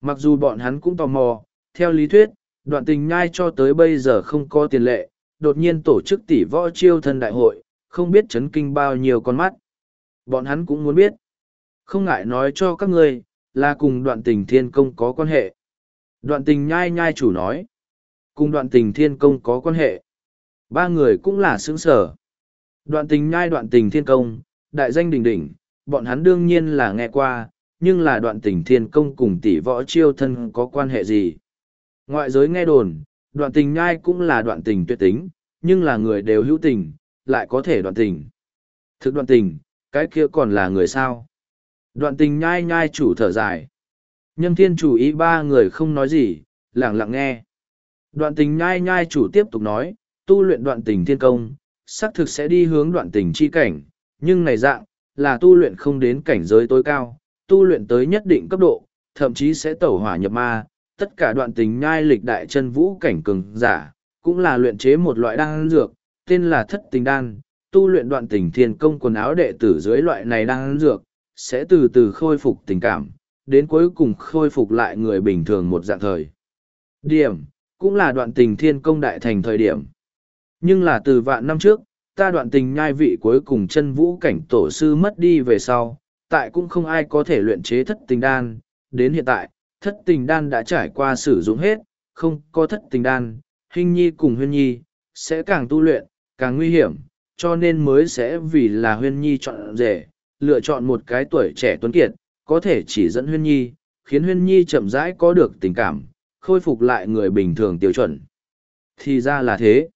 Mặc dù bọn hắn cũng tò mò, theo lý thuyết, đoạn tình nhai cho tới bây giờ không có tiền lệ, đột nhiên tổ chức tỷ võ chiêu thân đại hội, không biết chấn kinh bao nhiêu con mắt. Bọn hắn cũng muốn biết. Không ngại nói cho các ngươi, là cùng đoạn tình thiên công có quan hệ. Đoạn tình nhai nhai chủ nói. cùng đoạn tình thiên công có quan hệ. Ba người cũng là sướng sở. Đoạn tình nhai đoạn tình thiên công, đại danh đỉnh đỉnh, bọn hắn đương nhiên là nghe qua, nhưng là đoạn tình thiên công cùng tỷ võ chiêu thân có quan hệ gì. Ngoại giới nghe đồn, đoạn tình nhai cũng là đoạn tình tuyệt tính, nhưng là người đều hữu tình, lại có thể đoạn tình. Thực đoạn tình, cái kia còn là người sao? Đoạn tình nhai nhai chủ thở dài. Nhâm thiên chủ ý ba người không nói gì, lặng lặng nghe. Đoạn tình nhai nhai chủ tiếp tục nói, tu luyện đoạn tình thiên công, xác thực sẽ đi hướng đoạn tình chi cảnh, nhưng này dạng, là tu luyện không đến cảnh giới tối cao, tu luyện tới nhất định cấp độ, thậm chí sẽ tẩu hỏa nhập ma, tất cả đoạn tình nhai lịch đại chân vũ cảnh cường giả, cũng là luyện chế một loại đan dược, tên là thất tình đan, tu luyện đoạn tình thiên công quần áo đệ tử dưới loại này đang ăn dược, sẽ từ từ khôi phục tình cảm, đến cuối cùng khôi phục lại người bình thường một dạng thời. Điểm, cũng là đoạn tình thiên công đại thành thời điểm. Nhưng là từ vạn năm trước, ta đoạn tình nhai vị cuối cùng chân vũ cảnh tổ sư mất đi về sau, tại cũng không ai có thể luyện chế thất tình đan, đến hiện tại, thất tình đan đã trải qua sử dụng hết, không có thất tình đan, hình nhi cùng huyên nhi, sẽ càng tu luyện, càng nguy hiểm, cho nên mới sẽ vì là huyên nhi chọn rể, lựa chọn một cái tuổi trẻ tuấn kiệt, có thể chỉ dẫn huyên nhi, khiến huyên nhi chậm rãi có được tình cảm, khôi phục lại người bình thường tiêu chuẩn. Thì ra là thế.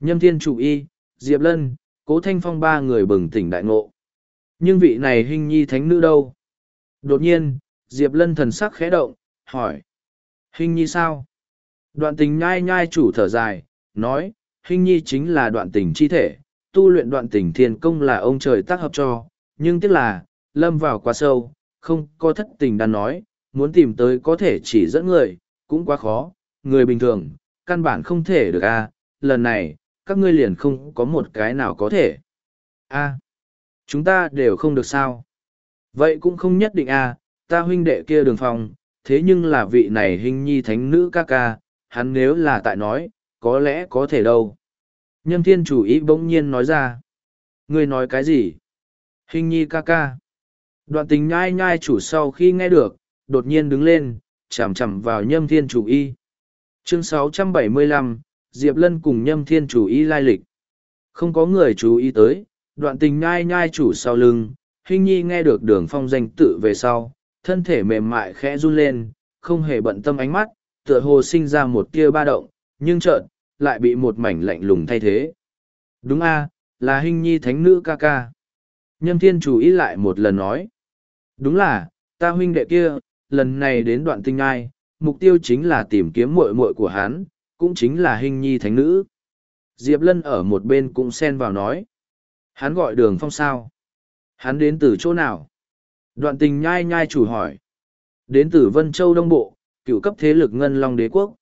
Nhâm thiên chủ y, Diệp Lân, Cố Thanh Phong ba người bừng tỉnh đại ngộ. Nhưng vị này hình nhi thánh nữ đâu? Đột nhiên, Diệp Lân thần sắc khẽ động, hỏi. Hình nhi sao? Đoạn tình nhai nhai chủ thở dài, nói, hình nhi chính là đoạn tình chi thể, tu luyện đoạn tình thiên công là ông trời tác hợp cho, nhưng tiếc là, lâm vào quá sâu, không có thất tình đan nói, muốn tìm tới có thể chỉ dẫn người, cũng quá khó, người bình thường, căn bản không thể được a lần này, các ngươi liền không có một cái nào có thể. a chúng ta đều không được sao. Vậy cũng không nhất định a ta huynh đệ kia đường phòng, thế nhưng là vị này hình nhi thánh nữ ca ca, hắn nếu là tại nói, có lẽ có thể đâu. Nhâm thiên chủ ý bỗng nhiên nói ra. Ngươi nói cái gì? Hình nhi ca ca. Đoạn tình nhai nhai chủ sau khi nghe được, đột nhiên đứng lên, chằm chằm vào nhâm thiên chủ y. Chương 675, Diệp Lân cùng nhâm thiên chủ y lai lịch. Không có người chú ý tới, đoạn tình nhai nhai chủ sau lưng, hình nhi nghe được đường phong danh tự về sau, thân thể mềm mại khẽ run lên, không hề bận tâm ánh mắt, tựa hồ sinh ra một tia ba động, nhưng chợt lại bị một mảnh lạnh lùng thay thế. Đúng a, là hình nhi thánh nữ ca ca. Nhâm thiên chủ ý lại một lần nói. Đúng là, ta huynh đệ kia, lần này đến đoạn tinh ai, mục tiêu chính là tìm kiếm muội muội của hắn, cũng chính là hình nhi thánh nữ. Diệp Lân ở một bên cũng xen vào nói. Hắn gọi đường phong sao. Hắn đến từ chỗ nào? Đoạn tình nhai nhai chủ hỏi. Đến từ Vân Châu Đông Bộ, cựu cấp thế lực Ngân Long Đế Quốc.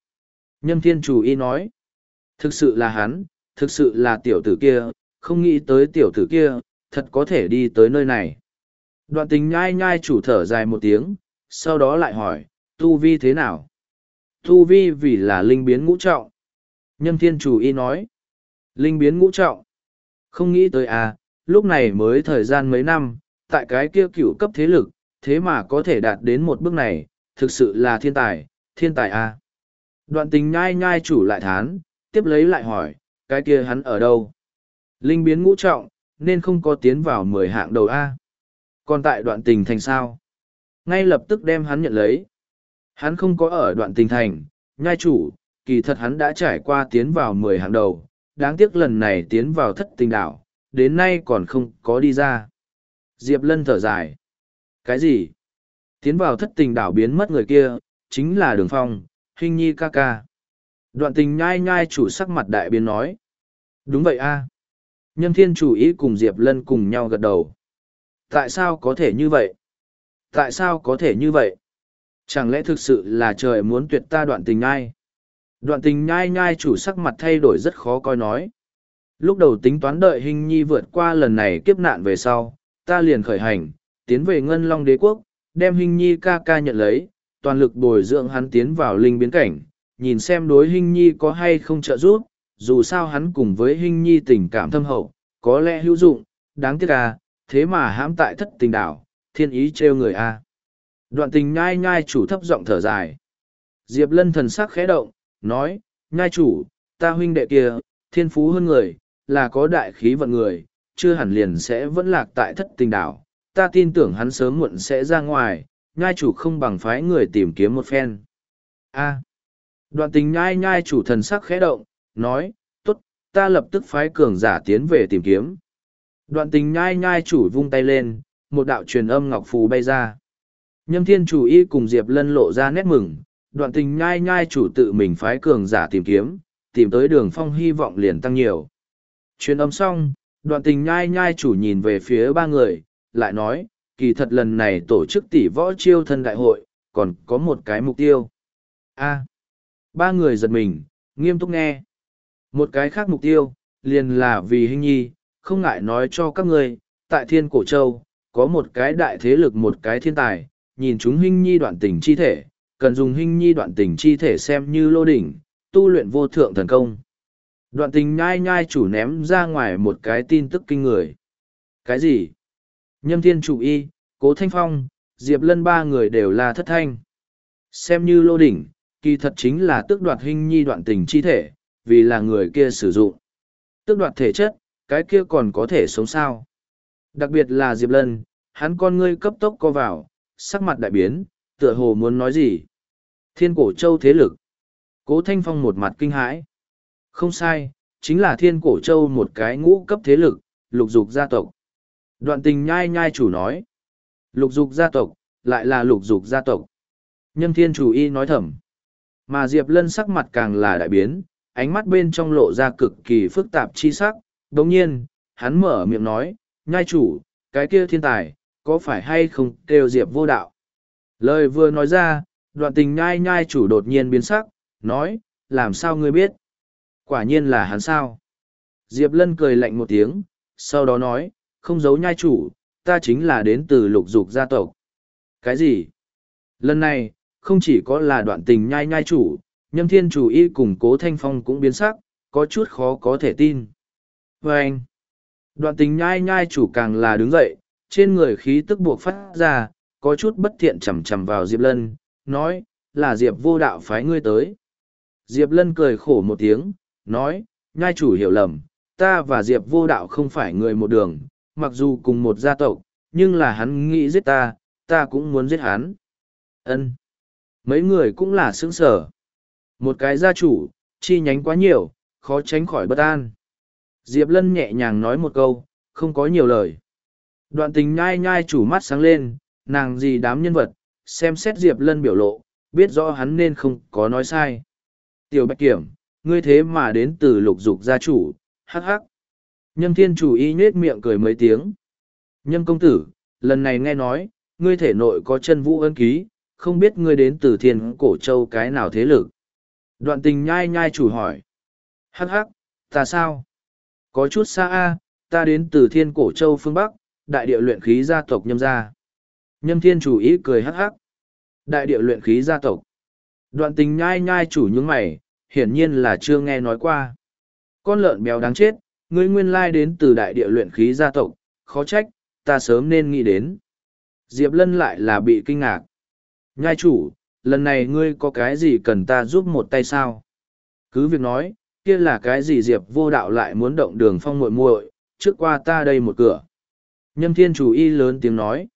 Nhâm Thiên chủ y nói. Thực sự là hắn, thực sự là tiểu tử kia, không nghĩ tới tiểu tử kia, thật có thể đi tới nơi này. Đoạn tình nhai nhai chủ thở dài một tiếng, sau đó lại hỏi, tu vi thế nào? Tu vi vì là linh biến ngũ trọng. Nhâm thiên chủ y nói, linh biến ngũ trọng. Không nghĩ tới à, lúc này mới thời gian mấy năm, tại cái kia cựu cấp thế lực, thế mà có thể đạt đến một bước này, thực sự là thiên tài, thiên tài à. Đoạn tình nhai nhai chủ lại thán, tiếp lấy lại hỏi, cái kia hắn ở đâu? Linh biến ngũ trọng, nên không có tiến vào mười hạng đầu A. Còn tại đoạn tình thành sao? Ngay lập tức đem hắn nhận lấy. Hắn không có ở đoạn tình thành, nhai chủ, kỳ thật hắn đã trải qua tiến vào mười hạng đầu, đáng tiếc lần này tiến vào thất tình đảo, đến nay còn không có đi ra. Diệp Lân thở dài. Cái gì? Tiến vào thất tình đảo biến mất người kia, chính là đường phong, hình nhi ca ca. Đoạn tình nhai nhai chủ sắc mặt đại biến nói. Đúng vậy a nhân thiên chủ ý cùng Diệp Lân cùng nhau gật đầu. Tại sao có thể như vậy? Tại sao có thể như vậy? Chẳng lẽ thực sự là trời muốn tuyệt ta đoạn tình nhai? Đoạn tình nhai nhai chủ sắc mặt thay đổi rất khó coi nói. Lúc đầu tính toán đợi hình nhi vượt qua lần này kiếp nạn về sau, ta liền khởi hành, tiến về Ngân Long Đế Quốc, đem hình nhi ca ca nhận lấy, toàn lực bồi dưỡng hắn tiến vào linh biến cảnh, nhìn xem đối hình nhi có hay không trợ giúp, dù sao hắn cùng với hình nhi tình cảm thâm hậu, có lẽ hữu dụng, đáng tiếc à, thế mà hãm tại thất tình đảo, thiên ý trêu người a. À. Đoạn tình nhai nhai chủ thấp giọng thở dài. Diệp lân thần sắc khẽ động, nói, nhai chủ, ta huynh đệ kia, thiên phú hơn người, là có đại khí vận người, chưa hẳn liền sẽ vẫn lạc tại thất tình đảo. Ta tin tưởng hắn sớm muộn sẽ ra ngoài, nhai chủ không bằng phái người tìm kiếm một phen. A. Đoạn tình nhai nhai chủ thần sắc khẽ động, nói, tốt, ta lập tức phái cường giả tiến về tìm kiếm. Đoạn tình nhai nhai chủ vung tay lên, một đạo truyền âm ngọc phù bay ra. Nhâm thiên chủ y cùng Diệp lân lộ ra nét mừng, đoạn tình nhai nhai chủ tự mình phái cường giả tìm kiếm, tìm tới đường phong hy vọng liền tăng nhiều. Truyền âm xong, đoạn tình nhai nhai chủ nhìn về phía ba người, lại nói, kỳ thật lần này tổ chức tỷ võ chiêu thân đại hội, còn có một cái mục tiêu. A ba người giật mình, nghiêm túc nghe. Một cái khác mục tiêu, liền là vì hình nhi, không ngại nói cho các người, tại thiên cổ châu, có một cái đại thế lực một cái thiên tài, nhìn chúng hình nhi đoạn tình chi thể, cần dùng hình nhi đoạn tình chi thể xem như lô đỉnh, tu luyện vô thượng thần công. Đoạn tình nhai nhai chủ ném ra ngoài một cái tin tức kinh người. Cái gì? Nhâm thiên chủ y, cố thanh phong, diệp lân ba người đều là thất thanh. Xem như lô đỉnh, kỳ thật chính là tước đoạt hình nhi đoạn tình chi thể, vì là người kia sử dụng. Tước đoạt thể chất, cái kia còn có thể sống sao. Đặc biệt là diệp lân, hắn con ngươi cấp tốc co vào, sắc mặt đại biến, tựa hồ muốn nói gì. Thiên cổ châu thế lực. Cố thanh phong một mặt kinh hãi. Không sai, chính là thiên cổ châu một cái ngũ cấp thế lực, lục dục gia tộc. Đoạn tình nhai nhai chủ nói. Lục dục gia tộc, lại là lục dục gia tộc. Nhâm thiên chủ y nói thầm. Mà Diệp Lân sắc mặt càng là đại biến, ánh mắt bên trong lộ ra cực kỳ phức tạp chi sắc. Đồng nhiên, hắn mở miệng nói, nhai chủ, cái kia thiên tài, có phải hay không kêu Diệp vô đạo? Lời vừa nói ra, đoạn tình nhai nhai chủ đột nhiên biến sắc, nói, làm sao ngươi biết? Quả nhiên là hắn sao? Diệp Lân cười lạnh một tiếng, sau đó nói, không giấu nhai chủ, ta chính là đến từ lục dục gia tộc. Cái gì? Lần này, không chỉ có là đoạn tình nhai nhai chủ, nhâm thiên chủ y cùng cố thanh phong cũng biến sắc, có chút khó có thể tin. Và anh, đoạn tình nhai nhai chủ càng là đứng dậy, trên người khí tức buộc phát ra, có chút bất thiện chầm chầm vào Diệp Lân, nói, là Diệp vô đạo phái ngươi tới. Diệp Lân cười khổ một tiếng, nói, nhai chủ hiểu lầm, ta và Diệp vô đạo không phải người một đường, mặc dù cùng một gia tộc, nhưng là hắn nghĩ giết ta, ta cũng muốn giết hắn. Ân, Mấy người cũng là sướng sở. Một cái gia chủ, chi nhánh quá nhiều, khó tránh khỏi bất an. Diệp Lân nhẹ nhàng nói một câu, không có nhiều lời. Đoạn tình nhai nhai chủ mắt sáng lên, nàng gì đám nhân vật, xem xét Diệp Lân biểu lộ, biết rõ hắn nên không có nói sai. Tiểu Bạch Kiểm, ngươi thế mà đến từ lục dục gia chủ, hắc hắc. Nhâm thiên chủ y nhết miệng cười mấy tiếng. Nhâm công tử, lần này nghe nói, ngươi thể nội có chân vũ ân ký, không biết ngươi đến từ thiên cổ châu cái nào thế lực. Đoạn tình nhai nhai chủ hỏi. Hắc hắc, ta sao? Có chút xa a, ta đến từ thiên cổ châu phương Bắc, đại địa luyện khí gia tộc nhâm gia. Nhâm thiên chủ ý cười hắc hắc. Đại địa luyện khí gia tộc. Đoạn tình nhai nhai chủ những mày, hiển nhiên là chưa nghe nói qua. Con lợn béo đáng chết, ngươi nguyên lai đến từ đại địa luyện khí gia tộc, khó trách, ta sớm nên nghĩ đến. Diệp Lân lại là bị kinh ngạc. Nhai chủ, lần này ngươi có cái gì cần ta giúp một tay sao? Cứ việc nói, kia là cái gì Diệp vô đạo lại muốn động đường phong muội muội trước qua ta đây một cửa. Nhâm thiên chủ y lớn tiếng nói.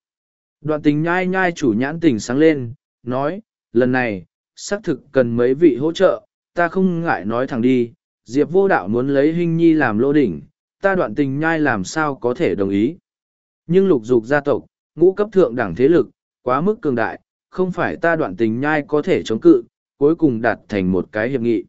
Đoạn tình nhai nhai chủ nhãn tình sáng lên, nói, lần này, xác thực cần mấy vị hỗ trợ, ta không ngại nói thẳng đi, Diệp vô đạo muốn lấy hình nhi làm lô đỉnh, ta đoạn tình nhai làm sao có thể đồng ý. Nhưng lục dục gia tộc, ngũ cấp thượng đẳng thế lực, quá mức cường đại, không phải ta đoạn tình nhai có thể chống cự, cuối cùng đạt thành một cái hiệp nghị.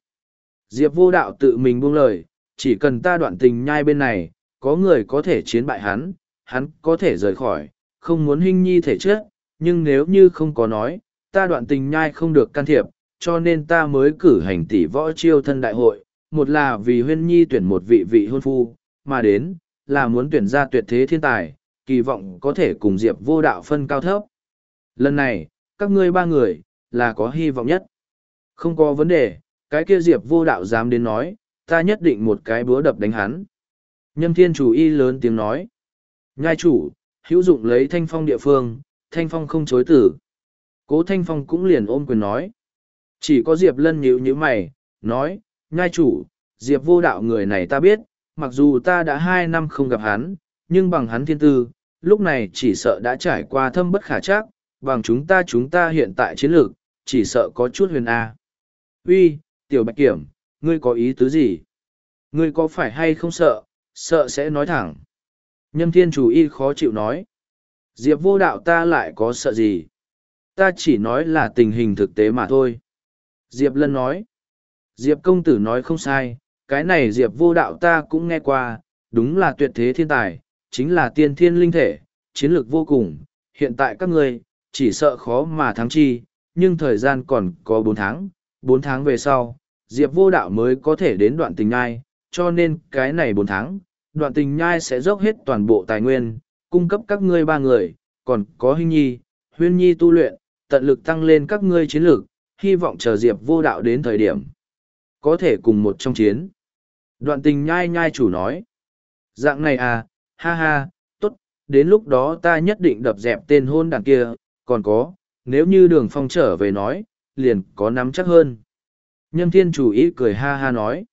Diệp vô đạo tự mình buông lời, chỉ cần ta đoạn tình nhai bên này, có người có thể chiến bại hắn, hắn có thể rời khỏi, không muốn hình nhi thể chết, nhưng nếu như không có nói, ta đoạn tình nhai không được can thiệp, cho nên ta mới cử hành tỷ võ chiêu thân đại hội, một là vì huyên nhi tuyển một vị vị hôn phu, mà đến, là muốn tuyển ra tuyệt thế thiên tài, kỳ vọng có thể cùng Diệp vô đạo phân cao thấp. Lần này, các ngươi ba người, là có hy vọng nhất. Không có vấn đề, cái kia Diệp vô đạo dám đến nói, ta nhất định một cái búa đập đánh hắn. Nhâm thiên chủ y lớn tiếng nói. Nhai chủ, hữu dụng lấy thanh phong địa phương, thanh phong không chối tử. Cố thanh phong cũng liền ôm quyền nói. Chỉ có Diệp lân nhíu như mày, nói, nhai chủ, Diệp vô đạo người này ta biết, mặc dù ta đã hai năm không gặp hắn, nhưng bằng hắn thiên tư, lúc này chỉ sợ đã trải qua thâm bất khả chắc, bằng chúng ta chúng ta hiện tại chiến lược, chỉ sợ có chút huyền A. Uy, tiểu bạch kiểm, ngươi có ý tứ gì? Ngươi có phải hay không sợ, sợ sẽ nói thẳng. Nhâm thiên chủ y khó chịu nói. Diệp vô đạo ta lại có sợ gì? Ta chỉ nói là tình hình thực tế mà thôi. Diệp lân nói. Diệp công tử nói không sai, cái này Diệp vô đạo ta cũng nghe qua, đúng là tuyệt thế thiên tài, chính là tiên thiên linh thể, chiến lược vô cùng. Hiện tại các ngươi, chỉ sợ khó mà thắng chi, nhưng thời gian còn có bốn tháng, bốn tháng về sau, Diệp vô đạo mới có thể đến đoạn tình nhai, cho nên cái này bốn tháng, đoạn tình nhai sẽ dốc hết toàn bộ tài nguyên, cung cấp các ngươi ba người, còn có Hinh nhi, huyên nhi tu luyện, tận lực tăng lên các ngươi chiến lược, hy vọng chờ Diệp vô đạo đến thời điểm. Có thể cùng một trong chiến. Đoạn tình nhai nhai chủ nói. Dạng này à, ha ha, tốt, đến lúc đó ta nhất định đập dẹp tên hôn đàn kia, còn có, nếu như đường phong trở về nói, liền có nắm chắc hơn. Nhâm thiên chủ ý cười ha ha nói.